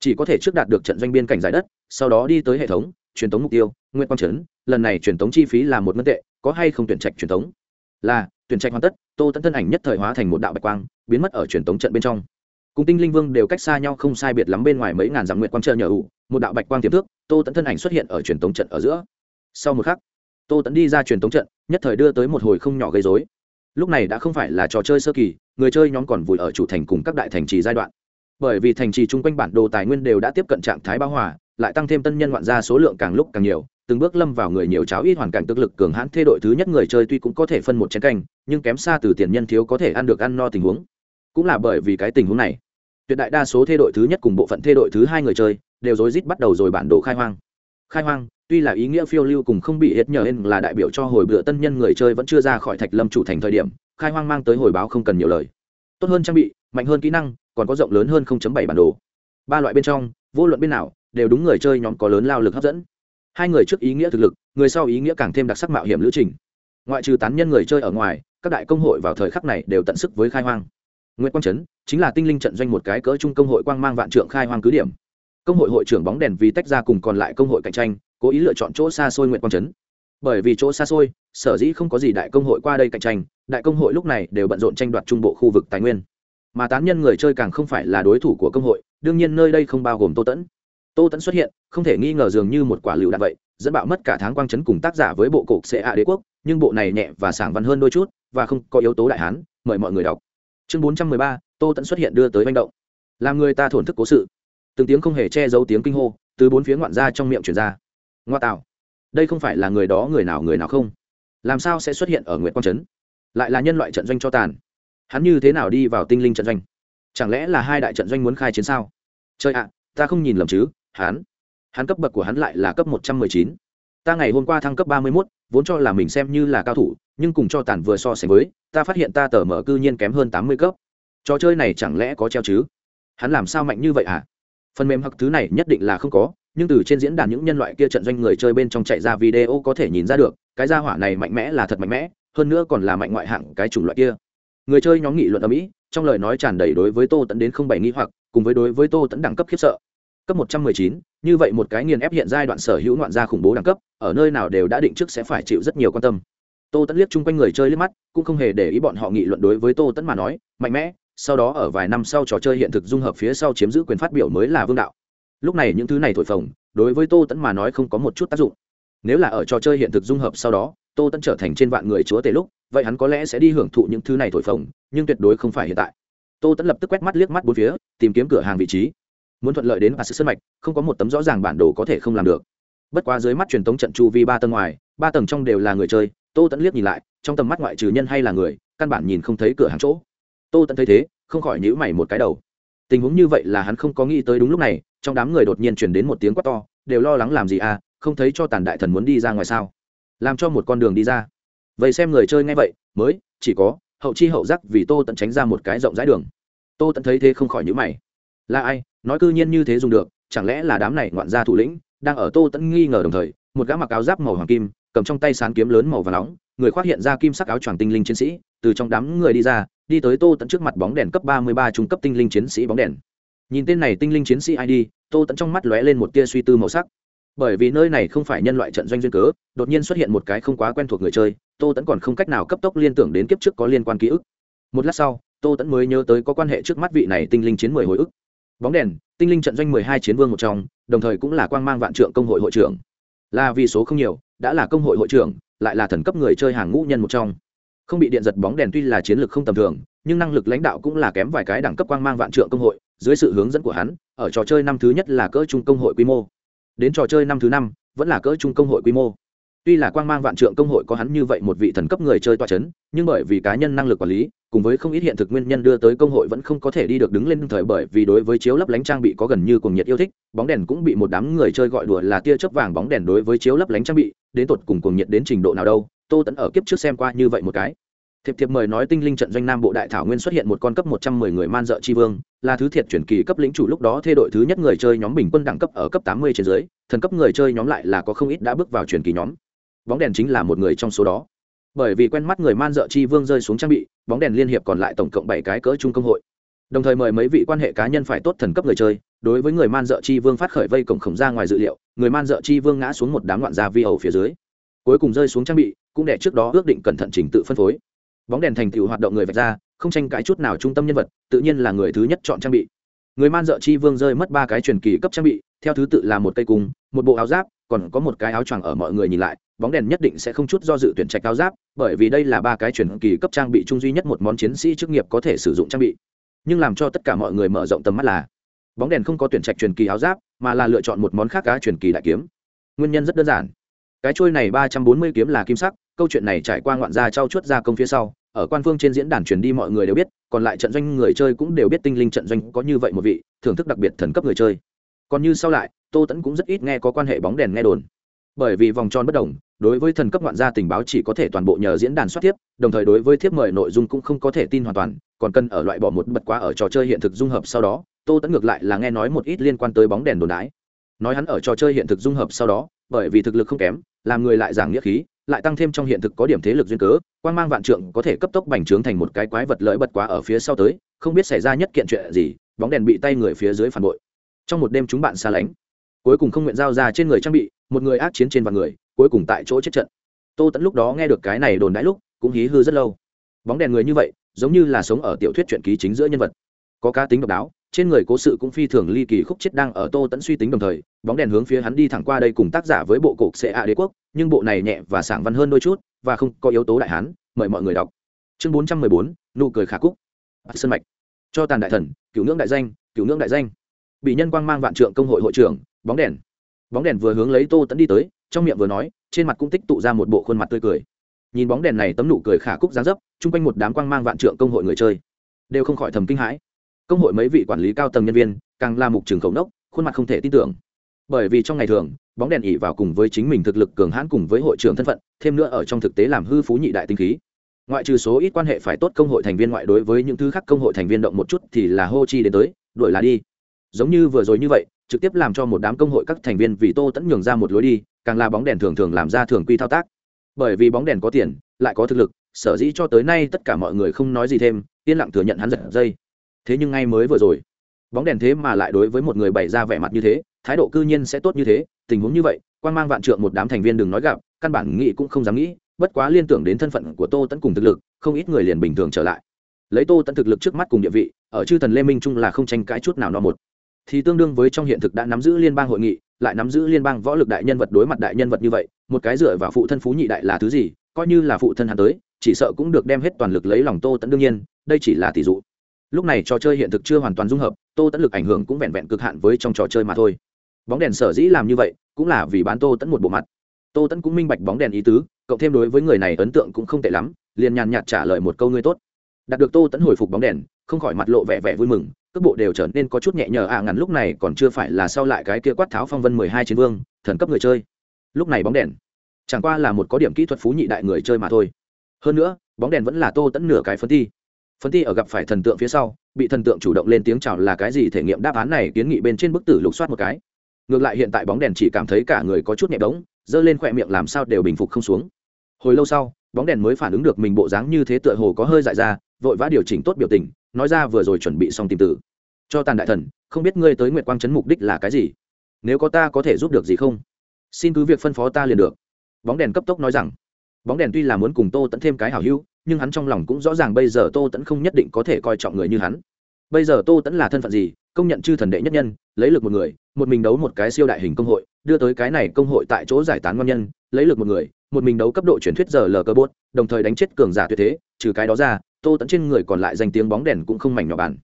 Speaker 1: Chỉ có thể trước đạt được trận doanh biên cảnh giải đất, sau đó đi tới hệ thống, truyền tống mục tiêu nguyên quang trấn, lần này truyền tống chi phí là một ngân tệ, có hay không tuyển trạch truyền tống? Là tuyển trạch hoàn tất, tô tẫn thân ảnh nhất thời hóa thành một đạo bạch quang, biến mất ở truyền tống trận bên trong. Cùng tinh linh vương đều cách xa nhau không sai biệt lắm bên ngoài mấy ngàn dặm nguyện quang chờ nhờ ủ, một đạo bạch quang tiềm thước tô tẫn thân ảnh xuất hiện ở truyền tống trận ở giữa. Sau một khắc, tô tẫn đi ra truyền tống trận, nhất thời đưa tới một hồi không nhỏ gây dối lúc này đã không phải là trò chơi sơ kỳ, người chơi nhóm còn vùi ở chủ thành cùng các đại thành trì giai đoạn. Bởi vì thành trì chung quanh bản đồ tài nguyên đều đã tiếp cận trạng thái bão hòa, lại tăng thêm tân nhân ngoạn gia số lượng càng lúc càng nhiều từng bước lâm vào người nhiều cháo ít hoàn cảnh tức lực cường hãn thê đội thứ nhất người chơi tuy cũng có thể phân một chén canh, nhưng kém xa từ tiền nhân thiếu có thể ăn được ăn no tình huống. Cũng là bởi vì cái tình huống này, tuyệt đại đa số thê đội thứ nhất cùng bộ phận thê đội thứ hai người chơi đều rối rít bắt đầu rồi bản đồ khai hoang. Khai hoang, tuy là ý nghĩa phiêu lưu cùng không bị hết nhờ hên là đại biểu cho hồi bữa tân nhân người chơi vẫn chưa ra khỏi thạch lâm chủ thành thời điểm, khai hoang mang tới hồi báo không cần nhiều lời. Tốt hơn trang bị, mạnh hơn kỹ năng, còn có rộng lớn hơn 0.7 bản đồ. Ba loại bên trong, vô luận bên nào, đều đúng người chơi nhóm có lớn lao lực hấp dẫn hai người trước ý nghĩa thực lực, người sau ý nghĩa càng thêm đặc sắc mạo hiểm lữ trình. Ngoại trừ tán nhân người chơi ở ngoài, các đại công hội vào thời khắc này đều tận sức với khai hoang. Nguyễn quang trấn chính là tinh linh trận doanh một cái cỡ chung công hội quang mang vạn trượng khai hoang cứ điểm. Công hội hội trưởng bóng đèn vì tách ra cùng còn lại công hội cạnh tranh, cố ý lựa chọn chỗ xa xôi nguyễn quang trấn bởi vì chỗ xa xôi, sở dĩ không có gì đại công hội qua đây cạnh tranh, đại công hội lúc này đều bận rộn tranh đoạt trung bộ khu vực tài nguyên. Mà tán nhân người chơi càng không phải là đối thủ của công hội, đương nhiên nơi đây không bao gồm tô tẫn tô tẫn xuất hiện, không thể nghi ngờ dường như một quả lựu đạn vậy, dẫn bạo mất cả tháng quang chấn cùng tác giả với bộ cục xệ ạ đế quốc, nhưng bộ này nhẹ và sảng văn hơn đôi chút, và không có yếu tố đại hán, mời mọi người đọc. Chương bốn trăm mười ba, tô tẫn xuất hiện đưa tới manh động. Làm người ta thổn thức cố sự. Từng tiếng không hề che giấu tiếng kinh hô, từ bốn phía ngoạn ra trong miệng chuyển ra. Ngoa tạo. Đây không phải là người đó, người nào người nào không? Làm sao sẽ xuất hiện ở nguyện quang trấn lại là nhân loại trận doanh cho tàn. Hắn như thế nào đi vào tinh linh trận doanh? Chẳng lẽ là hai đại trận doanh muốn khai chiến sao? Trời ạ, ta không nhìn lầm chứ hắn. Hắn cấp bậc của hắn lại là cấp một trăm mười chín. Ta ngày hôm qua thăng cấp ba mươi mốt, vốn cho là mình xem như là cao thủ, nhưng cùng cho tàn vừa so sánh với, ta phát hiện ta tờ mở cư nhiên kém hơn tám mươi cấp. Trò chơi này chẳng lẽ có treo chứ? Hắn làm sao mạnh như vậy à phần mềm hoặc thứ này nhất định là không có, nhưng từ trên diễn đàn những nhân loại kia trận doanh người chơi bên trong chạy ra video có thể nhìn ra được, cái gia hỏa này mạnh mẽ là thật mạnh mẽ, hơn nữa còn là mạnh ngoại hạng cái chủng loại kia. Người chơi nhóm nghị luận ở mỹ, trong lời nói tràn đầy đối với tô tẫn đến không bảy nghi hoặc, cùng với đối với tô tẫn đẳng cấp khiếp sợ cấp một trăm mười chín, như vậy một cái nghiền ép hiện giai đoạn sở hữu ngoạn gia khủng bố đẳng cấp, ở nơi nào đều đã định trước sẽ phải chịu rất nhiều quan tâm. Tô tẫn liếc chung quanh người chơi liếc mắt, cũng không hề để ý bọn họ nghị luận đối với tô tẫn mà nói, mạnh mẽ, sau đó ở vài năm sau trò chơi hiện thực dung hợp phía sau chiếm giữ quyền phát biểu mới là vương đạo. Lúc này những thứ này thổi phồng, đối với tô tẫn mà nói không có một chút tác dụng. Nếu là ở trò chơi hiện thực dung hợp sau đó, tô tẫn trở thành trên vạn người chúa tể lúc, vậy hắn có lẽ sẽ đi hưởng thụ những thứ này thổi phồng, nhưng tuyệt đối không phải hiện tại. Tô tẫn lập tức quét mắt liếc mắt bốn phía, tìm kiếm cửa hàng vị trí muốn thuận lợi đến và sự sân mạch, không có một tấm rõ ràng bản đồ có thể không làm được. Bất quá dưới mắt truyền tống trận chu vi ba tầng ngoài, ba tầng trong đều là người chơi, tô tẫn liếc nhìn lại, trong tầm mắt ngoại trừ nhân hay là người, căn bản nhìn không thấy cửa hàng chỗ. Tô tẫn thấy thế, không khỏi nhữ mày một cái đầu. Tình huống như vậy là hắn không có nghĩ tới đúng lúc này, trong đám người đột nhiên chuyển đến một tiếng quát to, đều lo lắng làm gì à không thấy cho tàn đại thần muốn đi ra ngoài sao. Làm cho một con đường đi ra. Vậy xem người chơi ngay vậy, mới, chỉ có, hậu chi hậu giác vì tô tận tránh ra một cái rộng rãi đường. Tô tận thấy thế không khỏi nhữ mày. Là ai? Nói cư nhiên như thế dùng được, chẳng lẽ là đám này ngoạn gia thủ lĩnh đang ở tô tẫn nghi ngờ đồng thời, một gã mặc áo giáp màu hoàng kim, cầm trong tay sán kiếm lớn màu và nóng, người khoác hiện ra kim sắc áo choàng tinh linh chiến sĩ, từ trong đám người đi ra, đi tới tô tẫn trước mặt bóng đèn cấp ba mươi ba trung cấp tinh linh chiến sĩ bóng đèn. Nhìn tên này tinh linh chiến sĩ id tô tẫn trong mắt lóe lên một tia suy tư màu sắc. Bởi vì nơi này không phải nhân loại trận doanh duyên cớ, đột nhiên xuất hiện một cái không quá quen thuộc người chơi, tô tẫn còn không cách nào cấp tốc liên tưởng đến kiếp trước có liên quan ký ức. Một lát sau, tô tẫn mới nhớ tới có quan hệ trước mắt vị này tinh linh chiến mười hồi ức bóng đèn, tinh linh trận doanh mười hai chiến vương một trong, đồng thời cũng là quang mang vạn trượng công hội hội trưởng. Là vì số không nhiều, đã là công hội hội trưởng, lại là thần cấp người chơi hàng ngũ nhân một trong. Không bị điện giật bóng đèn tuy là chiến lược không tầm thường, nhưng năng lực lãnh đạo cũng là kém vài cái đẳng cấp quang mang vạn trượng công hội, dưới sự hướng dẫn của hắn, ở trò chơi năm thứ nhất là cỡ trung công hội quy mô. Đến trò chơi năm thứ năm, vẫn là cỡ trung công hội quy mô. Tuy là quang mang vạn trượng công hội có hắn như vậy một vị thần cấp người chơi toa c h ấ n nhưng bởi vì cá nhân năng lực quản lý cùng với không ít hiện thực nguyên nhân đưa tới công hội vẫn không có thể đi được đứng lên thời bởi vì đối với chiếu lấp lánh trang bị có gần như cùng nhiệt yêu thích, bóng đèn cũng bị một đám người chơi gọi đùa là tia chớp vàng bóng đèn đối với chiếu lấp lánh trang bị, đến tột cùng cùng nhiệt đến trình độ nào đâu, tô Tấn ở kiếp trước xem qua như vậy một cái. Thiệp thiệp mời nói tinh linh trận doanh nam bộ đại thảo nguyên xuất hiện một con cấp một trăm mười người man dợ chi vương, là thứ thiệt chuyển kỳ cấp lĩnh chủ lúc đó thê đội thứ nhất người chơi nhóm bình quân đẳng cấp ở cấp tám mươi trên dưới, thần cấp người chơi nhóm lại là có không ít đã bước vào chuyển kỳ nhóm. Bóng đèn chính là một người trong số đó bởi vì quen mắt người man dợ chi vương rơi xuống trang bị, bóng đèn liên hiệp còn lại tổng cộng bảy cái cỡ trung công hội. Đồng thời mời mấy vị quan hệ cá nhân phải tốt thần cấp người chơi, đối với người man dợ chi vương phát khởi vây cổng khổng ra ngoài dự liệu, người man dợ chi vương ngã xuống một đám loạn gia vi ẩu phía dưới. Cuối cùng rơi xuống trang bị, cũng để trước đó ước định cẩn thận trình tự phân phối. Bóng đèn thành tựu hoạt động người vạch ra, không tranh cãi chút nào trung tâm nhân vật, tự nhiên là người thứ nhất chọn trang bị. Người man dợ chi vương rơi mất ba cái truyền kỳ cấp trang bị, theo thứ tự là một cây cung, một bộ áo giáp còn có một cái áo choàng ở mọi người nhìn lại, bóng đèn nhất định sẽ không chút do dự tuyển trạch áo giáp, bởi vì đây là ba cái truyền kỳ cấp trang bị chung duy nhất một món chiến sĩ chức nghiệp có thể sử dụng trang bị. Nhưng làm cho tất cả mọi người mở rộng tầm mắt là, bóng đèn không có tuyển trạch truyền kỳ áo giáp, mà là lựa chọn một món khác cá truyền kỳ đại kiếm. Nguyên nhân rất đơn giản. Cái trôi này ba trăm bốn mươi kiếm là kim sắc, câu chuyện này trải qua ngoạn gia trao chuốt ra công phía sau, ở quan phương trên diễn đàn truyền đi mọi người đều biết, còn lại trận doanh người chơi cũng đều biết tinh linh trận doanh có như vậy một vị, thưởng thức đặc biệt thần cấp người chơi. Còn như sau lại tô tẫn cũng rất ít nghe có quan hệ bóng đèn nghe đồn. Bởi vì vòng tròn bất đồng, đối với thần cấp ngoạn gia tình báo chỉ có thể toàn bộ nhờ diễn đàn soát tiếp, đồng thời đối với thiếp mời nội dung cũng không có thể tin hoàn toàn, còn cần ở loại bỏ một bật quá ở trò chơi hiện thực dung hợp sau đó, tô tẫn ngược lại là nghe nói một ít liên quan tới bóng đèn đồn đái nói hắn ở trò chơi hiện thực dung hợp sau đó, bởi vì thực lực không kém, làm người lại giảng nghĩa khí, lại tăng thêm trong hiện thực có điểm thế lực duyên cớ, quan mang vạn trượng có thể cấp tốc bành trướng thành một cái quái vật lợi bật quá ở phía sau tới, không biết xảy ra nhất kiện chuyện gì, bóng đèn bị tay người phía dưới phản bội. Trong một đêm chúng bạn xa lánh cuối cùng không nguyện giao ra trên người trang bị, một người ác chiến trên vạn người, cuối cùng tại chỗ chết trận. Tô tẫn lúc đó nghe được cái này đồn đãi lúc, cũng hí hư rất lâu. Bóng đèn người như vậy, giống như là sống ở tiểu thuyết truyện ký chính giữa nhân vật. Có cá tính độc đáo, trên người cố sự cũng phi thường ly kỳ khúc chết đang ở tô tẫn suy tính đồng thời, bóng đèn hướng phía hắn đi thẳng qua đây cùng tác giả với bộ cục xệ ạ đế quốc, nhưng bộ này nhẹ và sảng văn hơn đôi chút, và không có yếu tố đại hán, mời mọi người đọc. Chương bốn trăm mười bốn, nụ cười khả cúc sân mạch. Cho tàn đại thần, cựu ngưỡng đại danh, cựu ngưỡng đại danh. Bị nhân quang mang vạn trượng công hội hội trưởng bóng đèn. Bóng đèn vừa hướng lấy tô tẫn đi tới, trong miệng vừa nói, trên mặt cũng tích tụ ra một bộ khuôn mặt tươi cười. Nhìn bóng đèn này tấm nụ cười khả cúc dáng dấp, chung quanh một đám quang mang vạn trượng công hội người chơi đều không khỏi thầm kinh hãi. Công hội mấy vị quản lý cao tầng nhân viên, càng là mục trường khẩu nốc, khuôn mặt không thể tin tưởng. Bởi vì trong ngày thường, bóng đèn ỉ vào cùng với chính mình thực lực cường hãn cùng với hội trưởng thân phận, thêm nữa ở trong thực tế làm hư phú nhị đại tinh khí. Ngoại trừ số ít quan hệ phải tốt công hội thành viên ngoại đối với những thứ khác công hội thành viên động một chút thì là hô chi đến tới, đuổi là đi. Giống như vừa rồi như vậy trực tiếp làm cho một đám công hội các thành viên vì tô tẫn nhường ra một lối đi, càng là bóng đèn thường thường làm ra thường quy thao tác. Bởi vì bóng đèn có tiền, lại có thực lực, sở dĩ cho tới nay tất cả mọi người không nói gì thêm, yên lặng thừa nhận hắn giật dây. Thế nhưng ngay mới vừa rồi, bóng đèn thế mà lại đối với một người bày ra vẻ mặt như thế, thái độ cư nhiên sẽ tốt như thế, tình huống như vậy, quan mang vạn trượng một đám thành viên đừng nói gặp, căn bản nghĩ cũng không dám nghĩ, bất quá liên tưởng đến thân phận của tô tẫn cùng thực lực, không ít người liền bình thường trở lại. Lấy tô tẫn thực lực trước mắt cùng địa vị, ở chư thần lê minh trung là không tranh cãi chút nào no một thì tương đương với trong hiện thực đã nắm giữ liên bang hội nghị, lại nắm giữ liên bang võ lực đại nhân vật đối mặt đại nhân vật như vậy, một cái dựa vào phụ thân phú nhị đại là thứ gì, coi như là phụ thân hắn tới, chỉ sợ cũng được đem hết toàn lực lấy lòng tô tẫn đương nhiên, đây chỉ là tỷ dụ. Lúc này trò chơi hiện thực chưa hoàn toàn dung hợp, tô tẫn lực ảnh hưởng cũng vẹn vẹn cực hạn với trong trò chơi mà thôi. Bóng đèn sở dĩ làm như vậy, cũng là vì bán tô tẫn một bộ mặt. Tô tẫn cũng minh bạch bóng đèn ý tứ cộng thêm đối với người này ấn tượng cũng không tệ lắm, liền nhàn nhạt trả lời một câu ngươi tốt. Đạt được tô tẫn hồi phục bóng đèn, không khỏi mặt lộ vẻ vẻ vui mừng cước bộ đều trở nên có chút nhẹ nhở ạ à ngắn lúc này còn chưa phải là sau lại cái kia quát tháo phong vân mười hai chiến vương, thần cấp người chơi. Lúc này bóng đèn, chẳng qua là một có điểm kỹ thuật phú nhị đại người chơi mà thôi. Hơn nữa, bóng đèn vẫn là tô tẫn nửa cái phân thi. Phân thi ở gặp phải thần tượng phía sau, bị thần tượng chủ động lên tiếng chào là cái gì thể nghiệm đáp án này kiến nghị bên trên bức tử lục soát một cái. Ngược lại hiện tại bóng đèn chỉ cảm thấy cả người có chút nhẹ bóng giơ lên khỏe miệng làm sao đều bình phục không xuống. Hồi lâu sau, bóng đèn mới phản ứng được mình bộ dáng như thế tựa hồ có hơi dại ra, vội vã điều chỉnh tốt biểu tình nói ra vừa rồi chuẩn bị xong tìm tử. Cho tàn đại thần, không biết ngươi tới nguyệt quang trấn mục đích là cái gì? Nếu có ta có thể giúp được gì không? Xin cứ việc phân phó ta liền được. Bóng đèn cấp tốc nói rằng. Bóng đèn tuy là muốn cùng tô tẫn thêm cái hảo hữu, nhưng hắn trong lòng cũng rõ ràng bây giờ tô tẫn không nhất định có thể coi trọng người như hắn. Bây giờ tô tẫn là thân phận gì? Công nhận chư thần đệ nhất nhân, lấy lực một người, một mình đấu một cái siêu đại hình công hội, đưa tới cái này công hội tại chỗ giải tán ngon nhân, lấy lực một người, một mình đấu cấp độ truyền thuyết giờ lờ cơ bốt đồng thời đánh chết cường giả tuyệt thế, trừ cái đó ra tô tẫn trên người còn lại danh tiếng bóng đèn cũng không mảnh nhỏ bàn.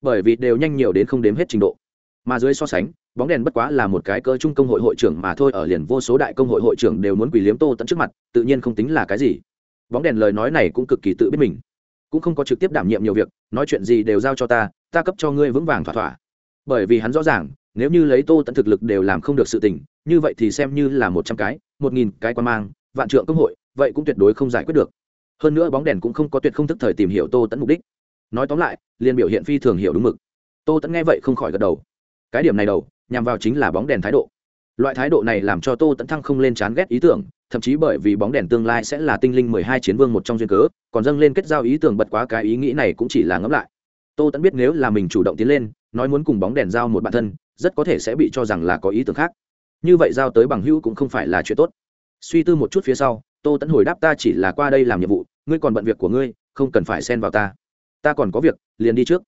Speaker 1: Bởi vì đều nhanh nhiều đến không đếm hết trình độ. Mà dưới so sánh, bóng đèn bất quá là một cái cơ trung công hội hội trưởng mà thôi, ở liền vô số đại công hội hội trưởng đều muốn quỳ liếm tô tẫn trước mặt, tự nhiên không tính là cái gì. Bóng đèn lời nói này cũng cực kỳ tự biết mình. Cũng không có trực tiếp đảm nhiệm nhiều việc, nói chuyện gì đều giao cho ta ta cấp cho ngươi vững vàng thỏa thỏa. Bởi vì hắn rõ ràng, nếu như lấy tô tận thực lực đều làm không được sự tình, như vậy thì xem như là một trăm cái, một nghìn cái quan mang, vạn trượng công hội, vậy cũng tuyệt đối không giải quyết được hơn nữa bóng đèn cũng không có tuyệt không thức thời tìm hiểu tô tẫn mục đích. Nói tóm lại, liền biểu hiện phi thường hiểu đúng mực. Tô tẫn nghe vậy không khỏi gật đầu. Cái điểm này đầu, nhằm vào chính là bóng đèn thái độ. Loại thái độ này làm cho tô tẫn thăng không lên chán ghét ý tưởng, thậm chí bởi vì bóng đèn tương lai sẽ là tinh linh mười hai chiến vương một trong duyên cớ, còn dâng lên kết giao ý tưởng bật quá cái ý nghĩ này cũng chỉ là ngẫm lại. Tô tẫn biết nếu là mình chủ động tiến lên, nói muốn cùng bóng đèn giao một bản thân, rất có thể sẽ bị cho rằng là có ý tưởng khác. Như vậy giao tới bằng hữu cũng không phải là chuyện tốt suy tư một chút phía sau, tô tẫn hồi đáp ta chỉ là qua đây làm nhiệm vụ, ngươi còn bận việc của ngươi, không cần phải xen vào ta. Ta còn có việc, liền đi trước.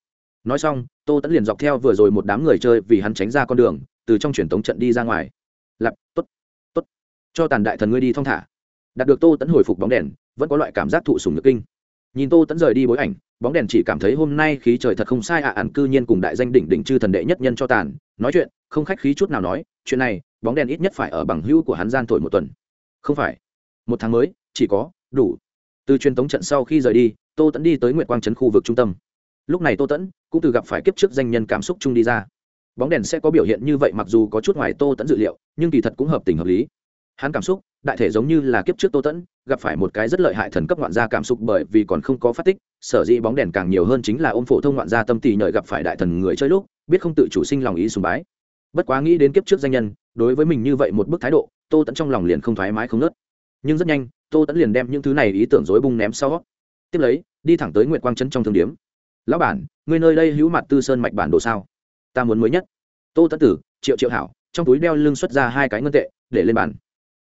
Speaker 1: Nói xong, tô tẫn liền dọc theo vừa rồi một đám người chơi vì hắn tránh ra con đường, từ trong truyền tống trận đi ra ngoài. Lặp t ố t t ố t cho tàn đại thần ngươi đi thong thả. Đạt được tô tẫn hồi phục bóng đèn, vẫn có loại cảm giác thụ sùng nhược kinh. Nhìn tô tẫn rời đi bối ảnh, bóng đèn chỉ cảm thấy hôm nay khí trời thật không sai ạ à cư nhiên cùng đại danh đỉnh đỉnh chư thần đệ nhất nhân cho tàn. Nói chuyện, không khách khí chút nào nói, chuyện này, bóng đèn ít nhất phải ở bằng hữu của hắn gian thổi một tuần không phải. Một tháng mới, chỉ có, đủ. Từ truyền thống trận sau khi rời đi, tô tẫn đi tới nguyệt quang trấn khu vực trung tâm. Lúc này tô tẫn cũng từ gặp phải kiếp trước danh nhân cảm xúc chung đi ra. Bóng đèn sẽ có biểu hiện như vậy mặc dù có chút ngoài tô tẫn dự liệu, nhưng kỳ thật cũng hợp tình hợp lý. Hắn cảm xúc, đại thể giống như là kiếp trước tô tẫn, gặp phải một cái rất lợi hại thần cấp ngoạn gia cảm xúc bởi vì còn không có phát tích, sở dĩ bóng đèn càng nhiều hơn chính là ôm phổ thông ngoạn gia tâm tỳ nhợi gặp phải đại thần người chơi lúc, biết không tự chủ sinh lòng ý sùng bái. Bất quá nghĩ đến kiếp trước danh nhân, đối với mình như vậy một bức thái độ tô tẫn trong lòng liền không thoải mái không nớt. Nhưng rất nhanh, tô tẫn liền đem những thứ này ý tưởng dối bung ném sau. Tiếp lấy, đi thẳng tới nguyệt quang trấn trong thương điếm. Lão bản người nơi đây hữu mặt tư sơn mạch bản đồ sao? Ta muốn mới nhất. Tô tẫn tử, triệu triệu hảo, trong túi đeo lưng xuất ra hai cái ngân tệ, để lên bàn.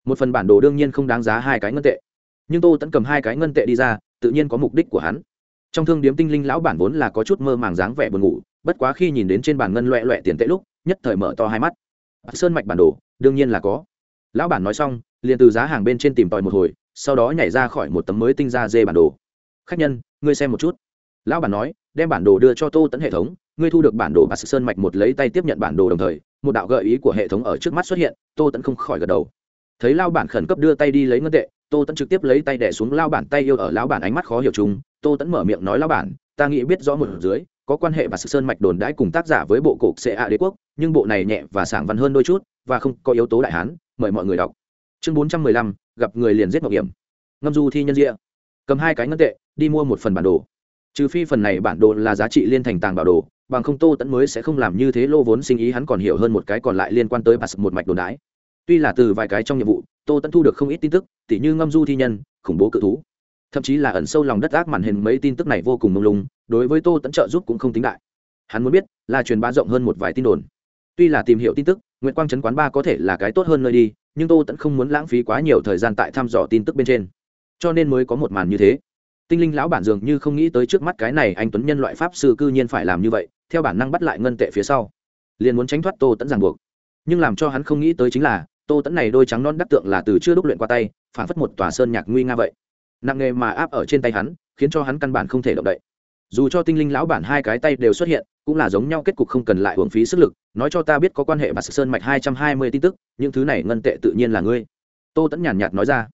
Speaker 1: Một phần bản đồ đương nhiên không đáng giá hai cái ngân tệ. Nhưng tô tẫn cầm hai cái ngân tệ đi ra, tự nhiên có mục đích của hắn. Trong thương điếm tinh linh lão bản vốn là có chút mơ màng dáng vẻ buồn ngủ, bất quá khi nhìn đến trên bàn ngân loẹ loẹ tiền tệ lúc, nhất thời mở to hai mắt. Sơn mạch bản đồ, đương nhiên là có lão bản nói xong liền từ giá hàng bên trên tìm tòi một hồi sau đó nhảy ra khỏi một tấm mới tinh ra dê bản đồ. Khách nhân ngươi xem một chút. Lão bản nói đem bản đồ đưa cho tô tẫn hệ thống ngươi thu được bản đồ bà sơn mạch một lấy tay tiếp nhận bản đồ đồng thời một đạo gợi ý của hệ thống ở trước mắt xuất hiện. Tô tẫn không khỏi gật đầu. Thấy lao bản khẩn cấp đưa tay đi lấy ngân tệ tô tẫn trực tiếp lấy tay đẻ xuống lao bản tay yêu ở lão bản ánh mắt khó hiểu chúng, tô tẫn mở miệng nói lao bản ta nghĩ biết rõ một dưới có quan hệ và sự sơn mạch đồn đãi cùng tác giả với bộ cục xệ ạ đế quốc nhưng bộ này nhẹ và sảng văn hơn đôi chút và không có yếu tố đại hán mời mọi người đọc. Chương bốn trăm mười lăm, gặp người liền giết mạo hiểm. Ngâm du thi nhân rịa cầm hai cái ngân tệ, đi mua một phần bản đồ. Trừ phi phần này bản đồ là giá trị liên thành tàng bảo đồ, bằng không tô tẫn mới sẽ không làm như thế lô vốn sinh ý hắn còn hiểu hơn một cái còn lại liên quan tới bà một mạch đồn đái tuy là từ vài cái trong nhiệm vụ, tô tẫn thu được không ít tin tức, tỉ như ngâm du thi nhân, khủng bố cự thú. Thậm chí là ẩn sâu lòng đất ác màn hình mấy tin tức này vô cùng mông lung, đối với tô tẫn trợ giúp cũng không tính đại. Hắn muốn biết là truyền bá rộng hơn một vài tin đồn. Tuy là tìm hiểu tin tức nguyễn quang trấn quán ba có thể là cái tốt hơn nơi đi, nhưng tô tẫn không muốn lãng phí quá nhiều thời gian tại thăm dò tin tức bên trên. Cho nên mới có một màn như thế. Tinh linh lão bản dường như không nghĩ tới trước mắt cái này anh tuấn nhân loại pháp sư cư nhiên phải làm như vậy, theo bản năng bắt lại ngân tệ phía sau. Liền muốn tránh thoát tô tẫn ràng buộc. Nhưng làm cho hắn không nghĩ tới chính là, tô tẫn này đôi trắng non đắc tượng là từ chưa đúc luyện qua tay, phản phất một tòa sơn nhạc nguy nga vậy. Nặng nghề mà áp ở trên tay hắn, khiến cho hắn căn bản không thể động đậy dù cho tinh linh lão bản hai cái tay đều xuất hiện, cũng là giống nhau, kết cục không cần lại hưởng phí sức lực. Nói cho ta biết có quan hệ và sơn mạch hai trăm hai mươi tin tức, những thứ này ngân tệ tự nhiên là ngươi. Tô tẫn nhàn nhạt nói ra.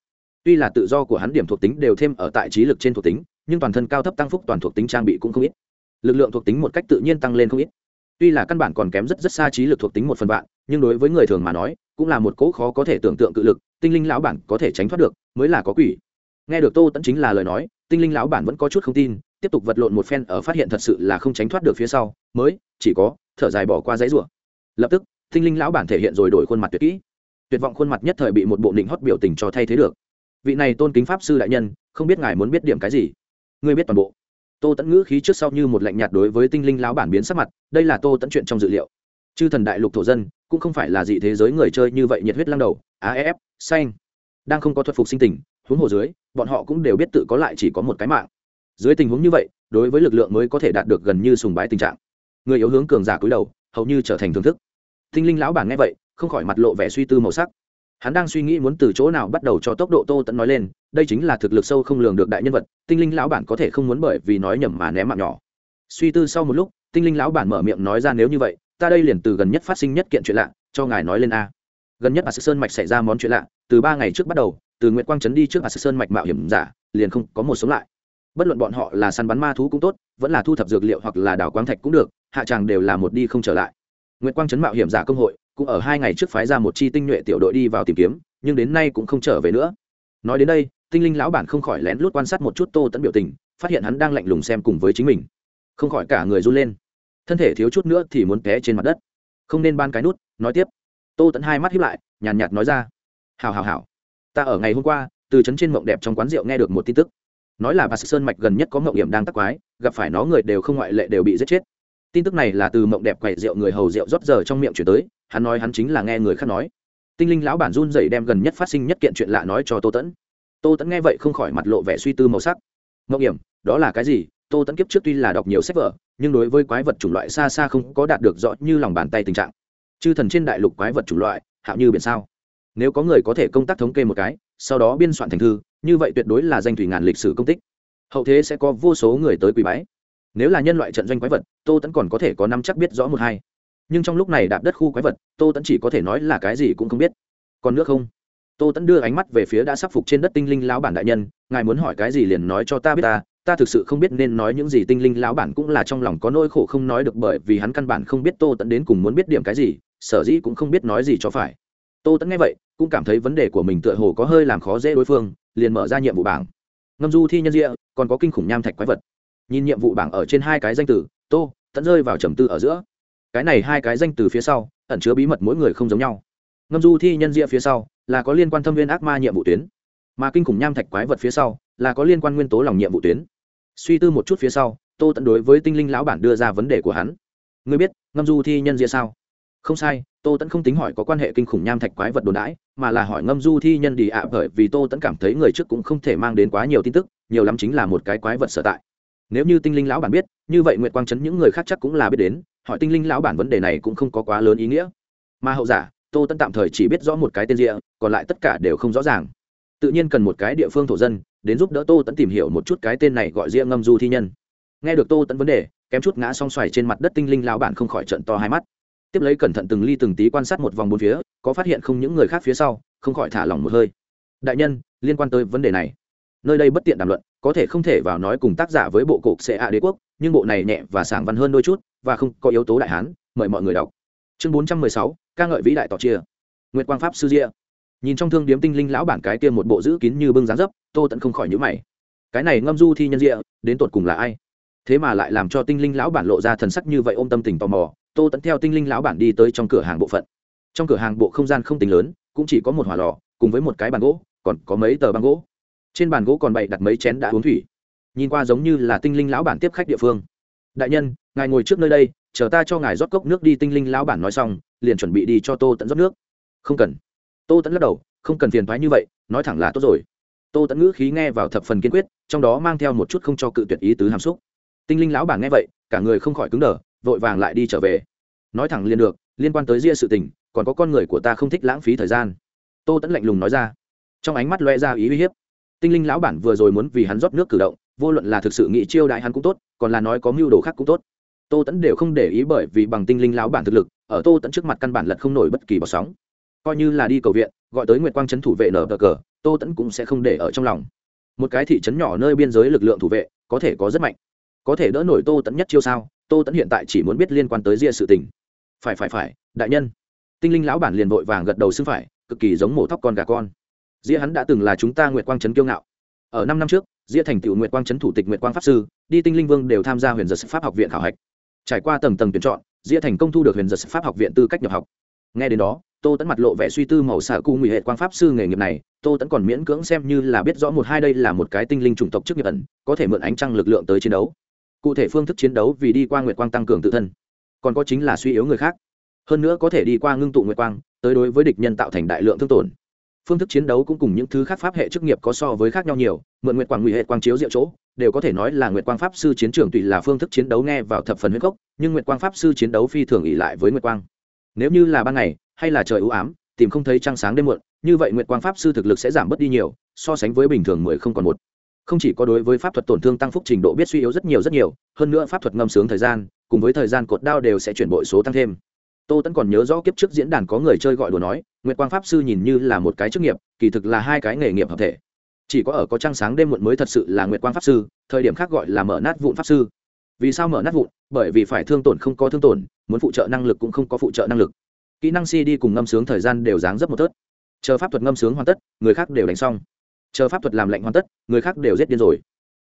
Speaker 1: Tuy là tự do của hắn điểm thuộc tính đều thêm ở tại trí lực trên thuộc tính, nhưng toàn thân cao thấp tăng phúc toàn thuộc tính trang bị cũng không ít. Lực lượng thuộc tính một cách tự nhiên tăng lên không ít. Tuy là căn bản còn kém rất rất xa trí lực thuộc tính một phần vạn, nhưng đối với người thường mà nói, cũng là một cỗ khó có thể tưởng tượng cự lực, tinh linh lão bản có thể tránh thoát được, mới là có quỷ. Nghe được tô tẫn chính là lời nói, tinh linh lão bản vẫn có chút không tin tiếp tục vật lộn một phen ở phát hiện thật sự là không tránh thoát được phía sau, mới chỉ có thở dài bỏ qua giấy rủa. Lập tức tinh linh lão bản thể hiện rồi đổi khuôn mặt tuyệt kỹ. Tuyệt vọng khuôn mặt nhất thời bị một bộ định hót biểu tình cho thay thế được. Vị này tôn kính pháp sư đại nhân, không biết ngài muốn biết điểm cái gì? Ngươi biết toàn bộ. Tô tẫn ngữ khí trước sau như một lạnh nhạt đối với tinh linh lão bản biến sắc mặt, đây là tô tẫn chuyện trong dự liệu. Chư thần đại lục thổ dân, cũng không phải là dị thế giới người chơi như vậy nhiệt huyết lăng đầu aff xanh. Đang không có thuật phục sinh tình, huống hồ dưới, bọn họ cũng đều biết tự có lại chỉ có một cái mạng dưới tình huống như vậy, đối với lực lượng mới có thể đạt được gần như sùng bái tình trạng. Người yếu hướng cường giả cúi đầu, hầu như trở thành thưởng thức. Tinh linh lão bản nghe vậy, không khỏi mặt lộ vẻ suy tư màu sắc. Hắn đang suy nghĩ muốn từ chỗ nào bắt đầu cho tốc độ tô tẫn nói lên, đây chính là thực lực sâu không lường được đại nhân vật tinh linh lão bản có thể không muốn bởi vì nói nhầm mà ném mạng nhỏ. Suy tư sau một lúc tinh linh lão bản mở miệng nói ra nếu như vậy, ta đây liền từ gần nhất phát sinh nhất kiện chuyện lạ, cho ngài nói lên a. Gần nhất bà sư sơn mạch xảy ra món chuyện lạ, từ ba ngày trước bắt đầu, từ nguyễn quang trấn đi trước bà sư sơn mạch mạo hiểm giả, liền không có một sống lại bất luận bọn họ là săn bắn ma thú cũng tốt, vẫn là thu thập dược liệu hoặc là đào quang thạch cũng được, hạ tràng đều là một đi không trở lại. Nguyễn quang trấn mạo hiểm giả công hội cũng ở hai ngày trước phái ra một chi tinh nhuệ tiểu đội đi vào tìm kiếm, nhưng đến nay cũng không trở về nữa. Nói đến đây, tinh linh lão bản không khỏi lén lút quan sát một chút tô tẫn biểu tình, phát hiện hắn đang lạnh lùng xem cùng với chính mình. Không khỏi cả người run lên. Thân thể thiếu chút nữa thì muốn té trên mặt đất. Không nên ban cái nút, nói tiếp. Tô tẫn hai mắt hiếp lại, nhàn nhạt nói ra. Hào hào hào ta ở ngày hôm qua, từ trấn trên mộng đẹp trong quán rượu nghe được một tin tức nói là bà sơn mạch gần nhất có mộng hiểm đang tắc quái, gặp phải nó người đều không ngoại lệ đều bị giết chết. Tin tức này là từ mộng đẹp quậy rượu người hầu rượu rót giờ trong miệng chuyển tới, hắn nói hắn chính là nghe người khác nói. Tinh linh lão bản run dậy đem gần nhất phát sinh nhất kiện chuyện lạ nói cho tô tẫn. Tô tẫn nghe vậy không khỏi mặt lộ vẻ suy tư màu sắc. Mộng hiểm, đó là cái gì? Tô tẫn kiếp trước tuy là đọc nhiều sách vở, nhưng đối với quái vật chủng loại xa xa không có đạt được rõ như lòng bàn tay tình trạng. Chư thần trên đại lục quái vật chủng loại, hạo như biển sao? Nếu có người có thể công tác thống kê một cái, sau đó biên soạn thành thư như vậy tuyệt đối là danh thủy ngàn lịch sử công tích. Hậu thế sẽ có vô số người tới quỳ bái. Nếu là nhân loại trận doanh quái vật, tô tẫn còn có thể có năm chắc biết rõ một hai. Nhưng trong lúc này đạp đất khu quái vật, tô tẫn chỉ có thể nói là cái gì cũng không biết. Còn nước không? Tô tẫn đưa ánh mắt về phía đã sắp phục trên đất tinh linh lão bản đại nhân, ngài muốn hỏi cái gì liền nói cho ta biết ta ta thực sự không biết nên nói những gì tinh linh lão bản cũng là trong lòng có nỗi khổ không nói được bởi vì hắn căn bản không biết tô tẫn đến cùng muốn biết điểm cái gì, sở dĩ cũng không biết nói gì cho phải. Tô tẫn nghe vậy, cũng cảm thấy vấn đề của mình tựa hồ có hơi làm khó dễ đối phương liền mở ra nhiệm vụ bảng. Ngâm du thi nhân rịa còn có kinh khủng nham thạch quái vật. Nhìn nhiệm vụ bảng ở trên hai cái danh từ, tô, tẫn rơi vào trầm tư ở giữa. Cái này hai cái danh từ phía sau, ẩn chứa bí mật mỗi người không giống nhau. Ngâm du thi nhân rịa phía sau, là có liên quan thâm viên ác ma nhiệm vụ tuyến. Mà kinh khủng nham thạch quái vật phía sau, là có liên quan nguyên tố lòng nhiệm vụ tuyến. Suy tư một chút phía sau, tô tẫn đối với tinh linh lão bản đưa ra vấn đề của hắn. Ngươi biết, ngâm du thi nhân rịa sao? Không sai, tô tẫn không tính hỏi có quan hệ kinh khủng nham thạch quái vật đồn đãi, mà là hỏi ngâm du thi nhân đi ạ, bởi vì tô tẫn cảm thấy người trước cũng không thể mang đến quá nhiều tin tức, nhiều lắm chính là một cái quái vật sở tại. Nếu như tinh linh lão bản biết, như vậy nguyệt quang chấn những người khác chắc cũng là biết đến, hỏi tinh linh lão bản vấn đề này cũng không có quá lớn ý nghĩa. Mà hậu giả, tô tẫn tạm thời chỉ biết rõ một cái tên rịa còn lại tất cả đều không rõ ràng. Tự nhiên cần một cái địa phương thổ dân, đến giúp đỡ tô tẫn tìm hiểu một chút cái tên này gọi rịa ngâm du thi nhân. Nghe được tô tẫn vấn đề, kém chút ngã song xoài trên mặt đất tinh linh lão bản không khỏi trận to hai mắt tiếp lấy cẩn thận từng ly từng tí quan sát một vòng bốn phía, có phát hiện không những người khác phía sau, không khỏi thả lỏng một hơi. Đại nhân, liên quan tới vấn đề này. Nơi đây bất tiện đàm luận, có thể không thể vào nói cùng tác giả với bộ cục sẽ ạ đế quốc, nhưng bộ này nhẹ và sảng văn hơn đôi chút, và không có yếu tố đại hán, mời mọi người đọc. Chương bốn trăm mười sáu, ca ngợi vĩ đại tỏ chia. Nguyệt quang pháp sư diệ. Nhìn trong thương điếm tinh linh lão bản cái kia một bộ giữ kín như bưng dáng dấp, tô tận không khỏi nhữ mày. Cái này ngâm du thi nhân diệ, đến tột cùng là ai? Thế mà lại làm cho tinh linh lão bản lộ ra thần sắc như vậy ôm tâm tình tò mò tô tẫn theo tinh linh lão bản đi tới trong cửa hàng bộ phận. Trong cửa hàng bộ không gian không tính lớn, cũng chỉ có một hỏa lò, cùng với một cái bàn gỗ, còn có mấy tờ băng gỗ. Trên bàn gỗ còn bày đặt mấy chén đã uống thủy. Nhìn qua giống như là tinh linh lão bản tiếp khách địa phương. Đại nhân, ngài ngồi trước nơi đây, chờ ta cho ngài rót cốc nước đi, tinh linh lão bản nói xong, liền chuẩn bị đi cho tô tẫn rót nước. Không cần. Tô tẫn lắc đầu, không cần phiền thoái như vậy, nói thẳng là tốt rồi. Tô tẫn ngữ khí nghe vào thập phần kiên quyết, trong đó mang theo một chút không cho cự tuyệt ý tứ hàm xúc. Tinh linh lão bản nghe vậy, cả người không khỏi cứng đờ vội vàng lại đi trở về. Nói thẳng liền được, liên quan tới ria sự tình, còn có con người của ta không thích lãng phí thời gian. Tô tẫn lạnh lùng nói ra. Trong ánh mắt loe ra ý uy hiếp. Tinh linh lão bản vừa rồi muốn vì hắn rót nước cử động, vô luận là thực sự nghĩ chiêu đại hắn cũng tốt, còn là nói có mưu đồ khác cũng tốt. Tô tẫn đều không để ý bởi vì bằng tinh linh lão bản thực lực, ở tô tẫn trước mặt căn bản lật không nổi bất kỳ bọc sóng. Coi như là đi cầu viện, gọi tới nguyệt quang trấn thủ vệ nở bờ cờ, tô tẫn cũng sẽ không để ở trong lòng. Một cái thị trấn nhỏ nơi biên giới lực lượng thủ vệ, có thể có rất mạnh. Có thể đỡ nổi tô tẫn nhất chiêu sao? Tô tẫn hiện tại chỉ muốn biết liên quan tới ria sự tình. Phải phải phải, đại nhân. Tinh linh lão bản liền vội vàng gật đầu xưng phải, cực kỳ giống mổ thóc con gà con. Ria hắn đã từng là chúng ta nguyệt quang trấn kiêu ngạo. Ở năm năm trước ria thành tựu nguyệt quang trấn thủ tịch nguyệt quang pháp sư, đi tinh linh vương đều tham gia huyền giật pháp học viện khảo hạch. Trải qua tầng tầng tuyển chọn ria thành công thu được huyền giật pháp học viện tư cách nhập học. Nghe đến đó, tô tẫn mặt lộ vẻ suy tư màu xạ cung nguy hệ quang pháp sư nghề nghiệp này, tô tẫn còn miễn cưỡng xem như là biết rõ một hai đây là một cái tinh linh chủng tộc trước nghiệp ẩn, có thể mượn ánh trăng lực lượng tới chiến đấu cụ thể phương thức chiến đấu vì đi qua nguyệt quang tăng cường tự thân, còn có chính là suy yếu người khác. Hơn nữa có thể đi qua ngưng tụ nguyệt quang, tới đối với địch nhân tạo thành đại lượng thương tổn. Phương thức chiến đấu cũng cùng những thứ khác pháp hệ chức nghiệp có so với khác nhau nhiều, mượn nguyệt quang nguy hệ quang chiếu diệu chỗ, đều có thể nói là nguyệt quang pháp sư chiến trường tùy là phương thức chiến đấu nghe vào thập phần huyết cốc nhưng nguyệt quang pháp sư chiến đấu phi thường ỉ lại với nguyệt quang. Nếu như là ban ngày, hay là trời ưu ám, tìm không thấy trăng sáng đêm muộn, như vậy nguyệt quang pháp sư thực lực sẽ giảm bớt đi nhiều, so sánh với bình thường mười không còn một không chỉ có đối với pháp thuật tổn thương tăng phúc trình độ biết suy yếu rất nhiều rất nhiều, hơn nữa pháp thuật ngâm sướng thời gian, cùng với thời gian cột đao đều sẽ chuyển bội số tăng thêm. Tô tẫn còn nhớ rõ kiếp trước diễn đàn có người chơi gọi đùa nói, nguyệt quang pháp sư nhìn như là một cái chức nghiệp, kỳ thực là hai cái nghề nghiệp hợp thể. Chỉ có ở có trăng sáng đêm muộn mới thật sự là nguyệt quang pháp sư, thời điểm khác gọi là mở nát vụn pháp sư. Vì sao mở nát vụn? Bởi vì phải thương tổn không có thương tổn, muốn phụ trợ năng lực cũng không có phụ trợ năng lực. Kỹ năng si đi cùng ngâm sướng thời gian đều dáng dấp một tớt. Chờ pháp thuật ngâm sướng hoàn tất, người khác đều đánh xong chờ pháp thuật làm lạnh hoàn tất, người khác đều giết điên rồi.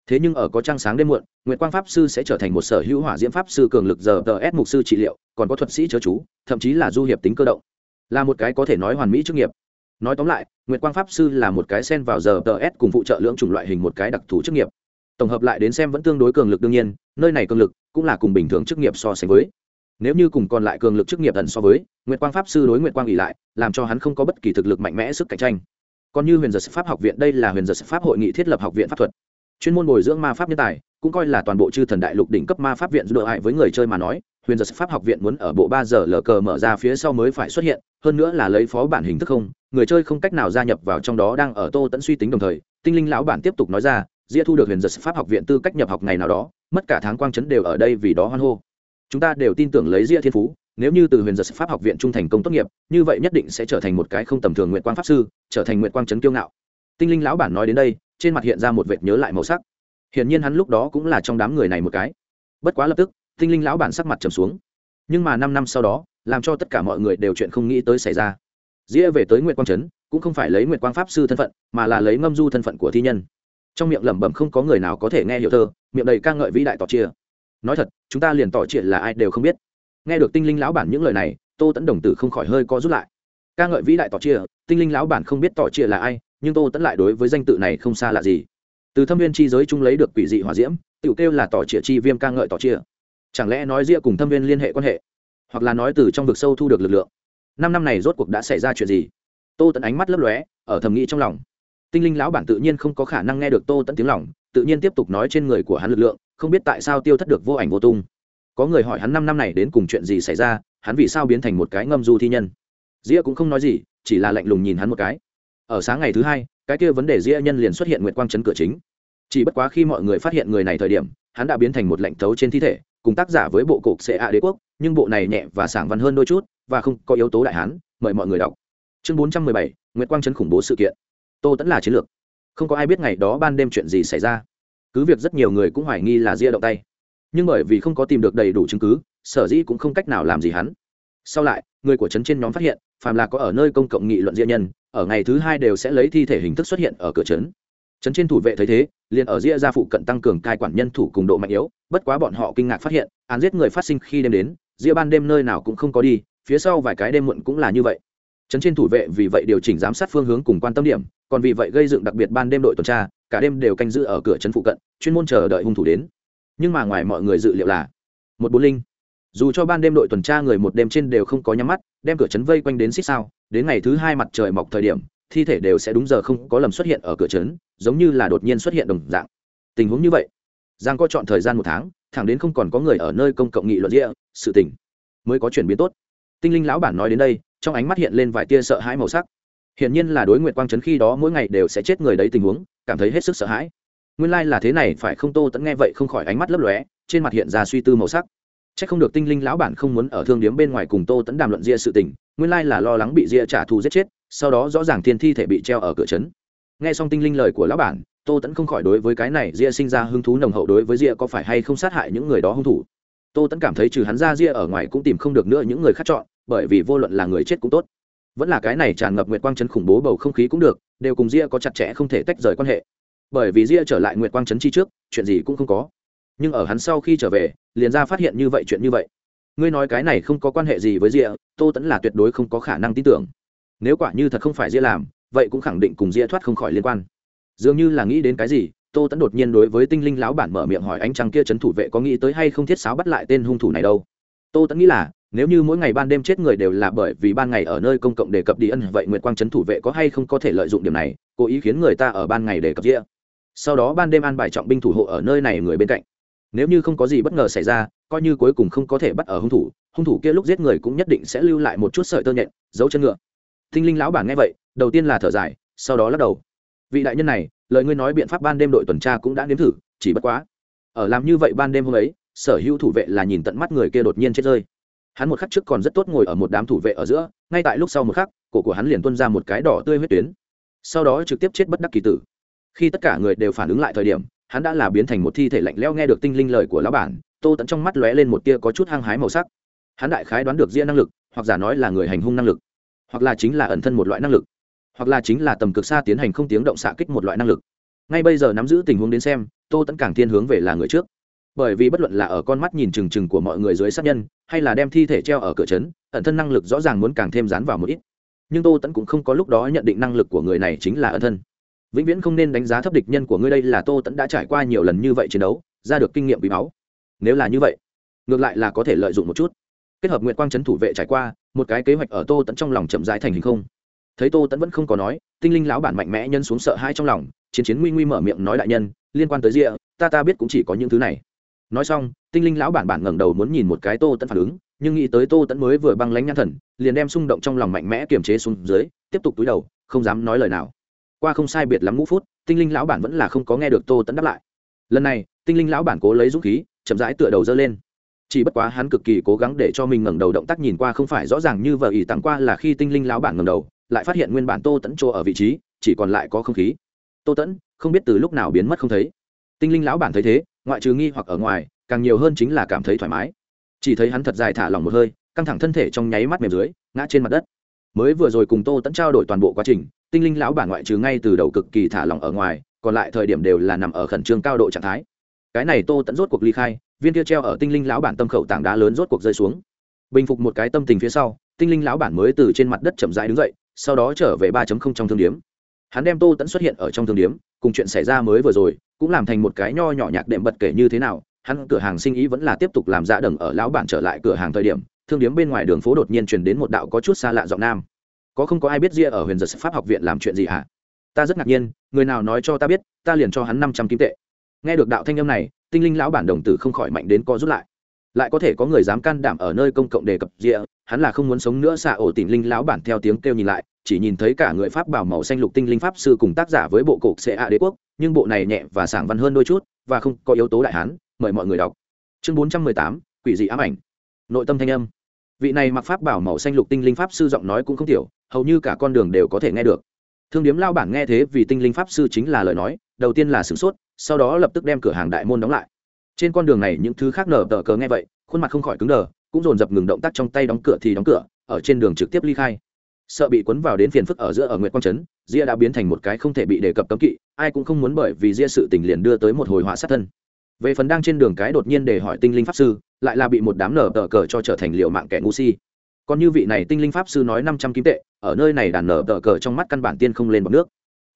Speaker 1: Thế nhưng ở có trăng sáng đêm muộn, nguyệt quang pháp sư sẽ trở thành một sở hữu hỏa diễm pháp sư cường lực giờ tờ s mục sư trị liệu, còn có thuật sĩ chớ chú, thậm chí là du hiệp tính cơ động. Là một cái có thể nói hoàn mỹ chức nghiệp. Nói tóm lại, nguyệt quang pháp sư là một cái sen vào giờ tờ s cùng phụ trợ lưỡng chủng loại hình một cái đặc thù chức nghiệp. Tổng hợp lại đến xem vẫn tương đối cường lực đương nhiên, nơi này cường lực cũng là cùng bình thường chức nghiệp so sánh với. Nếu như cùng còn lại cường lực chức nghiệp ẩn so với, nguyệt quang pháp sư đối nguyệt quang ỉ lại, làm cho hắn không có bất kỳ thực lực mạnh mẽ sức cạnh tranh còn như huyền giật pháp học viện, đây là huyền giật pháp hội nghị thiết lập học viện pháp thuật. Chuyên môn bồi dưỡng ma pháp nhân tài, cũng coi là toàn bộ chư thần đại lục đỉnh cấp ma pháp viện dựa hại với người chơi mà nói, huyền giật pháp học viện muốn ở bộ ba giờ lờ cờ mở ra phía sau mới phải xuất hiện, hơn nữa là lấy phó bản hình thức không, người chơi không cách nào gia nhập vào trong đó đang ở tô tẫn suy tính đồng thời, tinh linh lão bản tiếp tục nói ra, dĩa thu được huyền giật pháp học viện tư cách nhập học ngày nào đó, mất cả tháng quang chấn đều ở đây vì đó hoan hô. Chúng ta đều tin tưởng lấy dĩa thiên phú nếu như từ huyền giật pháp học viện trung thành công tốt nghiệp, như vậy nhất định sẽ trở thành một cái không tầm thường nguyện quang pháp sư, trở thành nguyện quang trấn kiêu ngạo. Tinh linh lão bản nói đến đây, trên mặt hiện ra một vệt nhớ lại màu sắc. Hiển nhiên hắn lúc đó cũng là trong đám người này một cái. Bất quá lập tức, tinh linh lão bản sắc mặt trầm xuống. Nhưng mà năm năm sau đó, làm cho tất cả mọi người đều chuyện không nghĩ tới xảy ra. Dĩa về tới nguyện quang trấn cũng không phải lấy nguyện quang pháp sư thân phận, mà là lấy ngâm du thân phận của thi nhân. Trong miệng lẩm bẩm không có người nào có thể nghe hiểu thơ, miệng đầy ca ngợi vĩ đại tỏ chia. Nói thật, chúng ta liền tỏ chuyện là ai đều không biết nghe được tinh linh lão bản những lời này, tô tẫn đồng tử không khỏi hơi co rút lại. Ca ngợi vĩ đại tỏ chia, tinh linh lão bản không biết tỏ chia là ai, nhưng tô tẫn lại đối với danh tự này không xa lạ gì. Từ thâm viên chi giới trung lấy được quỷ dị hỏa diễm tự kêu là tỏ chia chi viêm ca ngợi tỏ chia. Chẳng lẽ nói ria cùng thâm viên liên hệ quan hệ? Hoặc là nói từ trong vực sâu thu được lực lượng? Năm năm này rốt cuộc đã xảy ra chuyện gì? Tô tẫn ánh mắt lấp lóe, ở thầm nghĩ trong lòng. Tinh linh lão bản tự nhiên không có khả năng nghe được tô tẫn tiếng lòng, tự nhiên tiếp tục nói trên người của hắn lực lượng, không biết tại sao tiêu thất được vô ảnh vô tung có người hỏi hắn năm năm này đến cùng chuyện gì xảy ra, hắn vì sao biến thành một cái ngâm du thi nhân? Dĩa cũng không nói gì, chỉ là lạnh lùng nhìn hắn một cái. Ở sáng ngày thứ hai, cái kia vấn đề dĩa nhân liền xuất hiện nguyệt quang chấn cửa chính. Chỉ bất quá khi mọi người phát hiện người này thời điểm, hắn đã biến thành một lệnh tấu trên thi thể, cùng tác giả với bộ cục xệ ạ đế quốc, nhưng bộ này nhẹ và sảng văn hơn đôi chút, và không có yếu tố đại hán, mời mọi người đọc. Chương bốn trăm mười bảy, nguyệt quang chấn khủng bố sự kiện. Tô tẫn là chiến lược. Không có ai biết ngày đó ban đêm chuyện gì xảy ra. Cứ việc rất nhiều người cũng hoài nghi là ria động tay nhưng bởi vì không có tìm được đầy đủ chứng cứ, sở dĩ cũng không cách nào làm gì hắn. Sau lại, người của trấn trên nhóm phát hiện, phàm là có ở nơi công cộng nghị luận diện nhân, ở ngày thứ hai đều sẽ lấy thi thể hình thức xuất hiện ở cửa trấn. Trấn trên thủ vệ thấy thế, liền ở ria gia phụ cận tăng cường cai quản nhân thủ cùng độ mạnh yếu, bất quá bọn họ kinh ngạc phát hiện, án giết người phát sinh khi đêm đến, ria ban đêm nơi nào cũng không có đi, phía sau vài cái đêm muộn cũng là như vậy. Trấn trên thủ vệ vì vậy điều chỉnh giám sát phương hướng cùng quan tâm điểm, còn vì vậy gây dựng đặc biệt ban đêm đội tuần tra, cả đêm đều canh giữ ở cửa trấn phụ cận, chuyên môn chờ đợi hung thủ đến nhưng mà ngoài mọi người dự liệu là một bốn linh. Dù cho ban đêm đội tuần tra người một đêm trên đều không có nhắm mắt, đem cửa trấn vây quanh đến xích sao, đến ngày thứ hai mặt trời mọc thời điểm, thi thể đều sẽ đúng giờ không có lầm xuất hiện ở cửa trấn, giống như là đột nhiên xuất hiện đồng dạng. Tình huống như vậy, giang có chọn thời gian một tháng, thẳng đến không còn có người ở nơi công cộng nghị luận địa sự tình mới có chuyển biến tốt. Tinh linh lão bản nói đến đây, trong ánh mắt hiện lên vài tia sợ hãi màu sắc. Hiển nhiên là đối nguyện quang trấn khi đó mỗi ngày đều sẽ chết người đấy tình huống, cảm thấy hết sức sợ hãi nguyên lai、like、là thế này, phải không tô tẫn nghe vậy không khỏi ánh mắt lấp lóe, trên mặt hiện ra suy tư màu sắc. C h ắ c không được tinh linh lão bản không muốn ở thương điếm bên ngoài cùng tô tẫn đàm luận ria sự tình, nguyên lai、like、là lo lắng bị ria trả thù giết chết, sau đó rõ ràng thiên thi thể bị treo ở cửa trấn. Nghe xong tinh linh lời của lão bản, tô tẫn không khỏi đối với cái này ria sinh ra hứng thú nồng hậu đối với ria có phải hay không sát hại những người đó hung thủ. Tô tẫn cảm thấy trừ hắn ra ria ở ngoài cũng tìm không được nữa những người khác chọn, bởi vì vô luận là người chết cũng tốt. Vẫn là cái này tràn ngập nguyệt quang chấn khủng bố bầu không khí cũng được, đều cùng ria có chặt chẽ không thể tách rời quan hệ bởi vì ria trở lại nguyệt quang chấn chi trước, chuyện gì cũng không có. Nhưng ở hắn sau khi trở về, liền ra phát hiện như vậy chuyện như vậy. Ngươi nói cái này không có quan hệ gì với ria, tô tẫn là tuyệt đối không có khả năng tin tưởng. Nếu quả như thật không phải ria làm, vậy cũng khẳng định cùng ria thoát không khỏi liên quan. Dường như là nghĩ đến cái gì, tô tẫn đột nhiên đối với tinh linh lão bản mở miệng hỏi ánh trăng kia trấn thủ vệ có nghĩ tới hay không thiết sáo bắt lại tên hung thủ này đâu. Tô tẫn nghĩ là, nếu như mỗi ngày ban đêm chết người đều là bởi vì ban ngày ở nơi công cộng đề cập đi ân, vậy nguyệt quang trấn thủ vệ có hay không có thể lợi dụng điểm này, cố ý khiến người ta ở ban ngày đề cập rĩa sau đó ban đêm an bài trọng binh thủ hộ ở nơi này người bên cạnh. Nếu như không có gì bất ngờ xảy ra, coi như cuối cùng không có thể bắt ở hung thủ hung thủ kia lúc giết người cũng nhất định sẽ lưu lại một chút sợi tơ nhện, dấu chân ngựa. Tinh linh lão bản nghe vậy, đầu tiên là thở dài, sau đó lắc đầu. Vị đại nhân này, lời ngươi nói biện pháp ban đêm đội tuần tra cũng đã nếm thử, chỉ bất quá. Ở làm như vậy ban đêm hôm ấy, sở hữu thủ vệ là nhìn tận mắt người kia đột nhiên chết rơi. Hắn một khắc trước còn rất tốt ngồi ở một đám thủ vệ ở giữa, ngay tại lúc sau một khắc, cổ của hắn liền tuân ra một cái đỏ tươi huyết tuyến. Sau đó trực tiếp chết bất đắc kỳ tử khi tất cả người đều phản ứng lại thời điểm, hắn đã là biến thành một thi thể lạnh leo nghe được tinh linh lời của lão bản, tô tẫn trong mắt lóe lên một tia có chút hăng hái màu sắc. Hắn đại khái đoán được diễn năng lực, hoặc giả nói là người hành hung năng lực, hoặc là chính là ẩn thân một loại năng lực, hoặc là chính là tầm cực xa tiến hành không tiếng động xạ kích một loại năng lực. Ngay bây giờ nắm giữ tình huống đến xem, tô tẫn càng thiên hướng về là người trước. Bởi vì bất luận là ở con mắt nhìn trừng trừng của mọi người dưới sát nhân, hay là đem thi thể treo ở cửa trấn, ẩn thân năng lực rõ ràng muốn càng thêm dán vào một ít. Nhưng tô tẫn cũng không có lúc đó nhận định năng lực của người này chính là ẩn thân vĩnh viễn không nên đánh giá thấp địch nhân của ngươi đây là tô tẫn đã trải qua nhiều lần như vậy chiến đấu, ra được kinh nghiệm bí máu nếu là như vậy, ngược lại là có thể lợi dụng một chút. Kết hợp nguyện quang trấn thủ vệ trải qua, một cái kế hoạch ở tô tẫn trong lòng chậm rãi thành hình không. Thấy tô tẫn vẫn không có nói, tinh linh lão bản mạnh mẽ nhân xuống sợ hai trong lòng, chiến chiến nguy nguy mở miệng nói đại nhân, liên quan tới rịa ta ta biết cũng chỉ có những thứ này. Nói xong, tinh linh lão bản bản ngẩng đầu muốn nhìn một cái tô tẫn phản ứng, nhưng nghĩ tới tô tẫn mới vừa băng lánh nhãn thần, liền đem xung động trong lòng mạnh mẽ kiềm chế xuống dưới, tiếp tục túi đầu, không dám nói lời nào qua không sai biệt lắm ngũ phút, tinh linh lão bản vẫn là không có nghe được tô tẫn đáp lại. Lần này, tinh linh lão bản cố lấy dũng khí, chậm rãi tựa đầu dơ lên. Chỉ bất quá hắn cực kỳ cố gắng để cho mình ngẩng đầu động tác nhìn qua không phải rõ ràng như vợ ỷ tặng qua là khi tinh linh lão bản ngẩng đầu, lại phát hiện nguyên bản tô tẫn chỗ ở vị trí, chỉ còn lại có không khí. Tô tẫn không biết từ lúc nào biến mất không thấy. Tinh linh lão bản thấy thế, ngoại trừ nghi hoặc ở ngoài, càng nhiều hơn chính là cảm thấy thoải mái. Chỉ thấy hắn thật dài thả lỏng một hơi, căng thẳng thân thể trong nháy mắt mềm dưới, ngã trên mặt đất. Mới vừa rồi cùng tô tẫn trao đổi toàn bộ quá trình tinh linh lão bản ngoại trừ ngay từ đầu cực kỳ thả lỏng ở ngoài, còn lại thời điểm đều là nằm ở khẩn trương cao độ trạng thái. Cái này tô tẫn rốt cuộc ly khai, viên kia treo ở tinh linh lão bản tâm khẩu tảng đá lớn rốt cuộc rơi xuống. Bình phục một cái tâm tình phía sau, tinh linh lão bản mới từ trên mặt đất chậm rãi đứng dậy, sau đó trở về ba trong thương điếm. Hắn đem tô tẫn xuất hiện ở trong thương điếm, cùng chuyện xảy ra mới vừa rồi, cũng làm thành một cái nho nhỏ nhạc đệm bật kể như thế nào, hắn cửa hàng sinh ý vẫn là tiếp tục làm dạ đầng ở lão bản trở lại cửa hàng thời điểm, thương điếm bên ngoài đường phố đột nhiên truyền đến một đạo có chút xa lạ giọng nam có không có ai biết ria ở huyền giật pháp học viện làm chuyện gì hả? Ta rất ngạc nhiên, người nào nói cho ta biết, ta liền cho hắn năm trăm kim tệ. Nghe được đạo thanh âm này, tinh linh lão bản đồng tử không khỏi mạnh đến co rút lại. Lại có thể có người dám can đảm ở nơi công cộng đề cập rịa hắn là không muốn sống nữa xạ ổ tỉnh linh lão bản theo tiếng kêu nhìn lại, chỉ nhìn thấy cả người pháp bảo màu xanh lục tinh linh pháp sư cùng tác giả với bộ cục xệ ạ đế quốc, nhưng bộ này nhẹ và sảng văn hơn đôi chút, và không có yếu tố đại hán, mời mọi người đọc. Chương bốn trăm mười tám, quỷ dị ám ảnh. Nội tâm thanh âm. Vị này mặc pháp bảo màu xanh lục tinh linh pháp sư giọng nói cũng không tiểu hầu như cả con đường đều có thể nghe được. Thương điếm lao bản nghe thế vì tinh linh pháp sư chính là lời nói, đầu tiên là sửng sốt, sau đó lập tức đem cửa hàng đại môn đóng lại. Trên con đường này những thứ khác nở tờ cờ nghe vậy, khuôn mặt không khỏi cứng đờ, cũng dồn dập ngừng động tác trong tay đóng cửa thì đóng cửa, ở trên đường trực tiếp ly khai. Sợ bị cuốn vào đến phiền phức ở giữa ở nguyệt quang trấn, ria đã biến thành một cái không thể bị đề cập cấm kỵ, ai cũng không muốn bởi vì ria sự tình liền đưa tới một hồi họa sát thân. Về phần đang trên đường cái đột nhiên để hỏi tinh linh pháp sư, lại là bị một đám nở tờ cờ cho trở thành liệu mạng kẻ ngu si còn như vị này tinh linh pháp sư nói năm trăm kim tệ, ở nơi này đàn nở tờ cờ trong mắt căn bản tiên không lên bọc nước.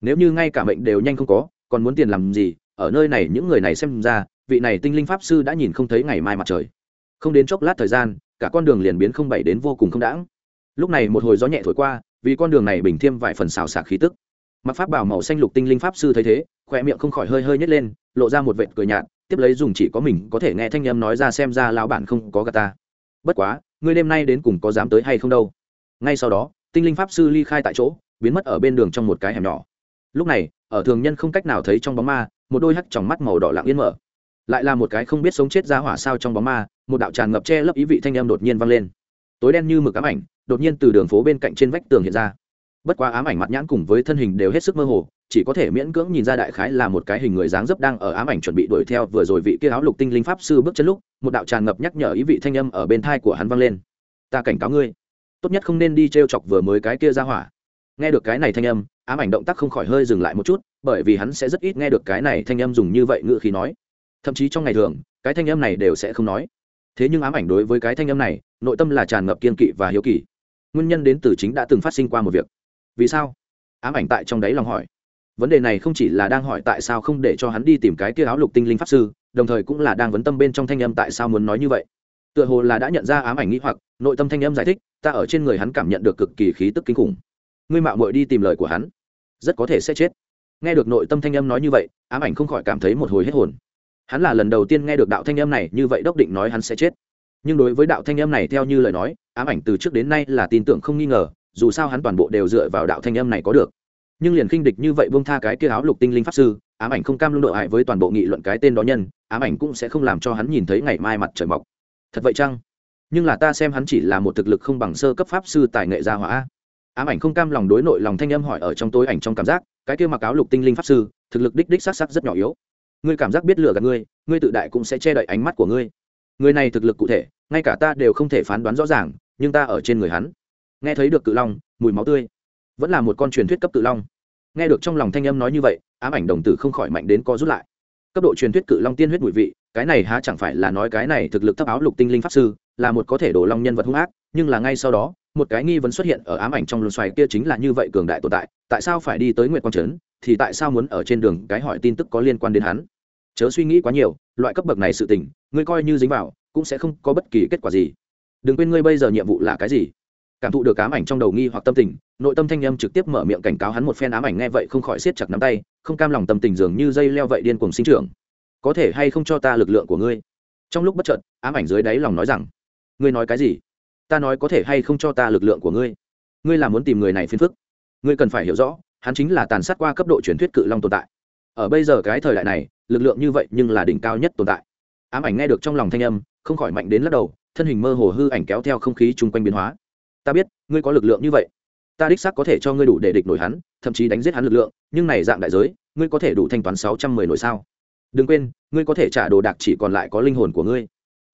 Speaker 1: Nếu như ngay cả mệnh đều nhanh không có, còn muốn tiền làm gì? Ở nơi này những người này xem ra, vị này tinh linh pháp sư đã nhìn không thấy ngày mai mặt trời. Không đến chốc lát thời gian, cả con đường liền biến không bảy đến vô cùng không đãng. Lúc này một hồi gió nhẹ thổi qua, vì con đường này bình thêm vài phần xào xạc khí tức. Mặc pháp bảo màu xanh lục tinh linh pháp sư thấy thế khoe miệng không khỏi hơi hơi nhét lên, lộ ra một vệt cười nhạt, tiếp lấy dùng chỉ có mình có thể nghe thanh âm nói ra xem ra lão bản không có gà ta. Bất quá ngươi đêm nay đến cùng có dám tới hay không đâu. Ngay sau đó, tinh linh pháp sư ly khai tại chỗ, biến mất ở bên đường trong một cái hẻm nhỏ. Lúc này, ở thường nhân không cách nào thấy trong bóng ma, một đôi hắt tròng mắt màu đỏ lặng yên mở. Lại là một cái không biết sống chết ra hỏa sao trong bóng ma, một đạo tràn ngập che lấp ý vị thanh âm đột nhiên vang lên. Tối đen như mực ám ảnh, đột nhiên từ đường phố bên cạnh trên vách tường hiện ra. Bất quá ám ảnh mặt nhãn cùng với thân hình đều hết sức mơ hồ chỉ có thể miễn cưỡng nhìn ra đại khái là một cái hình người dáng dấp đang ở ám ảnh chuẩn bị đuổi theo vừa rồi vị kia áo lục tinh linh pháp sư bước chân lúc, một đạo tràn ngập nhắc nhở ý vị thanh âm ở bên thai của hắn vang lên. Ta cảnh cáo ngươi, tốt nhất không nên đi t r e o chọc vừa mới cái kia ra hỏa. Nghe được cái này thanh âm, ám ảnh động tác không khỏi hơi dừng lại một chút, bởi vì hắn sẽ rất ít nghe được cái này thanh âm dùng như vậy ngự khí nói. Thậm chí trong ngày thường, cái thanh âm này đều sẽ không nói. Thế nhưng ám ảnh đối với cái thanh âm này, nội tâm là tràn ngập kiên kỵ và hiếu kỳ. Nguyên nhân đến từ chính đã từng phát sinh qua một việc. Vì sao? Ám ảnh tại trong đấy lòng hỏi vấn đề này không chỉ là đang hỏi tại sao không để cho hắn đi tìm cái kia áo lục tinh linh pháp sư, đồng thời cũng là đang vấn tâm bên trong thanh âm tại sao muốn nói như vậy. Tựa hồ là đã nhận ra ám ảnh nghĩ hoặc, nội tâm thanh âm giải thích, ta ở trên người hắn cảm nhận được cực kỳ khí tức kinh khủng. Ngươi mạo muội đi tìm lời của hắn, rất có thể sẽ chết. Nghe được nội tâm thanh âm nói như vậy, ám ảnh không khỏi cảm thấy một hồi hết hồn. Hắn là lần đầu tiên nghe được đạo thanh âm này, như vậy đốc định nói hắn sẽ chết. Nhưng đối với đạo thanh âm này theo như lời nói, ám ảnh từ trước đến nay là tin tưởng không nghi ngờ, dù sao hắn toàn bộ đều dựa vào đạo thanh âm này có được nhưng liền khinh địch như vậy buông tha cái kia áo lục tinh linh pháp sư, ám ảnh không cam lương độ hại với toàn bộ nghị luận cái tên đó nhân, ám ảnh cũng sẽ không làm cho hắn nhìn thấy ngày mai mặt trời mọc. Thật vậy chăng? Nhưng là ta xem hắn chỉ là một thực lực không bằng sơ cấp pháp sư tài nghệ gia hỏa. Ám ảnh không cam lòng đối nội lòng thanh âm hỏi ở trong tối ảnh trong cảm giác, cái kia mặc áo lục tinh linh pháp sư, thực lực đích đích sắc sắc rất nhỏ yếu. Ngươi cảm giác biết lừa gạt ngươi ngươi tự đại cũng sẽ che đậy ánh mắt của ngươi. Người này thực lực cụ thể, ngay cả ta đều không thể phán đoán rõ ràng, nhưng ta ở trên người hắn. Nghe thấy được cự long, mùi máu tươi vẫn là một con truyền thuyết cấp cự long. Nghe được trong lòng thanh âm nói như vậy, ám ảnh đồng tử không khỏi mạnh đến co rút lại. Cấp độ truyền thuyết cự long tiên huyết mùi vị, cái này há chẳng phải là nói cái này thực lực thấp áo lục tinh linh pháp sư, là một có thể đổ long nhân vật hung ác, nhưng là ngay sau đó, một cái nghi vấn xuất hiện ở ám ảnh trong luồng xoài kia chính là như vậy cường đại tồn tại tại sao phải đi tới nguyệt quang trấn, thì tại sao muốn ở trên đường, cái hỏi tin tức có liên quan đến hắn. Chớ suy nghĩ quá nhiều, loại cấp bậc này sự tình, ngươi coi như dính vào, cũng sẽ không có bất kỳ kết quả gì. Đừng quên ngươi bây giờ nhiệm vụ là cái gì? Cảm thụ được ám ảnh trong đầu nghi hoặc tâm tình, nội tâm thanh âm trực tiếp mở miệng cảnh cáo hắn một phen ám ảnh nghe vậy không khỏi siết chặt nắm tay, không cam lòng tâm tình dường như dây leo vậy điên cùng sinh trưởng. Có thể hay không cho ta lực lượng của ngươi? Trong lúc bất chợt, ám ảnh dưới đáy lòng nói rằng, ngươi nói cái gì? Ta nói có thể hay không cho ta lực lượng của ngươi? Ngươi là muốn tìm người này phiền phức. Ngươi cần phải hiểu rõ, hắn chính là tàn sát qua cấp độ truyền thuyết cự long tồn tại. Ở bây giờ cái thời đại này, lực lượng như vậy nhưng là đỉnh cao nhất tồn tại. Ám ảnh nghe được trong lòng thanh âm, không khỏi mạnh đến lắc đầu, thân hình mơ hồ hư ảnh kéo theo không khí chung quanh biến hóa ta biết, ngươi có lực lượng như vậy. Ta đích xác có thể cho ngươi đủ để địch nổi hắn, thậm chí đánh giết hắn lực lượng, nhưng này dạng đại giới, ngươi có thể đủ thanh toán sáu trăm mười nổi sao? Đừng quên, ngươi có thể trả đồ đạc chỉ còn lại có linh hồn của ngươi.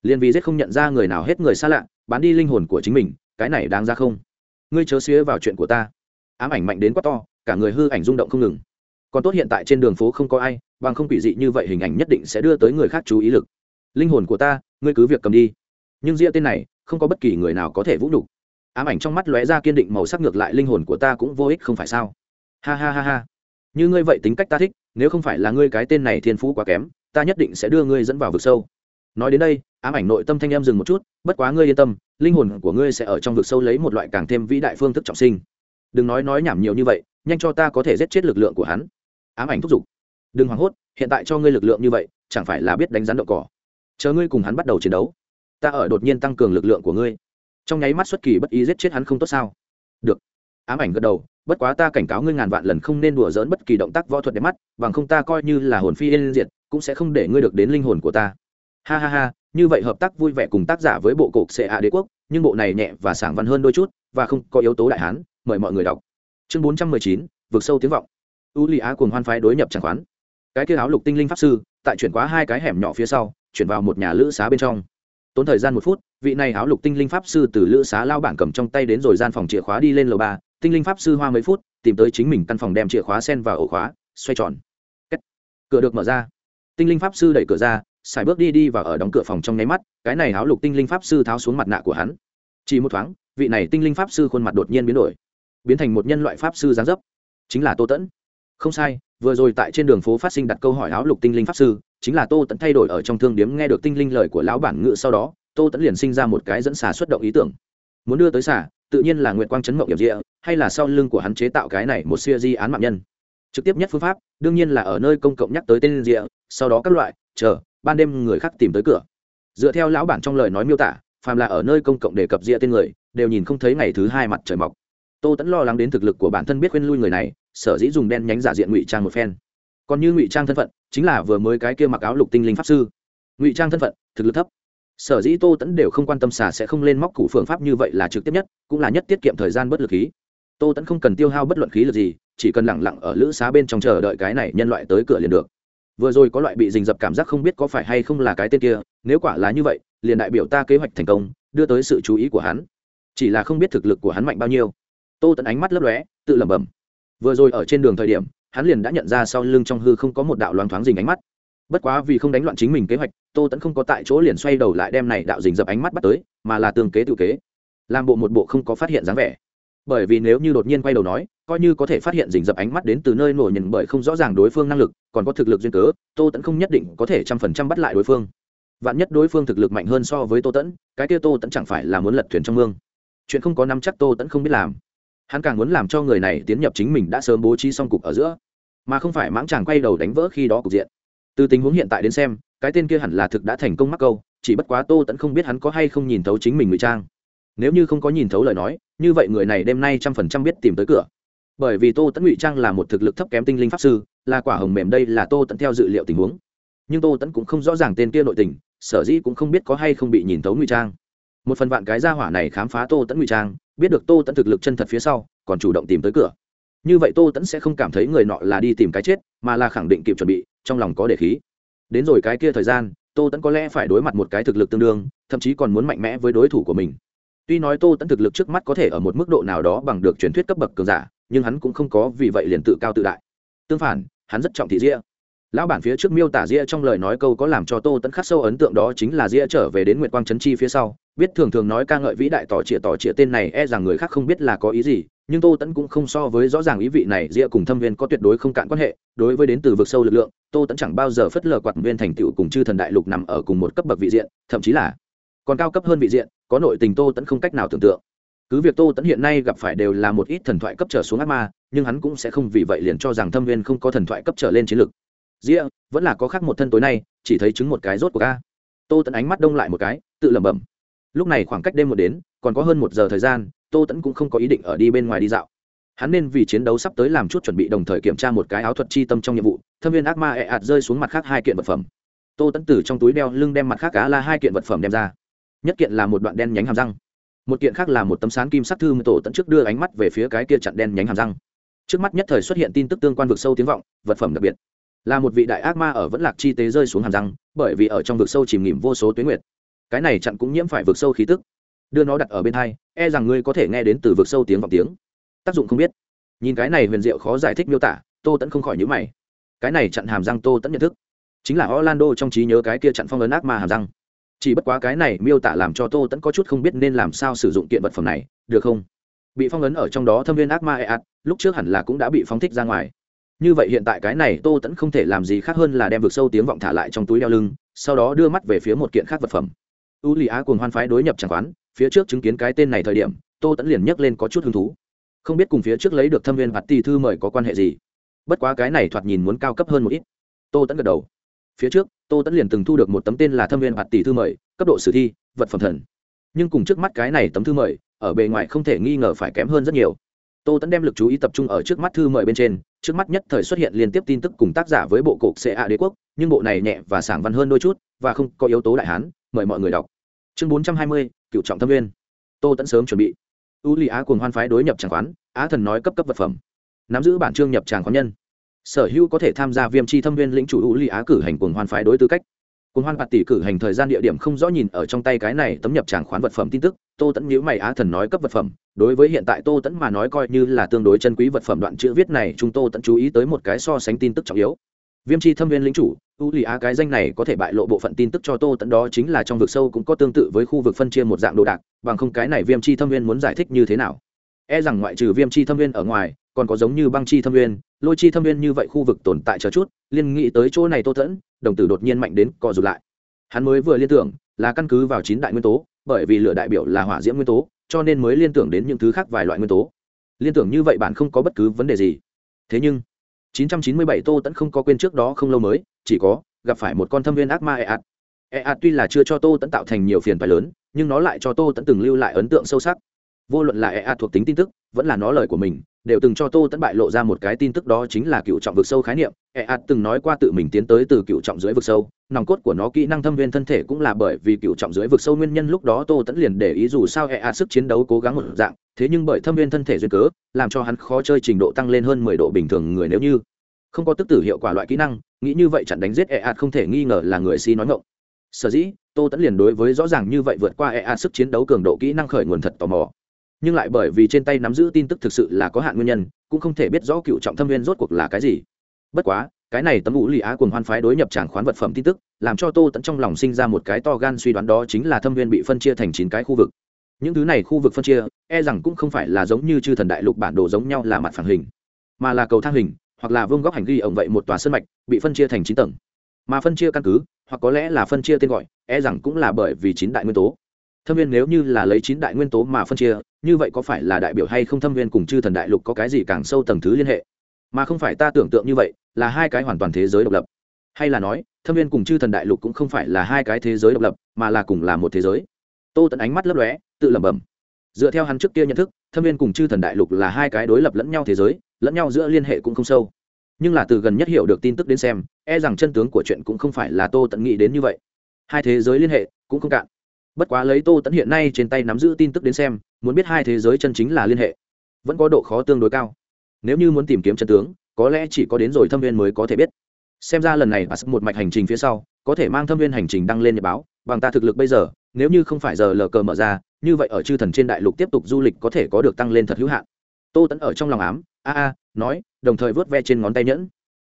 Speaker 1: Liền vì giết không nhận ra người nào hết người xa lạ, bán đi linh hồn của chính mình, cái này đáng ra không? Ngươi chớ xía vào chuyện của ta. Ám ảnh mạnh đến quá to, cả người hư ảnh rung động không ngừng. Còn tốt hiện tại trên đường phố không có ai, bằng không quỷ dị như vậy hình ảnh nhất định sẽ đưa tới người khác chú ý lực. Linh hồn của ta, ngươi cứ việc cầm đi. Nhưng ria tên này, không có bất kỳ người nào có thể vũ nhục ám ảnh trong mắt lóe ra kiên định màu sắc ngược lại linh hồn của ta cũng vô ích không phải sao? Ha ha ha ha. Như ngươi vậy tính cách ta thích, nếu không phải là ngươi cái tên này thiên phú quá kém, ta nhất định sẽ đưa ngươi dẫn vào vực sâu. Nói đến đây, ám ảnh nội tâm thanh em dừng một chút, bất quá ngươi yên tâm, linh hồn của ngươi sẽ ở trong vực sâu lấy một loại càng thêm vĩ đại phương thức trọng sinh. Đừng nói nói nhảm nhiều như vậy, nhanh cho ta có thể giết chết lực lượng của hắn. Ám ảnh thúc giục. Đừng hoảng hốt, hiện tại cho ngươi lực lượng như vậy, chẳng phải là biết đánh rắn đậu cỏ. Chờ ngươi cùng hắn bắt đầu chiến đấu, ta ở đột nhiên tăng cường lực lượng của ngươi trong nháy mắt xuất kỳ bất ý giết chết hắn không tốt sao? Được. Ám ảnh gật đầu, bất quá ta cảnh cáo ngươi ngàn vạn lần không nên đùa dỡn bất kỳ động tác võ thuật đẹp mắt, bằng không ta coi như là hồn phi yên diệt, cũng sẽ không để ngươi được đến linh hồn của ta. Ha ha ha, như vậy hợp tác vui vẻ cùng tác giả với bộ cục xệ hạ đế quốc, nhưng bộ này nhẹ và sảng văn hơn đôi chút, và không có yếu tố đại hán, mời mọi người đọc. Chương bốn trăm mười chín, vượt sâu tiếng vọng. U lì á cùng hoan phái đối nhập chẳng khoán. Cái kia áo lục tinh linh pháp sư, tại chuyển qua hai cái hẻm nhỏ phía sau, chuyển vào một nhà lữ xá bên trong tốn thời gian một phút, vị này áo lục tinh linh pháp sư từ lữ xá lao bản cầm trong tay đến rồi gian phòng chìa khóa đi lên lầu ba. Tinh linh pháp sư hoa mấy phút, tìm tới chính mình căn phòng đem chìa khóa sen vào ổ khóa, xoay tròn. Kết. cửa được mở ra. Tinh linh pháp sư đẩy cửa ra, xài bước đi đi và ở đóng cửa phòng trong nháy mắt, cái này áo lục tinh linh pháp sư tháo xuống mặt nạ của hắn. Chỉ một thoáng, vị này tinh linh pháp sư khuôn mặt đột nhiên biến đổi, biến thành một nhân loại pháp sư giáng dấp, chính là tô tẫn. Không sai vừa rồi tại trên đường phố phát sinh đặt câu hỏi áo lục tinh linh pháp sư, chính là tô tẫn thay đổi ở trong thương điếm nghe được tinh linh lời của lão bản ngự sau đó, tô tẫn liền sinh ra một cái dẫn xà xuất động ý tưởng. Muốn đưa tới xà, tự nhiên là nguyện quang chấn mộng hiểm địa, hay là sau lưng của hắn chế tạo cái này một siêu di án mạng nhân. Trực tiếp nhất phương pháp, đương nhiên là ở nơi công cộng nhắc tới tên rịa sau đó các loại, chờ, ban đêm người khác tìm tới cửa. Dựa theo lão bản trong lời nói miêu tả, phàm là ở nơi công cộng đề cập rịa tên người, đều nhìn không thấy ngày thứ hai mặt trời mọc. Tô tẫn lo lắng đến thực lực của bản thân biết khuyên lui người này sở dĩ dùng đen nhánh giả diện ngụy trang một phen. Còn như ngụy trang thân phận, chính là vừa mới cái kia mặc áo lục tinh linh pháp sư. Ngụy trang thân phận, thực lực thấp. Sở dĩ tô tẫn đều không quan tâm xả sẽ không lên móc cụ phương pháp như vậy là trực tiếp nhất, cũng là nhất tiết kiệm thời gian bất lực khí. Tô tẫn không cần tiêu hao bất luận khí lực gì, chỉ cần lẳng lặng ở lữ xá bên trong chờ đợi cái này nhân loại tới cửa liền được. Vừa rồi có loại bị dình dập cảm giác không biết có phải hay không là cái tên kia, nếu quả là như vậy, liền đại biểu ta kế hoạch thành công, đưa tới sự chú ý của hắn. Chỉ là không biết thực lực của hắn mạnh bao nhiêu. Tô tẫn ánh mắt lấp lóe, tự lẩm bẩm vừa rồi ở trên đường thời điểm, hắn liền đã nhận ra sau lưng trong hư không có một đạo loáng thoáng dình ánh mắt. Bất quá vì không đánh loạn chính mình kế hoạch, tô tẫn không có tại chỗ liền xoay đầu lại đem này đạo dình dập ánh mắt bắt tới, mà là tương kế tự kế. Làm bộ một bộ không có phát hiện dáng vẻ. Bởi vì nếu như đột nhiên quay đầu nói, coi như có thể phát hiện dình dập ánh mắt đến từ nơi nổi nhận bởi không rõ ràng đối phương năng lực, còn có thực lực duyên cớ, tô tẫn không nhất định có thể trăm phần trăm bắt lại đối phương. Vạn nhất đối phương thực lực mạnh hơn so với tô tẫn cái kia tô tẫn chẳng phải là muốn lật thuyền trong mương. Chuyện không có năm chắc tô tẫn không biết làm hắn càng muốn làm cho người này tiến nhập chính mình đã sớm bố trí xong cục ở giữa, mà không phải mãng chàng quay đầu đánh vỡ khi đó cục diện. Từ tình huống hiện tại đến xem, cái tên kia hẳn là thực đã thành công mắc câu, chỉ bất quá tô tẫn không biết hắn có hay không nhìn thấu chính mình ngụy trang. Nếu như không có nhìn thấu lời nói, như vậy người này đêm nay trăm phần trăm biết tìm tới cửa. Bởi vì tô tẫn ngụy trang là một thực lực thấp kém tinh linh pháp sư, là quả hồng mềm đây là tô tẫn theo dự liệu tình huống. Nhưng tô tẫn cũng không rõ ràng tên kia nội tình, sở dĩ cũng không biết có hay không bị nhìn thấu ngụy trang. Một phần vạn cái gia hỏa này khám phá tô tẫn ngụy trang biết được tô tẫn thực lực chân thật phía sau, còn chủ động tìm tới cửa. Như vậy tô tẫn sẽ không cảm thấy người nọ là đi tìm cái chết, mà là khẳng định kịp chuẩn bị, trong lòng có để khí. Đến rồi cái kia thời gian, tô tẫn có lẽ phải đối mặt một cái thực lực tương đương, thậm chí còn muốn mạnh mẽ với đối thủ của mình. Tuy nói tô tẫn thực lực trước mắt có thể ở một mức độ nào đó bằng được truyền thuyết cấp bậc cường giả, nhưng hắn cũng không có vì vậy liền tự cao tự đại. Tương phản, hắn rất trọng thị ria lão bản phía trước miêu tả ria trong lời nói câu có làm cho tô tẫn khắc sâu ấn tượng đó chính là ria trở về đến nguyệt quang trấn chi phía sau. Biết thường thường nói ca ngợi vĩ đại tỏ trịa tỏ trịa tên này e rằng người khác không biết là có ý gì, nhưng tô tẫn cũng không so với rõ ràng ý vị này. Ria cùng thâm viên có tuyệt đối không cạn quan hệ. Đối với đến từ vực sâu lực lượng, tô tẫn chẳng bao giờ phất lờ quạt viên thành tựu cùng chư thần đại lục nằm ở cùng một cấp bậc vị diện, thậm chí là còn cao cấp hơn vị diện, có nội tình tô tẫn không cách nào tưởng tượng. Cứ việc tô tẫn hiện nay gặp phải đều là một ít thần thoại cấp trở xuống ác ma, nhưng hắn cũng sẽ không vì vậy liền cho rằng thâm viên không có thần thoại cấp trở lên chiến lược ria vẫn là có khác một thân tối nay, chỉ thấy chứng một cái rốt của ca tô tẫn ánh mắt đông lại một cái, tự lẩm bẩm. Lúc này khoảng cách đêm một đến, còn có hơn một giờ thời gian, tô tẫn cũng không có ý định ở đi bên ngoài đi dạo. Hắn nên vì chiến đấu sắp tới làm chút chuẩn bị đồng thời kiểm tra một cái áo thuật chi tâm trong nhiệm vụ, thâm viên ác ma ẹ、e、ạt rơi xuống mặt khác hai kiện vật phẩm. Tô tẫn từ trong túi đeo lưng đem mặt khác cá là hai kiện vật phẩm đem ra. Nhất kiện là một đoạn đen nhánh hàm răng, một kiện khác là một tấm sán kim sắc thư tổ tẫn trước đưa ánh mắt về phía cái kia chặn đen nhánh hàm răng. Trước mắt nhất thời xuất hiện tin tức tương quan vực sâu tiếng vọng, vật phẩm đặc biệt là một vị đại ác ma ở vẫn lạc chi tế rơi xuống hàm răng, bởi vì ở trong vực sâu chìm nghỉm vô số tuyến nguyệt. Cái này chặn cũng nhiễm phải vực sâu khí tức. Đưa nó đặt ở bên hai e rằng ngươi có thể nghe đến từ vực sâu tiếng vọng tiếng. Tác dụng không biết. Nhìn cái này huyền diệu khó giải thích miêu tả, tô tẫn không khỏi nhữ mày. Cái này chặn hàm răng tô tẫn nhận thức. Chính là orlando trong trí nhớ cái kia chặn phong ấn ác ma hàm răng. Chỉ bất quá cái này miêu tả làm cho tô tẫn có chút không biết nên làm sao sử dụng kiện vật phẩm này, được không? Bị phong ấn ở trong đó thâm viên ác ma e ạt lúc trước hẳn là cũng đã bị phóng thích ra ngoài như vậy hiện tại cái này tô tẫn không thể làm gì khác hơn là đem vực sâu tiếng vọng thả lại trong túi đeo lưng, sau đó đưa mắt về phía một kiện khác vật phẩm. U lì á cùng hoan phái đối nhập chẳng quán phía trước chứng kiến cái tên này thời điểm, tô tẫn liền nhấc lên có chút hứng thú. Không biết cùng phía trước lấy được thâm viên hạt tỷ thư mời có quan hệ gì. Bất quá cái này thoạt nhìn muốn cao cấp hơn một ít. Tô tẫn gật đầu. Phía trước, tô tẫn liền từng thu được một tấm tên là thâm viên hạt tỷ thư mời, cấp độ sử thi, vật phẩm thần. Nhưng cùng trước mắt cái này tấm thư mời, ở bề ngoài không thể nghi ngờ phải kém hơn rất nhiều tô tẫn đem lực chú ý tập trung ở trước mắt thư mời bên trên, trước mắt nhất thời xuất hiện liên tiếp tin tức cùng tác giả với bộ cục ca đế quốc, nhưng bộ này nhẹ và sảng văn hơn đôi chút, và không có yếu tố đại hán, mời mọi người đọc. Chương bốn trăm hai mươi, cựu trọng thâm viên tô tẫn sớm chuẩn bị. U lì á cùng hoan phái đối nhập tràng khoán, á thần nói cấp cấp vật phẩm. Nắm giữ bản chương nhập tràng khoán nhân. Sở hữu có thể tham gia viêm chi thâm viên lĩnh chủ u lì á cử hành cùng hoan phái đối tư cách cùng hoan bạt tỷ cử hành thời gian địa điểm không rõ nhìn ở trong tay cái này tấm nhập tràng khoán vật phẩm tin tức, tô tẫn nhíu mày á thần nói cấp vật phẩm. Đối với hiện tại tô tẫn mà nói coi như là tương đối chân quý vật phẩm đoạn chữ viết này, chúng tô tẫn chú ý tới một cái so sánh tin tức trọng yếu. Viêm chi thâm viên lính chủ, u lì á cái danh này có thể bại lộ bộ phận tin tức cho tô tẫn đó chính là trong vực sâu cũng có tương tự với khu vực phân chia một dạng đồ đạc, bằng không cái này viêm chi thâm viên muốn giải thích như thế nào? E rằng ngoại trừ viêm chi thâm viên ở ngoài còn có giống như băng chi thâm viên lôi chi thâm viên như vậy khu vực tồn tại chờ chút liên nghĩ tới chỗ này tô thẫn, đồng tử đột nhiên mạnh đến co rụt lại. Hắn mới vừa liên tưởng là căn cứ vào chín đại nguyên tố bởi vì lửa đại biểu là hỏa diễm nguyên tố cho nên mới liên tưởng đến những thứ khác vài loại nguyên tố. Liên tưởng như vậy bạn không có bất cứ vấn đề gì. Thế nhưng 997 tô tẫn không có quên trước đó không lâu mới chỉ có gặp phải một con thâm viên ác ma e ạt e ạt tuy là chưa cho tô tẫn tạo thành nhiều phiền phái lớn nhưng nó lại cho tô tẫn từng lưu lại ấn tượng sâu sắc vô luận là e thuộc tính tin tức, vẫn là nó lời của mình, đều từng cho tô tẫn bại lộ ra một cái tin tức đó chính là cựu trọng vực sâu khái niệm. E ạt từng nói qua tự mình tiến tới từ cựu trọng dưới vực sâu, nòng cốt của nó kỹ năng thâm viên thân thể cũng là bởi vì cựu trọng dưới vực sâu nguyên nhân lúc đó tô tẫn liền để ý dù sao e ạt sức chiến đấu cố gắng một dạng, thế nhưng bởi thâm viên thân thể duyên cớ, làm cho hắn khó chơi trình độ tăng lên hơn mười độ bình thường người nếu như không có tức tử hiệu quả loại kỹ năng, nghĩ như vậy chặn đánh giết e ạt không thể nghi ngờ là người si nói ngộng sở dĩ, tô tẫn liền đối với rõ ràng như vậy vượt qua e ạt sức chiến đấu cường độ kỹ năng khởi nguồn thật tò mò nhưng lại bởi vì trên tay nắm giữ tin tức thực sự là có hạn nguyên nhân, cũng không thể biết rõ cựu trọng thâm viên rốt cuộc là cái gì. Bất quá, cái này tấm ngũ lì á cùng hoan phái đối nhập tràng khoán vật phẩm tin tức, làm cho tô tẫn trong lòng sinh ra một cái to gan suy đoán đó chính là thâm viên bị phân chia thành chín cái khu vực. Những thứ này khu vực phân chia e rằng cũng không phải là giống như chư thần đại lục bản đồ giống nhau là mặt phản hình, mà là cầu thang hình, hoặc là vương góc hành ghi ổng vậy một tòa sân mạch, bị phân chia thành chín tầng. Mà phân chia căn cứ, hoặc có lẽ là phân chia tên gọi e rằng cũng là bởi vì chín đại nguyên tố thâm viên nếu như là lấy chín đại nguyên tố mà phân chia, như vậy có phải là đại biểu hay không thâm viên cùng chư thần đại lục có cái gì càng sâu tầng thứ liên hệ? Mà không phải ta tưởng tượng như vậy, là hai cái hoàn toàn thế giới độc lập. Hay là nói, thâm viên cùng chư thần đại lục cũng không phải là hai cái thế giới độc lập, mà là cùng là một thế giới. Tô tận ánh mắt lấp lóe, tự lẩm bẩm. Dựa theo hắn trước kia nhận thức, thâm viên cùng chư thần đại lục là hai cái đối lập lẫn nhau thế giới, lẫn nhau giữa liên hệ cũng không sâu. Nhưng là từ gần nhất hiểu được tin tức đến xem e rằng chân tướng của chuyện cũng không phải là tô tận nghĩ đến như vậy. Hai thế giới liên hệ cũng không cạn bất quá lấy tô tẫn hiện nay trên tay nắm giữ tin tức đến xem, muốn biết hai thế giới chân chính là liên hệ, vẫn có độ khó tương đối cao. Nếu như muốn tìm kiếm chân tướng, có lẽ chỉ có đến rồi thâm viên mới có thể biết. Xem ra lần này bà sắp một mạch hành trình phía sau, có thể mang thâm viên hành trình đăng lên nhật báo, bằng ta thực lực bây giờ, nếu như không phải giờ lờ cờ mở ra, như vậy ở chư thần trên đại lục tiếp tục du lịch có thể có được tăng lên thật hữu hạn. Tô tẫn ở trong lòng ám, a a, nói, đồng thời vớt ve trên ngón tay nhẫn.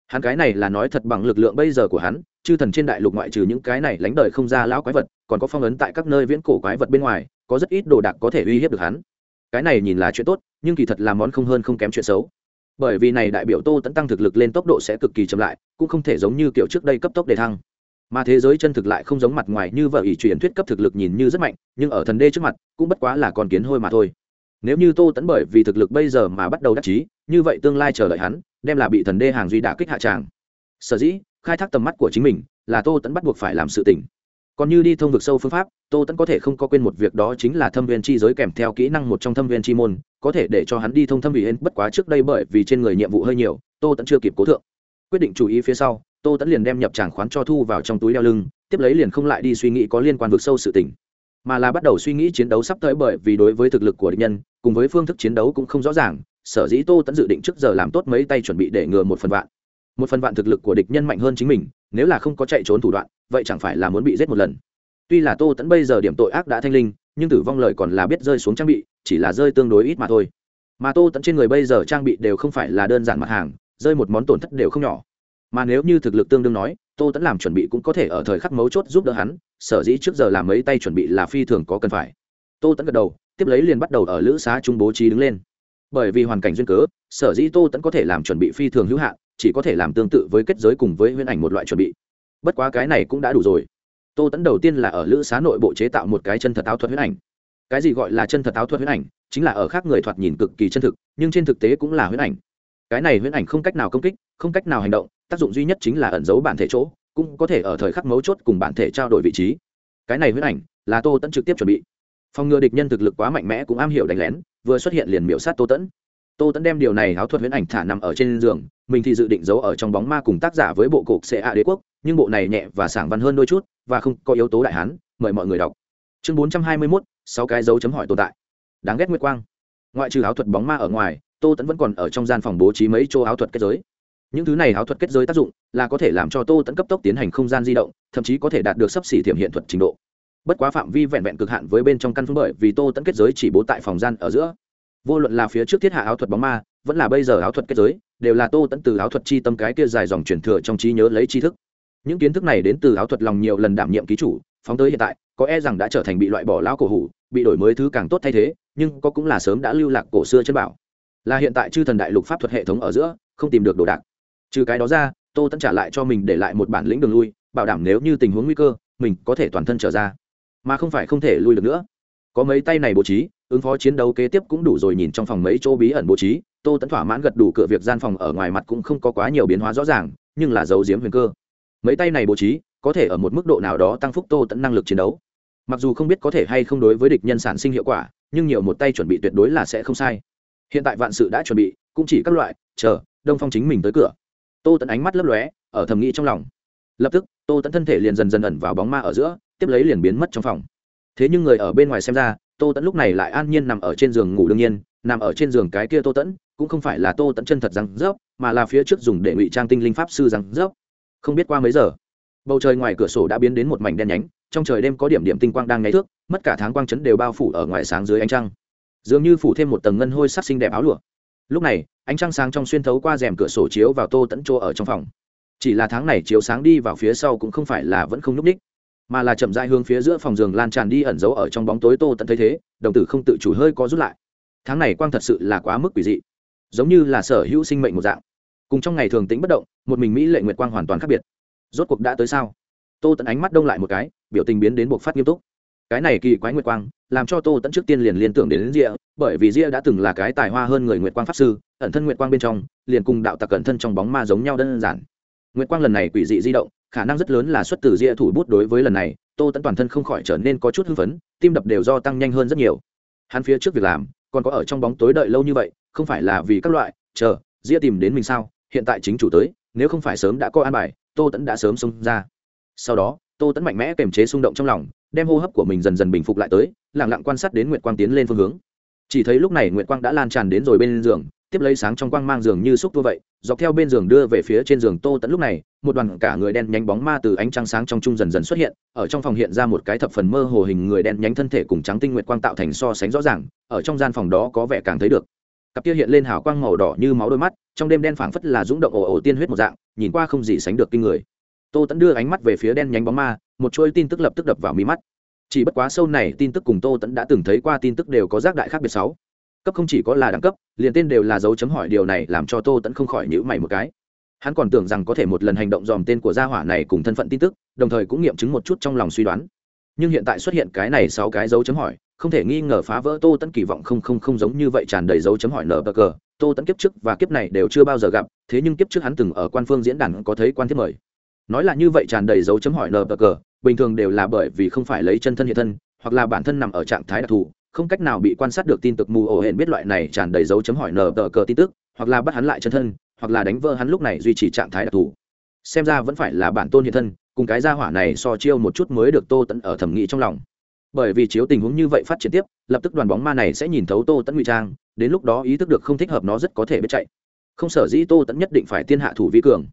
Speaker 1: Hắn cái này là nói thật bằng lực lượng bây giờ của hắn, chư thần trên đại lục ngoại trừ những cái này lánh đời không ra lão quái vật còn có phong ấn tại các nơi viễn cổ quái vật bên ngoài, có rất ít đồ đạc có thể uy hiếp được hắn. Cái này nhìn là chuyện tốt, nhưng kỳ thật là món không hơn không kém chuyện xấu. Bởi vì này đại biểu tô tẫn tăng thực lực lên tốc độ sẽ cực kỳ chậm lại, cũng không thể giống như kiểu trước đây cấp tốc để thăng. Mà thế giới chân thực lại không giống mặt ngoài như vợ ỷ truyền thuyết cấp thực lực nhìn như rất mạnh, nhưng ở thần đê trước mặt, cũng bất quá là con kiến hôi mà thôi. Nếu như tô tẫn bởi vì thực lực bây giờ mà bắt đầu đắc chí, như vậy tương lai chờ đợi hắn, đem là bị thần đê hàng duy đả kích hạ tràng. Sở dĩ, khai thác tầm mắt của chính mình, là tô tẫn bắt buộc phải làm sự tỉnh còn như đi thông vực sâu phương pháp, tô tẫn có thể không có quên một việc đó chính là thâm viên chi giới kèm theo kỹ năng một trong thâm viên chi môn, có thể để cho hắn đi thông thâm vị hên bất quá trước đây bởi vì trên người nhiệm vụ hơi nhiều, tô tẫn chưa kịp cố thượng. Quyết định chú ý phía sau, tô tẫn liền đem nhập tràng khoán cho thu vào trong túi đeo lưng, tiếp lấy liền không lại đi suy nghĩ có liên quan vực sâu sự tỉnh mà là bắt đầu suy nghĩ chiến đấu sắp tới bởi vì đối với thực lực của địch nhân, cùng với phương thức chiến đấu cũng không rõ ràng, sở dĩ tô tẫn dự định trước giờ làm tốt mấy tay chuẩn bị để ngừa một phần vạn một phần vạn thực lực của địch nhân mạnh hơn chính mình, nếu là không có chạy trốn thủ đoạn, vậy chẳng phải là muốn bị giết một lần. Tuy là tô tẫn bây giờ điểm tội ác đã thanh linh, nhưng tử vong lời còn là biết rơi xuống trang bị, chỉ là rơi tương đối ít mà thôi. Mà tô tẫn trên người bây giờ trang bị đều không phải là đơn giản mặt hàng, rơi một món tổn thất đều không nhỏ. Mà nếu như thực lực tương đương nói, tô tẫn làm chuẩn bị cũng có thể ở thời khắc mấu chốt giúp đỡ hắn, sở dĩ trước giờ làm mấy tay chuẩn bị là phi thường có cần phải. Tô tẫn gật đầu, tiếp lấy liền bắt đầu ở lữ xá trung bố trí đứng lên. Bởi vì hoàn cảnh duyên cớ, sở dĩ tô tẫn có thể làm chuẩn bị phi thường hữu hạn chỉ có thể làm tương tự với kết giới cùng với huyễn ảnh một loại chuẩn bị. Bất quá cái này cũng đã đủ rồi. Tô tẫn đầu tiên là ở lữ xá nội bộ chế tạo một cái chân thật áo thuật huyễn ảnh. Cái gì gọi là chân thật áo thuật huyễn ảnh? Chính là ở khác người thoạt nhìn cực kỳ chân thực, nhưng trên thực tế cũng là huyễn ảnh. Cái này huyễn ảnh không cách nào công kích, không cách nào hành động, tác dụng duy nhất chính là ẩn giấu bản thể chỗ, cũng có thể ở thời khắc mấu chốt cùng bản thể trao đổi vị trí. Cái này huyễn ảnh là tô tẫn trực tiếp chuẩn bị. Phòng ngừa địch nhân thực lực quá mạnh mẽ cũng am hiểu đánh lén, vừa xuất hiện liền miểu sát tô tẫn tô tẫn đem điều này áo thuật huyễn ảnh thả nằm ở trên giường mình thì dự định giấu ở trong bóng ma cùng tác giả với bộ cục xe a đế quốc, nhưng bộ này nhẹ và sảng văn hơn đôi chút, và không có yếu tố đại hán, mời mọi người đọc. Chương bốn trăm hai mươi mốt, sáu cái dấu chấm hỏi tồn tại. Đáng ghét nguyệt quang. Ngoại trừ áo thuật bóng ma ở ngoài, tô tẫn vẫn còn ở trong gian phòng bố trí mấy chỗ áo thuật kết giới. Những thứ này áo thuật kết giới tác dụng là có thể làm cho tô tẫn cấp tốc tiến hành không gian di động, thậm chí có thể đạt được sấp xỉ thiểm hiện thuật trình độ. Bất quá phạm vi vẹn vẹn cực hạn với bên trong căn phương bởi vì tô tẫn kết giới chỉ bố tại phòng gian ở giữa. Vô luận là phía trước thiết hạ áo thuật bóng ma, vẫn là bây giờ áo thuật kết giới đều là tô tẫn từ áo thuật chi tâm cái kia dài dòng truyền thừa trong trí nhớ lấy tri thức. Những kiến thức này đến từ áo thuật lòng nhiều lần đảm nhiệm ký chủ, phóng tới hiện tại, có e rằng đã trở thành bị loại bỏ lão cổ hủ, bị đổi mới thứ càng tốt thay thế, nhưng có cũng là sớm đã lưu lạc cổ xưa chân bảo. Là hiện tại chư thần đại lục pháp thuật hệ thống ở giữa, không tìm được đồ đạc. Trừ cái đó ra, tô tẫn trả lại cho mình để lại một bản lĩnh đường lui, bảo đảm nếu như tình huống nguy cơ, mình có thể toàn thân trở ra. Mà không phải không thể lui được nữa có mấy tay này bố trí, ứng phó chiến đấu kế tiếp cũng đủ rồi nhìn trong phòng mấy chỗ bí ẩn bố trí, tô tẫn thỏa mãn gật đủ cửa việc gian phòng ở ngoài mặt cũng không có quá nhiều biến hóa rõ ràng, nhưng là dấu diếm huyền cơ. Mấy tay này bố trí, có thể ở một mức độ nào đó tăng phúc tô tẫn năng lực chiến đấu. Mặc dù không biết có thể hay không đối với địch nhân sản sinh hiệu quả, nhưng nhiều một tay chuẩn bị tuyệt đối là sẽ không sai. Hiện tại vạn sự đã chuẩn bị, cũng chỉ các loại, chờ, đông phong chính mình tới cửa. Tô tẫn ánh mắt lấp lóe, ở thầm nghĩ trong lòng. Lập tức, tô tẫn thân thể liền dần dần ẩn vào bóng ma ở giữa, tiếp lấy liền biến mất trong phòng thế nhưng người ở bên ngoài xem ra, tô tẫn lúc này lại an nhiên nằm ở trên giường ngủ đương nhiên, nằm ở trên giường cái kia tô tẫn, cũng không phải là tô tẫn chân thật răng rớp, mà là phía trước dùng để ngụy trang tinh linh pháp sư răng rớp. Không biết qua mấy giờ, bầu trời ngoài cửa sổ đã biến đến một mảnh đen nhánh, trong trời đêm có điểm điểm tinh quang đang ngáy thước, mất cả tháng quang chấn đều bao phủ ở ngoài sáng dưới ánh trăng. Dường như phủ thêm một tầng ngân hôi sắc xinh đẹp áo lụa. Lúc này, ánh trăng sáng trong xuyên thấu qua rèm cửa sổ chiếu vào tô tẫn chỗ ở trong phòng. Chỉ là tháng này chiếu sáng đi vào phía sau cũng không phải là vẫn không n ú c ních mà là chậm rãi hướng phía giữa phòng giường lan tràn đi ẩn giấu ở trong bóng tối tô tận thấy thế đồng tử không tự chủ hơi có rút lại. Tháng này quang thật sự là quá mức quỷ dị giống như là sở hữu sinh mệnh một dạng. Cùng trong ngày thường tính bất động một mình mỹ lệ nguyệt quang hoàn toàn khác biệt. Rốt cuộc đã tới sao? Tô tận ánh mắt đông lại một cái biểu tình biến đến buộc phát nghiêm túc. Cái này kỳ quái nguyệt quang làm cho tô tẫn trước tiên liền liên tưởng đến, đến rịa bởi vì rịa đã từng là cái tài hoa hơn người nguyệt quang pháp sư ẩn thân nguyệt quang bên trong liền cùng đạo tặc ẩn thân trong bóng ma giống nhau đơn giản nguyệt quang lần này quỷ dị di động, khả năng rất lớn là xuất từ ria thủ bút đối với lần này, tô tẫn toàn thân không khỏi trở nên có chút hưng phấn, tim đập đều do tăng nhanh hơn rất nhiều. Hắn phía trước việc làm, còn có ở trong bóng tối đợi lâu như vậy, không phải là vì các loại, chờ ria tìm đến mình sao, hiện tại chính chủ tới, nếu không phải sớm đã có an bài, tô tẫn đã sớm xông ra. Sau đó, tô tẫn mạnh mẽ kềm chế xung động trong lòng, đem hô hấp của mình dần dần bình phục lại tới lẳng lặng quan sát đến nguyệt quang tiến lên phương hướng. Chỉ thấy lúc này nguyệt quang đã lan tràn đến rồi bên giường tiếp lấy sáng trong quang mang giường như xúc tua vậy, dọc theo bên giường đưa về phía trên giường tô tẫn lúc này, một đoàn cả người đen nhánh bóng ma từ ánh trăng sáng trong trung dần dần xuất hiện, ở trong phòng hiện ra một cái thập phần mơ hồ hình người đen nhánh thân thể cùng trắng tinh nguyệt quang tạo thành so sánh rõ ràng, ở trong gian phòng đó có vẻ càng thấy được. Cặp kia hiện lên hào quang màu đỏ như máu đôi mắt, trong đêm đen phảng phất là rúng động ồ ồ tiên huyết một dạng, nhìn qua không gì sánh được kinh người. Tô tẫn đưa ánh mắt về phía đen nhánh bóng ma, một chuỗi tin tức lập tức đập vào mí mắt. Chỉ bất quá sâu này tin tức cùng tô tẫn đã từng thấy qua tin tức đều có giác đại khác biệt sáu cấp không chỉ có là đẳng cấp, liền tên đều là dấu chấm hỏi điều này làm cho tô tẫn không khỏi nhữ mày một cái. Hắn còn tưởng rằng có thể một lần hành động dòm tên của gia hỏa này cùng thân phận tin tức, đồng thời cũng nghiệm chứng một chút trong lòng suy đoán. Nhưng hiện tại xuất hiện cái này sáu cái dấu chấm hỏi, không thể nghi ngờ phá vỡ tô tẫn kỳ vọng không không không giống như vậy tràn đầy dấu chấm hỏi nở bờ cờ. Tô tẫn kiếp trước và kiếp này đều chưa bao giờ gặp, thế nhưng kiếp trước hắn từng ở quan phương diễn đàn có thấy quan thiết mời. Nói là như vậy tràn đầy dấu chấm hỏi nở bờ cờ, bình thường đều là bởi vì không phải lấy chân thân hiện thân, hoặc là bản thân nằm ở trạng thái đặc thù không cách nào bị quan sát được tin tức mù ổ hển biết loại này tràn đầy dấu chấm hỏi nở tờ cờ tin tức, hoặc là bắt hắn lại chân thân, hoặc là đánh vỡ hắn lúc này duy trì trạng thái đặc thù. Xem ra vẫn phải là bản tôn hiện thân, cùng cái gia hỏa này so chiêu một chút mới được tô tẫn ở thẩm nghĩ trong lòng. Bởi vì chiếu tình huống như vậy phát triển tiếp, lập tức đoàn bóng ma này sẽ nhìn thấu tô tẫn ngụy trang, đến lúc đó ý thức được không thích hợp nó rất có thể biết chạy. Không sở dĩ tô tẫn nhất định phải tiên hạ thủ vi cường.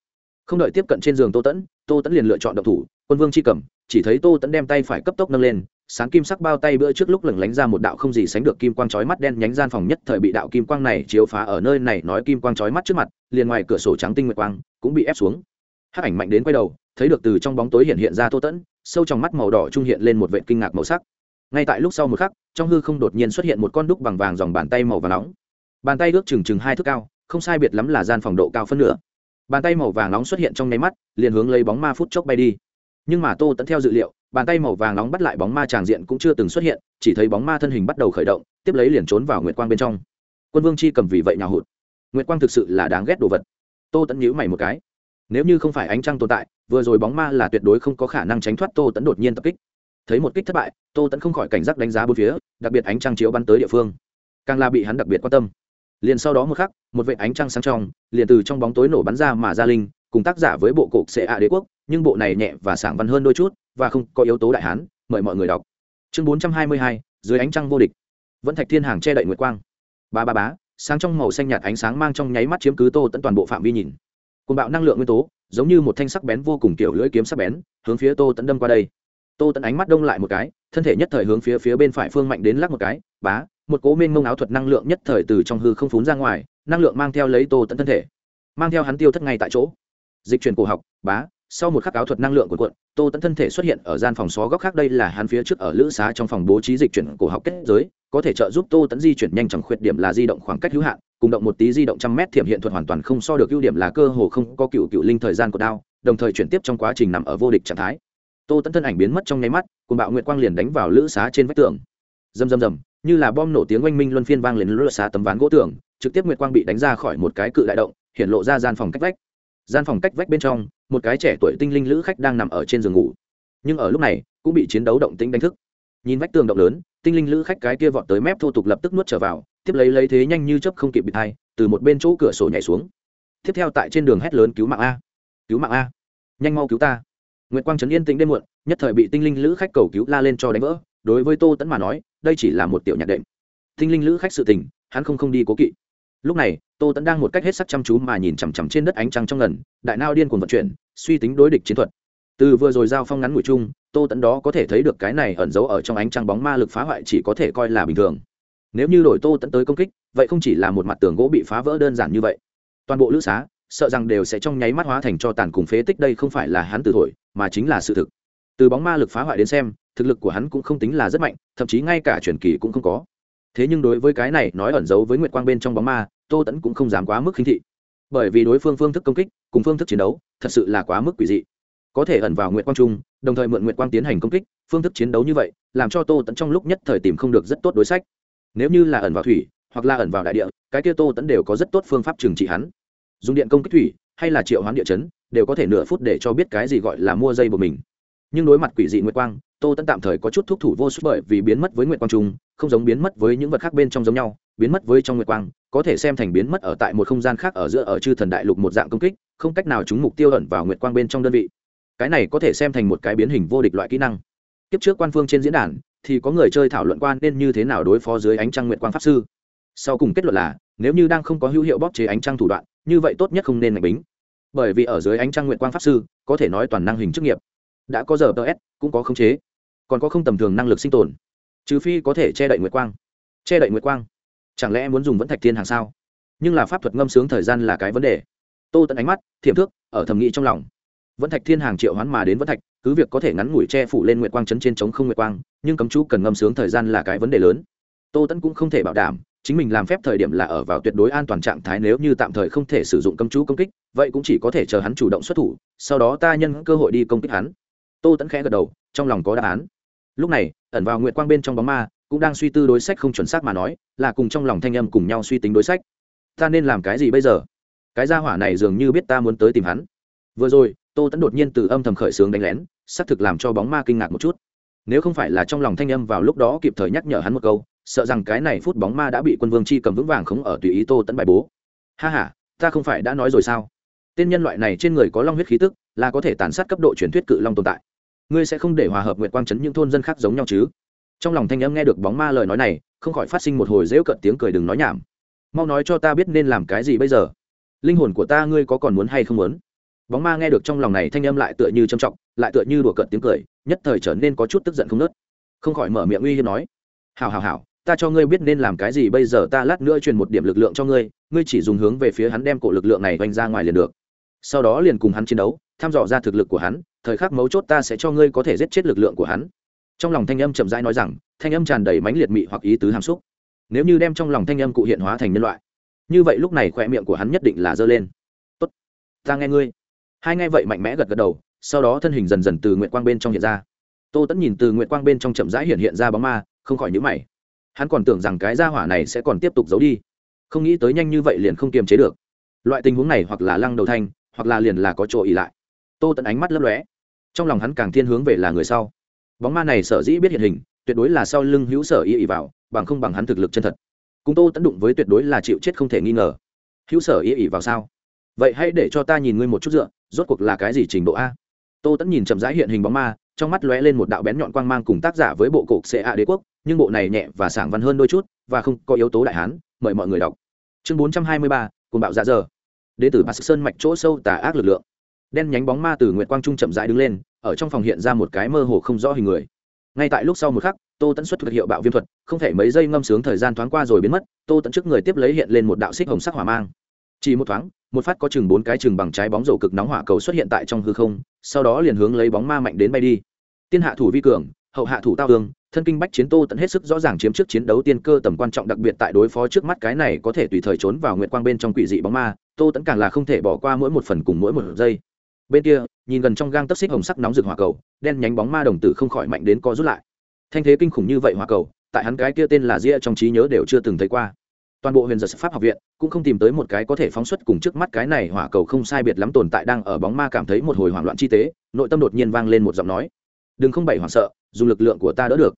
Speaker 1: Không đợi tiếp cận trên giường tô tẫn tô tẫn liền lựa chọn độc thủ, quân vương c h i cầm, chỉ thấy tô tẫn đem tay phải cấp tốc nâng lên sáng kim sắc bao tay bữa trước lúc lửng lánh ra một đạo không gì sánh được kim quang chói mắt đen nhánh gian phòng nhất thời bị đạo kim quang này chiếu phá ở nơi này nói kim quang chói mắt trước mặt, liền ngoài cửa sổ trắng tinh nguyệt quang cũng bị ép xuống. Hắc ảnh mạnh đến quay đầu, thấy được từ trong bóng tối hiện hiện ra tô tẫn, sâu trong mắt màu đỏ trung hiện lên một vệ kinh ngạc màu sắc. Ngay tại lúc sau một khắc, trong hư không đột nhiên xuất hiện một con đúc bằng vàng dòng bàn tay màu vàng nóng. Bàn tay ước chừng chừng hai thước cao, không sai biệt lắm là gian phòng độ cao phân nửa. Bàn tay màu vàng nóng xuất hiện trong nháy mắt, liền hướng lấy bóng ma phút chốc bay đi. Nhưng mà tô tẫn theo dự liệu bàn tay màu vàng nóng bắt lại bóng ma tràng diện cũng chưa từng xuất hiện, chỉ thấy bóng ma thân hình bắt đầu khởi động, tiếp lấy liền trốn vào nguyệt quang bên trong. Quân vương chi cầm vì vậy nhào hụt. Nguyệt quang thực sự là đáng ghét đồ vật. Tô tẫn nhíu mày một cái. Nếu như không phải ánh trăng tồn tại, vừa rồi bóng ma là tuyệt đối không có khả năng tránh thoát tô tẫn đột nhiên tập kích. Thấy một kích thất bại, tô tẫn không khỏi cảnh giác đánh giá bốn phía, đặc biệt ánh trăng chiếu bắn tới địa phương. Càng là bị hắn đặc biệt quan tâm. Liền sau đó một khắc, một vệ ánh trăng sáng trong, liền từ trong bóng tối nổ bắn ra mà ra linh, cùng tác giả với bộ cục xệ ạ đế quốc, nhưng bộ này nhẹ và sảng văn hơn đôi chút và không có yếu tố đại hán, mời mọi người đọc. Chương bốn trăm hai mươi hai, dưới ánh trăng vô địch. Vẫn thạch thiên hàng che đậy nguyệt quang. Ba ba bá sáng trong màu xanh nhạt ánh sáng mang trong nháy mắt chiếm cứ tô tẫn toàn bộ phạm vi nhìn. Côn bạo năng lượng nguyên tố, giống như một thanh sắc bén vô cùng kiểu lưỡi kiếm sắc bén, hướng phía tô tẫn đâm qua đây. Tô tẫn ánh mắt đông lại một cái, thân thể nhất thời hướng phía phía bên phải phương mạnh đến lắc một cái, bá, một cố mênh mông áo thuật năng lượng nhất thời từ trong hư không phún ra ngoài, năng lượng mang theo lấy tô tẫn thân thể. Mang theo hắn tiêu thất ngay tại chỗ. Dịch chuyển cổ học, bá sau một khắc áo thuật năng lượng của quận tô tẫn thân thể xuất hiện ở gian phòng xó góc khác, đây là hắn phía trước ở lữ xá trong phòng bố trí dịch chuyển cổ học kết giới, có thể trợ giúp tô tẫn di chuyển nhanh chẳng khuyết điểm là di động khoảng cách hữu hạn, cùng động một tí di động trăm mét thiểm hiện thuật hoàn toàn không so được ưu điểm là cơ hồ không có cựu cựu linh thời gian của đao, đồng thời chuyển tiếp trong quá trình nằm ở vô địch trạng thái. Tô tẫn thân ảnh biến mất trong nháy mắt cùng bạo nguyệt quang liền đánh vào lữ xá trên vách tường. Rầm rầm rầm, như là bom nổ tiếng oanh minh luân phiên vang lên lữ xá tấm ván gỗ tường, trực tiếp nguyệt quang bị đánh ra khỏi một cái cự đại động, hiện lộ ra gian phòng cách vách gian phòng cách vách bên trong, một cái trẻ tuổi tinh linh lữ khách đang nằm ở trên giường ngủ. Nhưng ở lúc này, cũng bị chiến đấu động tĩnh đánh thức. Nhìn vách tường động lớn, tinh linh lữ khách cái kia vọt tới mép thô tục lập tức nuốt trở vào, tiếp lấy lấy thế nhanh như chấp không kịp bị thai từ một bên chỗ cửa sổ nhảy xuống. Tiếp theo tại trên đường hét lớn cứu mạng a. Cứu mạng a. Nhanh mau cứu ta. Nguyễn quang trấn yên tĩnh đêm muộn, nhất thời bị tinh linh lữ khách cầu cứu la lên cho đánh vỡ. Đối với tô tẫn mà nói, đây chỉ là một tiểu nhạc đệm. Tinh linh lữ khách sự tình, hắn không không đi cố kỵ lúc này, tô tẫn đang một cách hết sắc chăm chú mà nhìn chằm chằm trên đất ánh trăng trong ngần, đại nao điên cuồng vận chuyển, suy tính đối địch chiến thuật. Từ vừa rồi giao phong ngắn ngủi chung, tô tẫn đó có thể thấy được cái này ẩn giấu ở trong ánh trăng bóng ma lực phá hoại chỉ có thể coi là bình thường. Nếu như đổi tô tẫn tới công kích, vậy không chỉ là một mặt tường gỗ bị phá vỡ đơn giản như vậy. Toàn bộ lữ xá, sợ rằng đều sẽ trong nháy mắt hóa thành cho tàn cùng phế tích đây không phải là hắn từ thổi, mà chính là sự thực. Từ bóng ma lực phá hoại đến xem, thực lực của hắn cũng không tính là rất mạnh, thậm chí ngay cả truyền kỳ cũng không có thế nhưng đối với cái này nói ẩn giấu với nguyệt quang bên trong bóng ma, tô tẫn cũng không dám quá mức khinh thị. Bởi vì đối phương phương thức công kích cùng phương thức chiến đấu thật sự là quá mức quỷ dị. Có thể ẩn vào nguyệt quang trung đồng thời mượn nguyệt quang tiến hành công kích, phương thức chiến đấu như vậy, làm cho tô tẫn trong lúc nhất thời tìm không được rất tốt đối sách. Nếu như là ẩn vào thủy, hoặc là ẩn vào đại địa, cái kia tô tẫn đều có rất tốt phương pháp trừng trị hắn. Dùng điện công kích thủy, hay là triệu hoán địa chấn, đều có thể nửa phút để cho biết cái gì gọi là mua dây của mình. Nhưng đối mặt quỷ dị nguyệt quang, tô tẫn tạm thời có chút thúc thủ vô suất bởi vì biến mất với nguyệt quang trung không giống biến mất với những vật khác bên trong giống nhau, biến mất với trong nguyệt quang, có thể xem thành biến mất ở tại một không gian khác ở giữa ở chư thần đại lục một dạng công kích, không cách nào chúng mục tiêu ẩn vào nguyệt quang bên trong đơn vị. Cái này có thể xem thành một cái biến hình vô địch loại kỹ năng. Kiếp trước quan phương trên diễn đàn, thì có người chơi thảo luận quan nên như thế nào đối phó dưới ánh trăng nguyệt quang pháp sư. Sau cùng kết luận là, nếu như đang không có hữu hiệu bóp chế ánh trăng thủ đoạn, như vậy tốt nhất không nên mạnh bính. Bởi vì ở dưới ánh trăng nguyệt quang pháp sư, có thể nói toàn năng hình chức nghiệp. Đã có giờ ts cũng có khống chế. Còn có không tầm thường năng lực sinh tồn trừ phi có thể che đậy nguyệt quang. Che đậy nguyệt quang? Chẳng lẽ muốn dùng vẫn thạch thiên hàng sao? Nhưng là pháp thuật ngâm sướng thời gian là cái vấn đề. Tô tận ánh mắt, thiểm thước, ở thầm nghĩ trong lòng. Vẫn thạch thiên hàng triệu hoán mà đến vẫn thạch, cứ việc có thể ngắn ngủi che phủ lên nguyệt quang chấn trên chống không nguyệt quang, nhưng cấm chú cần ngâm sướng thời gian là cái vấn đề lớn. Tô tẫn cũng không thể bảo đảm, chính mình làm phép thời điểm là ở vào tuyệt đối an toàn trạng thái nếu như tạm thời không thể sử dụng cấm chú công kích, vậy cũng chỉ có thể chờ hắn chủ động xuất thủ, sau đó ta nhân cơ hội đi công kích hắn. Tô tẫn khẽ gật đầu, trong lòng có đáp án. Lúc này ẩn vào nguyệt quang bên trong bóng ma cũng đang suy tư đối sách không chuẩn xác mà nói là cùng trong lòng thanh âm cùng nhau suy tính đối sách. Ta nên làm cái gì bây giờ? Cái gia hỏa này dường như biết ta muốn tới tìm hắn. Vừa rồi tô tẫn đột nhiên từ âm thầm khởi xướng đánh lén xác thực làm cho bóng ma kinh ngạc một chút. Nếu không phải là trong lòng thanh âm vào lúc đó kịp thời nhắc nhở hắn một câu sợ rằng cái này phút bóng ma đã bị quân vương chi cầm vững vàng khống ở tùy ý tô tẫn bài bố. Ha ha, ta không phải đã nói rồi sao? Tên nhân loại này trên người có long huyết khí tức là có thể tàn sát cấp độ truyền thuyết cự long tồn tại ngươi sẽ không để hòa hợp nguyện quang chấn những thôn dân khác giống nhau chứ? Trong lòng thanh âm nghe được bóng ma lời nói này, không khỏi phát sinh một hồi dễu cận tiếng cười đừng nói nhảm. Mau nói cho ta biết nên làm cái gì bây giờ? Linh hồn của ta ngươi có còn muốn hay không muốn? Bóng ma nghe được trong lòng này thanh âm lại tựa như trầm trọng, lại tựa như đùa cận tiếng cười, nhất thời trở nên có chút tức giận không nớt. Không khỏi mở miệng uy hiếp nói hào hào hào ta cho ngươi biết nên làm cái gì bây giờ, ta lát nữa truyền một điểm lực lượng cho ngươi ngươi chỉ dùng hướng về phía hắn đem cổ lực lượng này oanh ra ngoài liền được. Sau đó liền cùng hắn chiến đấu, thăm dò ra thực lực của hắn thời khắc mấu chốt ta sẽ cho ngươi có thể giết chết lực lượng của hắn. Trong lòng thanh âm chậm rãi nói rằng, thanh âm tràn đầy mãnh liệt mị hoặc ý tứ hàm xúc. Nếu như đem trong lòng thanh âm cụ hiện hóa thành nhân loại, như vậy lúc này khoe miệng của hắn nhất định là dơ lên. Tốt, ta nghe ngươi. Hai nghe vậy mạnh mẽ gật gật đầu, sau đó thân hình dần dần từ nguyện quang bên trong hiện ra. Tô tẫn nhìn từ nguyện quang bên trong chậm rãi hiện hiện ra bóng ma, không khỏi nhữ mày. Hắn còn tưởng rằng cái gia hỏa này sẽ còn tiếp tục giấu đi. Không nghĩ tới nhanh như vậy liền không kiềm chế được. Loại tình huống này hoặc là lăng đầu thanh, hoặc là liền là có chỗ ỉ lại tô tẫn ánh mắt lấp lóe. Trong lòng hắn càng thiên hướng về là người sau. Bóng ma này sở dĩ biết hiện hình tuyệt đối là sau lưng hữu sở y ỉ vào bằng không bằng hắn thực lực chân thật. Cùng tô tẫn đụng với tuyệt đối là chịu chết không thể nghi ngờ. Hữu sở y ỉ vào sao? Vậy hãy để cho ta nhìn ngươi một chút dựa rốt cuộc là cái gì trình độ a? Tô tẫn nhìn chậm rãi hiện hình bóng ma trong mắt lóe lên một đạo bén nhọn quang mang cùng tác giả với bộ cục ca đế quốc nhưng bộ này nhẹ và sảng văn hơn đôi chút và không có yếu tố đại hán mời mọi người đọc. Chương bốn trăm hai mươi ba cùng bạo dạ giờ, đế tử bạc sơn mạch chỗ sâu tà ác lực lượng đen nhánh bóng ma từ nguyệt quang trung chậm rãi đứng lên, ở trong phòng hiện ra một cái mơ hồ không rõ hình người. Ngay tại lúc sau một khắc, tô tẫn xuất thực hiệu bạo viêm thuật, không thể mấy giây ngâm sướng thời gian thoáng qua rồi biến mất, tô tẫn trước người tiếp lấy hiện lên một đạo xích hồng sắc hỏa mang. Chỉ một thoáng, một phát có chừng bốn cái chừng bằng trái bóng rổ cực nóng hỏa cầu xuất hiện tại trong hư không, sau đó liền hướng lấy bóng ma mạnh đến bay đi. Tiên hạ thủ vi cường, hậu hạ thủ tao hương thân kinh bách chiến tô tận hết sức rõ ràng chiếm trước chiến đấu tiên cơ tầm quan trọng đặc biệt tại đối phó trước mắt cái này có thể tùy thời trốn vào nguyện quang bên trong quỷ dị bóng ma, tô tẫn càng là không thể bỏ qua mỗi một phần cùng mỗi một giây bên kia, nhìn gần trong gang tấc xích hồng sắc nóng rực hỏa cầu, đen nhánh bóng ma đồng tử không khỏi mạnh đến co rút lại. Thanh thế kinh khủng như vậy hỏa cầu, tại hắn cái kia tên là ria trong trí nhớ đều chưa từng thấy qua. Toàn bộ huyền giật pháp học viện cũng không tìm tới một cái có thể phóng xuất cùng trước mắt cái này hỏa cầu không sai biệt lắm tồn tại đang ở bóng ma cảm thấy một hồi hoảng loạn chi tế, nội tâm đột nhiên vang lên một giọng nói. Đừng không bảy hoảng sợ, dùng lực lượng của ta đỡ được.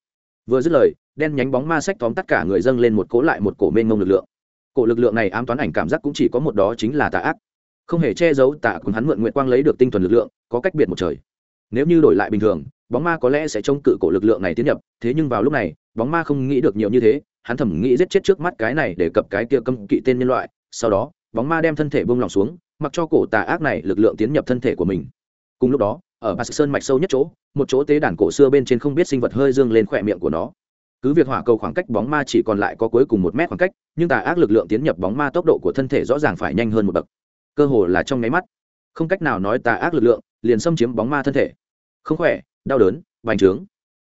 Speaker 1: Vừa dứt lời, đen nhánh bóng ma sách tóm tất cả người dâng lên một cố lại một cổ mênh mông lực lượng. Cổ lực lượng này ám toán ảnh cảm giác cũng chỉ có một đó chính là tà ác không hề che giấu tà cùng hắn mượn nguyện quang lấy được tinh thuần lực lượng, có cách biệt một trời. Nếu như đổi lại bình thường, bóng ma có lẽ sẽ chống cự cổ lực lượng này tiến nhập, thế nhưng vào lúc này, bóng ma không nghĩ được nhiều như thế, hắn thầm nghĩ giết chết trước mắt cái này để cập cái kia cấm kỵ tên nhân loại, sau đó, bóng ma đem thân thể bông lòng xuống, mặc cho cổ tà ác này lực lượng tiến nhập thân thể của mình. Cùng lúc đó, ở bà sơn mạch sâu nhất chỗ, một chỗ tế đàn cổ xưa bên trên không biết sinh vật hơi dương lên khỏe miệng của nó. Cứ việc hỏa cầu khoảng cách bóng ma chỉ còn lại có cuối cùng một mét khoảng cách, nhưng tà ác lực lượng tiến nhập bóng ma tốc độ của thân thể rõ ràng phải nhanh hơn một bậc cơ hồ là trong nháy mắt. Không cách nào nói tà ác lực lượng, liền xâm chiếm bóng ma thân thể. Không khỏe, đau đớn vành trướng.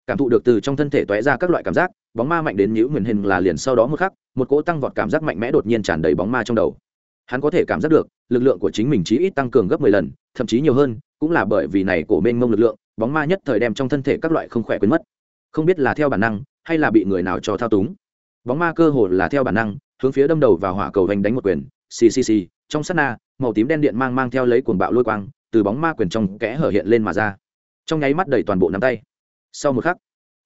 Speaker 1: Cảm thụ được từ trong thân thể toé ra các loại cảm giác, bóng ma mạnh đến nhữ nguyền hình là liền sau đó một khắc, một cỗ tăng vọt cảm giác mạnh mẽ đột nhiên tràn đầy bóng ma trong đầu. Hắn có thể cảm giác được, lực lượng của chính mình chí ít tăng cường gấp mười lần, thậm chí nhiều hơn, cũng là bởi vì này cổ mênh mông lực lượng, bóng ma nhất thời đem trong thân thể các loại không khỏe quên mất. Không biết là theo bản năng, hay là bị người nào cho thao túng. Bóng ma cơ hồ là theo bản năng, hướng phía đâm đầu vào hỏa cầu vành đánh một quyền. Ccc xì xì, trong sát na màu tím đen điện mang mang theo lấy cuồng bạo lôi quang, từ bóng ma quyền trong kẽ hở hiện lên mà ra. Trong nháy mắt đầy toàn bộ nắm tay. Sau một khắc,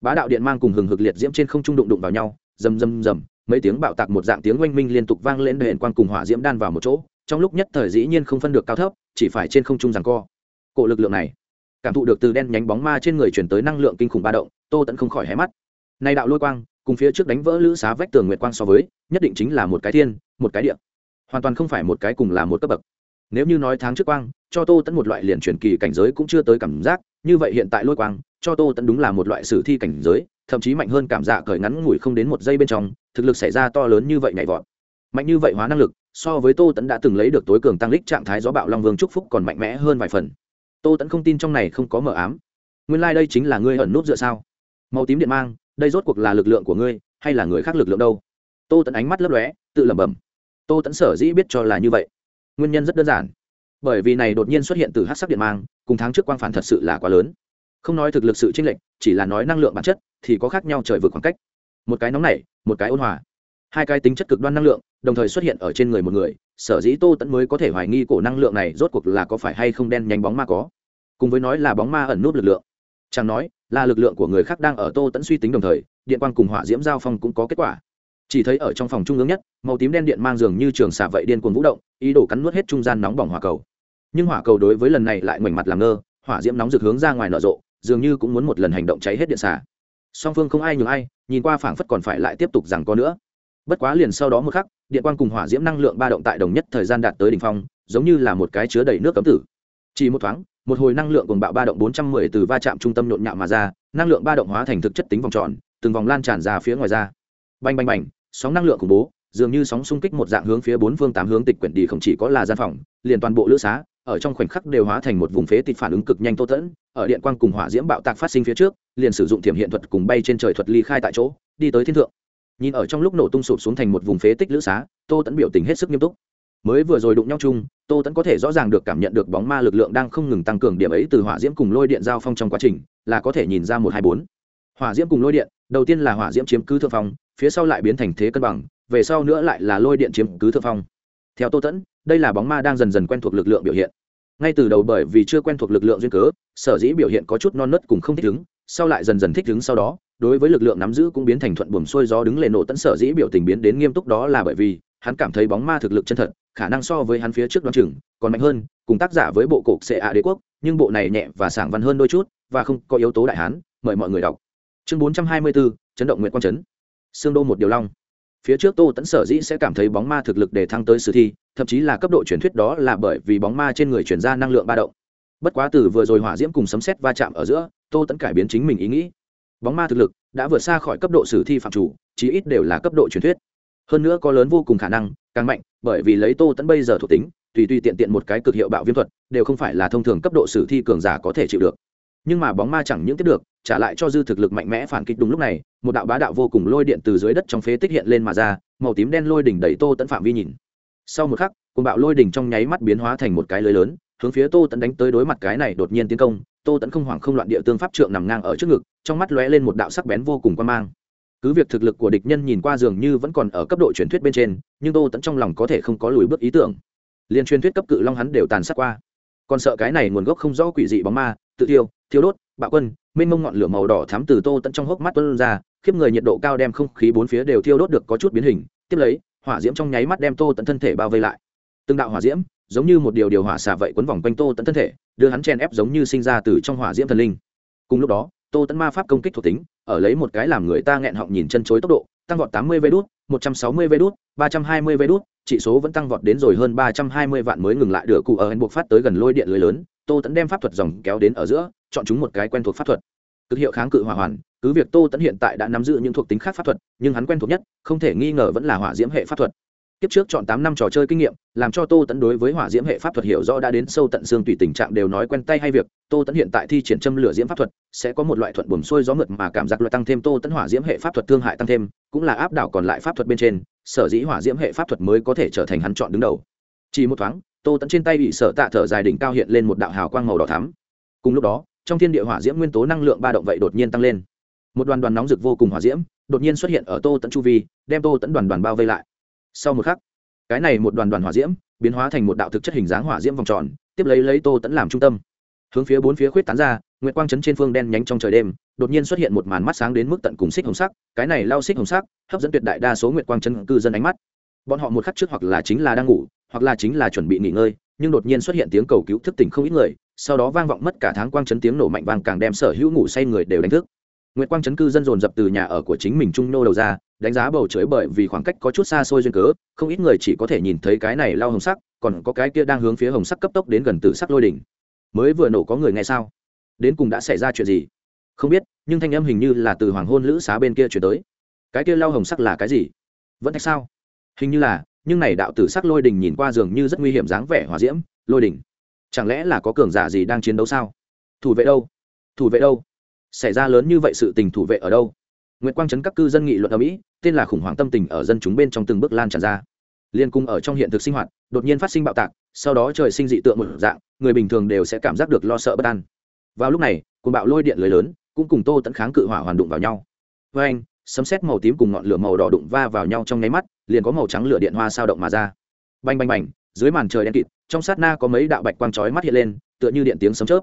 Speaker 1: bá đạo điện mang cùng hừng hực liệt diễm trên không trung đụng đụng vào nhau, rầm rầm rầm, mấy tiếng bạo tạc một dạng tiếng oanh minh liên tục vang lên đền quang cùng hỏa diễm đan vào một chỗ, trong lúc nhất thời dĩ nhiên không phân được cao thấp, chỉ phải trên không trung rằng co. Cổ lực lượng này, cảm thụ được từ đen nhánh bóng ma trên người chuyển tới năng lượng kinh khủng ba động, tô tẫn không khỏi hé mắt. Nay đạo lôi quang, cùng phía trước đánh vỡ lữ xá vách tường nguyệt quang so với, nhất định chính là một cái thiên, một cái địa hoàn toàn không phải một cái cùng là một cấp bậc. Nếu như nói tháng trước quang, cho tô tẫn một loại liền truyền kỳ cảnh giới cũng chưa tới cảm giác, như vậy hiện tại lôi quang, cho tô tẫn đúng là một loại sử thi cảnh giới, thậm chí mạnh hơn cảm dạ cởi ngắn ngủi không đến một giây bên trong, thực lực xảy ra to lớn như vậy nhảy vọt. Mạnh như vậy hóa năng lực, so với tô tẫn đã từng lấy được tối cường tăng lích trạng thái gió bạo long vương trúc phúc còn mạnh mẽ hơn vài phần. Tô tẫn không tin trong này không có mờ ám. Nguyên lai、like、đây chính là ngươi ẩn nút dựa sao? Màu tím điện mang, đây rốt cuộc là lực lượng của ngươi, hay là người khác lực lượng đâu? Tô tẫn ánh mắt lấp lóe, tự lẩm bẩm tô tẫn sở dĩ biết cho là như vậy. Nguyên nhân rất đơn giản. Bởi vì này đột nhiên xuất hiện từ hát sắc điện mang, cùng tháng trước quang phản thật sự là quá lớn. Không nói thực lực sự chênh lệch, chỉ là nói năng lượng bản chất, thì có khác nhau trời vượt khoảng cách. Một cái nóng nảy, một cái ôn hòa. Hai cái tính chất cực đoan năng lượng, đồng thời xuất hiện ở trên người một người, sở dĩ tô tẫn mới có thể hoài nghi cổ năng lượng này rốt cuộc là có phải hay không đen nhanh bóng ma có. Cùng với nói là bóng ma ẩn nút lực lượng. Chẳng nói, là lực lượng của người khác đang ở tô tẫn suy tính đồng thời, điện quang cùng hỏa diễm giao phong cũng có kết quả chỉ thấy ở trong phòng trung ương nhất, màu tím đen điện mang dường như trường xả vậy điên cuồng vũ động, ý đồ cắn nuốt hết trung gian nóng bỏng hỏa cầu. Nhưng hỏa cầu đối với lần này lại ngoảnh mặt làm ngơ, hỏa diễm nóng rực hướng ra ngoài nở rộ, dường như cũng muốn một lần hành động cháy hết điện xả. Song phương không ai nhường ai, nhìn qua phảng phất còn phải lại tiếp tục rằng có nữa. Bất quá liền sau đó một khắc, điện quang cùng hỏa diễm năng lượng ba động tại đồng nhất thời gian đạt tới đỉnh phong, giống như là một cái chứa đầy nước cấm tử. Chỉ một thoáng, một hồi năng lượng cùng bạo ba động bốn trăm mười từ va chạm trung tâm nhộn nhạo mà ra, năng lượng ba động hóa thành thực chất tính vòng tròn, từng vòng lan tràn ra phía ngoài ra. Bành bành bành sóng năng lượng khủng bố, dường như sóng xung kích một dạng hướng phía bốn phương tám hướng tịch quyển đi không chỉ có là gian phòng, liền toàn bộ lữ xá, ở trong khoảnh khắc đều hóa thành một vùng phế tịch phản ứng cực nhanh tô tẫn, ở điện quang cùng hỏa diễm bạo tạc phát sinh phía trước, liền sử dụng thiểm hiện thuật cùng bay trên trời thuật ly khai tại chỗ, đi tới thiên thượng. Nhìn ở trong lúc nổ tung sụp xuống thành một vùng phế tích lữ xá, tô tẫn biểu tình hết sức nghiêm túc. Mới vừa rồi đụng nhau chung, tô tẫn có thể rõ ràng được cảm nhận được bóng ma lực lượng đang không ngừng tăng cường điểm ấy từ hỏa diễm cùng lôi điện giao phong trong quá trình, là có thể nhìn ra một hai bốn. Hỏa diễm cùng lôi điện, đầu tiên là hỏa diễm chiếm cứ thượng phong phía sau lại biến thành thế cân bằng, về sau nữa lại là lôi điện chiếm cứ thượng phong. Theo tô tẫn, đây là bóng ma đang dần dần quen thuộc lực lượng biểu hiện. Ngay từ đầu bởi vì chưa quen thuộc lực lượng duyên cớ, sở dĩ biểu hiện có chút non nớt cùng không thích ứng, sau lại dần dần thích ứng sau đó, đối với lực lượng nắm giữ cũng biến thành thuận buồm xuôi gió đứng lên nổ tẫn sở dĩ biểu tình biến đến nghiêm túc đó là bởi vì, hắn cảm thấy bóng ma thực lực chân thật, khả năng so với hắn phía trước đoán chừng, còn mạnh hơn, cùng tác giả với bộ cục xệ ạ đế quốc, nhưng bộ này nhẹ và sảng văn hơn đôi chút, và không có yếu tố đại hán, mời mọi người đọc. Chương bốn trăm hai mươi bốn chấn động nguyện quang trấn xương đô một điều long. Phía trước tô tẫn sở dĩ sẽ cảm thấy bóng ma thực lực để thăng tới sử thi, thậm chí là cấp độ truyền thuyết đó là bởi vì bóng ma trên người chuyển ra năng lượng ba động. Bất quá từ vừa rồi hỏa diễm cùng sấm xét va chạm ở giữa, tô tẫn cải biến chính mình ý nghĩ. Bóng ma thực lực đã vượt xa khỏi cấp độ sử thi phạm chủ, chí ít đều là cấp độ truyền thuyết. Hơn nữa có lớn vô cùng khả năng, càng mạnh, bởi vì lấy tô tẫn bây giờ thuộc tính, tùy tùy tiện tiện một cái cực hiệu bạo viêm thuật, đều không phải là thông thường cấp độ sử thi cường giả có thể chịu được nhưng mà bóng ma chẳng những tiếp được, trả lại cho dư thực lực mạnh mẽ phản kích đúng lúc này, một đạo bá đạo vô cùng lôi điện từ dưới đất trong phế tích hiện lên mà ra, màu tím đen lôi đỉnh đẩy tô tẫn phạm vi nhìn. Sau một khắc cùng bạo lôi đỉnh trong nháy mắt biến hóa thành một cái lưới lớn, hướng phía tô tẫn đánh tới đối mặt cái này đột nhiên tiến công, tô tẫn không hoảng không loạn địa tương pháp trượng nằm ngang ở trước ngực, trong mắt lóe lên một đạo sắc bén vô cùng quan mang. Cứ việc thực lực của địch nhân nhìn qua dường như vẫn còn ở cấp độ truyền thuyết bên trên, nhưng tô tẫn trong lòng có thể không có lùi bước ý tưởng. Liền truyền thuyết cấp cự long hắn đều tàn sát qua còn sợ cái này nguồn gốc không rõ quỷ dị bóng ma, tự tiêu thiếu đốt, bạo quân, mênh mông ngọn lửa màu đỏ thắm từ tô tận trong hốc mắt tuân ra, khiếp người nhiệt độ cao đem không khí bốn phía đều thiêu đốt được có chút biến hình, tiếp lấy, hỏa diễm trong nháy mắt đem tô tận thân thể bao vây lại. Từng đạo hỏa diễm, giống như một điều điều hỏa xả vậy quấn vòng quanh tô tận thân thể, đưa hắn chen ép giống như sinh ra từ trong hỏa diễm thần linh. Cùng lúc đó, tô tận ma pháp công kích thuộc tính, ở lấy một cái làm người ta nghẹn họng nhìn chân chối tốc độ, tăng vọt tám mươi vê đút, một trăm sáu mươi vê đút, ba trăm hai mươi vê đút chỉ số vẫn tăng vọt đến rồi hơn ba trăm hai mươi vạn mới ngừng lại được cụ ở hẹn buộc phát tới gần lôi điện lưới lớn, tô tẫn đem pháp thuật dòng kéo đến ở giữa, chọn chúng một cái quen thuộc pháp thuật. Cực hiệu kháng cự hỏa hoàn, cứ việc tô tẫn hiện tại đã nắm giữ những thuộc tính khác pháp thuật, nhưng hắn quen thuộc nhất, không thể nghi ngờ vẫn là hỏa diễm hệ pháp thuật. Tiếp trước chọn tám năm trò chơi kinh nghiệm, làm cho Tô Tấn đối với hỏa diễm hệ pháp thuật hiểu rõ đã đến sâu tận xương tùy tình trạng đều nói quen tay hay việc, Tô Tấn hiện tại thi triển châm lửa diễm pháp thuật, sẽ có một loại thuận buồm xuôi gió mượt mà cảm giác loại tăng thêm Tô Tấn hỏa diễm hệ pháp thuật thương hại tăng thêm, cũng là áp đảo còn lại pháp thuật bên trên, sở dĩ hỏa diễm hệ pháp thuật mới có thể trở thành hắn chọn đứng đầu. Chỉ một thoáng, Tô Tấn trên tay bị sở tạ thở dài đỉnh cao hiện lên một đạo hào quang màu đỏ thắm. Cùng lúc đó, trong thiên địa hỏa diễm nguyên tố năng lượng ba động vậy đột nhiên tăng lên. Một đoàn đoàn nóng rực vô cùng hỏa diễm, đột nhiên xuất hiện ở Tô Tấn chu vi, đem Tô Tấn đoàn đoàn bao vây lại. Sau một khắc, cái này một đoàn đoàn hỏa diễm biến hóa thành một đạo thực chất hình dáng hỏa diễm vòng tròn tiếp lấy lấy tô tẫn làm trung tâm. Hướng phía bốn phía khuyết tán ra nguyệt quang chấn trên phương đen nhánh trong trời đêm đột nhiên xuất hiện một màn mắt sáng đến mức tận cùng xích hồng sắc cái này lao xích hồng sắc hấp dẫn tuyệt đại đa số nguyệt quang chấn cư dân ánh mắt. Bọn họ một khắc trước hoặc là chính là đang ngủ hoặc là chính là chuẩn bị nghỉ ngơi nhưng đột nhiên xuất hiện tiếng cầu cứu thức tỉnh không ít người sau đó vang vọng mất cả tháng quang chấn tiếng nổ mạnh vàng càng đem sở hữu ngủ say người đều đánh thức. Nguyệt quang chấn cư dân dồn dập từ nhà ở của chính mình trung nô đầu ra đánh giá bầu trời bởi vì khoảng cách có chút xa xôi duyên cớ, không ít người chỉ có thể nhìn thấy cái này lao hồng sắc, còn có cái kia đang hướng phía hồng sắc cấp tốc đến gần tử sắc lôi đỉnh. Mới vừa nổ có người nghe sao? Đến cùng đã xảy ra chuyện gì? Không biết, nhưng thanh âm hình như là từ hoàng hôn lữ xá bên kia chuyển tới. Cái kia lao hồng sắc là cái gì? Vẫn thạch sao? Hình như là, nhưng này đạo tử sắc lôi đỉnh nhìn qua dường như rất nguy hiểm dáng vẻ hòa diễm, lôi đỉnh. Chẳng lẽ là có cường giả gì đang chiến đấu sao? Thủ vệ đâu? Thủ vệ đâu? Xảy ra lớn như vậy sự tình thủ vệ ở đâu? Nguyệt Quang trấn các cư dân nghị luận ở Mỹ, tên là khủng hoảng tâm tình ở dân chúng bên trong từng bước lan tràn ra. Liên cung ở trong hiện thực sinh hoạt, đột nhiên phát sinh bạo tạc, sau đó trời sinh dị tượng một dạng, người bình thường đều sẽ cảm giác được lo sợ bất an. Vào lúc này, cuồng bạo lôi điện lưới lớn, cũng cùng Tô Tấn kháng cự hỏa hoàn đụng vào nhau. Với anh, sấm sét màu tím cùng ngọn lửa màu đỏ đụng va vào nhau trong nháy mắt, liền có màu trắng lửa điện hoa sao động mà ra. Bành bành bành, dưới màn trời đen kịt, trong sát na có mấy đạo bạch quang chói mắt hiện lên, tựa như điện tiếng sấm chớp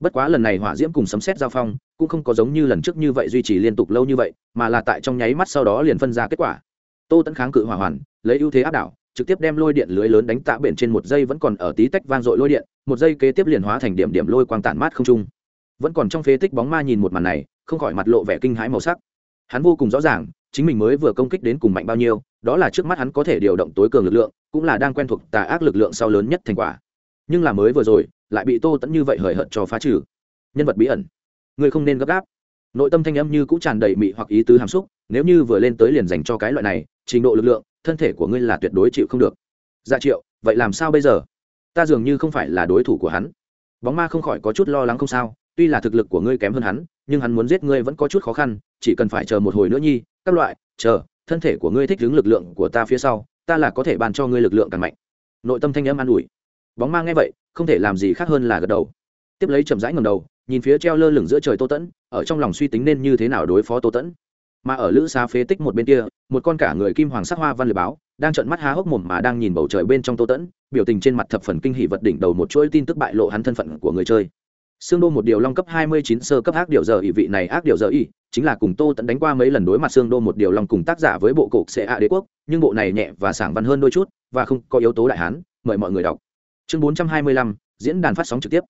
Speaker 1: bất quá lần này hỏa diễm cùng sấm xét giao phong, cũng không có giống như lần trước như vậy duy trì liên tục lâu như vậy, mà là tại trong nháy mắt sau đó liền phân ra kết quả. Tô tẫn kháng cự hỏa hoàn, lấy ưu thế áp đảo, trực tiếp đem lôi điện lưới lớn đánh tạ biển trên một giây vẫn còn ở tí tách vang dội lôi điện, một giây kế tiếp liền hóa thành điểm điểm lôi quang tản mát không trung. Vẫn còn trong phế tích bóng ma nhìn một màn này, không khỏi mặt lộ vẻ kinh hãi màu sắc. Hắn vô cùng rõ ràng, chính mình mới vừa công kích đến cùng mạnh bao nhiêu, đó là trước mắt hắn có thể điều động tối cường lực lượng, cũng là đang quen thuộc tà ác lực lượng sau lớn nhất thành quả. Nhưng là mới vừa rồi lại bị tô tẫn như vậy hời hợt cho phá trừ. Nhân vật bí ẩn. Người không nên gấp gáp. Nội tâm thanh âm như cũng tràn đầy mị hoặc ý tứ hàm xúc, nếu như vừa lên tới liền dành cho cái loại này, trình độ lực lượng, thân thể của ngươi là tuyệt đối chịu không được. Dạ triệu, vậy làm sao bây giờ? Ta dường như không phải là đối thủ của hắn. Bóng ma không khỏi có chút lo lắng không sao, tuy là thực lực của ngươi kém hơn hắn, nhưng hắn muốn giết ngươi vẫn có chút khó khăn, chỉ cần phải chờ một hồi nữa nhi, các loại, chờ, thân thể của ngươi thích ứng lực lượng của ta phía sau, ta là có thể bàn cho ngươi lực lượng càng mạnh. Nội tâm thanh âm an ủi bóng ma nghe vậy, không thể làm gì khác hơn là gật đầu. Tiếp lấy chậm rãi ngầm đầu, nhìn phía treo lơ lửng giữa trời tô tẫn, ở trong lòng suy tính nên như thế nào đối phó tô tẫn. Mà ở lữ xá phế tích một bên kia, một con cả người kim hoàng sắc hoa văn liệt báo, đang trợn mắt há hốc mồm mà đang nhìn bầu trời bên trong tô tẫn, biểu tình trên mặt thập phần kinh hỉ vật đỉnh đầu một chuỗi tin tức bại lộ hắn thân phận của người chơi. Xương đô một điều long cấp hai mươi chín sơ cấp ác điều giờ ỷ vị này ác điều giờ ỷ, chính là cùng tô tẫn đánh qua mấy lần đối mặt xương đô một điều long cùng tác giả với bộ cục sẽ ạ đế quốc, nhưng bộ này nhẹ và sảng văn hơn đôi chút, và không có yếu tố đại hán, mời mọi người đọc chương bốn trăm hai mươi lăm, diễn đàn phát sóng trực tiếp.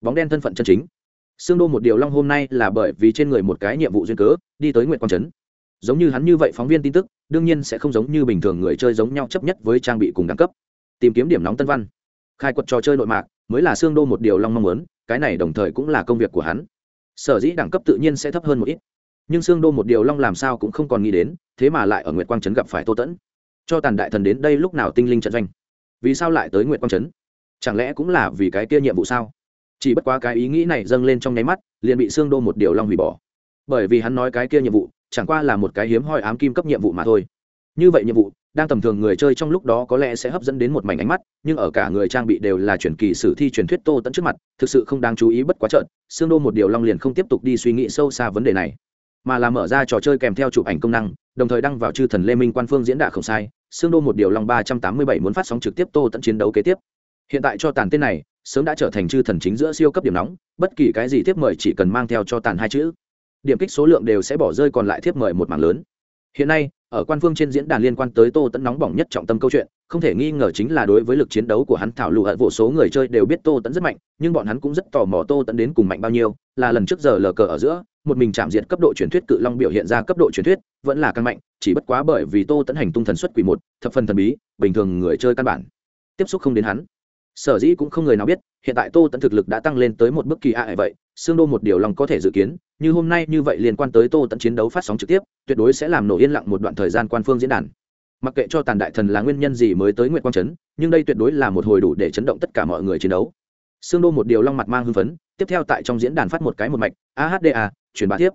Speaker 1: Bóng đen thân phận chân chính. Xương đô một điều long hôm nay là bởi vì trên người một cái nhiệm vụ duyên cớ, đi tới nguyện quang trấn. Giống như hắn như vậy phóng viên tin tức, đương nhiên sẽ không giống như bình thường người chơi giống nhau chấp nhất với trang bị cùng đẳng cấp. Tìm kiếm điểm nóng tân văn. Khai quật trò chơi nội mạc, mới là xương đô một điều long mong muốn, cái này đồng thời cũng là công việc của hắn. Sở dĩ đẳng cấp tự nhiên sẽ thấp hơn một ít. Nhưng xương đô một điều long làm sao cũng không còn nghĩ đến, thế mà lại ở nguyệt quang trấn gặp phải tô tẫn. Cho tàn đại thần đến đây lúc nào tinh linh trận doanh? Vì sao lại tới nguyệt quang trấn? Chẳng lẽ cũng là vì cái kia nhiệm vụ sao? Chỉ bất quá cái ý nghĩ này dâng lên trong nháy mắt, liền bị xương đô một điều long hủy bỏ. Bởi vì hắn nói cái kia nhiệm vụ, chẳng qua là một cái hiếm hoi ám kim cấp nhiệm vụ mà thôi. Như vậy nhiệm vụ, đang tầm thường người chơi trong lúc đó có lẽ sẽ hấp dẫn đến một mảnh ánh mắt, nhưng ở cả người trang bị đều là truyền kỳ sử thi truyền thuyết tô tẫn trước mặt, thực sự không đáng chú ý bất quá trợn xương đô một điều long liền không tiếp tục đi suy nghĩ sâu xa vấn đề này, mà là mở ra trò chơi kèm theo chụp ảnh công năng, đồng thời đăng vào chư thần lê minh quan phương diễn đả không sai xương đô một điều long ba trăm tám mươi bảy muốn phát sóng trực tiếp tô tẫn chiến đấu kế tiếp hiện tại cho tàn tên này, sớm đã trở thành chư thần chính giữa siêu cấp điểm nóng, bất kỳ cái gì tiếp mời chỉ cần mang theo cho tàn hai chữ. Điểm kích số lượng đều sẽ bỏ rơi còn lại tiếp mời một mảng lớn. Hiện nay, ở quan phương trên diễn đàn liên quan tới tô tẫn nóng bỏng nhất trọng tâm câu chuyện, không thể nghi ngờ chính là đối với lực chiến đấu của hắn thảo lụ hận vô số người chơi đều biết tô tẫn rất mạnh, nhưng bọn hắn cũng rất tò mò tô tẫn đến cùng mạnh bao nhiêu, là lần trước giờ lờ cờ ở giữa, một mình chạm diệt cấp độ truyền thuyết cự long biểu hiện ra cấp độ truyền thuyết, vẫn là căn mạnh, chỉ bất quá bởi vì tô tẫn hành tung thần xuất quỷ một, thập phần thần bí, bình thường người chơi căn bản tiếp xúc không đến hắn sở dĩ cũng không người nào biết, hiện tại tô tẫn thực lực đã tăng lên tới một bước kỳ ạ vậy xương đô một điều lòng có thể dự kiến, như hôm nay như vậy liên quan tới tô tẫn chiến đấu phát sóng trực tiếp, tuyệt đối sẽ làm nổ yên lặng một đoạn thời gian quan phương diễn đàn. Mặc kệ cho tàn đại thần là nguyên nhân gì mới tới nguyện quang trấn, nhưng đây tuyệt đối là một hồi đủ để chấn động tất cả mọi người chiến đấu. Xương đô một điều long mặt mang hưng phấn, tiếp theo tại trong diễn đàn phát một cái một mạch ahda truyền bá tiếp.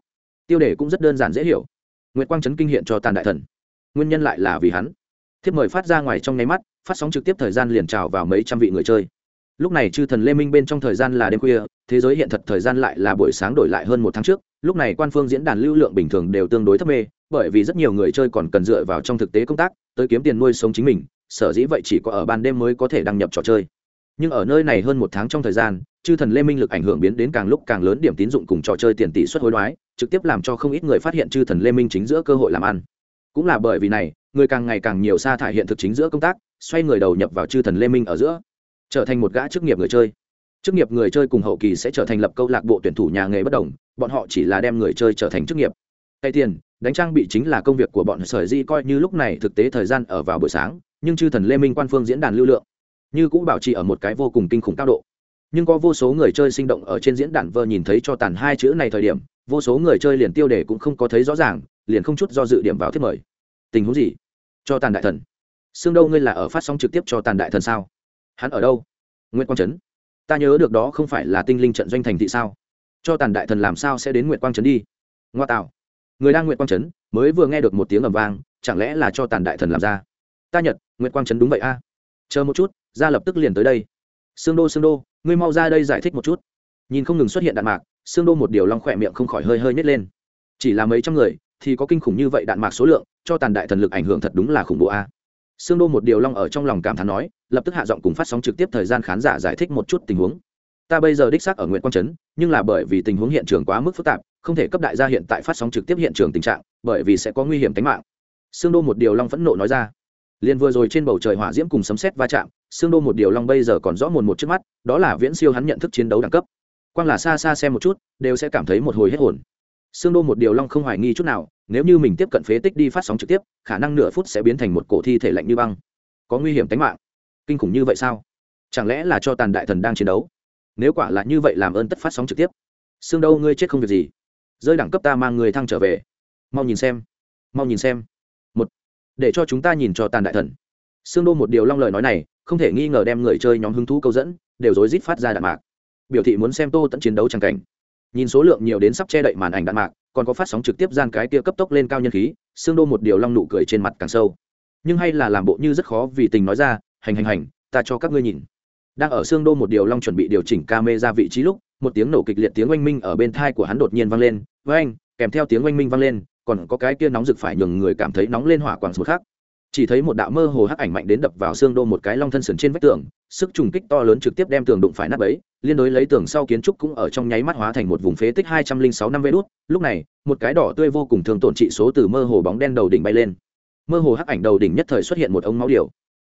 Speaker 1: Tiêu đề cũng rất đơn giản dễ hiểu. Nguyệt quang trấn kinh hiện cho tàn đại thần. Nguyên nhân lại là vì hắn thiếp mời phát ra ngoài trong nháy mắt, phát sóng trực tiếp thời gian liền trào vào mấy trăm vị người chơi. Lúc này chư thần lê minh bên trong thời gian là đêm khuya, thế giới hiện thật thời gian lại là buổi sáng đổi lại hơn một tháng trước, lúc này quan phương diễn đàn lưu lượng bình thường đều tương đối thấp mê, bởi vì rất nhiều người chơi còn cần dựa vào trong thực tế công tác, tới kiếm tiền nuôi sống chính mình, sở dĩ vậy chỉ có ở ban đêm mới có thể đăng nhập trò chơi. Nhưng ở nơi này hơn một tháng trong thời gian, chư thần lê minh lực ảnh hưởng biến đến càng lúc càng lớn điểm tín dụng cùng trò chơi tiền tỷ suất hối đoái, trực tiếp làm cho không ít người phát hiện chư thần lê minh chính giữa cơ hội làm ăn. Cũng là bởi vì này người càng ngày càng nhiều sa thải hiện thực chính giữa công tác, xoay người đầu nhập vào chư thần lê minh ở giữa, trở thành một gã chức nghiệp người chơi. Chức nghiệp người chơi cùng hậu kỳ sẽ trở thành lập câu lạc bộ tuyển thủ nhà nghề bất đồng, bọn họ chỉ là đem người chơi trở thành chức nghiệp. Hay tiền, đánh trang bị chính là công việc của bọn sở di coi như lúc này thực tế thời gian ở vào buổi sáng, nhưng chư thần lê minh quan phương diễn đàn lưu lượng, như cũng bảo trì ở một cái vô cùng kinh khủng cao độ. Nhưng có vô số người chơi sinh động ở trên diễn đàn vơ nhìn thấy cho tàn hai chữ này thời điểm, vô số người chơi liền tiêu đề cũng không có thấy rõ ràng, liền không chút do dự điểm vào thiết mời. Tình huống gì? Cho tàn đại thần. Xương đâu ngươi là ở phát sóng trực tiếp cho tàn đại thần sao? Hắn ở đâu? Nguyễn quang trấn. Ta nhớ được đó không phải là tinh linh trận doanh thành thị sao? Cho tàn đại thần làm sao sẽ đến nguyễn quang trấn đi? Ngoa tạo. Người đang nguyễn quang trấn, mới vừa nghe được một tiếng ầm vang, chẳng lẽ là cho tàn đại thần làm ra? Ta nhật nguyễn quang trấn đúng vậy a. Chờ một chút ra lập tức liền tới đây. Xương đô xương đô, ngươi mau ra đây giải thích một chút. Nhìn không ngừng xuất hiện đạn mạc, xương đô một điều long khỏe miệng không khỏi hơi hơi nhét lên. Chỉ là mấy trăm người, thì có kinh khủng như vậy đạn mạc số lượng cho tàn đại thần lực ảnh hưởng thật đúng là khủng bố a Sương Đô một điều long ở trong lòng cảm thán nói, lập tức hạ giọng cùng phát sóng trực tiếp thời gian khán giả giải thích một chút tình huống. Ta bây giờ đích xác ở nguyện Quang trấn, nhưng là bởi vì tình huống hiện trường quá mức phức tạp, không thể cấp đại gia hiện tại phát sóng trực tiếp hiện trường tình trạng, bởi vì sẽ có nguy hiểm tính mạng. Sương Đô một điều long phẫn nộ nói ra. Liên vừa rồi trên bầu trời hỏa diễm cùng sấm sét va chạm, Sương Đô một điều long bây giờ còn rõ mồn một trước mắt, đó là viễn siêu hắn nhận thức chiến đấu đẳng cấp. Quang là xa xa xem một chút, đều sẽ cảm thấy một hồi hết hồn. Sương Đô một điều long không hoài nghi chút nào, nếu như mình tiếp cận phế tích đi phát sóng trực tiếp, khả năng nửa phút sẽ biến thành một cổ thi thể lạnh như băng. Có nguy hiểm tính mạng. Kinh khủng như vậy sao? Chẳng lẽ là cho tàn đại thần đang chiến đấu? Nếu quả là như vậy làm ơn tất phát sóng trực tiếp. Xương đâu ngươi chết không việc gì. Rơi đẳng cấp ta mang người thăng trở về. Mau nhìn xem. Mau nhìn xem. Một. Để cho chúng ta nhìn cho tàn đại thần. Xương đô một điều long lời nói này không thể nghi ngờ đem người chơi nhóm hứng thú câu dẫn đều rối rít phát ra đạn mạc. Biểu thị muốn xem tô tận chiến đấu tràng cảnh nhìn số lượng nhiều đến sắp che đậy màn ảnh đạn mạc, còn có phát sóng trực tiếp gian cái tia cấp tốc lên cao nhân khí, xương đô một điều long nụ cười trên mặt càng sâu. Nhưng hay là làm bộ như rất khó vì tình nói ra, hành hành hành, ta cho các ngươi nhìn. Đang ở xương đô một điều long chuẩn bị điều chỉnh ca mê ra vị trí lúc, một tiếng nổ kịch liệt tiếng oanh minh ở bên thai của hắn đột nhiên vang lên. Với anh kèm theo tiếng oanh minh vang lên, còn có cái kia nóng rực phải nhường người cảm thấy nóng lên hỏa quảng một khác chỉ thấy một đạo mơ hồ hắc ảnh mạnh đến đập vào xương đô một cái long thân sườn trên vách tường, sức trùng kích to lớn trực tiếp đem tường đụng phải nắp ấy liên đối lấy tường sau kiến trúc cũng ở trong nháy mắt hóa thành một vùng phế tích hai trăm linh sáu năm vê đốt lúc này, một cái đỏ tươi vô cùng thường tổn trị số từ mơ hồ bóng đen đầu đỉnh bay lên. Mơ hồ hắc ảnh đầu đỉnh nhất thời xuất hiện một ống máu điều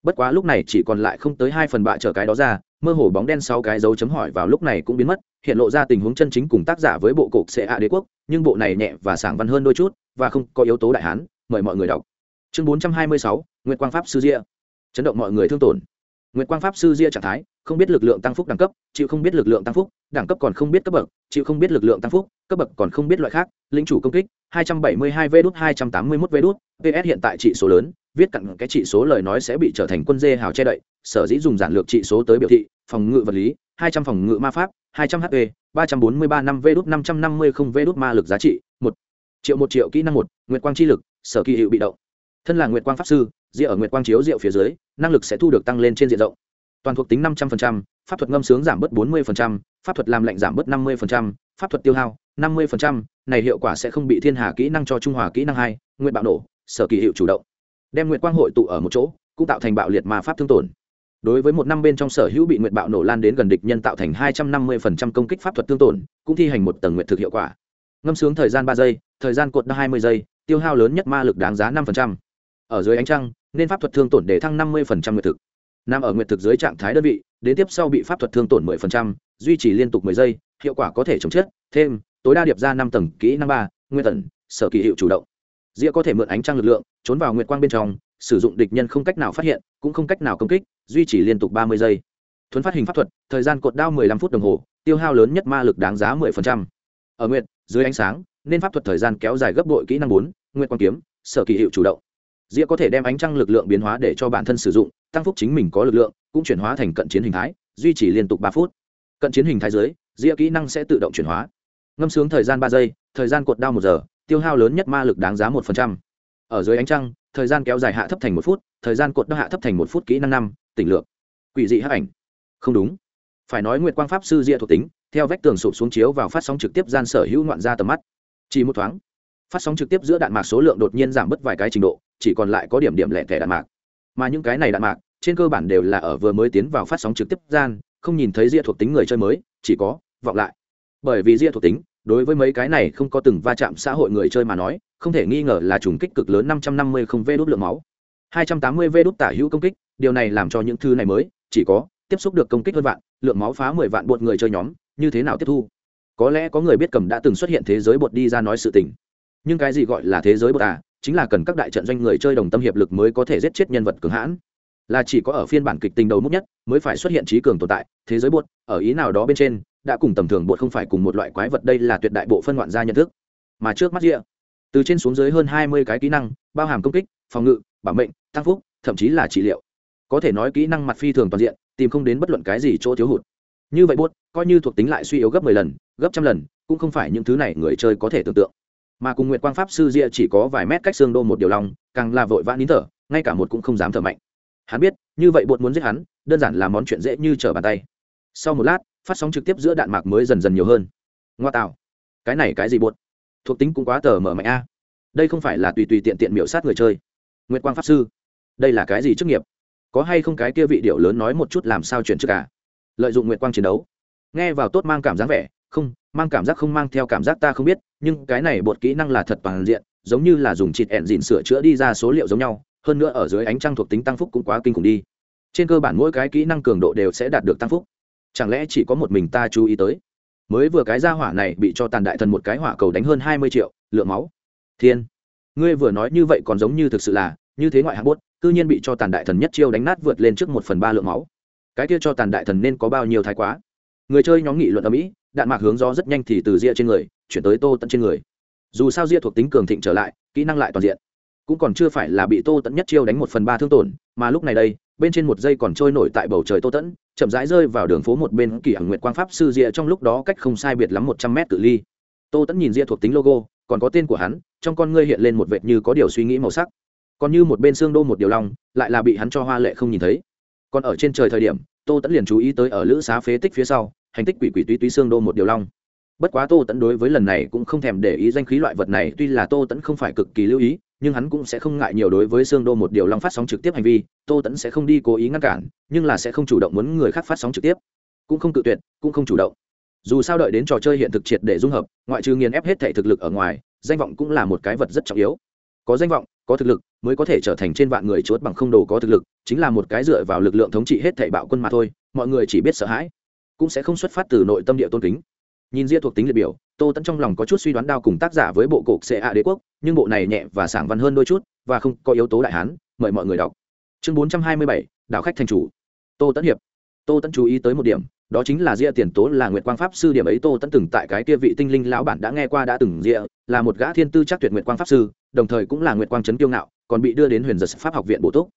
Speaker 1: bất quá lúc này chỉ còn lại không tới hai phần bạ trở cái đó ra, mơ hồ bóng đen sau cái dấu chấm hỏi vào lúc này cũng biến mất, hiện lộ ra tình huống chân chính cùng tác giả với bộ cục sẽ ạ đế quốc, nhưng bộ này nhẹ và sảng văn hơn đôi chút, và không có yếu tố đại hán, mời mọi người đọc chương bốn trăm hai mươi sáu, nguyệt quang pháp sư ria. Chấn động mọi người thương tổn. Nguyệt quang pháp sư ria trạng thái, không biết lực lượng tăng phúc đẳng cấp, chịu không biết lực lượng tăng phúc, đẳng cấp còn không biết cấp bậc, chịu không biết lực lượng tăng phúc, cấp bậc còn không biết loại khác, lính chủ công kích 272 v đút 281 v đút, ps hiện tại trị số lớn, viết cặn cái trị số lời nói sẽ bị trở thành quân dê hào che đậy, sở dĩ dùng giản lược trị số tới biểu thị, phòng ngự vật lý 200 phòng ngự ma pháp 200 hp 343 năm v đút 550 không v đút ma lực giá trị, một triệu một triệu kỹ năng một, nguyệt quang chi lực, sở kỳ hiệu bị động thân là nguyệt quang pháp sư rìa ở nguyệt quang chiếu rượu phía dưới, năng lực sẽ thu được tăng lên trên diện rộng. Toàn thuộc tính năm trăm linh pháp thuật ngâm sướng giảm bớt bốn mươi pháp thuật làm lạnh giảm bớt năm mươi pháp thuật tiêu hao năm mươi này hiệu quả sẽ không bị thiên hà kỹ năng cho trung hòa kỹ năng hai nguyện bạo nổ, sở kỳ hiệu chủ động. Đem nguyện quang hội tụ ở một chỗ, cũng tạo thành bạo liệt mà pháp thương tổn. Đối với một năm bên trong sở hữu bị nguyện bạo nổ lan đến gần địch nhân tạo thành hai trăm năm mươi công kích pháp thuật thương tổn, cũng thi hành một tầng nguyện thực hiệu quả. Ngâm sướng thời gian ba giây, thời gian cột hai mươi giây, tiêu hao lớn nhất ma lực đáng giá năm ở dưới ánh trăng nên pháp thuật thương tổn để thăng năm mươi nguyện thực. Nằm ở nguyện thực dưới trạng thái đơn vị đến tiếp sau bị pháp thuật thương tổn 10%, duy trì liên tục 10 giây hiệu quả có thể chống chết. Thêm tối đa điệp ra năm tầng kỹ năng ba nguyên tần sở kỳ hiệu chủ động. Diệp có thể mượn ánh trăng lực lượng trốn vào nguyệt quang bên trong sử dụng địch nhân không cách nào phát hiện cũng không cách nào công kích duy trì liên tục 30 giây. Thuấn phát hình pháp thuật thời gian cột đao 15 phút đồng hồ tiêu hao lớn nhất ma lực đáng giá 10%. ở nguyệt dưới ánh sáng nên pháp thuật thời gian kéo dài gấp bội kỹ năng bốn nguyệt quang kiếm sở kỳ hiệu chủ động. Diệp có thể đem ánh trăng lực lượng biến hóa để cho bản thân sử dụng, tăng phúc chính mình có lực lượng, cũng chuyển hóa thành cận chiến hình thái, duy trì liên tục ba phút. Cận chiến hình thái dưới Diệp kỹ năng sẽ tự động chuyển hóa. Ngâm sướng thời gian ba giây, thời gian cột đao một giờ, tiêu hao lớn nhất ma lực đáng giá một phần trăm. Ở dưới ánh trăng, thời gian kéo dài hạ thấp thành một phút, thời gian cột đao hạ thấp thành một phút kỹ năng năm, tỉnh lược. Quỷ dị hắc ảnh. Không đúng. Phải nói nguyệt quang pháp sư Diệp thuộc tính, theo vách tường sụp xuống chiếu vào phát sóng trực tiếp gian sở hữu ngoạn ra tầm mắt. Chỉ một thoáng, phát sóng trực tiếp giữa đạn mạc số lượng đột nhiên giảm bớt vài cái trình độ chỉ còn lại có điểm điểm lẻ thẻ đạn mạc. Mà những cái này đạn mạc, trên cơ bản đều là ở vừa mới tiến vào phát sóng trực tiếp gian, không nhìn thấy ria thuộc tính người chơi mới, chỉ có vọng lại. Bởi vì ria thuộc tính, đối với mấy cái này không có từng va chạm xã hội người chơi mà nói, không thể nghi ngờ là trùng kích cực lớn năm trăm năm mươi không vê đốt lượng máu. hai trăm tám mươi vê đốt tả hữu công kích, điều này làm cho những thứ này mới, chỉ có tiếp xúc được công kích hơn vạn, lượng máu phá mười vạn bột người chơi nhóm, như thế nào tiếp thu? Có lẽ có người biết cầm đã từng xuất hiện thế giới bột đi ra nói sự tình. Nhưng cái gì gọi là thế giới bột à? Chính là cần các đại trận doanh người chơi đồng tâm hiệp lực mới có thể giết chết nhân vật cường hãn. Là chỉ có ở phiên bản kịch tình đầu mốc nhất mới phải xuất hiện trí cường tồn tại, thế giới buột ở ý nào đó bên trên, đã cùng tầm thường buột không phải cùng một loại quái vật đây là tuyệt đại bộ phân ngoạn gia nhận thức. Mà trước mắt rịa từ trên xuống dưới hơn hai mươi cái kỹ năng, bao hàm công kích, phòng ngự, bảo mệnh tăng phúc, thậm chí là trị liệu. Có thể nói kỹ năng mặt phi thường toàn diện, tìm không đến bất luận cái gì chỗ thiếu hụt. Như vậy buốt, coi như thuộc tính lại suy yếu gấp mười lần, gấp trăm lần, cũng không phải những thứ này người chơi có thể tưởng tượng mà cùng nguyệt quang pháp sư ria chỉ có vài mét cách xương đô một điều lòng càng là vội vã nín thở, ngay cả một cũng không dám thở mạnh. Hắn biết, như vậy bột muốn giết hắn, đơn giản là món chuyện dễ như trở bàn tay. Sau một lát, phát sóng trực tiếp giữa đạn mạc mới dần dần nhiều hơn. Ngoa tạo. Cái này cái gì bột thuộc tính cũng quá tờ mở mạnh a. Đây không phải là tùy tùy tiện tiện miểu sát người chơi. Nguyệt quang pháp sư. Đây là cái gì chức nghiệp? Có hay không cái kia vị điệu lớn nói một chút làm sao chuyển chức cả lợi dụng nguyệt quang chiến đấu. Nghe vào tốt mang cảm dáng vẻ không, mang cảm giác không mang theo cảm giác ta không biết, nhưng cái này bột kỹ năng là thật toàn diện, giống như là dùng chịt ẹn dìn sửa chữa đi ra số liệu giống nhau, hơn nữa ở dưới ánh trăng thuộc tính tăng phúc cũng quá kinh khủng đi. Trên cơ bản mỗi cái kỹ năng cường độ đều sẽ đạt được tăng phúc. Chẳng lẽ chỉ có một mình ta chú ý tới? Mới vừa cái ra hỏa này bị cho tàn đại thần một cái hỏa cầu đánh hơn hai mươi triệu, lượng máu. Thiên, ngươi vừa nói như vậy còn giống như thực sự là, như thế ngoại hạng bốt cư nhiên bị cho tàn đại thần nhất chiêu đánh nát vượt lên trước một phần ba lượng máu. Cái kia cho tàn đại thần nên có bao nhiêu thái quá? Người chơi nhóm nghị luận ở mỹ, đạn mạc hướng gió rất nhanh thì từ ria trên người, chuyển tới tô tận trên người. Dù sao ria thuộc tính cường thịnh trở lại, kỹ năng lại toàn diện. Cũng còn chưa phải là bị tô tận nhất chiêu đánh một phần ba thương tổn, mà lúc này đây, bên trên một dây còn trôi nổi tại bầu trời tô tẫn chậm rãi rơi vào đường phố một bên kỳ ẩn nguyện quang pháp sư ria trong lúc đó cách không sai biệt lắm một trăm mét tự ly. Tô tẫn nhìn ria thuộc tính logo, còn có tên của hắn, trong con ngươi hiện lên một vệt như có điều suy nghĩ màu sắc. Còn như một bên xương đô một điều long, lại là bị hắn cho hoa lệ không nhìn thấy còn ở trên trời thời điểm, tô tẫn liền chú ý tới ở lữ xá phế tích phía sau, hành tích quỷ quỷ túy túy xương đô một điều long. Bất quá tô tẫn đối với lần này cũng không thèm để ý danh khí loại vật này, tuy là tô tẫn không phải cực kỳ lưu ý, nhưng hắn cũng sẽ không ngại nhiều đối với xương đô một điều long phát sóng trực tiếp hành vi, tô tẫn sẽ không đi cố ý ngăn cản, nhưng là sẽ không chủ động muốn người khác phát sóng trực tiếp. Cũng không tự tuyệt, cũng không chủ động. Dù sao đợi đến trò chơi hiện thực triệt để dung hợp, ngoại trừ nghiền ép hết thể thực lực ở ngoài, danh vọng cũng là một cái vật rất trọng yếu có danh vọng, có thực lực, mới có thể trở thành trên vạn người chuốt bằng không đồ có thực lực, chính là một cái dựa vào lực lượng thống trị hết thảy bạo quân mà thôi, mọi người chỉ biết sợ hãi, cũng sẽ không xuất phát từ nội tâm địa tôn kính. Nhìn ria thuộc tính liệt biểu, tô tẫn trong lòng có chút suy đoán đao cùng tác giả với bộ cục ca đế quốc, nhưng bộ này nhẹ và sảng văn hơn đôi chút, và không có yếu tố đại hán, mời mọi người đọc. Chương bốn trăm hai mươi bảy đạo khách thành chủ. Tô tẫn hiệp. Tô tẫn chú ý tới một điểm đó chính là ria tiền tố, là nguyệt quang pháp sư điểm ấy tô tẫn từng tại cái kia vị tinh linh lão bản đã nghe qua đã từng ria là một gã thiên tư chắc tuyệt nguyệt quang pháp sư, đồng thời cũng là nguyệt quang trấn kiêu ngạo, còn bị đưa đến huyền giật pháp học viện bổ túc.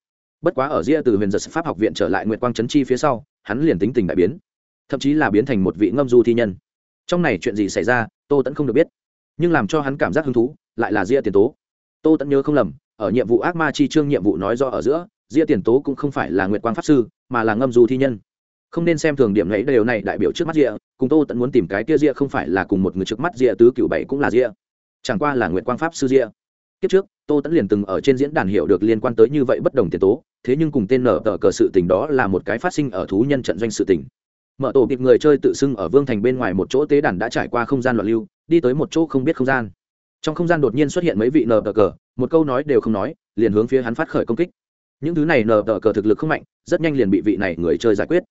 Speaker 1: Bất quá ở ria từ huyền giật pháp học viện trở lại nguyệt quang trấn chi phía sau, hắn liền tính tình đại biến, thậm chí là biến thành một vị ngâm du thi nhân. Trong này chuyện gì xảy ra, tô tẫn không được biết, nhưng làm cho hắn cảm giác hứng thú lại là ria tiền tố. Tô tẫn nhớ không lầm, ở nhiệm vụ ác ma chi chương nhiệm vụ nói rõ ở giữa ria tiền tố cũng không phải là nguyệt quang pháp sư, mà là ngâm du thi nhân không nên xem thường điểm lấy đều này đại biểu trước mắt rịa cùng tô tẫn muốn tìm cái kia rịa không phải là cùng một người trước mắt rịa tứ cựu bảy cũng là rịa chẳng qua là nguyệt quang pháp sư rịa kiếp trước, tô tẫn liền từng ở trên diễn đàn hiểu được liên quan tới như vậy bất đồng tiền tố, thế nhưng cùng tên nở tờ cờ sự tình đó là một cái phát sinh ở thú nhân trận doanh sự tình. Mở tổ kịp người chơi tự xưng ở vương thành bên ngoài một chỗ tế đàn đã trải qua không gian loạn lưu, đi tới một chỗ không biết không gian. Trong không gian đột nhiên xuất hiện mấy vị nờ tờ cờ, một câu nói đều không nói, liền hướng phía hắn phát khởi công kích. Những thứ này nờ tờ cờ thực lực không mạnh, rất nhanh liền bị vị này người chơi giải quyết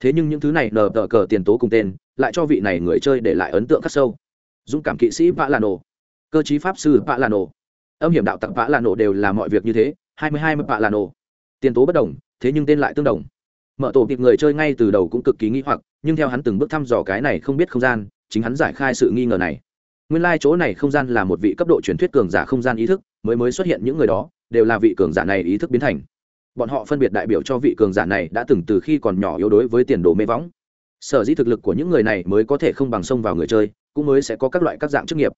Speaker 1: thế nhưng những thứ này nờ tờ cờ tiền tố cùng tên, lại cho vị này người chơi để lại ấn tượng khắc sâu. Dũng cảm kỵ sĩ vạ là nổ cơ chí pháp sư vạ là nổ âm hiểm đạo tặc vạ là nổ đều là mọi việc như thế, hai mươi hai mươi vạ là nổ tiền tố bất đồng, thế nhưng tên lại tương đồng. Mở tổ kịp người chơi ngay từ đầu cũng cực kỳ nghi hoặc, nhưng theo hắn từng bước thăm dò cái này không biết không gian, chính hắn giải khai sự nghi ngờ này. Nguyên lai、like、chỗ này không gian là một vị cấp độ truyền thuyết cường giả không gian ý thức, mới mới xuất hiện những người đó, đều là vị cường giả này ý thức biến thành bọn họ phân biệt đại biểu cho vị cường giả này đã từng từ khi còn nhỏ yếu đối với tiền đồ mê võng. Sở dĩ thực lực của những người này mới có thể không bằng sông vào người chơi, cũng mới sẽ có các loại các dạng chức nghiệp.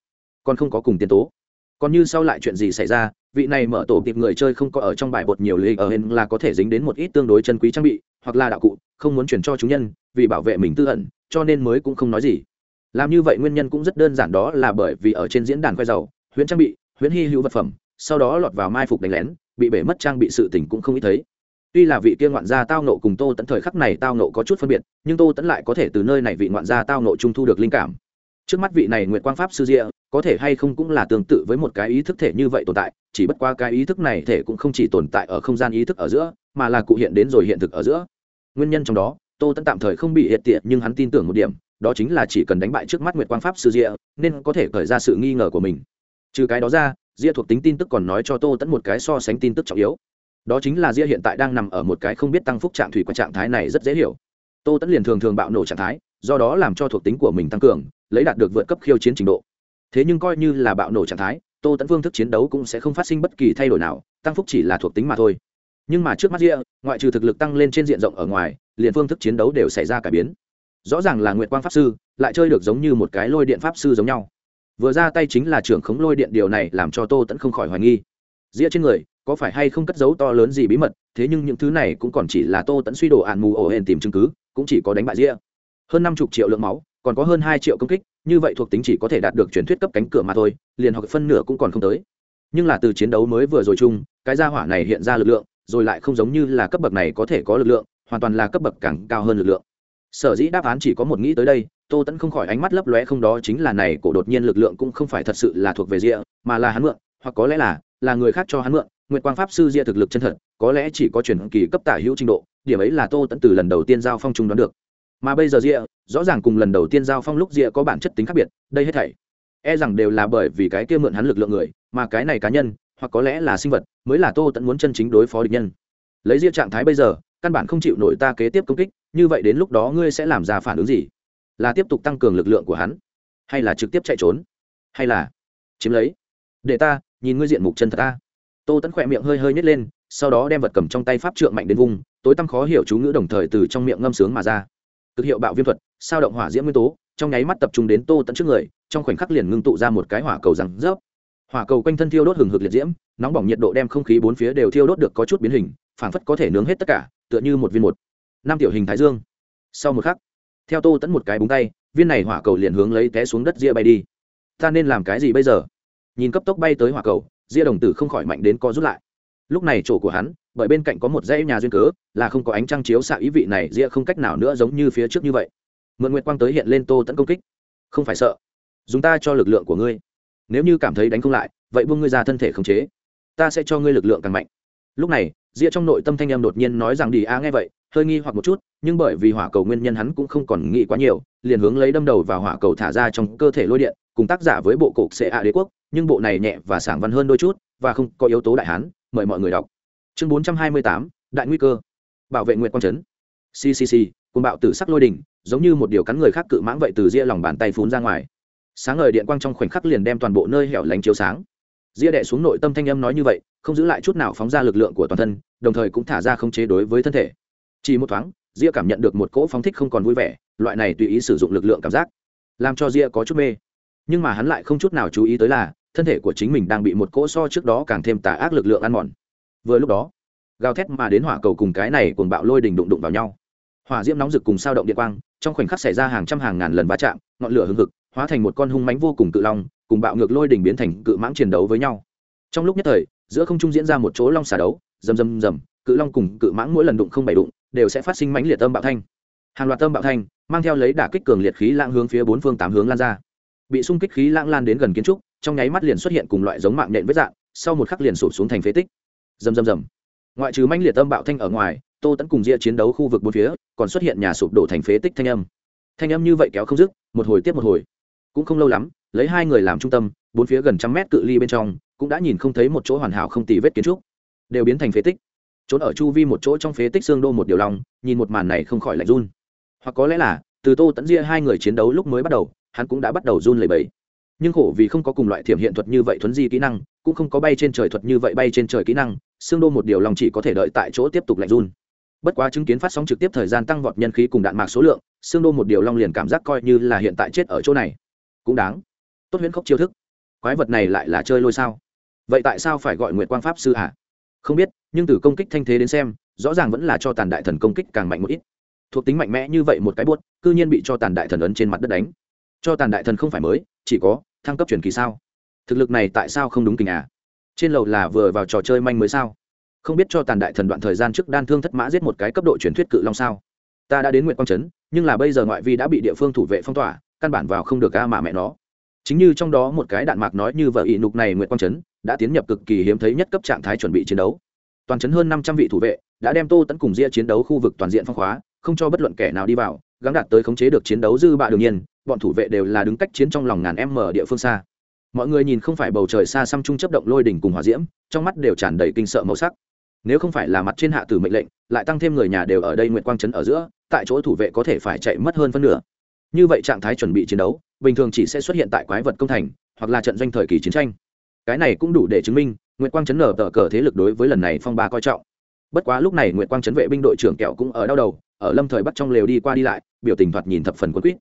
Speaker 1: Còn không có cùng tiền tố. Còn như sau lại chuyện gì xảy ra, vị này mở tổ kịp người chơi không có ở trong bài bột nhiều lý ở hên là có thể dính đến một ít tương đối chân quý trang bị, hoặc là đạo cụ, không muốn chuyển cho chúng nhân, vì bảo vệ mình tư ẩn, cho nên mới cũng không nói gì. Làm như vậy nguyên nhân cũng rất đơn giản đó là bởi vì ở trên diễn đàn khoe giàu, huyễn trang bị, huyễn hy hữu vật phẩm, sau đó lọt vào mai phục đánh lén bị bể mất trang bị sự tình cũng không ít thấy. Tuy là vị kia ngoạn gia tao nộ cùng tô tẫn thời khắc này tao nộ có chút phân biệt, nhưng tô tẫn lại có thể từ nơi này vị ngoạn gia tao nộ trung thu được linh cảm. Trước mắt vị này nguyện quang pháp sư diệ, có thể hay không cũng là tương tự với một cái ý thức thể như vậy tồn tại, chỉ bất qua cái ý thức này thể cũng không chỉ tồn tại ở không gian ý thức ở giữa, mà là cụ hiện đến rồi hiện thực ở giữa. Nguyên nhân trong đó, tô tẫn tạm thời không bị hiện tiện, nhưng hắn tin tưởng một điểm, đó chính là chỉ cần đánh bại trước mắt nguyệt quang pháp sư diệ, nên có thể khởi ra sự nghi ngờ của mình. Trừ cái đó ra diệ thuộc tính tin tức còn nói cho tô tẫn một cái so sánh tin tức trọng yếu. Đó chính là diệ hiện tại đang nằm ở một cái không biết tăng phúc trạng thủy quan trạng thái này rất dễ hiểu. Tô tẫn liền thường thường bạo nổ trạng thái, do đó làm cho thuộc tính của mình tăng cường, lấy đạt được vượt cấp khiêu chiến trình độ. Thế nhưng coi như là bạo nổ trạng thái, tô tẫn phương thức chiến đấu cũng sẽ không phát sinh bất kỳ thay đổi nào, tăng phúc chỉ là thuộc tính mà thôi. Nhưng mà trước mắt ria, ngoại trừ thực lực tăng lên trên diện rộng ở ngoài, liền phương thức chiến đấu đều xảy ra cải biến. Rõ ràng là nguyệt quang pháp sư, lại chơi được giống như một cái lôi điện pháp sư giống nhau vừa ra tay chính là trưởng khống lôi điện, điều này làm cho tô tẫn không khỏi hoài nghi. Dĩa trên người, có phải hay không cất dấu to lớn gì bí mật, thế nhưng những thứ này cũng còn chỉ là tô tẫn suy đồ ạn mù ổ hển tìm chứng cứ, cũng chỉ có đánh bại dĩa. hơn năm chục triệu lượng máu, còn có hơn hai triệu công kích, như vậy thuộc tính chỉ có thể đạt được truyền thuyết cấp cánh cửa mà thôi, liền hoặc phân nửa cũng còn không tới. Nhưng là từ chiến đấu mới vừa rồi chung, cái gia hỏa này hiện ra lực lượng, rồi lại không giống như là cấp bậc này có thể có lực lượng, hoàn toàn là cấp bậc càng cao hơn lực lượng sở dĩ đáp án chỉ có một nghĩ tới đây, tô tẫn không khỏi ánh mắt lấp lóe không đó chính là này, cổ đột nhiên lực lượng cũng không phải thật sự là thuộc về rịa mà là hắn mượn, hoặc có lẽ là là người khác cho hắn mượn. Nguyệt quang pháp sư rịa thực lực chân thật, có lẽ chỉ có chuyển kỳ cấp tả hữu trình độ, điểm ấy là tô tẫn từ lần đầu tiên giao phong trung đoán được. Mà bây giờ rịa rõ ràng cùng lần đầu tiên giao phong lúc rịa có bản chất tính khác biệt, đây hết thảy e rằng đều là bởi vì cái kia mượn hắn lực lượng người, mà cái này cá nhân, hoặc có lẽ là sinh vật, mới là tô tẫn muốn chân chính đối phó địch nhân. Lấy riêng trạng thái bây giờ, căn bản không chịu nổi ta kế tiếp công kích như vậy đến lúc đó ngươi sẽ làm ra phản ứng gì? Là tiếp tục tăng cường lực lượng của hắn, hay là trực tiếp chạy trốn? Hay là chiếm lấy? Để ta, nhìn ngươi diện mục chân thật ta. Tô tẫn khỏe miệng hơi hơi nhét lên, sau đó đem vật cầm trong tay pháp trượng mạnh đến vùng, tối tăm khó hiểu chú ngữ đồng thời từ trong miệng ngâm sướng mà ra. Cực hiệu bạo viêm thuật, sao động hỏa diễm nguyên tố, trong nháy mắt tập trung đến tô tẫn trước người, trong khoảnh khắc liền ngưng tụ ra một cái hỏa cầu rằng rớp. Hỏa cầu quanh thân thiêu đốt hừng hực liệt diễm, nóng bỏng nhiệt độ đem không khí bốn phía đều thiêu đốt được có chút biến hình, phảng phất có thể nướng hết tất cả, tựa như một viên một năm tiểu hình thái dương. Sau một khắc, theo tô tẫn một cái búng tay, viên này hỏa cầu liền hướng lấy té xuống đất ria bay đi. Ta nên làm cái gì bây giờ? Nhìn cấp tốc bay tới hỏa cầu ria đồng tử không khỏi mạnh đến co rút lại. Lúc này chỗ của hắn, bởi bên cạnh có một dãy nhà duyên cớ, là không có ánh trăng chiếu xạ ý vị này ria không cách nào nữa giống như phía trước như vậy. Mượn nguyệt quang tới hiện lên tô tẫn công kích. Không phải sợ. Dùng ta cho lực lượng của ngươi. Nếu như cảm thấy đánh không lại, vậy buông ngươi ra thân thể khống chế. Ta sẽ cho ngươi lực lượng càng mạnh. Lúc này ria trong nội tâm thanh em đột nhiên nói rằng, đi a, nghe vậy hơi nghi hoặc một chút, nhưng bởi vì hỏa cầu nguyên nhân hắn cũng không còn nghĩ quá nhiều, liền hướng lấy đâm đầu vào hỏa cầu thả ra trong cơ thể lôi điện, cùng tác giả với bộ cục sẽ ạ đế quốc, nhưng bộ này nhẹ và sảng văn hơn đôi chút, và không có yếu tố đại hán, mời mọi người đọc. Chương bốn trăm hai mươi tám, đại nguy cơ. Bảo vệ nguyện quang trấn. Ccc cùng bạo tử sắc lôi đỉnh, giống như một điều cắn người khác cự mãng vậy từ ria lòng bàn tay phun ra ngoài. Sáng ngời điện quang trong khoảnh khắc liền đem toàn bộ nơi hẻo lánh chiếu sáng. Ria đẻ xuống nội tâm thanh âm nói như vậy, không giữ lại chút nào phóng ra lực lượng của toàn thân, đồng thời cũng thả ra không chế đối với thân thể chỉ một thoáng, ria cảm nhận được một cỗ phóng thích không còn vui vẻ, loại này tùy ý sử dụng lực lượng cảm giác, làm cho ria có chút mê. Nhưng mà hắn lại không chút nào chú ý tới là, thân thể của chính mình đang bị một cỗ so trước đó càng thêm tà ác lực lượng ăn mòn. Vừa lúc đó, gào thét mà đến hỏa cầu cùng cái này cuồng bạo lôi đình đụng đụng vào nhau. Hỏa diễm nóng rực cùng sao động điện quang, trong khoảnh khắc xảy ra hàng trăm hàng ngàn lần va chạm, ngọn lửa hừng hực, hóa thành một con hung mánh vô cùng cự long, cùng bạo ngược lôi đình biến thành cự mãng chiến đấu với nhau. Trong lúc nhất thời, giữa không trung diễn ra một chỗ long xà đấu, rầm rầm rầm, cự long cùng cự mãng mỗi lần đụng không bảy đụng đều sẽ phát sinh mãnh liệt âm bạo thanh. Hàng loạt âm bạo thanh mang theo lấy đả kích cường liệt khí lãng hướng phía bốn phương tám hướng lan ra. Bị xung kích khí lãng lan đến gần kiến trúc, trong nháy mắt liền xuất hiện cùng loại giống mạng nện vết dạng, sau một khắc liền sụp xuống thành phế tích. Rầm rầm rầm. Ngoại trừ mãnh liệt âm bạo thanh ở ngoài, tô tẫn cùng ria chiến đấu khu vực bốn phía, còn xuất hiện nhà sụp đổ thành phế tích thanh âm. Thanh âm như vậy kéo không dứt, một hồi tiếp một hồi. Cũng không lâu lắm, lấy hai người làm trung tâm, bốn phía gần trăm mét cự ly bên trong, cũng đã nhìn không thấy một chỗ hoàn hảo không tì vết kiến trúc. Đều biến thành phế tích trốn ở chu vi một chỗ trong phế tích xương đô một điều lòng, nhìn một màn này không khỏi lạnh run. Hoặc có lẽ là, từ tô tẫn ria hai người chiến đấu lúc mới bắt đầu, hắn cũng đã bắt đầu run lẩy bẩy. Nhưng khổ vì không có cùng loại thiểm hiện thuật như vậy thuấn di kỹ năng, cũng không có bay trên trời thuật như vậy bay trên trời kỹ năng, xương đô một điều lòng chỉ có thể đợi tại chỗ tiếp tục lạnh run. Bất quá chứng kiến phát sóng trực tiếp thời gian tăng vọt nhân khí cùng đạn mạc số lượng, xương đô một điều long liền cảm giác coi như là hiện tại chết ở chỗ này. Cũng đáng. Tốt huyễn khốc chiêu thức. Quái vật này lại là chơi lôi sao? Vậy tại sao phải gọi nguyệt quang pháp sư hả? Không biết, nhưng từ công kích thanh thế đến xem, rõ ràng vẫn là cho tàn đại thần công kích càng mạnh một ít. Thuộc tính mạnh mẽ như vậy một cái buốt, cư nhiên bị cho tàn đại thần ấn trên mặt đất đánh. Cho tàn đại thần không phải mới, chỉ có thăng cấp truyền kỳ sao? Thực lực này tại sao không đúng tình à? Trên lầu là vừa vào trò chơi manh mới sao? Không biết cho tàn đại thần đoạn thời gian trước đan thương thất mã giết một cái cấp độ truyền thuyết cự long sao? Ta đã đến nguyện quang trấn, nhưng là bây giờ ngoại vi đã bị địa phương thủ vệ phong tỏa, căn bản vào không được ga mà mẹ nó chính như trong đó một cái đạn mạc nói như vợ ỷ nục này nguyễn quang trấn đã tiến nhập cực kỳ hiếm thấy nhất cấp trạng thái chuẩn bị chiến đấu. Toàn trấn hơn năm trăm vị thủ vệ đã đem tô tẫn cùng ria chiến đấu khu vực toàn diện phong khóa, không cho bất luận kẻ nào đi vào, gắng đạt tới khống chế được chiến đấu dư bạ đương nhiên, bọn thủ vệ đều là đứng cách chiến trong lòng ngàn em mở địa phương xa. Mọi người nhìn không phải bầu trời xa xăm chung chấp động lôi đỉnh cùng hỏa diễm, trong mắt đều tràn đầy kinh sợ màu sắc. Nếu không phải là mặt trên hạ tử mệnh lệnh, lại tăng thêm người nhà đều ở đây nguyện quang trấn ở giữa, tại chỗ thủ vệ có thể phải chạy mất hơn phân nửa. Như vậy trạng thái chuẩn bị chiến đấu bình thường chỉ sẽ xuất hiện tại quái vật công thành, hoặc là trận doanh thời kỳ chiến tranh. Cái này cũng đủ để chứng minh nguyễn quang chấn nở tờ cờ thế lực đối với lần này phong ba coi trọng. Bất quá lúc này nguyễn quang chấn vệ binh đội trưởng kẹo cũng ở đau đầu, ở lâm thời bắt trong lều đi qua đi lại, biểu tình thoạt nhìn thập phần quân quýt.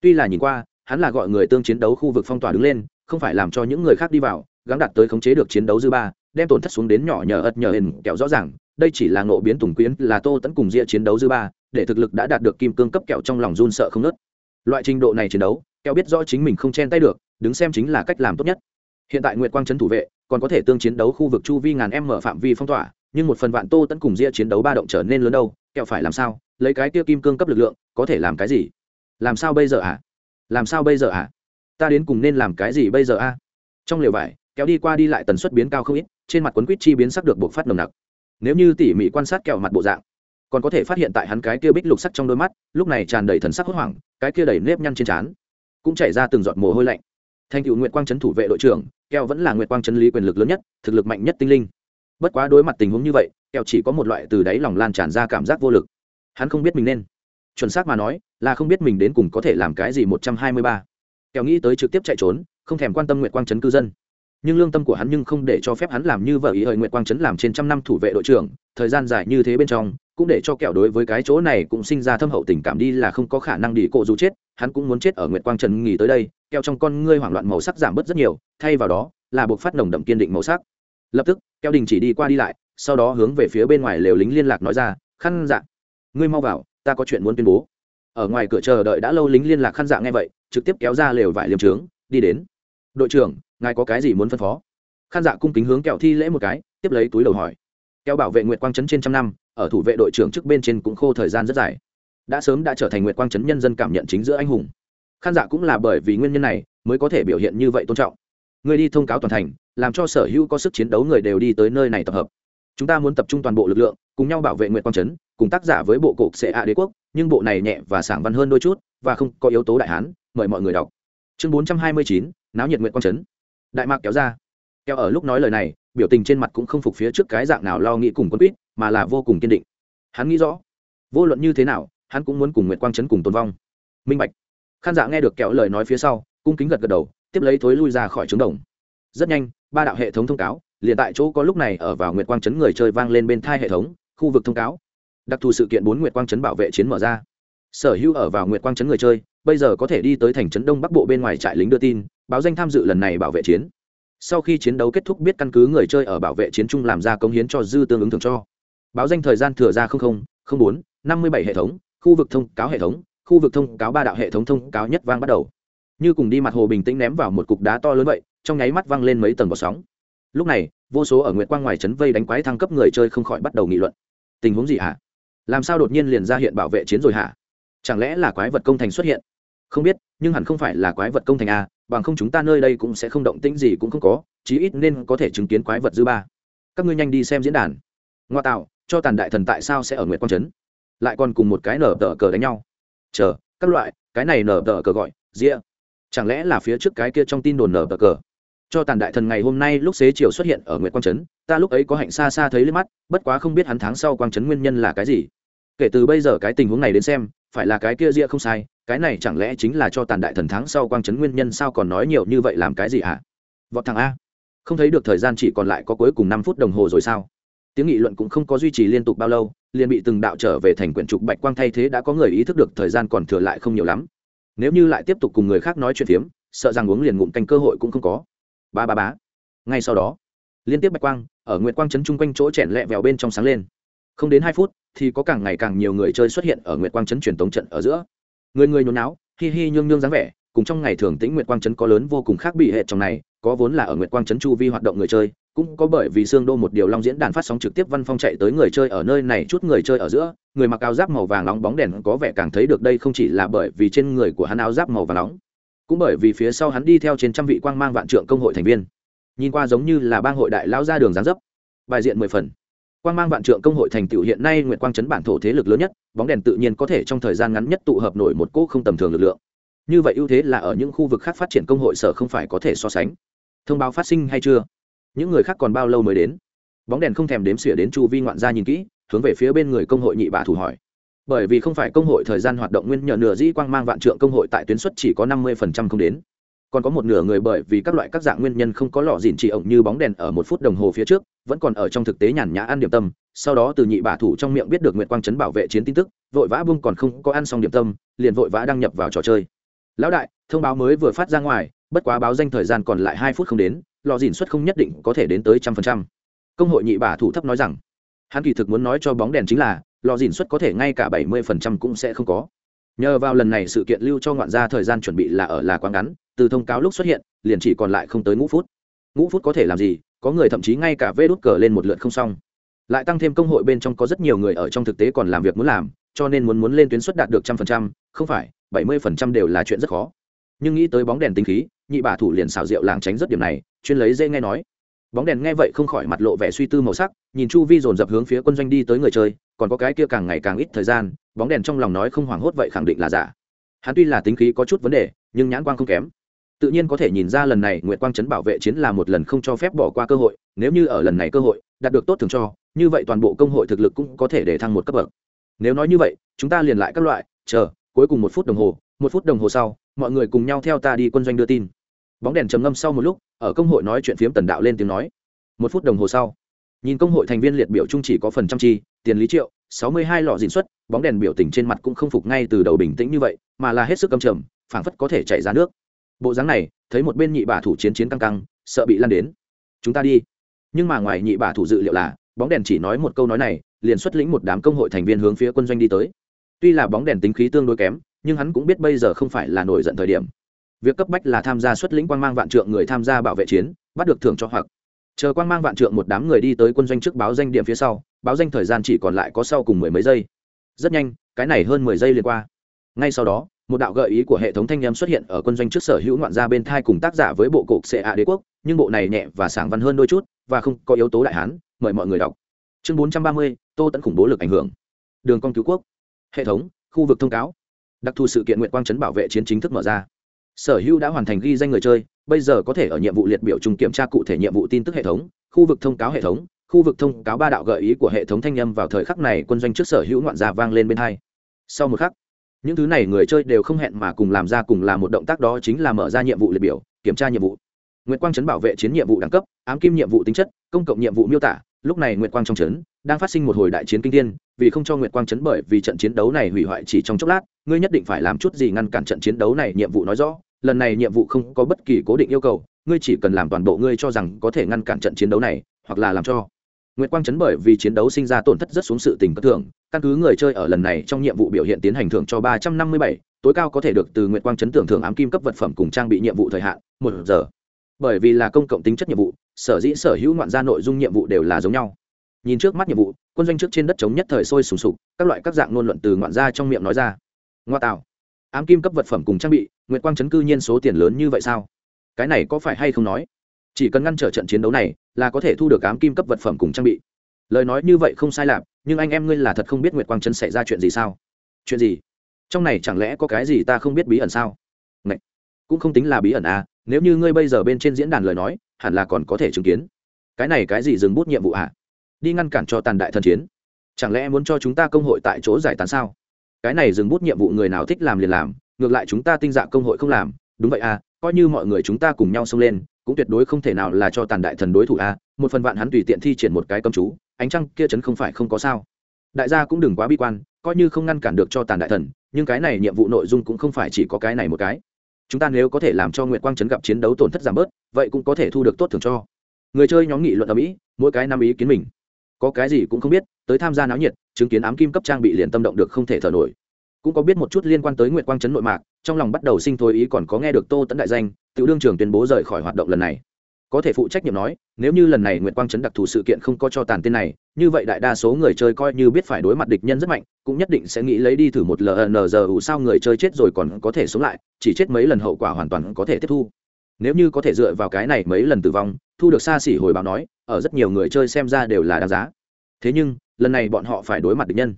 Speaker 1: Tuy là nhìn qua, hắn là gọi người tương chiến đấu khu vực phong tỏa đứng lên, không phải làm cho những người khác đi vào gắn đặt tới khống chế được chiến đấu dư ba, đem tổn thất xuống đến nhỏ nhờ ật nhờ hình kẹo rõ ràng, đây chỉ là ngộ biến tùng quyến, là tô tẫn cùng ria chiến đấu dư ba, để thực lực đã đạt được kim cương cấp kẹo trong lòng run sợ không nớt. Loại trình độ này chiến đấu kéo biết rõ chính mình không chen tay được, đứng xem chính là cách làm tốt nhất hiện tại nguyệt quang trấn thủ vệ, còn có thể tương chiến đấu khu vực chu vi ngàn em mở phạm vi phong tỏa, nhưng một phần vạn tô tẫn cùng ria chiến đấu ba động trở nên lớn đâu kẹo phải làm sao lấy cái kia kim cương cấp lực lượng, có thể làm cái gì làm sao bây giờ ạ à? làm sao bây giờ ạ à? ta đến cùng nên làm cái gì bây giờ a à? trong lều vải kéo đi qua đi lại tần suất biến cao không ít, trên mặt quấn quýt chi biến sắc được buộc phát nồng nặc nếu như tỉ mỉ quan sát kẹo mặt bộ dạng, còn có thể phát hiện tại hắn cái kia bích lục sắc trong đôi mắt, lúc này tràn đầy thần sắc hốt hoảng, cái kia đầy nếp nhăn trên trán cũng chảy ra từng giọt mồ hôi lạnh. Thành cựu nguyệt quang trấn thủ vệ đội trưởng, keo vẫn là nguyệt quang trấn lý quyền lực lớn nhất, thực lực mạnh nhất tinh linh. Bất quá đối mặt tình huống như vậy, keo chỉ có một loại từ đáy lòng lan tràn ra cảm giác vô lực. Hắn không biết mình nên chuẩn xác mà nói, là không biết mình đến cùng có thể làm cái gì một trăm hai mươi ba. Keo nghĩ tới trực tiếp chạy trốn, không thèm quan tâm nguyệt quang trấn cư dân. Nhưng lương tâm của hắn nhưng không để cho phép hắn làm như vợ ý hời nguyệt quang trấn làm trên trăm năm thủ vệ đội trưởng, thời gian dài như thế bên trong cũng để cho kẹo đối với cái chỗ này cũng sinh ra thâm hậu tình cảm đi là không có khả năng đi cổ dù chết, hắn cũng muốn chết ở nguyệt quang trần nghỉ tới đây, kẹo trong con ngươi hoảng loạn màu sắc giảm bớt rất nhiều, thay vào đó là buộc phát nồng đậm kiên định màu sắc. Lập tức, kẹo đình chỉ đi qua đi lại, sau đó hướng về phía bên ngoài lều lính liên lạc nói ra, khăn dạ ngươi mau vào, ta có chuyện muốn tuyên bố. Ở ngoài cửa chờ đợi đã lâu lính liên lạc khăn dạ nghe vậy, trực tiếp kéo ra lều vải liềm trướng, đi đến. Đội trưởng, ngài có cái gì muốn phân phó? Khăn dạ cung kính hướng kẹo thi lễ một cái, tiếp lấy túi đầu hỏi. Kẹo bảo vệ nguyệt quang trấn trên trăm năm ở thủ vệ đội trưởng trước bên trên cũng khô thời gian rất dài. Đã sớm đã trở thành nguyệt quang trấn nhân dân cảm nhận chính giữa anh hùng. Khán giả cũng là bởi vì nguyên nhân này mới có thể biểu hiện như vậy tôn trọng. Người đi thông cáo toàn thành, làm cho sở hữu có sức chiến đấu người đều đi tới nơi này tập hợp. Chúng ta muốn tập trung toàn bộ lực lượng, cùng nhau bảo vệ nguyệt quang trấn cùng tác giả với bộ cục xệ a đế quốc, nhưng bộ này nhẹ và sảng văn hơn đôi chút, và không có yếu tố đại hán, mời mọi người đọc. Chương bốn trăm hai mươi chín, náo nhiệt nguyệt quang trấn đại mạc kéo ra. Kéo ở lúc nói lời này, biểu tình trên mặt cũng không phục phía trước cái dạng nào lo nghĩ cùng quân quýt mà là vô cùng kiên định. Hắn nghĩ rõ, vô luận như thế nào, hắn cũng muốn cùng nguyệt quang trấn cùng tồn vong. Minh bạch. Khán giả nghe được kẹo lời nói phía sau, cung kính gật gật đầu, tiếp lấy thối lui ra khỏi trứng đồng. Rất nhanh, ba đạo hệ thống thông cáo, liền tại chỗ có lúc này ở vào nguyệt quang trấn người chơi vang lên bên thai hệ thống, khu vực thông cáo. Đặc thù sự kiện bốn nguyệt quang trấn bảo vệ chiến mở ra. Sở hữu ở vào nguyệt quang trấn người chơi, bây giờ có thể đi tới thành trấn đông bắc bộ bên ngoài trại lính đưa tin, báo danh tham dự lần này bảo vệ chiến. Sau khi chiến đấu kết thúc biết căn cứ người chơi ở bảo vệ chiến trung làm ra công hiến cho dư tương ứng thường cho báo danh thời gian thừa ra không không bốn, năm mươi bảy hệ thống, khu vực thông cáo hệ thống, khu vực thông cáo ba đạo hệ thống thông cáo nhất vang bắt đầu. Như cùng đi mặt hồ bình tĩnh ném vào một cục đá to lớn vậy, trong nháy mắt văng lên mấy tầng bọt sóng. Lúc này, vô số ở nguyệt quang ngoài trấn vây đánh quái thăng cấp người chơi không khỏi bắt đầu nghị luận. Tình huống gì hả? Làm sao đột nhiên liền ra hiện bảo vệ chiến rồi hả? Chẳng lẽ là quái vật công thành xuất hiện? Không biết, nhưng hẳn không phải là quái vật công thành a bằng không chúng ta nơi đây cũng sẽ không động tĩnh gì cũng không có, chí ít nên có thể chứng kiến quái vật dư ba. Các ngươi nhanh đi xem diễn đàn. Ngoa tạo cho tàn đại thần tại sao sẽ ở nguyệt quang trấn? Lại còn cùng một cái nở tờ cờ đánh nhau. Chờ, các loại, cái này nở tờ cờ gọi rĩa chẳng lẽ là phía trước cái kia trong tin đồn nở tờ cờ? Cho tàn đại thần ngày hôm nay lúc xế chiều xuất hiện ở nguyệt quang trấn, ta lúc ấy có hạnh xa xa thấy lên mắt, bất quá không biết hắn tháng sau quang trấn nguyên nhân là cái gì. Kể từ bây giờ cái tình huống này đến xem, phải là cái kia rĩa không sai, cái này chẳng lẽ chính là cho tàn đại thần tháng sau quang trấn nguyên nhân sao còn nói nhiều như vậy làm cái gì hả? Vọt thằng a. Không thấy được thời gian chỉ còn lại có cuối cùng năm phút đồng hồ rồi sao? Tiếng nghị luận cũng không có duy trì liên tục bao lâu, liền bị từng đạo trở về thành quyển trục bạch quang thay thế đã có người ý thức được thời gian còn thừa lại không nhiều lắm. Nếu như lại tiếp tục cùng người khác nói chuyện phiếm, sợ rằng uống liền ngụm canh cơ hội cũng không có. Ba ba bá ngay sau đó, liên tiếp bạch quang, ở nguyệt quang trấn chung quanh chỗ chèn lẹ vèo bên trong sáng lên. Không đến hai phút, thì có càng ngày càng nhiều người chơi xuất hiện ở nguyệt quang trấn truyền tống trận ở giữa. Người người nhốn náo hi hi nhương nhương dáng vẻ, cùng trong ngày thường tĩnh nguyệt quang trấn có lớn vô cùng khác bị hệ trong này, có vốn là ở nguyệt quang trấn chu vi hoạt động người chơi cũng có bởi vì xương đô một điều long diễn đàn phát sóng trực tiếp văn phong chạy tới người chơi ở nơi này chút người chơi ở giữa, người mặc áo giáp màu vàng nóng bóng đèn có vẻ càng thấy được đây không chỉ là bởi vì trên người của hắn áo giáp màu vàng nóng, cũng bởi vì phía sau hắn đi theo trên trăm vị quang mang vạn trượng công hội thành viên. Nhìn qua giống như là bang hội đại lao ra đường gián dấp. Bài diện mười phần. Quang mang vạn trượng công hội thành tựu hiện nay nguyện quang chấn bản thổ thế lực lớn nhất, bóng đèn tự nhiên có thể trong thời gian ngắn nhất tụ hợp nổi một cỗ không tầm thường lực lượng. Như vậy ưu thế là ở những khu vực khác phát triển công hội sở không phải có thể so sánh. Thông báo phát sinh hay chưa? Những người khác còn bao lâu mới đến? Bóng đèn không thèm đếm xỉa đến chu vi ngoạn gia nhìn kỹ, hướng về phía bên người công hội nhị bà thủ hỏi. Bởi vì không phải công hội thời gian hoạt động nguyên nhờ nửa dĩ quang mang vạn trượng công hội tại tuyến xuất chỉ có năm mươi phần trăm không đến. Còn có một nửa người bởi vì các loại các dạng nguyên nhân không có lọ dìn chỉ ổng như bóng đèn ở một phút đồng hồ phía trước, vẫn còn ở trong thực tế nhàn nhã ăn điểm tâm. Sau đó từ nhị bả thủ trong miệng biết được nguyện quang trấn bảo vệ chiến tin tức, vội vã bung còn không có ăn xong điểm tâm, liền vội vã đăng nhập vào trò chơi. Lão đại, thông báo mới vừa phát ra ngoài, bất quá báo danh thời gian còn lại hai phút không đến lò dìn xuất không nhất định có thể đến tới trăm phần trăm. Công hội nhị bả thủ thấp nói rằng, hắn kỳ thực muốn nói cho bóng đèn chính là, lò dìn xuất có thể ngay cả bảy mươi phần trăm cũng sẽ không có. Nhờ vào lần này sự kiện lưu cho ngoạn gia thời gian chuẩn bị là ở là quá ngắn, từ thông cáo lúc xuất hiện, liền chỉ còn lại không tới ngũ phút. Ngũ phút có thể làm gì? Có người thậm chí ngay cả vê đốt cờ lên một lượt không xong. Lại tăng thêm công hội bên trong có rất nhiều người ở trong thực tế còn làm việc muốn làm, cho nên muốn muốn lên tuyến suất đạt được trăm phần trăm, không phải, bảy mươi phần trăm đều là chuyện rất khó. Nhưng nghĩ tới bóng đèn tinh khí, nhị bà thủ liền xào rượu làng tránh rất điểm này chuyên lấy dễ nghe nói. Bóng đèn nghe vậy không khỏi mặt lộ vẻ suy tư màu sắc, nhìn chu vi dồn dập hướng phía quân doanh đi tới người chơi, còn có cái kia càng ngày càng ít thời gian, bóng đèn trong lòng nói không hoảng hốt vậy khẳng định là giả. Hắn tuy là tính khí có chút vấn đề, nhưng nhãn quang không kém. Tự nhiên có thể nhìn ra lần này nguyệt quang trấn bảo vệ chiến là một lần không cho phép bỏ qua cơ hội, nếu như ở lần này cơ hội, đạt được tốt thường cho, như vậy toàn bộ công hội thực lực cũng có thể để thăng một cấp bậc. Nếu nói như vậy, chúng ta liền lại các loại, chờ, cuối cùng một phút đồng hồ, một phút đồng hồ sau, mọi người cùng nhau theo ta đi quân doanh đưa tin bóng đèn trầm ngâm sau một lúc, ở công hội nói chuyện phiếm tần đạo lên tiếng nói. Một phút đồng hồ sau, nhìn công hội thành viên liệt biểu trung chỉ có phần trăm chi, tiền lý triệu, sáu mươi hai lọ dịn xuất, bóng đèn biểu tình trên mặt cũng không phục ngay từ đầu bình tĩnh như vậy, mà là hết sức căm trầm, phảng phất có thể chạy ra nước. Bộ dáng này, thấy một bên nhị bà thủ chiến chiến căng căng, sợ bị lan đến. Chúng ta đi. Nhưng mà ngoài nhị bà thủ dự liệu là, bóng đèn chỉ nói một câu nói này, liền xuất lĩnh một đám công hội thành viên hướng phía quân doanh đi tới. Tuy là bóng đèn tính khí tương đối kém, nhưng hắn cũng biết bây giờ không phải là nổi giận thời điểm việc cấp bách là tham gia xuất lĩnh quang mang vạn trượng người tham gia bảo vệ chiến, bắt được thưởng cho hoặc. Chờ quang mang vạn trượng một đám người đi tới quân doanh trước báo danh điểm phía sau, báo danh thời gian chỉ còn lại có sau cùng mười mấy giây. Rất nhanh, cái này hơn mười giây liền qua. Ngay sau đó, một đạo gợi ý của hệ thống thanh em xuất hiện ở quân doanh trước sở hữu ngoạn gia bên thai cùng tác giả với bộ cục ca đế quốc, nhưng bộ này nhẹ và sảng văn hơn đôi chút và không có yếu tố đại hán, mời mọi người đọc. Chương bốn trăm ba mươi, tô tẫn khủng bố lực ảnh hưởng. Đường con cứu quốc. Hệ thống, khu vực thông cáo. Đặc thù sự kiện nguyện quang trấn bảo vệ chiến chính thức mở ra sở hữu đã hoàn thành ghi danh người chơi, bây giờ có thể ở nhiệm vụ liệt biểu chung kiểm tra cụ thể nhiệm vụ tin tức hệ thống, khu vực thông cáo hệ thống, khu vực thông cáo ba đạo gợi ý của hệ thống thanh âm vào thời khắc này quân doanh trước sở hữu ngoạn già vang lên bên hai. Sau một khắc, những thứ này người chơi đều không hẹn mà cùng làm ra cùng là một động tác đó chính là mở ra nhiệm vụ liệt biểu, kiểm tra nhiệm vụ. Nguyệt quang trấn bảo vệ chiến nhiệm vụ đẳng cấp, ám kim nhiệm vụ tính chất, công cộng nhiệm vụ miêu tả, lúc này nguyệt quang trong trấn đang phát sinh một hồi đại chiến kinh thiên, vì không cho nguyệt quang trấn bởi vì trận chiến đấu này hủy hoại chỉ trong chốc lát, ngươi nhất định phải làm chút gì ngăn cản trận chiến đấu này, nhiệm vụ nói rõ lần này nhiệm vụ không có bất kỳ cố định yêu cầu ngươi chỉ cần làm toàn bộ ngươi cho rằng có thể ngăn cản trận chiến đấu này hoặc là làm cho Nguyệt Quang chấn bởi vì chiến đấu sinh ra tổn thất rất xuống sự tình bất thường, căn cứ người chơi ở lần này trong nhiệm vụ biểu hiện tiến hành thưởng cho ba trăm năm mươi bảy, tối cao có thể được từ Nguyệt Quang chấn tưởng thưởng ám kim cấp vật phẩm cùng trang bị nhiệm vụ thời hạn, một giờ. Bởi vì là công cộng tính chất nhiệm vụ, sở dĩ sở hữu ngoạn gia nội dung nhiệm vụ đều là giống nhau. Nhìn trước mắt nhiệm vụ, quân doanh trước trên đất chống nhất thời sôi sùng sục, các loại các dạng ngôn luận từ ngoạn gia trong miệng nói ra. Ngoa tạo, ám kim cấp vật phẩm cùng trang bị, Nguyệt Quang chấn cư nhiên số tiền lớn như vậy sao? Cái này có phải hay không nói? chỉ cần ngăn trở trận chiến đấu này, là có thể thu được ám kim cấp vật phẩm cùng trang bị. Lời nói như vậy không sai lạc nhưng anh em ngươi là thật không biết nguyệt quang Trấn xảy ra chuyện gì sao? Chuyện gì? Trong này chẳng lẽ có cái gì ta không biết bí ẩn sao? Ngậy! cũng không tính là bí ẩn à nếu như ngươi bây giờ bên trên diễn đàn lời nói, hẳn là còn có thể chứng kiến. Cái này cái gì dừng bút nhiệm vụ à? Đi ngăn cản cho tàn đại thần chiến. Chẳng lẽ muốn cho chúng ta công hội tại chỗ giải tán sao? Cái này dừng bút nhiệm vụ người nào thích làm liền làm ngược lại chúng ta tinh dạ công hội không làm, đúng vậy à coi như mọi người chúng ta cùng nhau xông lên, cũng tuyệt đối không thể nào là cho tàn đại thần đối thủ a một phần vạn hắn tùy tiện thi triển một cái cầm chú, ánh trăng kia chấn không phải không có sao. Đại gia cũng đừng quá bi quan, coi như không ngăn cản được cho tàn đại thần, nhưng cái này nhiệm vụ nội dung cũng không phải chỉ có cái này một cái. Chúng ta nếu có thể làm cho nguyệt quang chấn gặp chiến đấu tổn thất giảm bớt, vậy cũng có thể thu được tốt thưởng cho. Người chơi nhóm nghị luận ở mỹ mỗi cái năm ý kiến mình. Có cái gì cũng không biết, tới tham gia náo nhiệt, chứng kiến ám kim cấp trang bị liền tâm động được không thể thở nổi cũng có biết một chút liên quan tới nguyệt quang Trấn nội mạc, trong lòng bắt đầu sinh thôi ý còn có nghe được tô tẫn đại danh, tiểu đương trường tuyên bố rời khỏi hoạt động lần này. Có thể phụ trách nhiệm nói, nếu như lần này nguyệt quang Trấn đặc thù sự kiện không có cho tàn tên này, như vậy đại đa số người chơi coi như biết phải đối mặt địch nhân rất mạnh, cũng nhất định sẽ nghĩ lấy đi thử một lnz ủ sao người chơi chết rồi còn có thể sống lại, chỉ chết mấy lần hậu quả hoàn toàn có thể tiếp thu. Nếu như có thể dựa vào cái này mấy lần tử vong, thu được xa xỉ hồi báo nói, ở rất nhiều người chơi xem ra đều là đáng giá. Thế nhưng, lần này bọn họ phải đối mặt địch nhân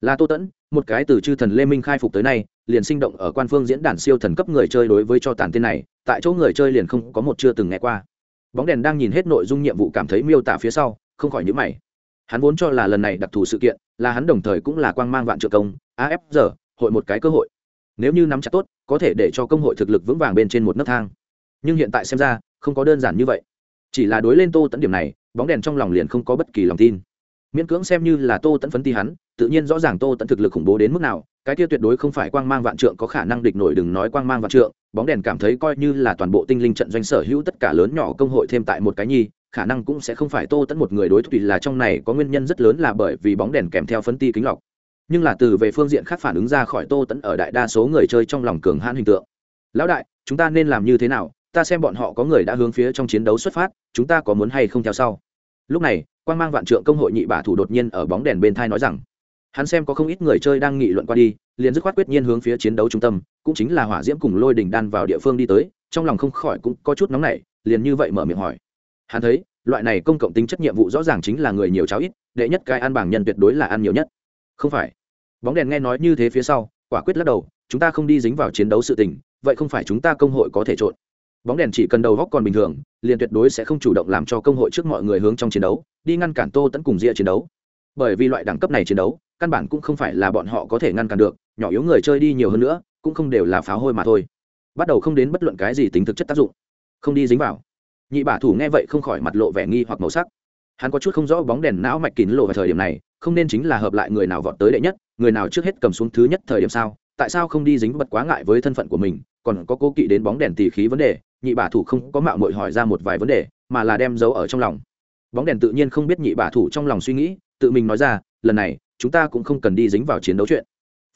Speaker 1: là tô tẫn, một cái từ chư thần lê minh khai phục tới nay, liền sinh động ở quan phương diễn đàn siêu thần cấp người chơi đối với cho tàn tên này, tại chỗ người chơi liền không có một chưa từng nghe qua. Bóng đèn đang nhìn hết nội dung nhiệm vụ cảm thấy miêu tả phía sau, không khỏi nhữ mày. Hắn vốn cho là lần này đặc thù sự kiện, là hắn đồng thời cũng là quang mang vạn trợ công af giờ hội một cái cơ hội. Nếu như nắm chặt tốt, có thể để cho công hội thực lực vững vàng bên trên một nấc thang. Nhưng hiện tại xem ra, không có đơn giản như vậy. Chỉ là đối lên tô tẫn điểm này, bóng đèn trong lòng liền không có bất kỳ lòng tin. Miễn cưỡng xem như là tô tẫn phấn ti hắn tự nhiên rõ ràng tô tận thực lực khủng bố đến mức nào, cái kia tuyệt đối không phải quang mang vạn trượng có khả năng địch nổi đừng nói quang mang vạn trượng, bóng đèn cảm thấy coi như là toàn bộ tinh linh trận doanh sở hữu tất cả lớn nhỏ công hội thêm tại một cái nhi, khả năng cũng sẽ không phải tô tẫn một người đối thủ là trong này có nguyên nhân rất lớn là bởi vì bóng đèn kèm theo phấn ti kính lọc. Nhưng là từ về phương diện khác phản ứng ra khỏi tô tẫn ở đại đa số người chơi trong lòng cường hãn hình tượng. Lão đại, chúng ta nên làm như thế nào? Ta xem bọn họ có người đã hướng phía trong chiến đấu xuất phát, chúng ta có muốn hay không theo sau? Lúc này quan mang vạn trượng công hội nhị bả thủ đột nhiên ở bóng đèn bên thai nói rằng hắn xem có không ít người chơi đang nghị luận qua đi, liền dứt khoát quyết nhiên hướng phía chiến đấu trung tâm, cũng chính là hỏa diễm cùng lôi đình đan vào địa phương đi tới, trong lòng không khỏi cũng có chút nóng nảy, liền như vậy mở miệng hỏi. Hắn thấy, loại này công cộng tính chất nhiệm vụ rõ ràng chính là người nhiều cháo ít, đệ nhất cái ăn bảng nhân tuyệt đối là ăn nhiều nhất. Không phải. Bóng đèn nghe nói như thế phía sau, quả quyết lắc đầu, chúng ta không đi dính vào chiến đấu sự tình, vậy không phải chúng ta công hội có thể trộn. Bóng đèn chỉ cần đầu góc còn bình thường, liền tuyệt đối sẽ không chủ động làm cho công hội trước mọi người hướng trong chiến đấu, đi ngăn cản tô tẫn cùng ria chiến đấu. Bởi vì loại đẳng cấp này chiến đấu căn bản cũng không phải là bọn họ có thể ngăn cản được, nhỏ yếu người chơi đi nhiều hơn nữa, cũng không đều là pháo hôi mà thôi. Bắt đầu không đến bất luận cái gì tính thực chất tác dụng. Không đi dính vào. Nhị bả thủ nghe vậy không khỏi mặt lộ vẻ nghi hoặc màu sắc. Hắn có chút không rõ bóng đèn não mạch kín lộ vào thời điểm này, không nên chính là hợp lại người nào vọt tới đệ nhất, người nào trước hết cầm xuống thứ nhất thời điểm sao? Tại sao không đi dính bật quá ngại với thân phận của mình? Còn có cố kỵ đến bóng đèn tỉ khí vấn đề, nhị bả thủ không có mạo mội hỏi ra một vài vấn đề, mà là đem giấu ở trong lòng. Bóng đèn tự nhiên không biết nhị bả thủ trong lòng suy nghĩ, tự mình nói ra, lần này chúng ta cũng không cần đi dính vào chiến đấu chuyện.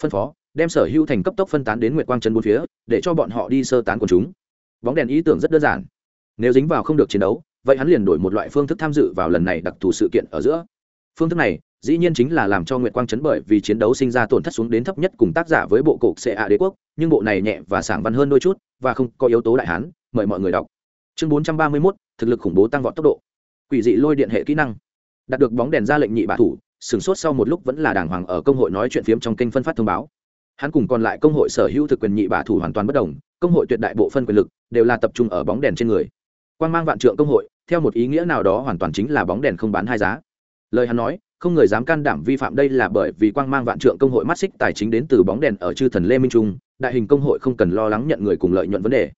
Speaker 1: Phân phó đem sở hữu thành cấp tốc phân tán đến nguyệt quang trấn bốn phía để cho bọn họ đi sơ tán quần chúng. Bóng đèn ý tưởng rất đơn giản. Nếu dính vào không được chiến đấu vậy hắn liền đổi một loại phương thức tham dự vào lần này đặc thù sự kiện ở giữa. Phương thức này dĩ nhiên chính là làm cho nguyệt quang chấn bởi vì chiến đấu sinh ra tổn thất xuống đến thấp nhất cùng tác giả với bộ cục xệ ạ đế quốc nhưng bộ này nhẹ và sảng văn hơn đôi chút và không có yếu tố đại hán mời mọi người đọc. Chương bốn trăm ba mươi 431, thực lực khủng bố tăng vọt tốc độ. Quỷ dị lôi điện hệ kỹ năng. Đạt được bóng đèn ra lệnh nhị bạ thủ sửng sốt sau một lúc vẫn là đàng hoàng ở công hội nói chuyện phiếm trong kênh phân phát thông báo. Hắn cùng còn lại công hội sở hữu thực quyền nhị bả thủ hoàn toàn bất đồng, công hội tuyệt đại bộ phân quyền lực đều là tập trung ở bóng đèn trên người. Quan mang vạn trượng công hội, theo một ý nghĩa nào đó hoàn toàn chính là bóng đèn không bán hai giá. Lời hắn nói, không người dám can đảm vi phạm đây là bởi vì quang mang vạn trượng công hội mắt xích tài chính đến từ bóng đèn ở chư thần lê minh trung, đại hình công hội không cần lo lắng nhận người cùng lợi nhuận vấn đề.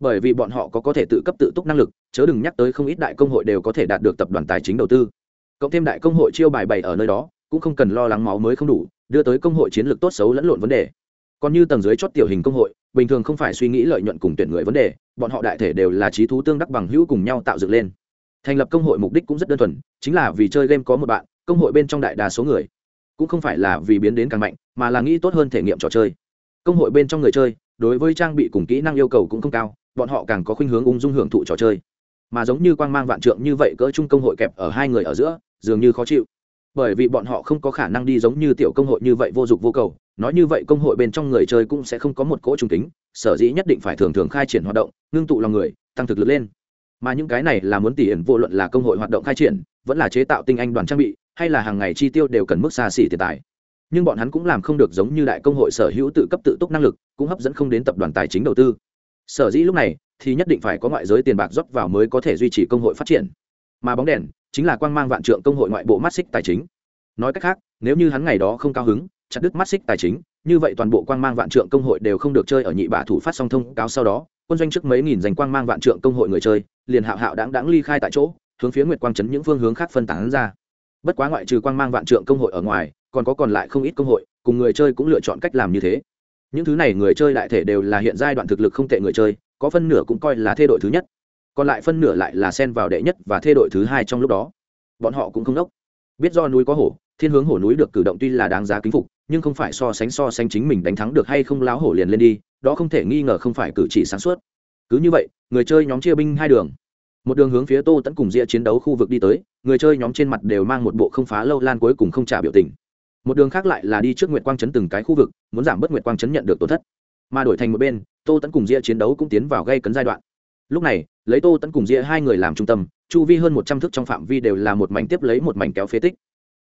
Speaker 1: Bởi vì bọn họ có có thể tự cấp tự túc năng lực, chớ đừng nhắc tới không ít đại công hội đều có thể đạt được tập đoàn tài chính đầu tư cộng thêm đại công hội chiêu bài bày ở nơi đó, cũng không cần lo lắng máu mới không đủ, đưa tới công hội chiến lược tốt xấu lẫn lộn vấn đề. Còn như tầng dưới chót tiểu hình công hội, bình thường không phải suy nghĩ lợi nhuận cùng tuyển người vấn đề, bọn họ đại thể đều là trí thú tương đắc bằng hữu cùng nhau tạo dựng lên. Thành lập công hội mục đích cũng rất đơn thuần, chính là vì chơi game có một bạn, công hội bên trong đại đa số người. Cũng không phải là vì biến đến càng mạnh, mà là nghĩ tốt hơn thể nghiệm trò chơi. Công hội bên trong người chơi, đối với trang bị cùng kỹ năng yêu cầu cũng không cao, bọn họ càng có khuynh hướng ung dung hưởng thụ trò chơi. Mà giống như quang mang vạn trượng như vậy cỡ chung công hội kẹp ở hai người ở giữa dường như khó chịu. Bởi vì bọn họ không có khả năng đi giống như tiểu công hội như vậy vô dụng vô cầu, nói như vậy công hội bên trong người chơi cũng sẽ không có một cỗ trung tính sở dĩ nhất định phải thường thường khai triển hoạt động, ngưng tụ lòng người, tăng thực lực lên. Mà những cái này là muốn tỷ hiển vô luận là công hội hoạt động khai triển, vẫn là chế tạo tinh anh đoàn trang bị, hay là hàng ngày chi tiêu đều cần mức xa xỉ tiền tài. Nhưng bọn hắn cũng làm không được giống như đại công hội sở hữu tự cấp tự túc năng lực, cũng hấp dẫn không đến tập đoàn tài chính đầu tư. Sở dĩ lúc này, thì nhất định phải có ngoại giới tiền bạc rót vào mới có thể duy trì công hội phát triển mà bóng đèn chính là quang mang vạn trượng công hội ngoại bộ mắt xích tài chính. Nói cách khác, nếu như hắn ngày đó không cao hứng, chặt đứt mắt xích tài chính, như vậy toàn bộ quang mang vạn trượng công hội đều không được chơi ở nhị bạ thủ phát song thông cáo sau đó, quân doanh trước mấy nghìn giành quang mang vạn trượng công hội người chơi, liền hạo hạo đáng đáng ly khai tại chỗ, hướng phía nguyệt quang trấn những phương hướng khác phân tán ra. Bất quá ngoại trừ quang mang vạn trượng công hội ở ngoài, còn có còn lại không ít công hội, cùng người chơi cũng lựa chọn cách làm như thế. Những thứ này người chơi đại thể đều là hiện giai đoạn thực lực không tệ người chơi, có phân nửa cũng coi là thê đội thứ nhất còn lại phân nửa lại là xen vào đệ nhất và thê đội thứ hai trong lúc đó. Bọn họ cũng không đốc. Biết do núi có hổ, thiên hướng hổ núi được cử động tuy là đáng giá kính phục, nhưng không phải so sánh so sánh chính mình đánh thắng được hay không láo hổ liền lên đi, đó không thể nghi ngờ không phải cử chỉ sáng suốt. Cứ như vậy, người chơi nhóm chia binh hai đường. Một đường hướng phía tô tẫn cùng ria chiến đấu khu vực đi tới, người chơi nhóm trên mặt đều mang một bộ không phá lâu lan cuối cùng không trả biểu tình. Một đường khác lại là đi trước nguyệt quang chấn từng cái khu vực, muốn giảm bớt nguyệt quang chấn nhận được tổn thất. Mà đổi thành một bên, tô tẫn cùng ria chiến đấu cũng tiến vào gây cấn giai đoạn lúc này, lấy tô tẫn cùng ria hai người làm trung tâm, chu vi hơn một trăm thước trong phạm vi đều là một mảnh tiếp lấy một mảnh kéo phế tích.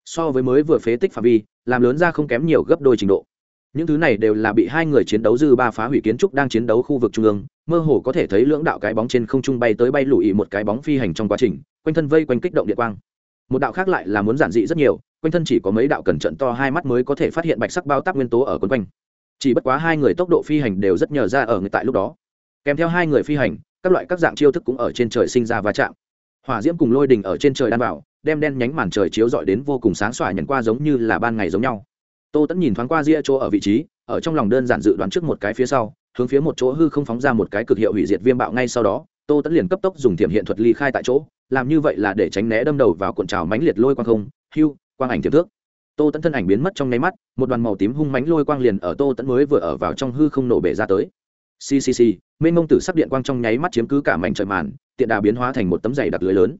Speaker 1: So với mới vừa phế tích phạm vi, làm lớn ra không kém nhiều gấp đôi trình độ. Những thứ này đều là bị hai người chiến đấu dư ba phá hủy kiến trúc đang chiến đấu khu vực trung ương, mơ hồ có thể thấy lưỡng đạo cái bóng trên không trung bay tới bay lùi một cái bóng phi hành trong quá trình, quanh thân vây quanh kích động điện quang. Một đạo khác lại là muốn giản dị rất nhiều, quanh thân chỉ có mấy đạo cẩn trận to hai mắt mới có thể phát hiện bạch sắc bao tác nguyên tố ở quấn quanh. Chỉ bất quá hai người tốc độ phi hành đều rất nhờ ra ở người tại lúc đó. Kèm theo hai người phi hành các loại các dạng chiêu thức cũng ở trên trời sinh ra va chạm. Hỏa diễm cùng lôi đình ở trên trời đan bảo đem đen nhánh màn trời chiếu rọi đến vô cùng sáng xòa nhận qua giống như là ban ngày giống nhau. Tô tẫn nhìn thoáng qua ria chỗ ở vị trí, ở trong lòng đơn giản dự đoán trước một cái phía sau, hướng phía một chỗ hư không phóng ra một cái cực hiệu hủy diệt viêm bạo ngay sau đó, tô tẫn liền cấp tốc dùng thiểm hiện thuật ly khai tại chỗ, làm như vậy là để tránh né đâm đầu vào cuộn trào mánh liệt lôi quang không, hưu, quang ảnh thiệp thước. Tô tẫn thân ảnh biến mất trong nháy mắt, một đoàn màu tím hung mánh lôi quang liền ở tô tẫn mới vừa ở vào trong hư không nổ bể ra tới ccc mênh mông tử sắc điện quang trong nháy mắt chiếm cứ cả mảnh trời màn, tiện đà biến hóa thành một tấm giày đặc lưới lớn.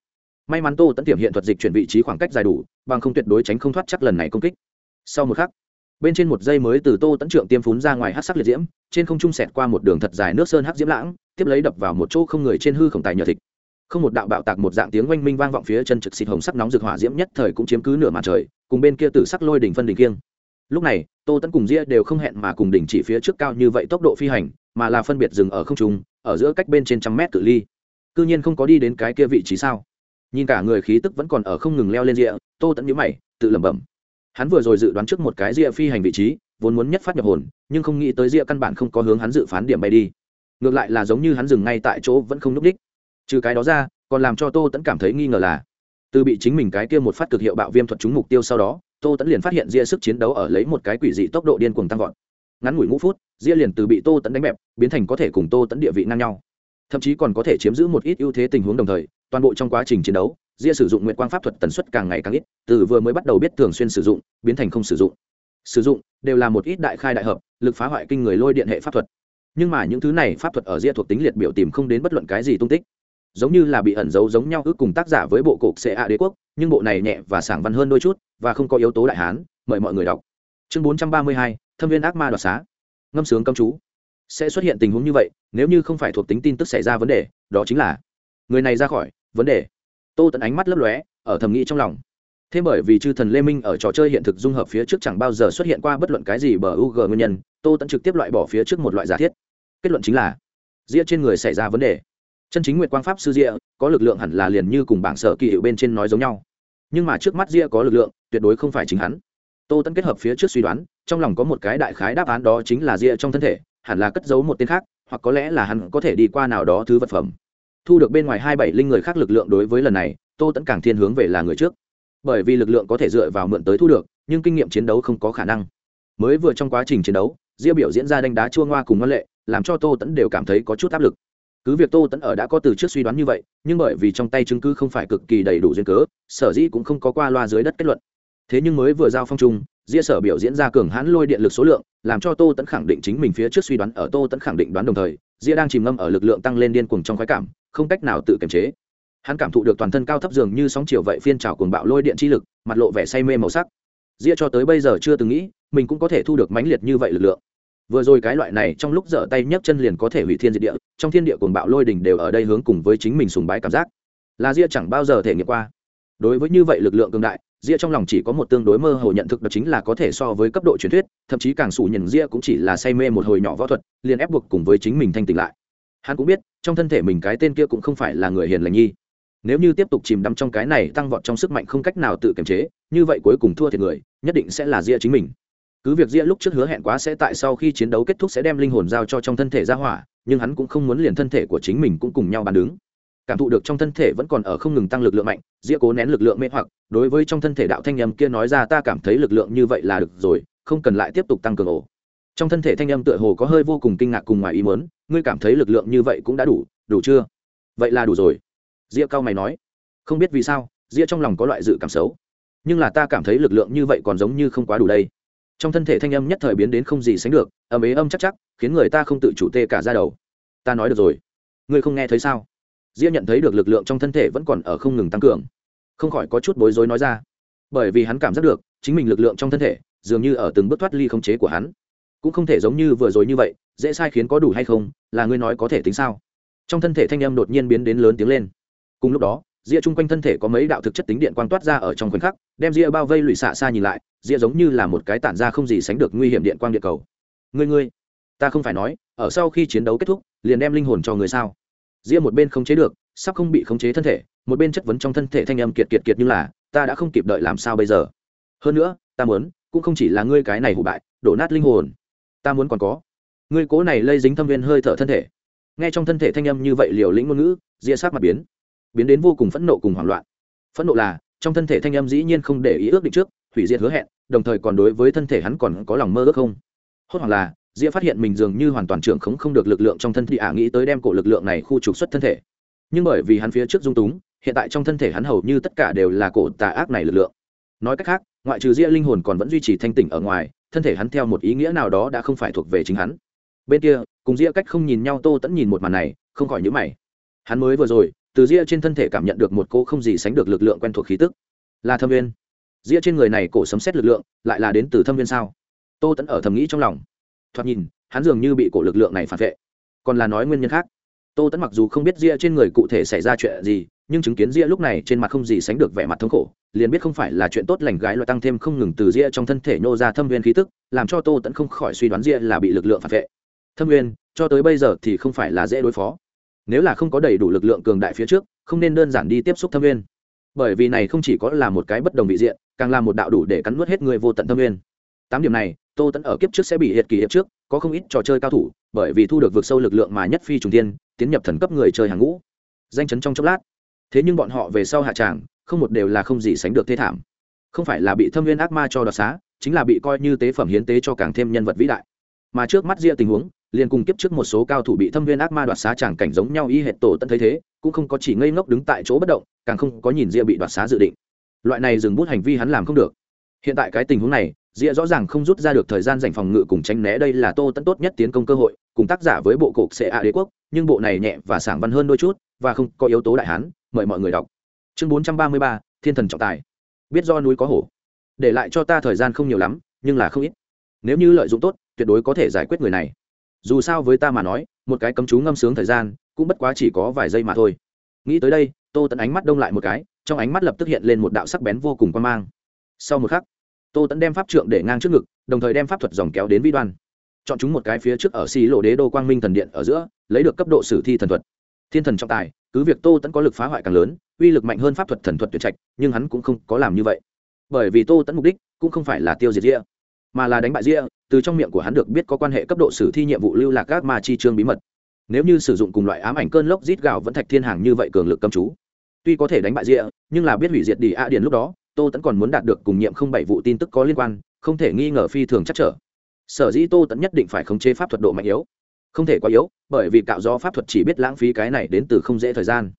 Speaker 1: May mắn tô tẫn tiềm hiện thuật dịch chuyển vị trí khoảng cách dài đủ, bằng không tuyệt đối tránh không thoát chắc lần này công kích. Sau một khắc, bên trên một dây mới từ tô tẫn trượng tiêm phún ra ngoài hát sắc liệt diễm, trên không trung sẹt qua một đường thật dài nước sơn hắc diễm lãng, tiếp lấy đập vào một chỗ không người trên hư khổng tài nhờ thịt. Không một đạo bạo tạc một dạng tiếng oanh minh vang vọng phía chân trực xịt hồng sắc nóng rực hỏa diễm nhất thời cũng chiếm cứ nửa mặt trời, cùng bên kia tử sắc lôi đỉnh phân đỉnh kiêng. Lúc này, tô tẫn cùng ria đều không hẹn mà cùng đỉnh chỉ phía trước cao như vậy tốc độ phi hành mà là phân biệt dừng ở không trung, ở giữa cách bên trên trăm mét cự ly. Cư nhiên không có đi đến cái kia vị trí sao? Nhìn cả người khí tức vẫn còn ở không ngừng leo lên rìa, tô tẫn nhíu mày, tự lẩm bẩm. Hắn vừa rồi dự đoán trước một cái rìa phi hành vị trí, vốn muốn nhất phát nhập hồn, nhưng không nghĩ tới rìa căn bản không có hướng hắn dự phán điểm bay đi. Ngược lại là giống như hắn dừng ngay tại chỗ vẫn không núp đích. Trừ cái đó ra, còn làm cho tô tẫn cảm thấy nghi ngờ là, từ bị chính mình cái kia một phát cực hiệu bạo viêm thuật trúng mục tiêu sau đó, tô tẫn liền phát hiện ria sức chiến đấu ở lấy một cái quỷ dị tốc độ điên cuồng tăng vọt. Ngắn ngủi ngũ phút ria liền từ bị tô tẫn đánh bẹp, biến thành có thể cùng tô tẫn địa vị ngang nhau. Thậm chí còn có thể chiếm giữ một ít ưu thế tình huống đồng thời, toàn bộ trong quá trình chiến đấu, ria sử dụng nguyện quang pháp thuật tần suất càng ngày càng ít, từ vừa mới bắt đầu biết thường xuyên sử dụng, biến thành không sử dụng. Sử dụng đều là một ít đại khai đại hợp, lực phá hoại kinh người lôi điện hệ pháp thuật. Nhưng mà những thứ này pháp thuật ở ria thuộc tính liệt biểu tìm không đến bất luận cái gì tung tích. Giống như là bị ẩn giấu giống nhau ước cùng tác giả với bộ cục xệ A đế quốc, nhưng bộ này nhẹ và sảng văn hơn đôi chút, và không có yếu tố đại hán, mời mọi người đọc. Chương bốn trăm ba mươi hai, thâm viên ác ma đoạt xá ngâm sướng cấm chú. Sẽ xuất hiện tình huống như vậy, nếu như không phải thuộc tính tin tức xảy ra vấn đề, đó chính là người này ra khỏi vấn đề. Tô tận ánh mắt lấp lóe, ở thầm nghĩ trong lòng. Thế bởi vì chư thần lê minh ở trò chơi hiện thực dung hợp phía trước chẳng bao giờ xuất hiện qua bất luận cái gì bờ u g nguyên nhân, tô tận trực tiếp loại bỏ phía trước một loại giả thiết. Kết luận chính là ria trên người xảy ra vấn đề. Chân chính nguyệt quang pháp sư ria có lực lượng hẳn là liền như cùng bảng sở kỳ hiệu bên trên nói giống nhau. Nhưng mà trước mắt ria có lực lượng, tuyệt đối không phải chính hắn tô tẫn kết hợp phía trước suy đoán, trong lòng có một cái đại khái đáp án đó chính là ria trong thân thể, hẳn là cất giấu một tên khác, hoặc có lẽ là hắn có thể đi qua nào đó thứ vật phẩm. Thu được bên ngoài hai bảy linh người khác lực lượng đối với lần này, tô tẫn càng thiên hướng về là người trước. Bởi vì lực lượng có thể dựa vào mượn tới thu được, nhưng kinh nghiệm chiến đấu không có khả năng. Mới vừa trong quá trình chiến đấu ria biểu diễn ra đánh đá chua ngoa cùng ngân lệ, làm cho tô tẫn đều cảm thấy có chút áp lực. Cứ việc tô tẫn ở đã có từ trước suy đoán như vậy, nhưng bởi vì trong tay chứng cứ không phải cực kỳ đầy đủ duyên cớ, sở dĩ cũng không có qua loa dưới đất kết luận thế nhưng mới vừa giao phong trung ria sở biểu diễn ra cường hãn lôi điện lực số lượng, làm cho tô tẫn khẳng định chính mình phía trước suy đoán ở tô tẫn khẳng định đoán đồng thời ria đang chìm ngâm ở lực lượng tăng lên điên cuồng trong khoái cảm, không cách nào tự kiềm chế. Hắn cảm thụ được toàn thân cao thấp dường như sóng chiều vậy phiên trào cuồng bạo lôi điện chi lực, mặt lộ vẻ say mê màu sắc. Ria cho tới bây giờ chưa từng nghĩ, mình cũng có thể thu được mãnh liệt như vậy lực lượng. Vừa rồi cái loại này trong lúc dở tay nhấc chân liền có thể hủy thiên diệt địa, trong thiên địa cuồng bạo lôi đỉnh đều ở đây hướng cùng với chính mình sùng bái cảm giác. Là ria chẳng bao giờ thể nghiệm qua đối với như vậy lực lượng cường đại, ria trong lòng chỉ có một tương đối mơ hồ nhận thức đó chính là có thể so với cấp độ truyền thuyết, thậm chí càng sủ nhận ria cũng chỉ là say mê một hồi nhỏ võ thuật, liền ép buộc cùng với chính mình thanh tỉnh lại. Hắn cũng biết, trong thân thể mình cái tên kia cũng không phải là người hiền lành nhi. Nếu như tiếp tục chìm đắm trong cái này tăng vọt trong sức mạnh không cách nào tự kiềm chế, như vậy cuối cùng thua thiệt người, nhất định sẽ là ria chính mình. Cứ việc ria lúc trước hứa hẹn quá sẽ tại sau khi chiến đấu kết thúc sẽ đem linh hồn giao cho trong thân thể ra hỏa, nhưng hắn cũng không muốn liền thân thể của chính mình cũng cùng nhau bàn đứng cảm thụ được trong thân thể vẫn còn ở không ngừng tăng lực lượng mạnh ria cố nén lực lượng mê hoặc, đối với trong thân thể đạo thanh âm kia nói ra ta cảm thấy lực lượng như vậy là được rồi, không cần lại tiếp tục tăng cường ổ. Trong thân thể thanh âm tựa hồ có hơi vô cùng kinh ngạc cùng ngoài ý muốn, ngươi cảm thấy lực lượng như vậy cũng đã đủ đủ chưa? Vậy là đủ rồi. Ria cao mày nói. Không biết vì sao ria trong lòng có loại dự cảm xấu. Nhưng là ta cảm thấy lực lượng như vậy còn giống như không quá đủ đây. Trong thân thể thanh âm nhất thời biến đến không gì sánh được, âm ế âm chắc chắc, khiến người ta không tự chủ tê cả ra đầu. Ta nói được rồi. Ngươi không nghe thấy sao? Ria nhận thấy được lực lượng trong thân thể vẫn còn ở không ngừng tăng cường. Không khỏi có chút bối rối nói ra. Bởi vì hắn cảm giác được, chính mình lực lượng trong thân thể, dường như ở từng bước thoát ly khống chế của hắn. Cũng không thể giống như vừa rồi như vậy, dễ sai khiến có đủ hay không, là ngươi nói có thể tính sao? Trong thân thể thanh âm đột nhiên biến đến lớn tiếng lên. Cùng lúc đó ria chung quanh thân thể có mấy đạo thực chất tính điện quang toát ra ở trong khoảnh khắc, đem ria bao vây lụy xạ xa nhìn lại ria giống như là một cái tản ra không gì sánh được nguy hiểm điện quang điện cầu. Ngươi ngươi, ta không phải nói, ở sau khi chiến đấu kết thúc, liền đem linh hồn cho người sao? Ria một bên không chế được, sắp không bị khống chế thân thể, một bên chất vấn trong thân thể thanh âm kiệt kiệt kiệt như là, ta đã không kịp đợi làm sao bây giờ? Hơn nữa, ta muốn, cũng không chỉ là ngươi cái này hủ bại, đổ nát linh hồn. Ta muốn còn có. Ngươi cố này lây dính thâm viên hơi thở thân thể. Nghe trong thân thể thanh âm như vậy liều lĩnh ngôn ngữ, ria sát mặt biến. Biến đến vô cùng phẫn nộ cùng hoảng loạn. Phẫn nộ là, trong thân thể thanh âm dĩ nhiên không để ý ước định trước, hủy diệt hứa hẹn, đồng thời còn đối với thân thể hắn còn có lòng mơ ước không? Hốt hoảng là Diệp phát hiện mình dường như hoàn toàn trưởng khống không được lực lượng trong thân thể, ả nghĩ tới đem cổ lực lượng này khu trục xuất thân thể. Nhưng bởi vì hắn phía trước dung túng, hiện tại trong thân thể hắn hầu như tất cả đều là cổ tà ác này lực lượng. Nói cách khác, ngoại trừ Diệp linh hồn còn vẫn duy trì thanh tỉnh ở ngoài, thân thể hắn theo một ý nghĩa nào đó đã không phải thuộc về chính hắn. Bên kia, cùng Diệp cách không nhìn nhau tô tẫn nhìn một màn này, không khỏi nhíu mày. Hắn mới vừa rồi, từ Diệp trên thân thể cảm nhận được một cô không gì sánh được lực lượng quen thuộc khí tức. Là thâm viên. Diệp trên người này cổ sấm xét lực lượng, lại là đến từ thâm viên sao? Tô tẫn ở thầm nghĩ trong lòng thoạt nhìn, hắn dường như bị cổ lực lượng này phản vệ. Còn là nói nguyên nhân khác. Tô tẫn mặc dù không biết ria trên người cụ thể xảy ra chuyện gì, nhưng chứng kiến ria lúc này trên mặt không gì sánh được vẻ mặt thống khổ, liền biết không phải là chuyện tốt lành gái loại tăng thêm không ngừng từ ria trong thân thể nhô ra thâm viên khí tức, làm cho tô tẫn không khỏi suy đoán ria là bị lực lượng phản vệ. Thâm viên, cho tới bây giờ thì không phải là dễ đối phó. Nếu là không có đầy đủ lực lượng cường đại phía trước, không nên đơn giản đi tiếp xúc thâm viên. Bởi vì này không chỉ có là một cái bất đồng vị diện, càng là một đạo đủ để cắn nuốt hết người vô tận thâm viên. Tám điểm này tô tẫn ở kiếp trước sẽ bị hiệt kỳ hiệp trước, có không ít trò chơi cao thủ, bởi vì thu được vượt sâu lực lượng mà nhất phi trùng tiên tiến nhập thần cấp người chơi hàng ngũ. Danh chấn trong chốc lát. Thế nhưng bọn họ về sau hạ tràng, không một đều là không gì sánh được thế thảm. Không phải là bị thâm viên ác ma cho đoạt xá, chính là bị coi như tế phẩm hiến tế cho càng thêm nhân vật vĩ đại. Mà trước mắt ria tình huống, liền cùng kiếp trước một số cao thủ bị thâm viên ác ma đoạt xá chẳng cảnh giống nhau y hệt tổ tận thấy thế, cũng không có chỉ ngây ngốc đứng tại chỗ bất động, càng không có nhìn ria bị đoạt xá dự định. Loại này dừng bút hành vi hắn làm không được. Hiện tại cái tình huống này Dĩa rõ ràng không rút ra được thời gian dành phòng ngự cùng tránh né đây là tô Tấn tốt nhất tiến công cơ hội, cùng tác giả với bộ cục sẽ ạ đế quốc, nhưng bộ này nhẹ và sảng văn hơn đôi chút và không có yếu tố đại hán, mời mọi người đọc. Chương bốn trăm ba mươi ba, thiên thần trọng tài. Biết do núi có hổ. Để lại cho ta thời gian không nhiều lắm, nhưng là không ít. Nếu như lợi dụng tốt, tuyệt đối có thể giải quyết người này. Dù sao với ta mà nói, một cái cấm chú ngâm sướng thời gian, cũng bất quá chỉ có vài giây mà thôi. Nghĩ tới đây, tô Tấn ánh mắt đông lại một cái, trong ánh mắt lập tức hiện lên một đạo sắc bén vô cùng quan mang. Sau một khắc tô tẫn đem pháp trượng để ngang trước ngực, đồng thời đem pháp thuật dòng kéo đến vi đoan. Chọn chúng một cái phía trước ở xì lộ đế đô quang minh thần điện ở giữa, lấy được cấp độ sử thi thần thuật. Thiên thần trọng tài, cứ việc tô tẫn có lực phá hoại càng lớn, uy lực mạnh hơn pháp thuật thần thuật tuyệt trạch, nhưng hắn cũng không có làm như vậy. Bởi vì tô tẫn mục đích cũng không phải là tiêu diệt ria mà là đánh bại ria từ trong miệng của hắn được biết có quan hệ cấp độ sử thi nhiệm vụ lưu lạc các ma chi trương bí mật. Nếu như sử dụng cùng loại ám ảnh cơn lốc rít gạo vẫn thạch thiên hàng như vậy cường lực cầm chú, tuy có thể đánh bại ria nhưng là biết hủy diệt đi a điền lúc đó tô tẫn còn muốn đạt được cùng nhiệm không bảy vụ tin tức có liên quan, không thể nghi ngờ phi thường chắc trở. Sở dĩ tô tẫn nhất định phải khống chế pháp thuật độ mạnh yếu. Không thể quá yếu, bởi vì cạo gió pháp thuật chỉ biết lãng phí cái này đến từ không dễ thời gian.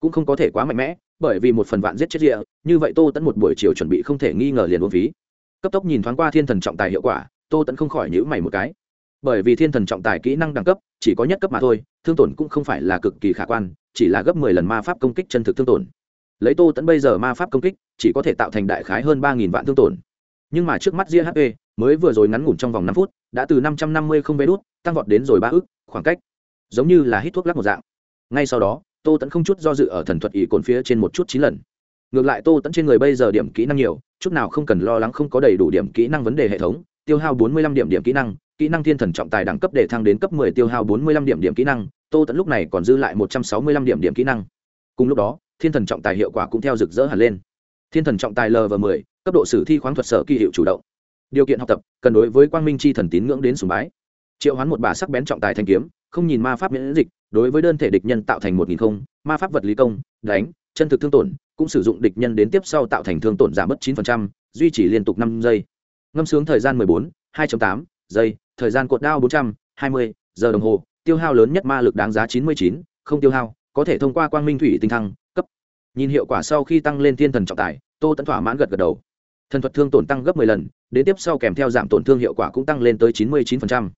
Speaker 1: Cũng không có thể quá mạnh mẽ, bởi vì một phần vạn giết chết rịa như vậy tô tẫn một buổi chiều chuẩn bị không thể nghi ngờ liền uống phí. Cấp tốc nhìn thoáng qua thiên thần trọng tài hiệu quả, tô tẫn không khỏi nhữ mày một cái. Bởi vì thiên thần trọng tài kỹ năng đẳng cấp, chỉ có nhất cấp mà thôi, thương tổn cũng không phải là cực kỳ khả quan, chỉ là gấp mười lần ma pháp công kích chân thực thương tổn lấy tô tẫn bây giờ ma pháp công kích, chỉ có thể tạo thành đại khái hơn ba nghìn vạn thương tổn. Nhưng mà trước mắt ria hp mới vừa rồi ngắn ngủn trong vòng năm phút, đã từ năm trăm năm mươi không vé đút tăng vọt đến rồi ba ức, khoảng cách giống như là hít thuốc lắc một dạng. Ngay sau đó, tô tẫn không chút do dự ở thần thuật ỷ cồn phía trên một chút chín lần. Ngược lại tô tẫn trên người bây giờ điểm kỹ năng nhiều, chút nào không cần lo lắng không có đầy đủ điểm kỹ năng vấn đề hệ thống, tiêu hao bốn mươi lăm điểm điểm kỹ năng kỹ năng thiên thần trọng tài đẳng cấp để thăng đến cấp mười tiêu hao bốn mươi lăm điểm điểm kỹ năng, tô tẫn lúc này còn dư lại một trăm sáu mươi lăm điểm điểm kỹ năng. Cùng lúc đó thiên thần trọng tài hiệu quả cũng theo rực rỡ hẳn lên. Thiên thần trọng tài lv mười cấp độ sử thi khoáng thuật sở kỳ hiệu chủ động. Điều kiện học tập cần đối với quang minh c h i thần tín ngưỡng đến sùng bái. Triệu hoán một bà sắc bén trọng tài thanh kiếm không nhìn ma pháp miễn dịch đối với đơn thể địch nhân tạo thành một nghìn không ma pháp vật lý công đánh chân thực thương tổn cũng sử dụng địch nhân đến tiếp sau tạo thành thương tổn giảm mất chín duy trì liên tục năm giây. Ngâm sướng thời gian 14, 2.8 giây thời gian cột đao 420 giờ đồng hồ tiêu hao lớn nhất ma lực đáng giá 99, không tiêu hao có thể thông qua quang minh thủy tinh thăng nhìn hiệu quả sau khi tăng lên thiên thần trọng tài, tô tẫn thỏa mãn gật gật đầu thần thuật thương tổn tăng gấp 10 lần, đến tiếp sau kèm theo giảm tổn thương hiệu quả cũng tăng lên tới 99%.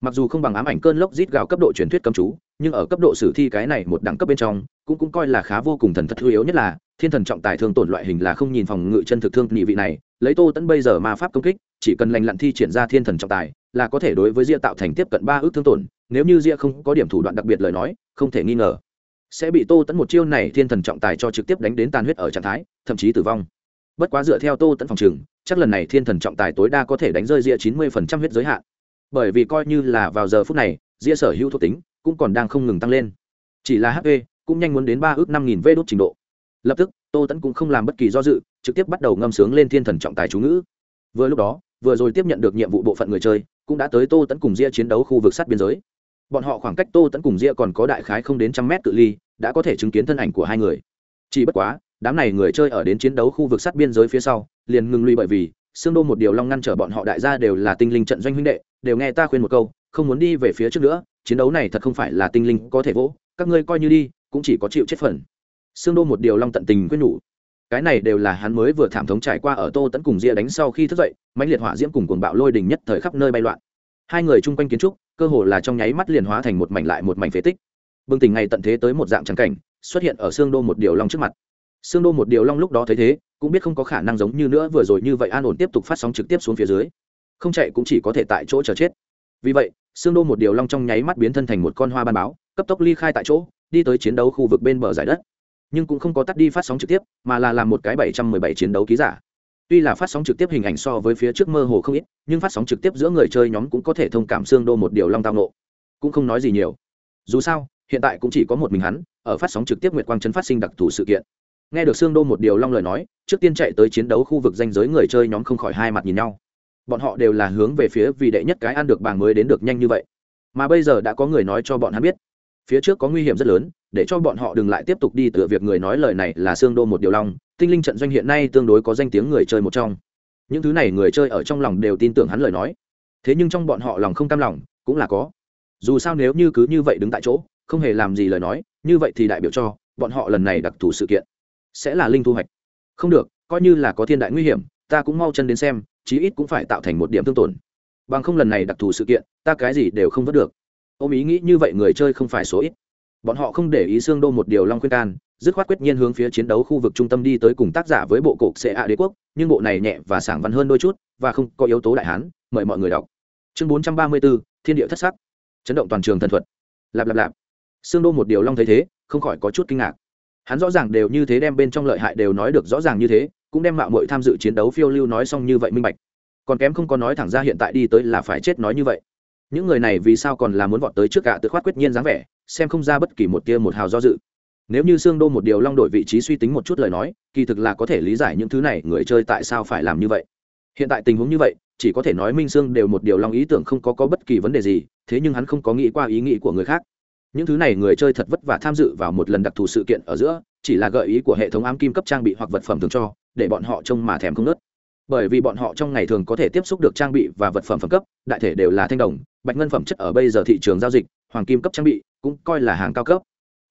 Speaker 1: mặc dù không bằng ám ảnh cơn lốc rít gào cấp độ truyền thuyết cấm chú, nhưng ở cấp độ sử thi cái này một đẳng cấp bên trong, cũng cũng coi là khá vô cùng thần thật hư yếu nhất là, thiên thần trọng tài thương tổn loại hình là không nhìn phòng ngự chân thực thương nhị vị này, lấy tô tẫn bây giờ ma pháp công kích, chỉ cần lành lặn thi triển ra thiên thần trọng tài, là có thể đối với ria tạo thành tiếp cận ba ước thương tổn, nếu như ria không có điểm thủ đoạn đặc biệt lời nói, không thể nghi ngờ sẽ bị tô tẫn một chiêu này thiên thần trọng tài cho trực tiếp đánh đến tàn huyết ở trạng thái, thậm chí tử vong. Bất quá dựa theo tô tẫn phòng trừng chắc lần này thiên thần trọng tài tối đa có thể đánh rơi ria chín mươi phần trăm huyết giới hạn. Bởi vì coi như là vào giờ phút này ria sở hữu thuộc tính cũng còn đang không ngừng tăng lên. Chỉ là hp cũng nhanh muốn đến ba ước năm nghìn vê đốt trình độ. Lập tức, tô tẫn cũng không làm bất kỳ do dự, trực tiếp bắt đầu ngâm sướng lên thiên thần trọng tài chú ngữ. Vừa lúc đó, vừa rồi tiếp nhận được nhiệm vụ bộ phận người chơi, cũng đã tới tô tẫn cùng ria chiến đấu khu vực sát biên giới bọn họ khoảng cách tô tẫn cùng ria còn có đại khái không đến trăm mét cự ly, đã có thể chứng kiến thân ảnh của hai người. Chỉ bất quá, đám này người chơi ở đến chiến đấu khu vực sát biên giới phía sau, liền ngừng lui bởi vì, xương đô một điều long ngăn trở bọn họ đại gia đều là tinh linh trận doanh huynh đệ, đều nghe ta khuyên một câu, không muốn đi về phía trước nữa, chiến đấu này thật không phải là tinh linh có thể vỗ, các ngươi coi như đi, cũng chỉ có chịu chết phần. Xương đô một điều long tận tình quyết nhủ. Cái này đều là hắn mới vừa thảm thống trải qua ở tô tẫn cùng ria đánh sau khi thức dậy, mãnh liệt hỏa diễm cùng cuồng bạo lôi đình nhất thời khắp nơi bay loạn hai người chung quanh kiến trúc, cơ hồ là trong nháy mắt liền hóa thành một mảnh lại một mảnh phế tích. Bừng tỉnh ngày tận thế tới một dạng trắng cảnh, xuất hiện ở xương đô một điều long trước mặt. Xương đô một điều long lúc đó thấy thế, cũng biết không có khả năng giống như nữa vừa rồi như vậy an ổn tiếp tục phát sóng trực tiếp xuống phía dưới. Không chạy cũng chỉ có thể tại chỗ chờ chết. Vì vậy, xương đô một điều long trong nháy mắt biến thân thành một con hoa ban báo, cấp tốc ly khai tại chỗ, đi tới chiến đấu khu vực bên bờ giải đất. Nhưng cũng không có tắt đi phát sóng trực tiếp, mà là làm một cái bảy trăm mười bảy chiến đấu ký giả tuy là phát sóng trực tiếp hình ảnh so với phía trước mơ hồ không ít, nhưng phát sóng trực tiếp giữa người chơi nhóm cũng có thể thông cảm xương đô một điều long tao nộ cũng không nói gì nhiều. Dù sao, hiện tại cũng chỉ có một mình hắn, ở phát sóng trực tiếp nguyệt quang trấn phát sinh đặc thù sự kiện. Nghe được xương đô một điều long lời nói, trước tiên chạy tới chiến đấu khu vực danh giới người chơi nhóm không khỏi hai mặt nhìn nhau. Bọn họ đều là hướng về phía vì đệ nhất cái ăn được bảng mới đến được nhanh như vậy. Mà bây giờ đã có người nói cho bọn hắn biết. Phía trước có nguy hiểm rất lớn, để cho bọn họ đừng lại tiếp tục đi Tựa việc người nói lời này là xương đô một điều long tinh linh trận doanh hiện nay tương đối có danh tiếng người chơi một trong. Những thứ này người chơi ở trong lòng đều tin tưởng hắn lời nói. Thế nhưng trong bọn họ lòng không cam lòng, cũng là có. Dù sao nếu như cứ như vậy đứng tại chỗ, không hề làm gì lời nói, như vậy thì đại biểu cho, bọn họ lần này đặc thù sự kiện sẽ là linh thu hoạch. Không được, coi như là có thiên đại nguy hiểm, ta cũng mau chân đến xem, chí ít cũng phải tạo thành một điểm thương tổn. Bằng không lần này đặc thù sự kiện, ta cái gì đều không vớt được. Ôm ý nghĩ như vậy người chơi không phải số ít bọn họ không để ý xương đô một điều long khuyên can, dứt khoát quyết nhiên hướng phía chiến đấu khu vực trung tâm đi tới cùng tác giả với bộ cục ạ đế quốc, nhưng bộ này nhẹ và sảng văn hơn đôi chút, và không có yếu tố đại hán, mời mọi người đọc. Chương bốn trăm ba mươi bốn thiên địa thất sắc. Chấn động toàn trường thần thuật. Lạp lạp lạp. Xương đô một điều long thấy thế, không khỏi có chút kinh ngạc. Hắn rõ ràng đều như thế đem bên trong lợi hại đều nói được rõ ràng như thế, cũng đem mạo mội tham dự chiến đấu phiêu lưu nói xong như vậy minh bạch. Còn kém không có nói thẳng ra hiện tại đi tới là phải chết nói như vậy những người này vì sao còn là muốn vọt tới trước cả tự khoát quyết nhiên dáng vẻ, xem không ra bất kỳ một tia một hào do dự. Nếu như xương đô một điều long đổi vị trí suy tính một chút lời nói, kỳ thực là có thể lý giải những thứ này người chơi tại sao phải làm như vậy. Hiện tại tình huống như vậy, chỉ có thể nói minh xương đều một điều long ý tưởng không có có bất kỳ vấn đề gì, thế nhưng hắn không có nghĩ qua ý nghĩ của người khác. Những thứ này người chơi thật vất vả tham dự vào một lần đặc thù sự kiện ở giữa, chỉ là gợi ý của hệ thống ám kim cấp trang bị hoặc vật phẩm thường cho, để bọn họ trông mà thèm không nớt bởi vì bọn họ trong ngày thường có thể tiếp xúc được trang bị và vật phẩm phẩm cấp, đại thể đều là thanh đồng, bạch ngân phẩm chất ở bây giờ thị trường giao dịch, hoàng kim cấp trang bị cũng coi là hàng cao cấp.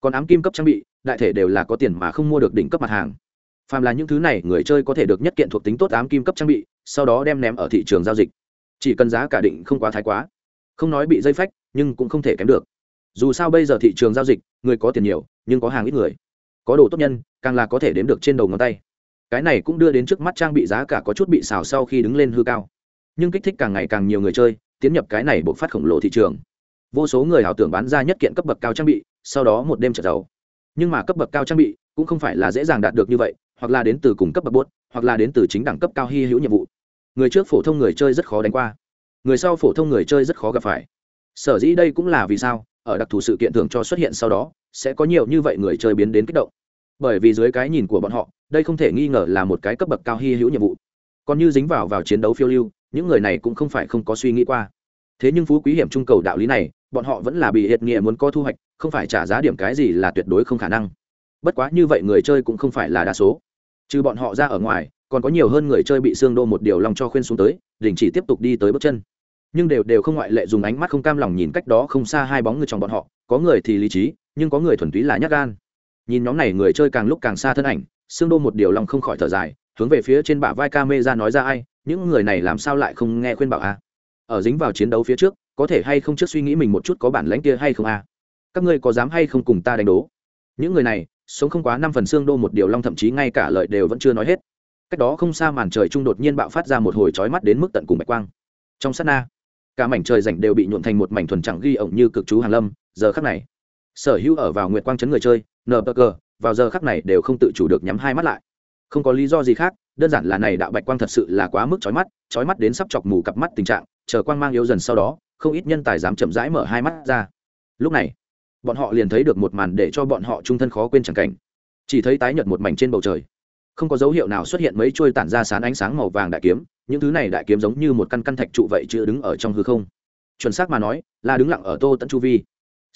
Speaker 1: Còn ám kim cấp trang bị, đại thể đều là có tiền mà không mua được đỉnh cấp mặt hàng. Phàm là những thứ này, người chơi có thể được nhất kiện thuộc tính tốt ám kim cấp trang bị, sau đó đem ném ở thị trường giao dịch. Chỉ cần giá cả định không quá thái quá. Không nói bị dây phách, nhưng cũng không thể kém được. Dù sao bây giờ thị trường giao dịch, người có tiền nhiều, nhưng có hàng ít người. Có đồ tốt nhân, càng là có thể đếm được trên đầu ngón tay cái này cũng đưa đến trước mắt trang bị giá cả có chút bị xào sau khi đứng lên hư cao. Nhưng kích thích càng ngày càng nhiều người chơi, tiến nhập cái này buộc phát khổng lồ thị trường. Vô số người ảo tưởng bán ra nhất kiện cấp bậc cao trang bị, sau đó một đêm trở giàu. Nhưng mà cấp bậc cao trang bị cũng không phải là dễ dàng đạt được như vậy, hoặc là đến từ cùng cấp bậc bốt hoặc là đến từ chính đẳng cấp cao hy hữu nhiệm vụ. Người trước phổ thông người chơi rất khó đánh qua. Người sau phổ thông người chơi rất khó gặp phải. Sở dĩ đây cũng là vì sao, ở đặc thù sự kiện thường cho xuất hiện sau đó, sẽ có nhiều như vậy người chơi biến đến kích động bởi vì dưới cái nhìn của bọn họ, đây không thể nghi ngờ là một cái cấp bậc cao hy hữu nhiệm vụ. Còn như dính vào vào chiến đấu phiêu lưu, những người này cũng không phải không có suy nghĩ qua. Thế nhưng phú quý hiểm trung cầu đạo lý này, bọn họ vẫn là bị hiệt nghĩa muốn có thu hoạch, không phải trả giá điểm cái gì là tuyệt đối không khả năng. Bất quá như vậy người chơi cũng không phải là đa số. Trừ bọn họ ra ở ngoài, còn có nhiều hơn người chơi bị xương đô một điều lòng cho khuyên xuống tới, đình chỉ tiếp tục đi tới bước chân. Nhưng đều đều không ngoại lệ dùng ánh mắt không cam lòng nhìn cách đó không xa hai bóng người trong bọn họ, có người thì lý trí, nhưng có người thuần túy là nhát gan nhìn nhóm này người chơi càng lúc càng xa thân ảnh xương đô một điều lòng không khỏi thở dài, hướng về phía trên bả vai ca mê ra nói ra ai, những người này làm sao lại không nghe khuyên bảo a? Ở dính vào chiến đấu phía trước, có thể hay không trước suy nghĩ mình một chút có bản lãnh kia hay không a? Các ngươi có dám hay không cùng ta đánh đố? Những người này, sống không quá năm phần xương đô một điều long thậm chí ngay cả lợi đều vẫn chưa nói hết. Cách đó không xa màn trời trung đột nhiên bạo phát ra một hồi trói mắt đến mức tận cùng bạch quang. Trong sát na, cả mảnh trời rảnh đều bị nhuộn thành một mảnh thuần chẳng ghi ổng như cực chú hàn lâm, giờ khắc này, sở hữu ở vào nguyệt quang chấn người chơi nờ bờ cờ, vào giờ khắc này đều không tự chủ được nhắm hai mắt lại. Không có lý do gì khác, đơn giản là này đạo bạch quang thật sự là quá mức chói mắt chói mắt đến sắp chọc mù cặp mắt tình trạng, chờ quang mang yếu dần sau đó, không ít nhân tài dám chậm rãi mở hai mắt ra. Lúc này, bọn họ liền thấy được một màn để cho bọn họ trung thân khó quên chẳng cảnh. Chỉ thấy tái nhợt một mảnh trên bầu trời. Không có dấu hiệu nào xuất hiện mấy trôi tản ra sán ánh sáng màu vàng đại kiếm, những thứ này đại kiếm giống như một căn căn thạch trụ vậy chưa đứng ở trong hư không. Chuẩn xác mà nói, là đứng lặng ở tô tận chu vi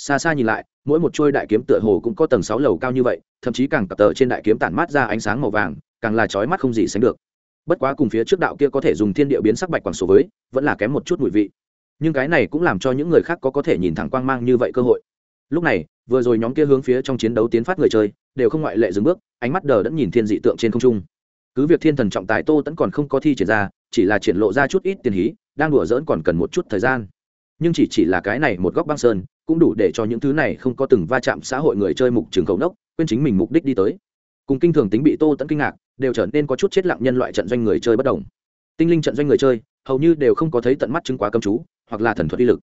Speaker 1: xa xa nhìn lại, mỗi một trôi đại kiếm tựa hồ cũng có tầng sáu lầu cao như vậy, thậm chí càng cặp tờ trên đại kiếm tản mát ra ánh sáng màu vàng, càng là chói mắt không gì sánh được. Bất quá cùng phía trước đạo kia có thể dùng thiên địa biến sắc bạch quảng số với, vẫn là kém một chút mùi vị. Nhưng cái này cũng làm cho những người khác có có thể nhìn thẳng quang mang như vậy cơ hội. Lúc này, vừa rồi nhóm kia hướng phía trong chiến đấu tiến phát người chơi, đều không ngoại lệ dừng bước, ánh mắt đờ đẫn nhìn thiên dị tượng trên không trung. Cứ việc thiên thần trọng tài tô tẫn còn không có thi triển ra, chỉ là triển lộ ra chút ít tiền hí, đang đùa dỡn còn cần một chút thời gian. Nhưng chỉ chỉ là cái này một góc băng sơn cũng đủ để cho những thứ này không có từng va chạm xã hội người chơi mục trường cầu nốc, quên chính mình mục đích đi tới. Cùng kinh thường tính bị tô tẫn kinh ngạc, đều trở nên có chút chết lặng nhân loại trận doanh người chơi bất đồng. Tinh linh trận doanh người chơi, hầu như đều không có thấy tận mắt chứng quá cấm chú, hoặc là thần thuật uy lực.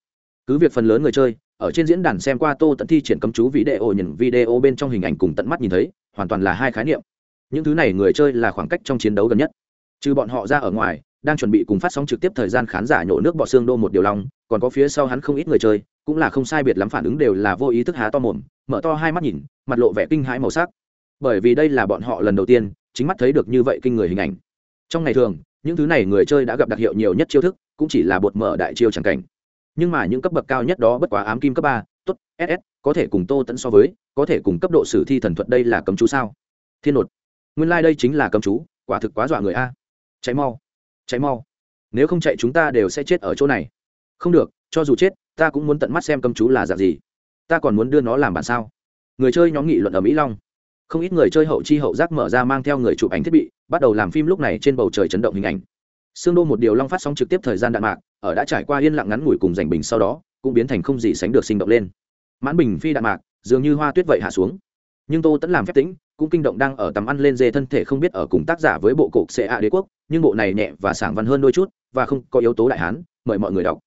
Speaker 1: Cứ việc phần lớn người chơi, ở trên diễn đàn xem qua tô tận thi triển cấm chú video nhìn video bên trong hình ảnh cùng tận mắt nhìn thấy, hoàn toàn là hai khái niệm. Những thứ này người chơi là khoảng cách trong chiến đấu gần nhất. Trừ bọn họ ra ở ngoài, đang chuẩn bị cùng phát sóng trực tiếp thời gian khán giả nhổ nước bọ xương đô một điều lòng còn có phía sau hắn không ít người chơi cũng là không sai biệt lắm phản ứng đều là vô ý thức há to mồm, mở to hai mắt nhìn, mặt lộ vẻ kinh hãi màu sắc. Bởi vì đây là bọn họ lần đầu tiên, chính mắt thấy được như vậy kinh người hình ảnh. Trong ngày thường, những thứ này người chơi đã gặp đặc hiệu nhiều nhất chiêu thức, cũng chỉ là bột mở đại chiêu chẳng cảnh. Nhưng mà những cấp bậc cao nhất đó bất quá ám kim cấp ba, tốt ss có thể cùng tô tẫn so với, có thể cùng cấp độ sử thi thần thuật đây là cấm chú sao? Thiên nột nguyên lai、like、đây chính là cấm chú, quả thực quá dọa người a. Cháy mau cháy mau. Nếu không chạy chúng ta đều sẽ chết ở chỗ này. Không được cho dù chết, ta cũng muốn tận mắt xem cầm chú là dạng gì. Ta còn muốn đưa nó làm bản sao? Người chơi nhóm nghị luận ở mỹ long. Không ít người chơi hậu chi hậu giác mở ra mang theo người chụp ảnh thiết bị, bắt đầu làm phim lúc này trên bầu trời chấn động hình ảnh. Xương đô một điều long phát sóng trực tiếp thời gian đạn mạc, ở đã trải qua yên lặng ngắn ngủi cùng giành bình sau đó, cũng biến thành không gì sánh được sinh động lên. Mãn bình phi đạn mạc, dường như hoa tuyết vậy hạ xuống. Nhưng tô tẫn làm phép tính, cũng kinh động đang ở tầm ăn lên dê thân thể không biết ở cùng tác giả với bộ cục xệ ạ đế quốc, nhưng bộ này nhẹ và sảng văn hơn đôi chút, và không có yếu tố đại hán, mời mọi người đọc.